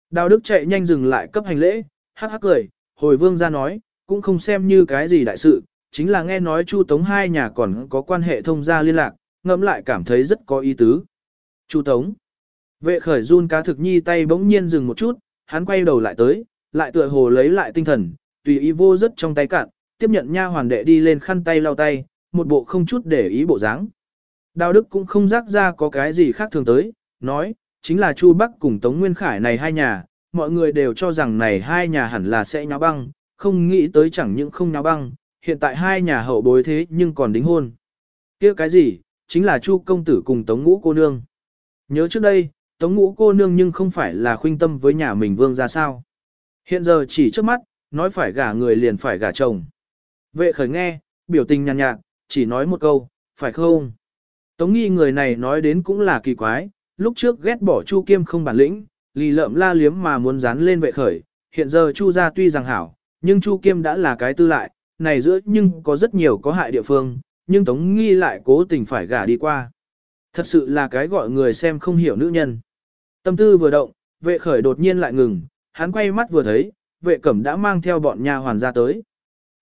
Đào Đức chạy nhanh dừng lại cấp hành lễ, hắc hắc cười, hồi vương ra nói, cũng không xem như cái gì đại sự, chính là nghe nói Chu Tống hai nhà còn có quan hệ thông gia liên lạc, ngẫm lại cảm thấy rất có ý tứ. Chu Tống. Vệ khởi run cá thực nhi tay bỗng nhiên dừng một chút, hắn quay đầu lại tới, lại tựa hồ lấy lại tinh thần, tùy ý vô rất trong tay cạn, tiếp nhận nha hoàn đệ đi lên khăn tay lau tay, một bộ không chút để ý bộ dáng. Đào Đức cũng không rắc ra có cái gì khác thường tới, nói, chính là Chu Bắc cùng Tống Nguyên Khải này hai nhà, mọi người đều cho rằng này hai nhà hẳn là sẽ nháo băng, không nghĩ tới chẳng những không nháo băng, hiện tại hai nhà hậu bối thế nhưng còn đính hôn. kia cái gì, chính là Chu công tử cùng Tống Ngũ cô nương. Nhớ trước đây, Tống Ngũ cô nương nhưng không phải là khuynh tâm với nhà mình vương ra sao. Hiện giờ chỉ trước mắt, nói phải gả người liền phải gả chồng. Vệ khởi nghe, biểu tình nhàn nhạt, nhạt, chỉ nói một câu, phải không? Tống nghi người này nói đến cũng là kỳ quái, lúc trước ghét bỏ Chu Kiêm không bản lĩnh, lì lợm la liếm mà muốn dán lên vệ khởi, hiện giờ Chu gia tuy rằng hảo, nhưng Chu Kiêm đã là cái tư lại, này giữa nhưng có rất nhiều có hại địa phương, nhưng Tống nghi lại cố tình phải gả đi qua. Thật sự là cái gọi người xem không hiểu nữ nhân. Tâm tư vừa động, vệ khởi đột nhiên lại ngừng, hắn quay mắt vừa thấy, vệ cẩm đã mang theo bọn nha hoàn ra tới.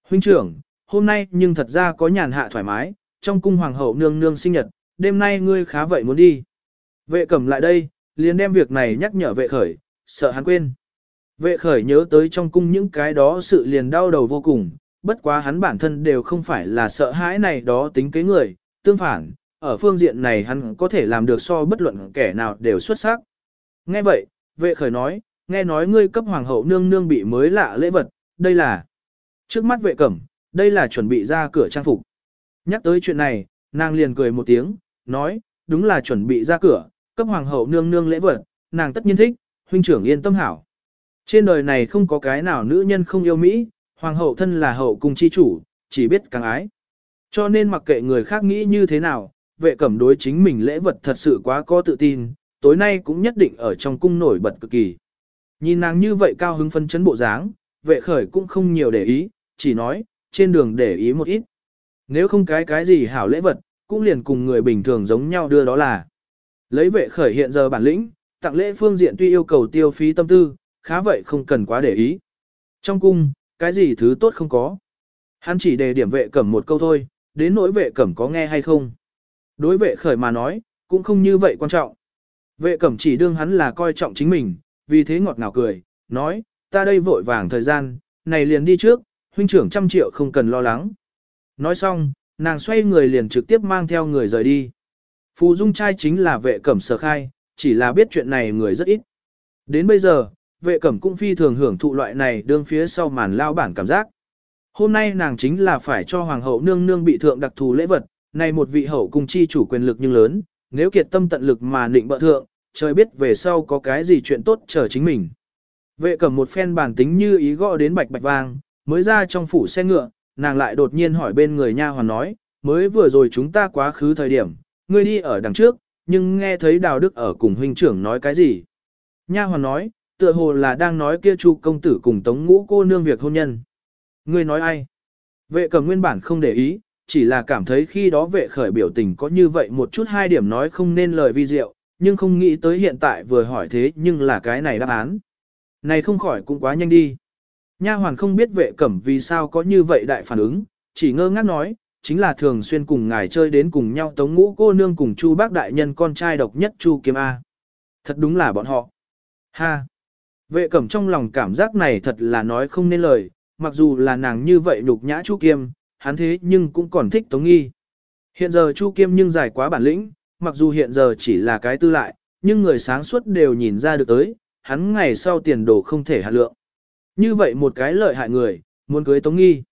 Huynh trưởng, hôm nay nhưng thật ra có nhàn hạ thoải mái, trong cung hoàng hậu nương nương sinh nhật, đêm nay ngươi khá vậy muốn đi. Vệ cẩm lại đây, liền đem việc này nhắc nhở vệ khởi, sợ hắn quên. Vệ khởi nhớ tới trong cung những cái đó sự liền đau đầu vô cùng, bất quá hắn bản thân đều không phải là sợ hãi này đó tính kế người, tương phản, ở phương diện này hắn có thể làm được so bất luận kẻ nào đều xuất sắc. Nghe vậy, vệ khởi nói, nghe nói ngươi cấp hoàng hậu nương nương bị mới lạ lễ vật, đây là trước mắt vệ cẩm, đây là chuẩn bị ra cửa trang phục. Nhắc tới chuyện này, nàng liền cười một tiếng, nói, đúng là chuẩn bị ra cửa, cấp hoàng hậu nương nương lễ vật, nàng tất nhiên thích, huynh trưởng yên tâm hảo. Trên đời này không có cái nào nữ nhân không yêu Mỹ, hoàng hậu thân là hậu cung chi chủ, chỉ biết càng ái. Cho nên mặc kệ người khác nghĩ như thế nào, vệ cẩm đối chính mình lễ vật thật sự quá có tự tin, tối nay cũng nhất định ở trong cung nổi bật cực kỳ. Nhìn nàng như vậy cao hứng phân chấn bộ dáng, vệ khởi cũng không nhiều để ý, chỉ nói, trên đường để ý một ít. Nếu không cái cái gì hảo lễ vật, cũng liền cùng người bình thường giống nhau đưa đó là. Lấy vệ khởi hiện giờ bản lĩnh, tặng lễ phương diện tuy yêu cầu tiêu phí tâm tư, khá vậy không cần quá để ý. Trong cung, cái gì thứ tốt không có. Hắn chỉ đề điểm vệ cẩm một câu thôi, đến nỗi vệ cẩm có nghe hay không. Đối vệ khởi mà nói, cũng không như vậy quan trọng. Vệ cẩm chỉ đương hắn là coi trọng chính mình, vì thế ngọt ngào cười, nói, ta đây vội vàng thời gian, này liền đi trước, huynh trưởng trăm triệu không cần lo lắng. Nói xong, nàng xoay người liền trực tiếp mang theo người rời đi. Phù Dung trai chính là vệ cẩm sở khai, chỉ là biết chuyện này người rất ít. Đến bây giờ, vệ cẩm cũng phi thường hưởng thụ loại này đương phía sau màn lao bản cảm giác. Hôm nay nàng chính là phải cho hoàng hậu nương nương bị thượng đặc thù lễ vật, này một vị hậu cung chi chủ quyền lực nhưng lớn, nếu kiệt tâm tận lực mà định bợ thượng, trời biết về sau có cái gì chuyện tốt chờ chính mình. Vệ cẩm một phen bản tính như ý gõ đến bạch bạch vang, mới ra trong phủ xe ngựa, nàng lại đột nhiên hỏi bên người nha hoàn nói, mới vừa rồi chúng ta quá khứ thời điểm, ngươi đi ở đằng trước, nhưng nghe thấy Đào Đức ở cùng huynh trưởng nói cái gì. Nha hoàn nói, tựa hồ là đang nói kia chu công tử cùng tống ngũ cô nương việc hôn nhân. Ngươi nói ai? Vệ cầm nguyên bản không để ý, chỉ là cảm thấy khi đó vệ khởi biểu tình có như vậy một chút hai điểm nói không nên lời vi diệu, nhưng không nghĩ tới hiện tại vừa hỏi thế nhưng là cái này đáp án. Này không khỏi cũng quá nhanh đi. Nha hoàn không biết vệ cẩm vì sao có như vậy đại phản ứng, chỉ ngơ ngác nói, chính là thường xuyên cùng ngài chơi đến cùng nhau tống ngũ cô nương cùng chu bác đại nhân con trai độc nhất chu kiếm A. Thật đúng là bọn họ. Ha! Vệ cẩm trong lòng cảm giác này thật là nói không nên lời, mặc dù là nàng như vậy nhục nhã chu kiêm, hắn thế nhưng cũng còn thích tống nghi. Hiện giờ chu kiêm nhưng dài quá bản lĩnh, mặc dù hiện giờ chỉ là cái tư lại, nhưng người sáng suốt đều nhìn ra được tới, hắn ngày sau tiền đồ không thể hạ lượng. Như vậy một cái lợi hại người, muốn cưới Tống Nghi.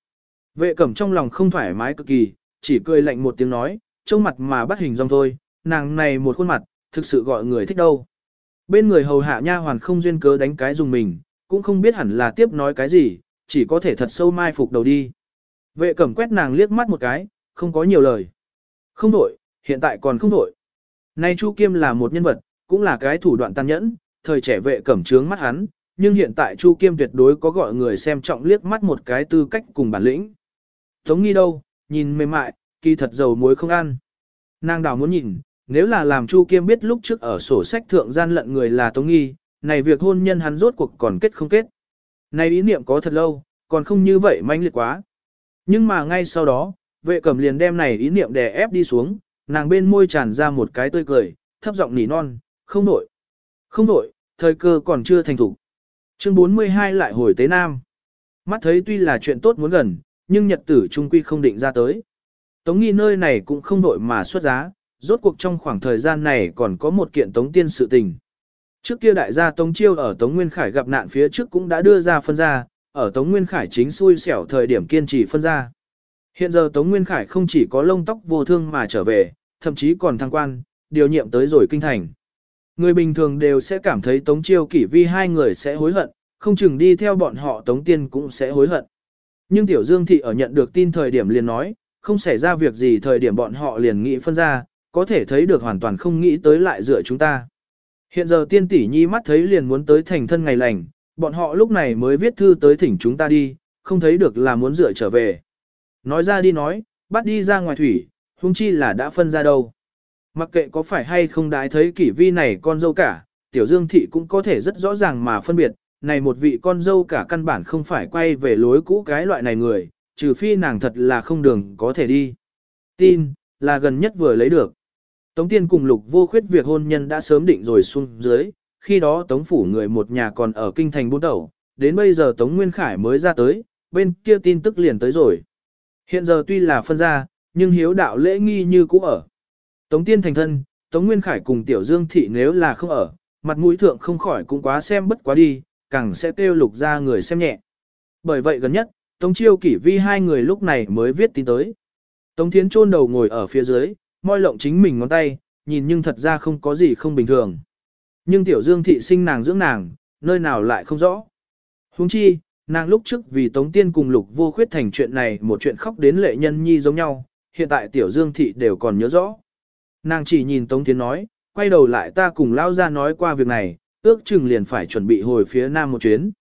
Vệ cẩm trong lòng không thoải mái cực kỳ, chỉ cười lạnh một tiếng nói, trông mặt mà bắt hình dong thôi, nàng này một khuôn mặt, thực sự gọi người thích đâu. Bên người hầu hạ nha hoàn không duyên cớ đánh cái dùng mình, cũng không biết hẳn là tiếp nói cái gì, chỉ có thể thật sâu mai phục đầu đi. Vệ cẩm quét nàng liếc mắt một cái, không có nhiều lời. Không đổi, hiện tại còn không đổi. Nay Chu Kiêm là một nhân vật, cũng là cái thủ đoạn tàn nhẫn, thời trẻ vệ cẩm trướng mắt hắn, nhưng hiện tại Chu Kiêm tuyệt đối có gọi người xem trọng liếc mắt một cái tư cách cùng bản lĩnh. Tống nghi đâu, nhìn mềm mại, kỳ thật dầu muối không ăn. Nàng đào muốn nhìn, nếu là làm Chu Kiêm biết lúc trước ở sổ sách thượng gian lận người là Tống nghi, này việc hôn nhân hắn rốt cuộc còn kết không kết. Này ý niệm có thật lâu, còn không như vậy manh liệt quá. Nhưng mà ngay sau đó, vệ cẩm liền đem này ý niệm đè ép đi xuống, nàng bên môi tràn ra một cái tươi cười, thấp giọng nỉ non, không nổi. Không nổi, thời cơ còn chưa thành thủ. Chương 42 lại hồi tế Nam. Mắt thấy tuy là chuyện tốt muốn gần, nhưng nhật tử trung quy không định ra tới. Tống nghi nơi này cũng không nổi mà xuất giá, rốt cuộc trong khoảng thời gian này còn có một kiện tống tiên sự tình. Trước kia đại gia Tống Chiêu ở Tống Nguyên Khải gặp nạn phía trước cũng đã đưa ra phân ra, ở Tống Nguyên Khải chính xui xẻo thời điểm kiên trì phân ra. Hiện giờ Tống Nguyên Khải không chỉ có lông tóc vô thương mà trở về, thậm chí còn thăng quan, điều nhiệm tới rồi kinh thành. Người bình thường đều sẽ cảm thấy Tống Chiêu kỷ vi hai người sẽ hối hận, không chừng đi theo bọn họ Tống Tiên cũng sẽ hối hận. Nhưng Tiểu Dương Thị ở nhận được tin thời điểm liền nói, không xảy ra việc gì thời điểm bọn họ liền nghĩ phân ra, có thể thấy được hoàn toàn không nghĩ tới lại dựa chúng ta. Hiện giờ tiên tỷ nhi mắt thấy liền muốn tới thành thân ngày lành, bọn họ lúc này mới viết thư tới thỉnh chúng ta đi, không thấy được là muốn dựa trở về. Nói ra đi nói, bắt đi ra ngoài thủy, huống chi là đã phân ra đâu. Mặc kệ có phải hay không đái thấy kỷ vi này con dâu cả, tiểu dương thị cũng có thể rất rõ ràng mà phân biệt, này một vị con dâu cả căn bản không phải quay về lối cũ cái loại này người, trừ phi nàng thật là không đường có thể đi. Tin, là gần nhất vừa lấy được. Tống tiên cùng lục vô khuyết việc hôn nhân đã sớm định rồi xuống dưới, khi đó tống phủ người một nhà còn ở kinh thành buôn đầu, đến bây giờ tống nguyên khải mới ra tới, bên kia tin tức liền tới rồi. Hiện giờ tuy là phân ra, nhưng hiếu đạo lễ nghi như cũ ở. Tống tiên thành thân, Tống Nguyên Khải cùng Tiểu Dương Thị nếu là không ở, mặt mũi thượng không khỏi cũng quá xem bất quá đi, càng sẽ tiêu lục ra người xem nhẹ. Bởi vậy gần nhất, Tống Chiêu Kỷ Vi hai người lúc này mới viết tin tới. Tống Thiến chôn đầu ngồi ở phía dưới, môi lộng chính mình ngón tay, nhìn nhưng thật ra không có gì không bình thường. Nhưng Tiểu Dương Thị sinh nàng dưỡng nàng, nơi nào lại không rõ. Huống chi, nàng lúc trước vì Tống Tiên cùng Lục vô khuyết thành chuyện này một chuyện khóc đến lệ nhân nhi giống nhau, hiện tại Tiểu Dương Thị đều còn nhớ rõ. Nàng chỉ nhìn Tống tiến nói, quay đầu lại ta cùng lao ra nói qua việc này, ước chừng liền phải chuẩn bị hồi phía nam một chuyến.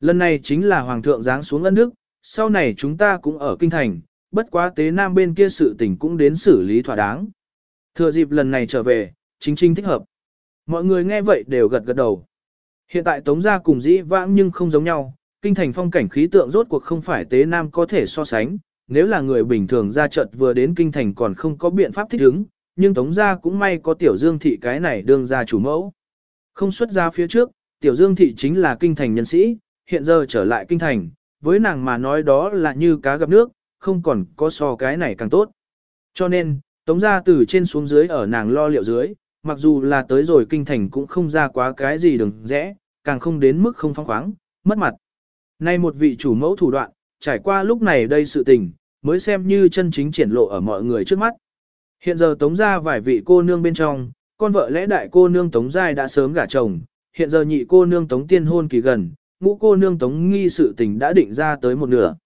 Lần này chính là Hoàng thượng giáng xuống ân đức, sau này chúng ta cũng ở kinh thành, bất quá tế nam bên kia sự tình cũng đến xử lý thỏa đáng. Thừa dịp lần này trở về, chính chính thích hợp. Mọi người nghe vậy đều gật gật đầu. Hiện tại Tống gia cùng dĩ vãng nhưng không giống nhau, kinh thành phong cảnh khí tượng rốt cuộc không phải tế nam có thể so sánh, nếu là người bình thường ra trận vừa đến kinh thành còn không có biện pháp thích ứng, nhưng Tống gia cũng may có Tiểu Dương thị cái này đương ra chủ mẫu. Không xuất ra phía trước, Tiểu Dương thị chính là kinh thành nhân sĩ, hiện giờ trở lại kinh thành, với nàng mà nói đó là như cá gặp nước, không còn có so cái này càng tốt. Cho nên, Tống gia từ trên xuống dưới ở nàng lo liệu dưới, mặc dù là tới rồi kinh thành cũng không ra quá cái gì đừng rẽ, càng không đến mức không phong khoáng, mất mặt. Nay một vị chủ mẫu thủ đoạn, trải qua lúc này đây sự tình, mới xem như chân chính triển lộ ở mọi người trước mắt. Hiện giờ tống ra vài vị cô nương bên trong, con vợ lẽ đại cô nương tống giai đã sớm gả chồng, hiện giờ nhị cô nương tống tiên hôn kỳ gần, ngũ cô nương tống nghi sự tình đã định ra tới một nửa.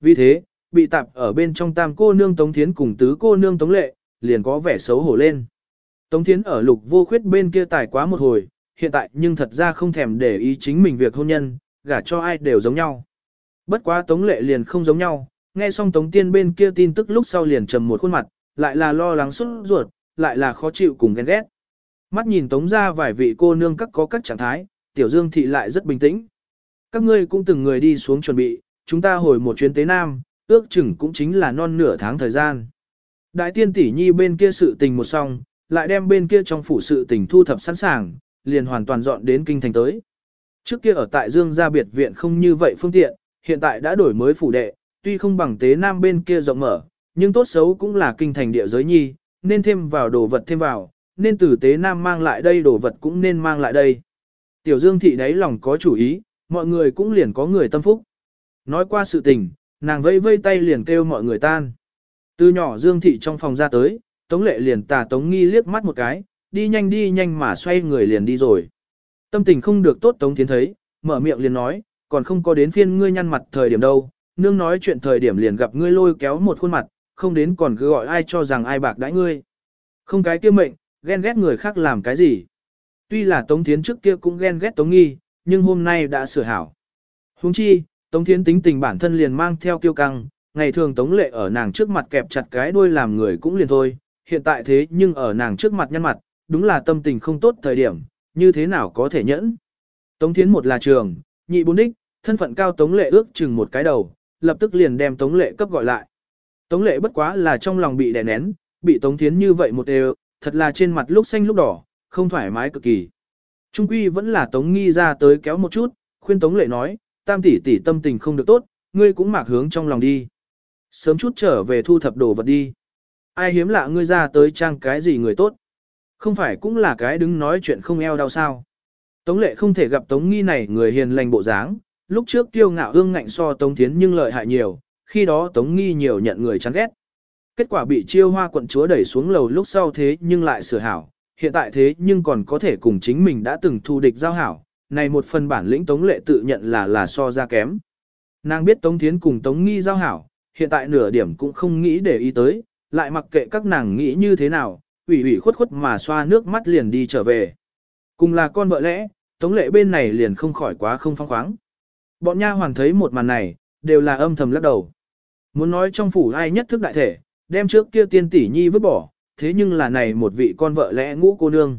Vì thế, bị tạp ở bên trong tam cô nương tống thiến cùng tứ cô nương tống lệ, liền có vẻ xấu hổ lên. Tống thiến ở lục vô khuyết bên kia tài quá một hồi, hiện tại nhưng thật ra không thèm để ý chính mình việc hôn nhân, gả cho ai đều giống nhau. Bất quá tống lệ liền không giống nhau, nghe xong tống tiên bên kia tin tức lúc sau liền trầm một khuôn mặt, lại là lo lắng xuất ruột, lại là khó chịu cùng ghen ghét. mắt nhìn tống ra vài vị cô nương các có các trạng thái, tiểu dương thị lại rất bình tĩnh. Các ngươi cũng từng người đi xuống chuẩn bị, chúng ta hồi một chuyến tế nam, ước chừng cũng chính là non nửa tháng thời gian. Đại tiên tỷ nhi bên kia sự tình một xong, lại đem bên kia trong phủ sự tình thu thập sẵn sàng, liền hoàn toàn dọn đến kinh thành tới. Trước kia ở tại Dương gia biệt viện không như vậy phương tiện, hiện tại đã đổi mới phủ đệ, tuy không bằng tế nam bên kia rộng mở, nhưng tốt xấu cũng là kinh thành địa giới nhi, nên thêm vào đồ vật thêm vào, nên từ tế nam mang lại đây đồ vật cũng nên mang lại đây. Tiểu Dương thị đáy lòng có chủ ý, mọi người cũng liền có người tâm phúc. Nói qua sự tình, nàng vây vây tay liền kêu mọi người tan. Từ nhỏ Dương thị trong phòng ra tới, Tống lệ liền tà Tống nghi liếc mắt một cái, đi nhanh đi nhanh mà xoay người liền đi rồi. Tâm tình không được tốt Tống Tiến thấy, mở miệng liền nói, còn không có đến phiên ngươi nhăn mặt thời điểm đâu, nương nói chuyện thời điểm liền gặp ngươi lôi kéo một khuôn mặt, không đến còn cứ gọi ai cho rằng ai bạc đãi ngươi. Không cái kia mệnh, ghen ghét người khác làm cái gì. Tuy là Tống Tiến trước kia cũng ghen ghét Tống Nghi, nhưng hôm nay đã sửa hảo. Huống chi, Tống Thiến tính tình bản thân liền mang theo kiêu căng, ngày thường Tống Lệ ở nàng trước mặt kẹp chặt cái đuôi làm người cũng liền thôi, hiện tại thế nhưng ở nàng trước mặt nhăn mặt, đúng là tâm tình không tốt thời điểm, như thế nào có thể nhẫn. Tống Thiến một là trường, nhị bốn đích, thân phận cao Tống Lệ ước chừng một cái đầu, lập tức liền đem Tống Lệ cấp gọi lại. Tống Lệ bất quá là trong lòng bị đè nén, bị Tống Thiến như vậy một đều, thật là trên mặt lúc xanh lúc đỏ, không thoải mái cực kỳ. Trung quy vẫn là Tống Nghi ra tới kéo một chút, khuyên Tống Lệ nói, tam tỷ tỷ tâm tình không được tốt, ngươi cũng mạc hướng trong lòng đi. Sớm chút trở về thu thập đồ vật đi. Ai hiếm lạ ngươi ra tới trang cái gì người tốt. Không phải cũng là cái đứng nói chuyện không eo đau sao. Tống lệ không thể gặp Tống nghi này người hiền lành bộ dáng, lúc trước tiêu ngạo hương ngạnh so Tống Thiến nhưng lợi hại nhiều, khi đó Tống nghi nhiều nhận người chán ghét. Kết quả bị chiêu hoa quận chúa đẩy xuống lầu lúc sau thế nhưng lại sửa hảo, hiện tại thế nhưng còn có thể cùng chính mình đã từng thù địch giao hảo, này một phần bản lĩnh Tống lệ tự nhận là là so ra kém. Nàng biết Tống Thiến cùng Tống nghi giao hảo, hiện tại nửa điểm cũng không nghĩ để ý tới, lại mặc kệ các nàng nghĩ như thế nào, ủy ủy khuất khuất mà xoa nước mắt liền đi trở về. Cùng là con vợ lẽ, tống lệ bên này liền không khỏi quá không phong khoáng. Bọn nha hoàn thấy một màn này, đều là âm thầm lắc đầu. Muốn nói trong phủ ai nhất thức đại thể, đem trước kia tiên tỷ nhi vứt bỏ, thế nhưng là này một vị con vợ lẽ ngũ cô nương.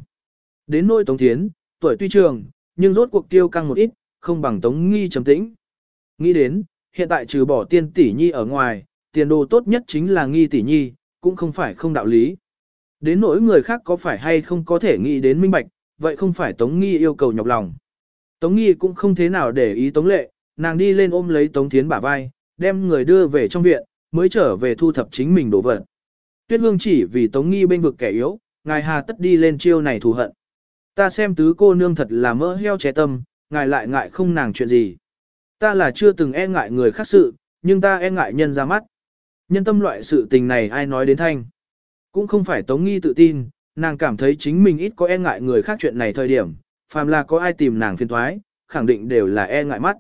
Đến nôi tống thiến, tuổi tuy trường, nhưng rốt cuộc tiêu căng một ít, không bằng tống nghi trầm tĩnh. Nghĩ đến, hiện tại trừ bỏ tiên tỷ nhi ở ngoài, tiền đồ tốt nhất chính là nghi tỷ nhi, cũng không phải không đạo lý. Đến nỗi người khác có phải hay không có thể nghĩ đến minh bạch, vậy không phải Tống Nghi yêu cầu nhọc lòng. Tống Nghi cũng không thế nào để ý Tống Lệ, nàng đi lên ôm lấy Tống Thiến bả vai, đem người đưa về trong viện, mới trở về thu thập chính mình đồ vật. Tuyết Hương chỉ vì Tống Nghi bên vực kẻ yếu, ngài hà tất đi lên chiêu này thù hận. Ta xem tứ cô nương thật là mỡ heo trẻ tâm, ngài lại ngại không nàng chuyện gì. Ta là chưa từng e ngại người khác sự, nhưng ta e ngại nhân ra mắt. Nhân tâm loại sự tình này ai nói đến thanh. Cũng không phải Tống Nghi tự tin, nàng cảm thấy chính mình ít có e ngại người khác chuyện này thời điểm, phàm là có ai tìm nàng phiền thoái, khẳng định đều là e ngại mắt.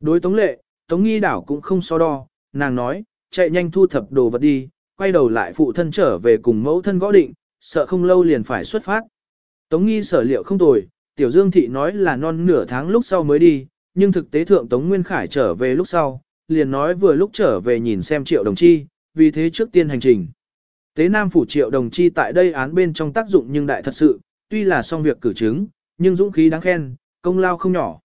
Đối Tống Lệ, Tống Nghi đảo cũng không so đo, nàng nói, chạy nhanh thu thập đồ vật đi, quay đầu lại phụ thân trở về cùng mẫu thân gõ định, sợ không lâu liền phải xuất phát. Tống Nghi sở liệu không tồi, Tiểu Dương Thị nói là non nửa tháng lúc sau mới đi, nhưng thực tế thượng Tống Nguyên Khải trở về lúc sau, liền nói vừa lúc trở về nhìn xem triệu đồng chi, vì thế trước tiên hành trình. Tế Nam Phủ triệu đồng chi tại đây án bên trong tác dụng nhưng đại thật sự, tuy là xong việc cử chứng, nhưng dũng khí đáng khen, công lao không nhỏ.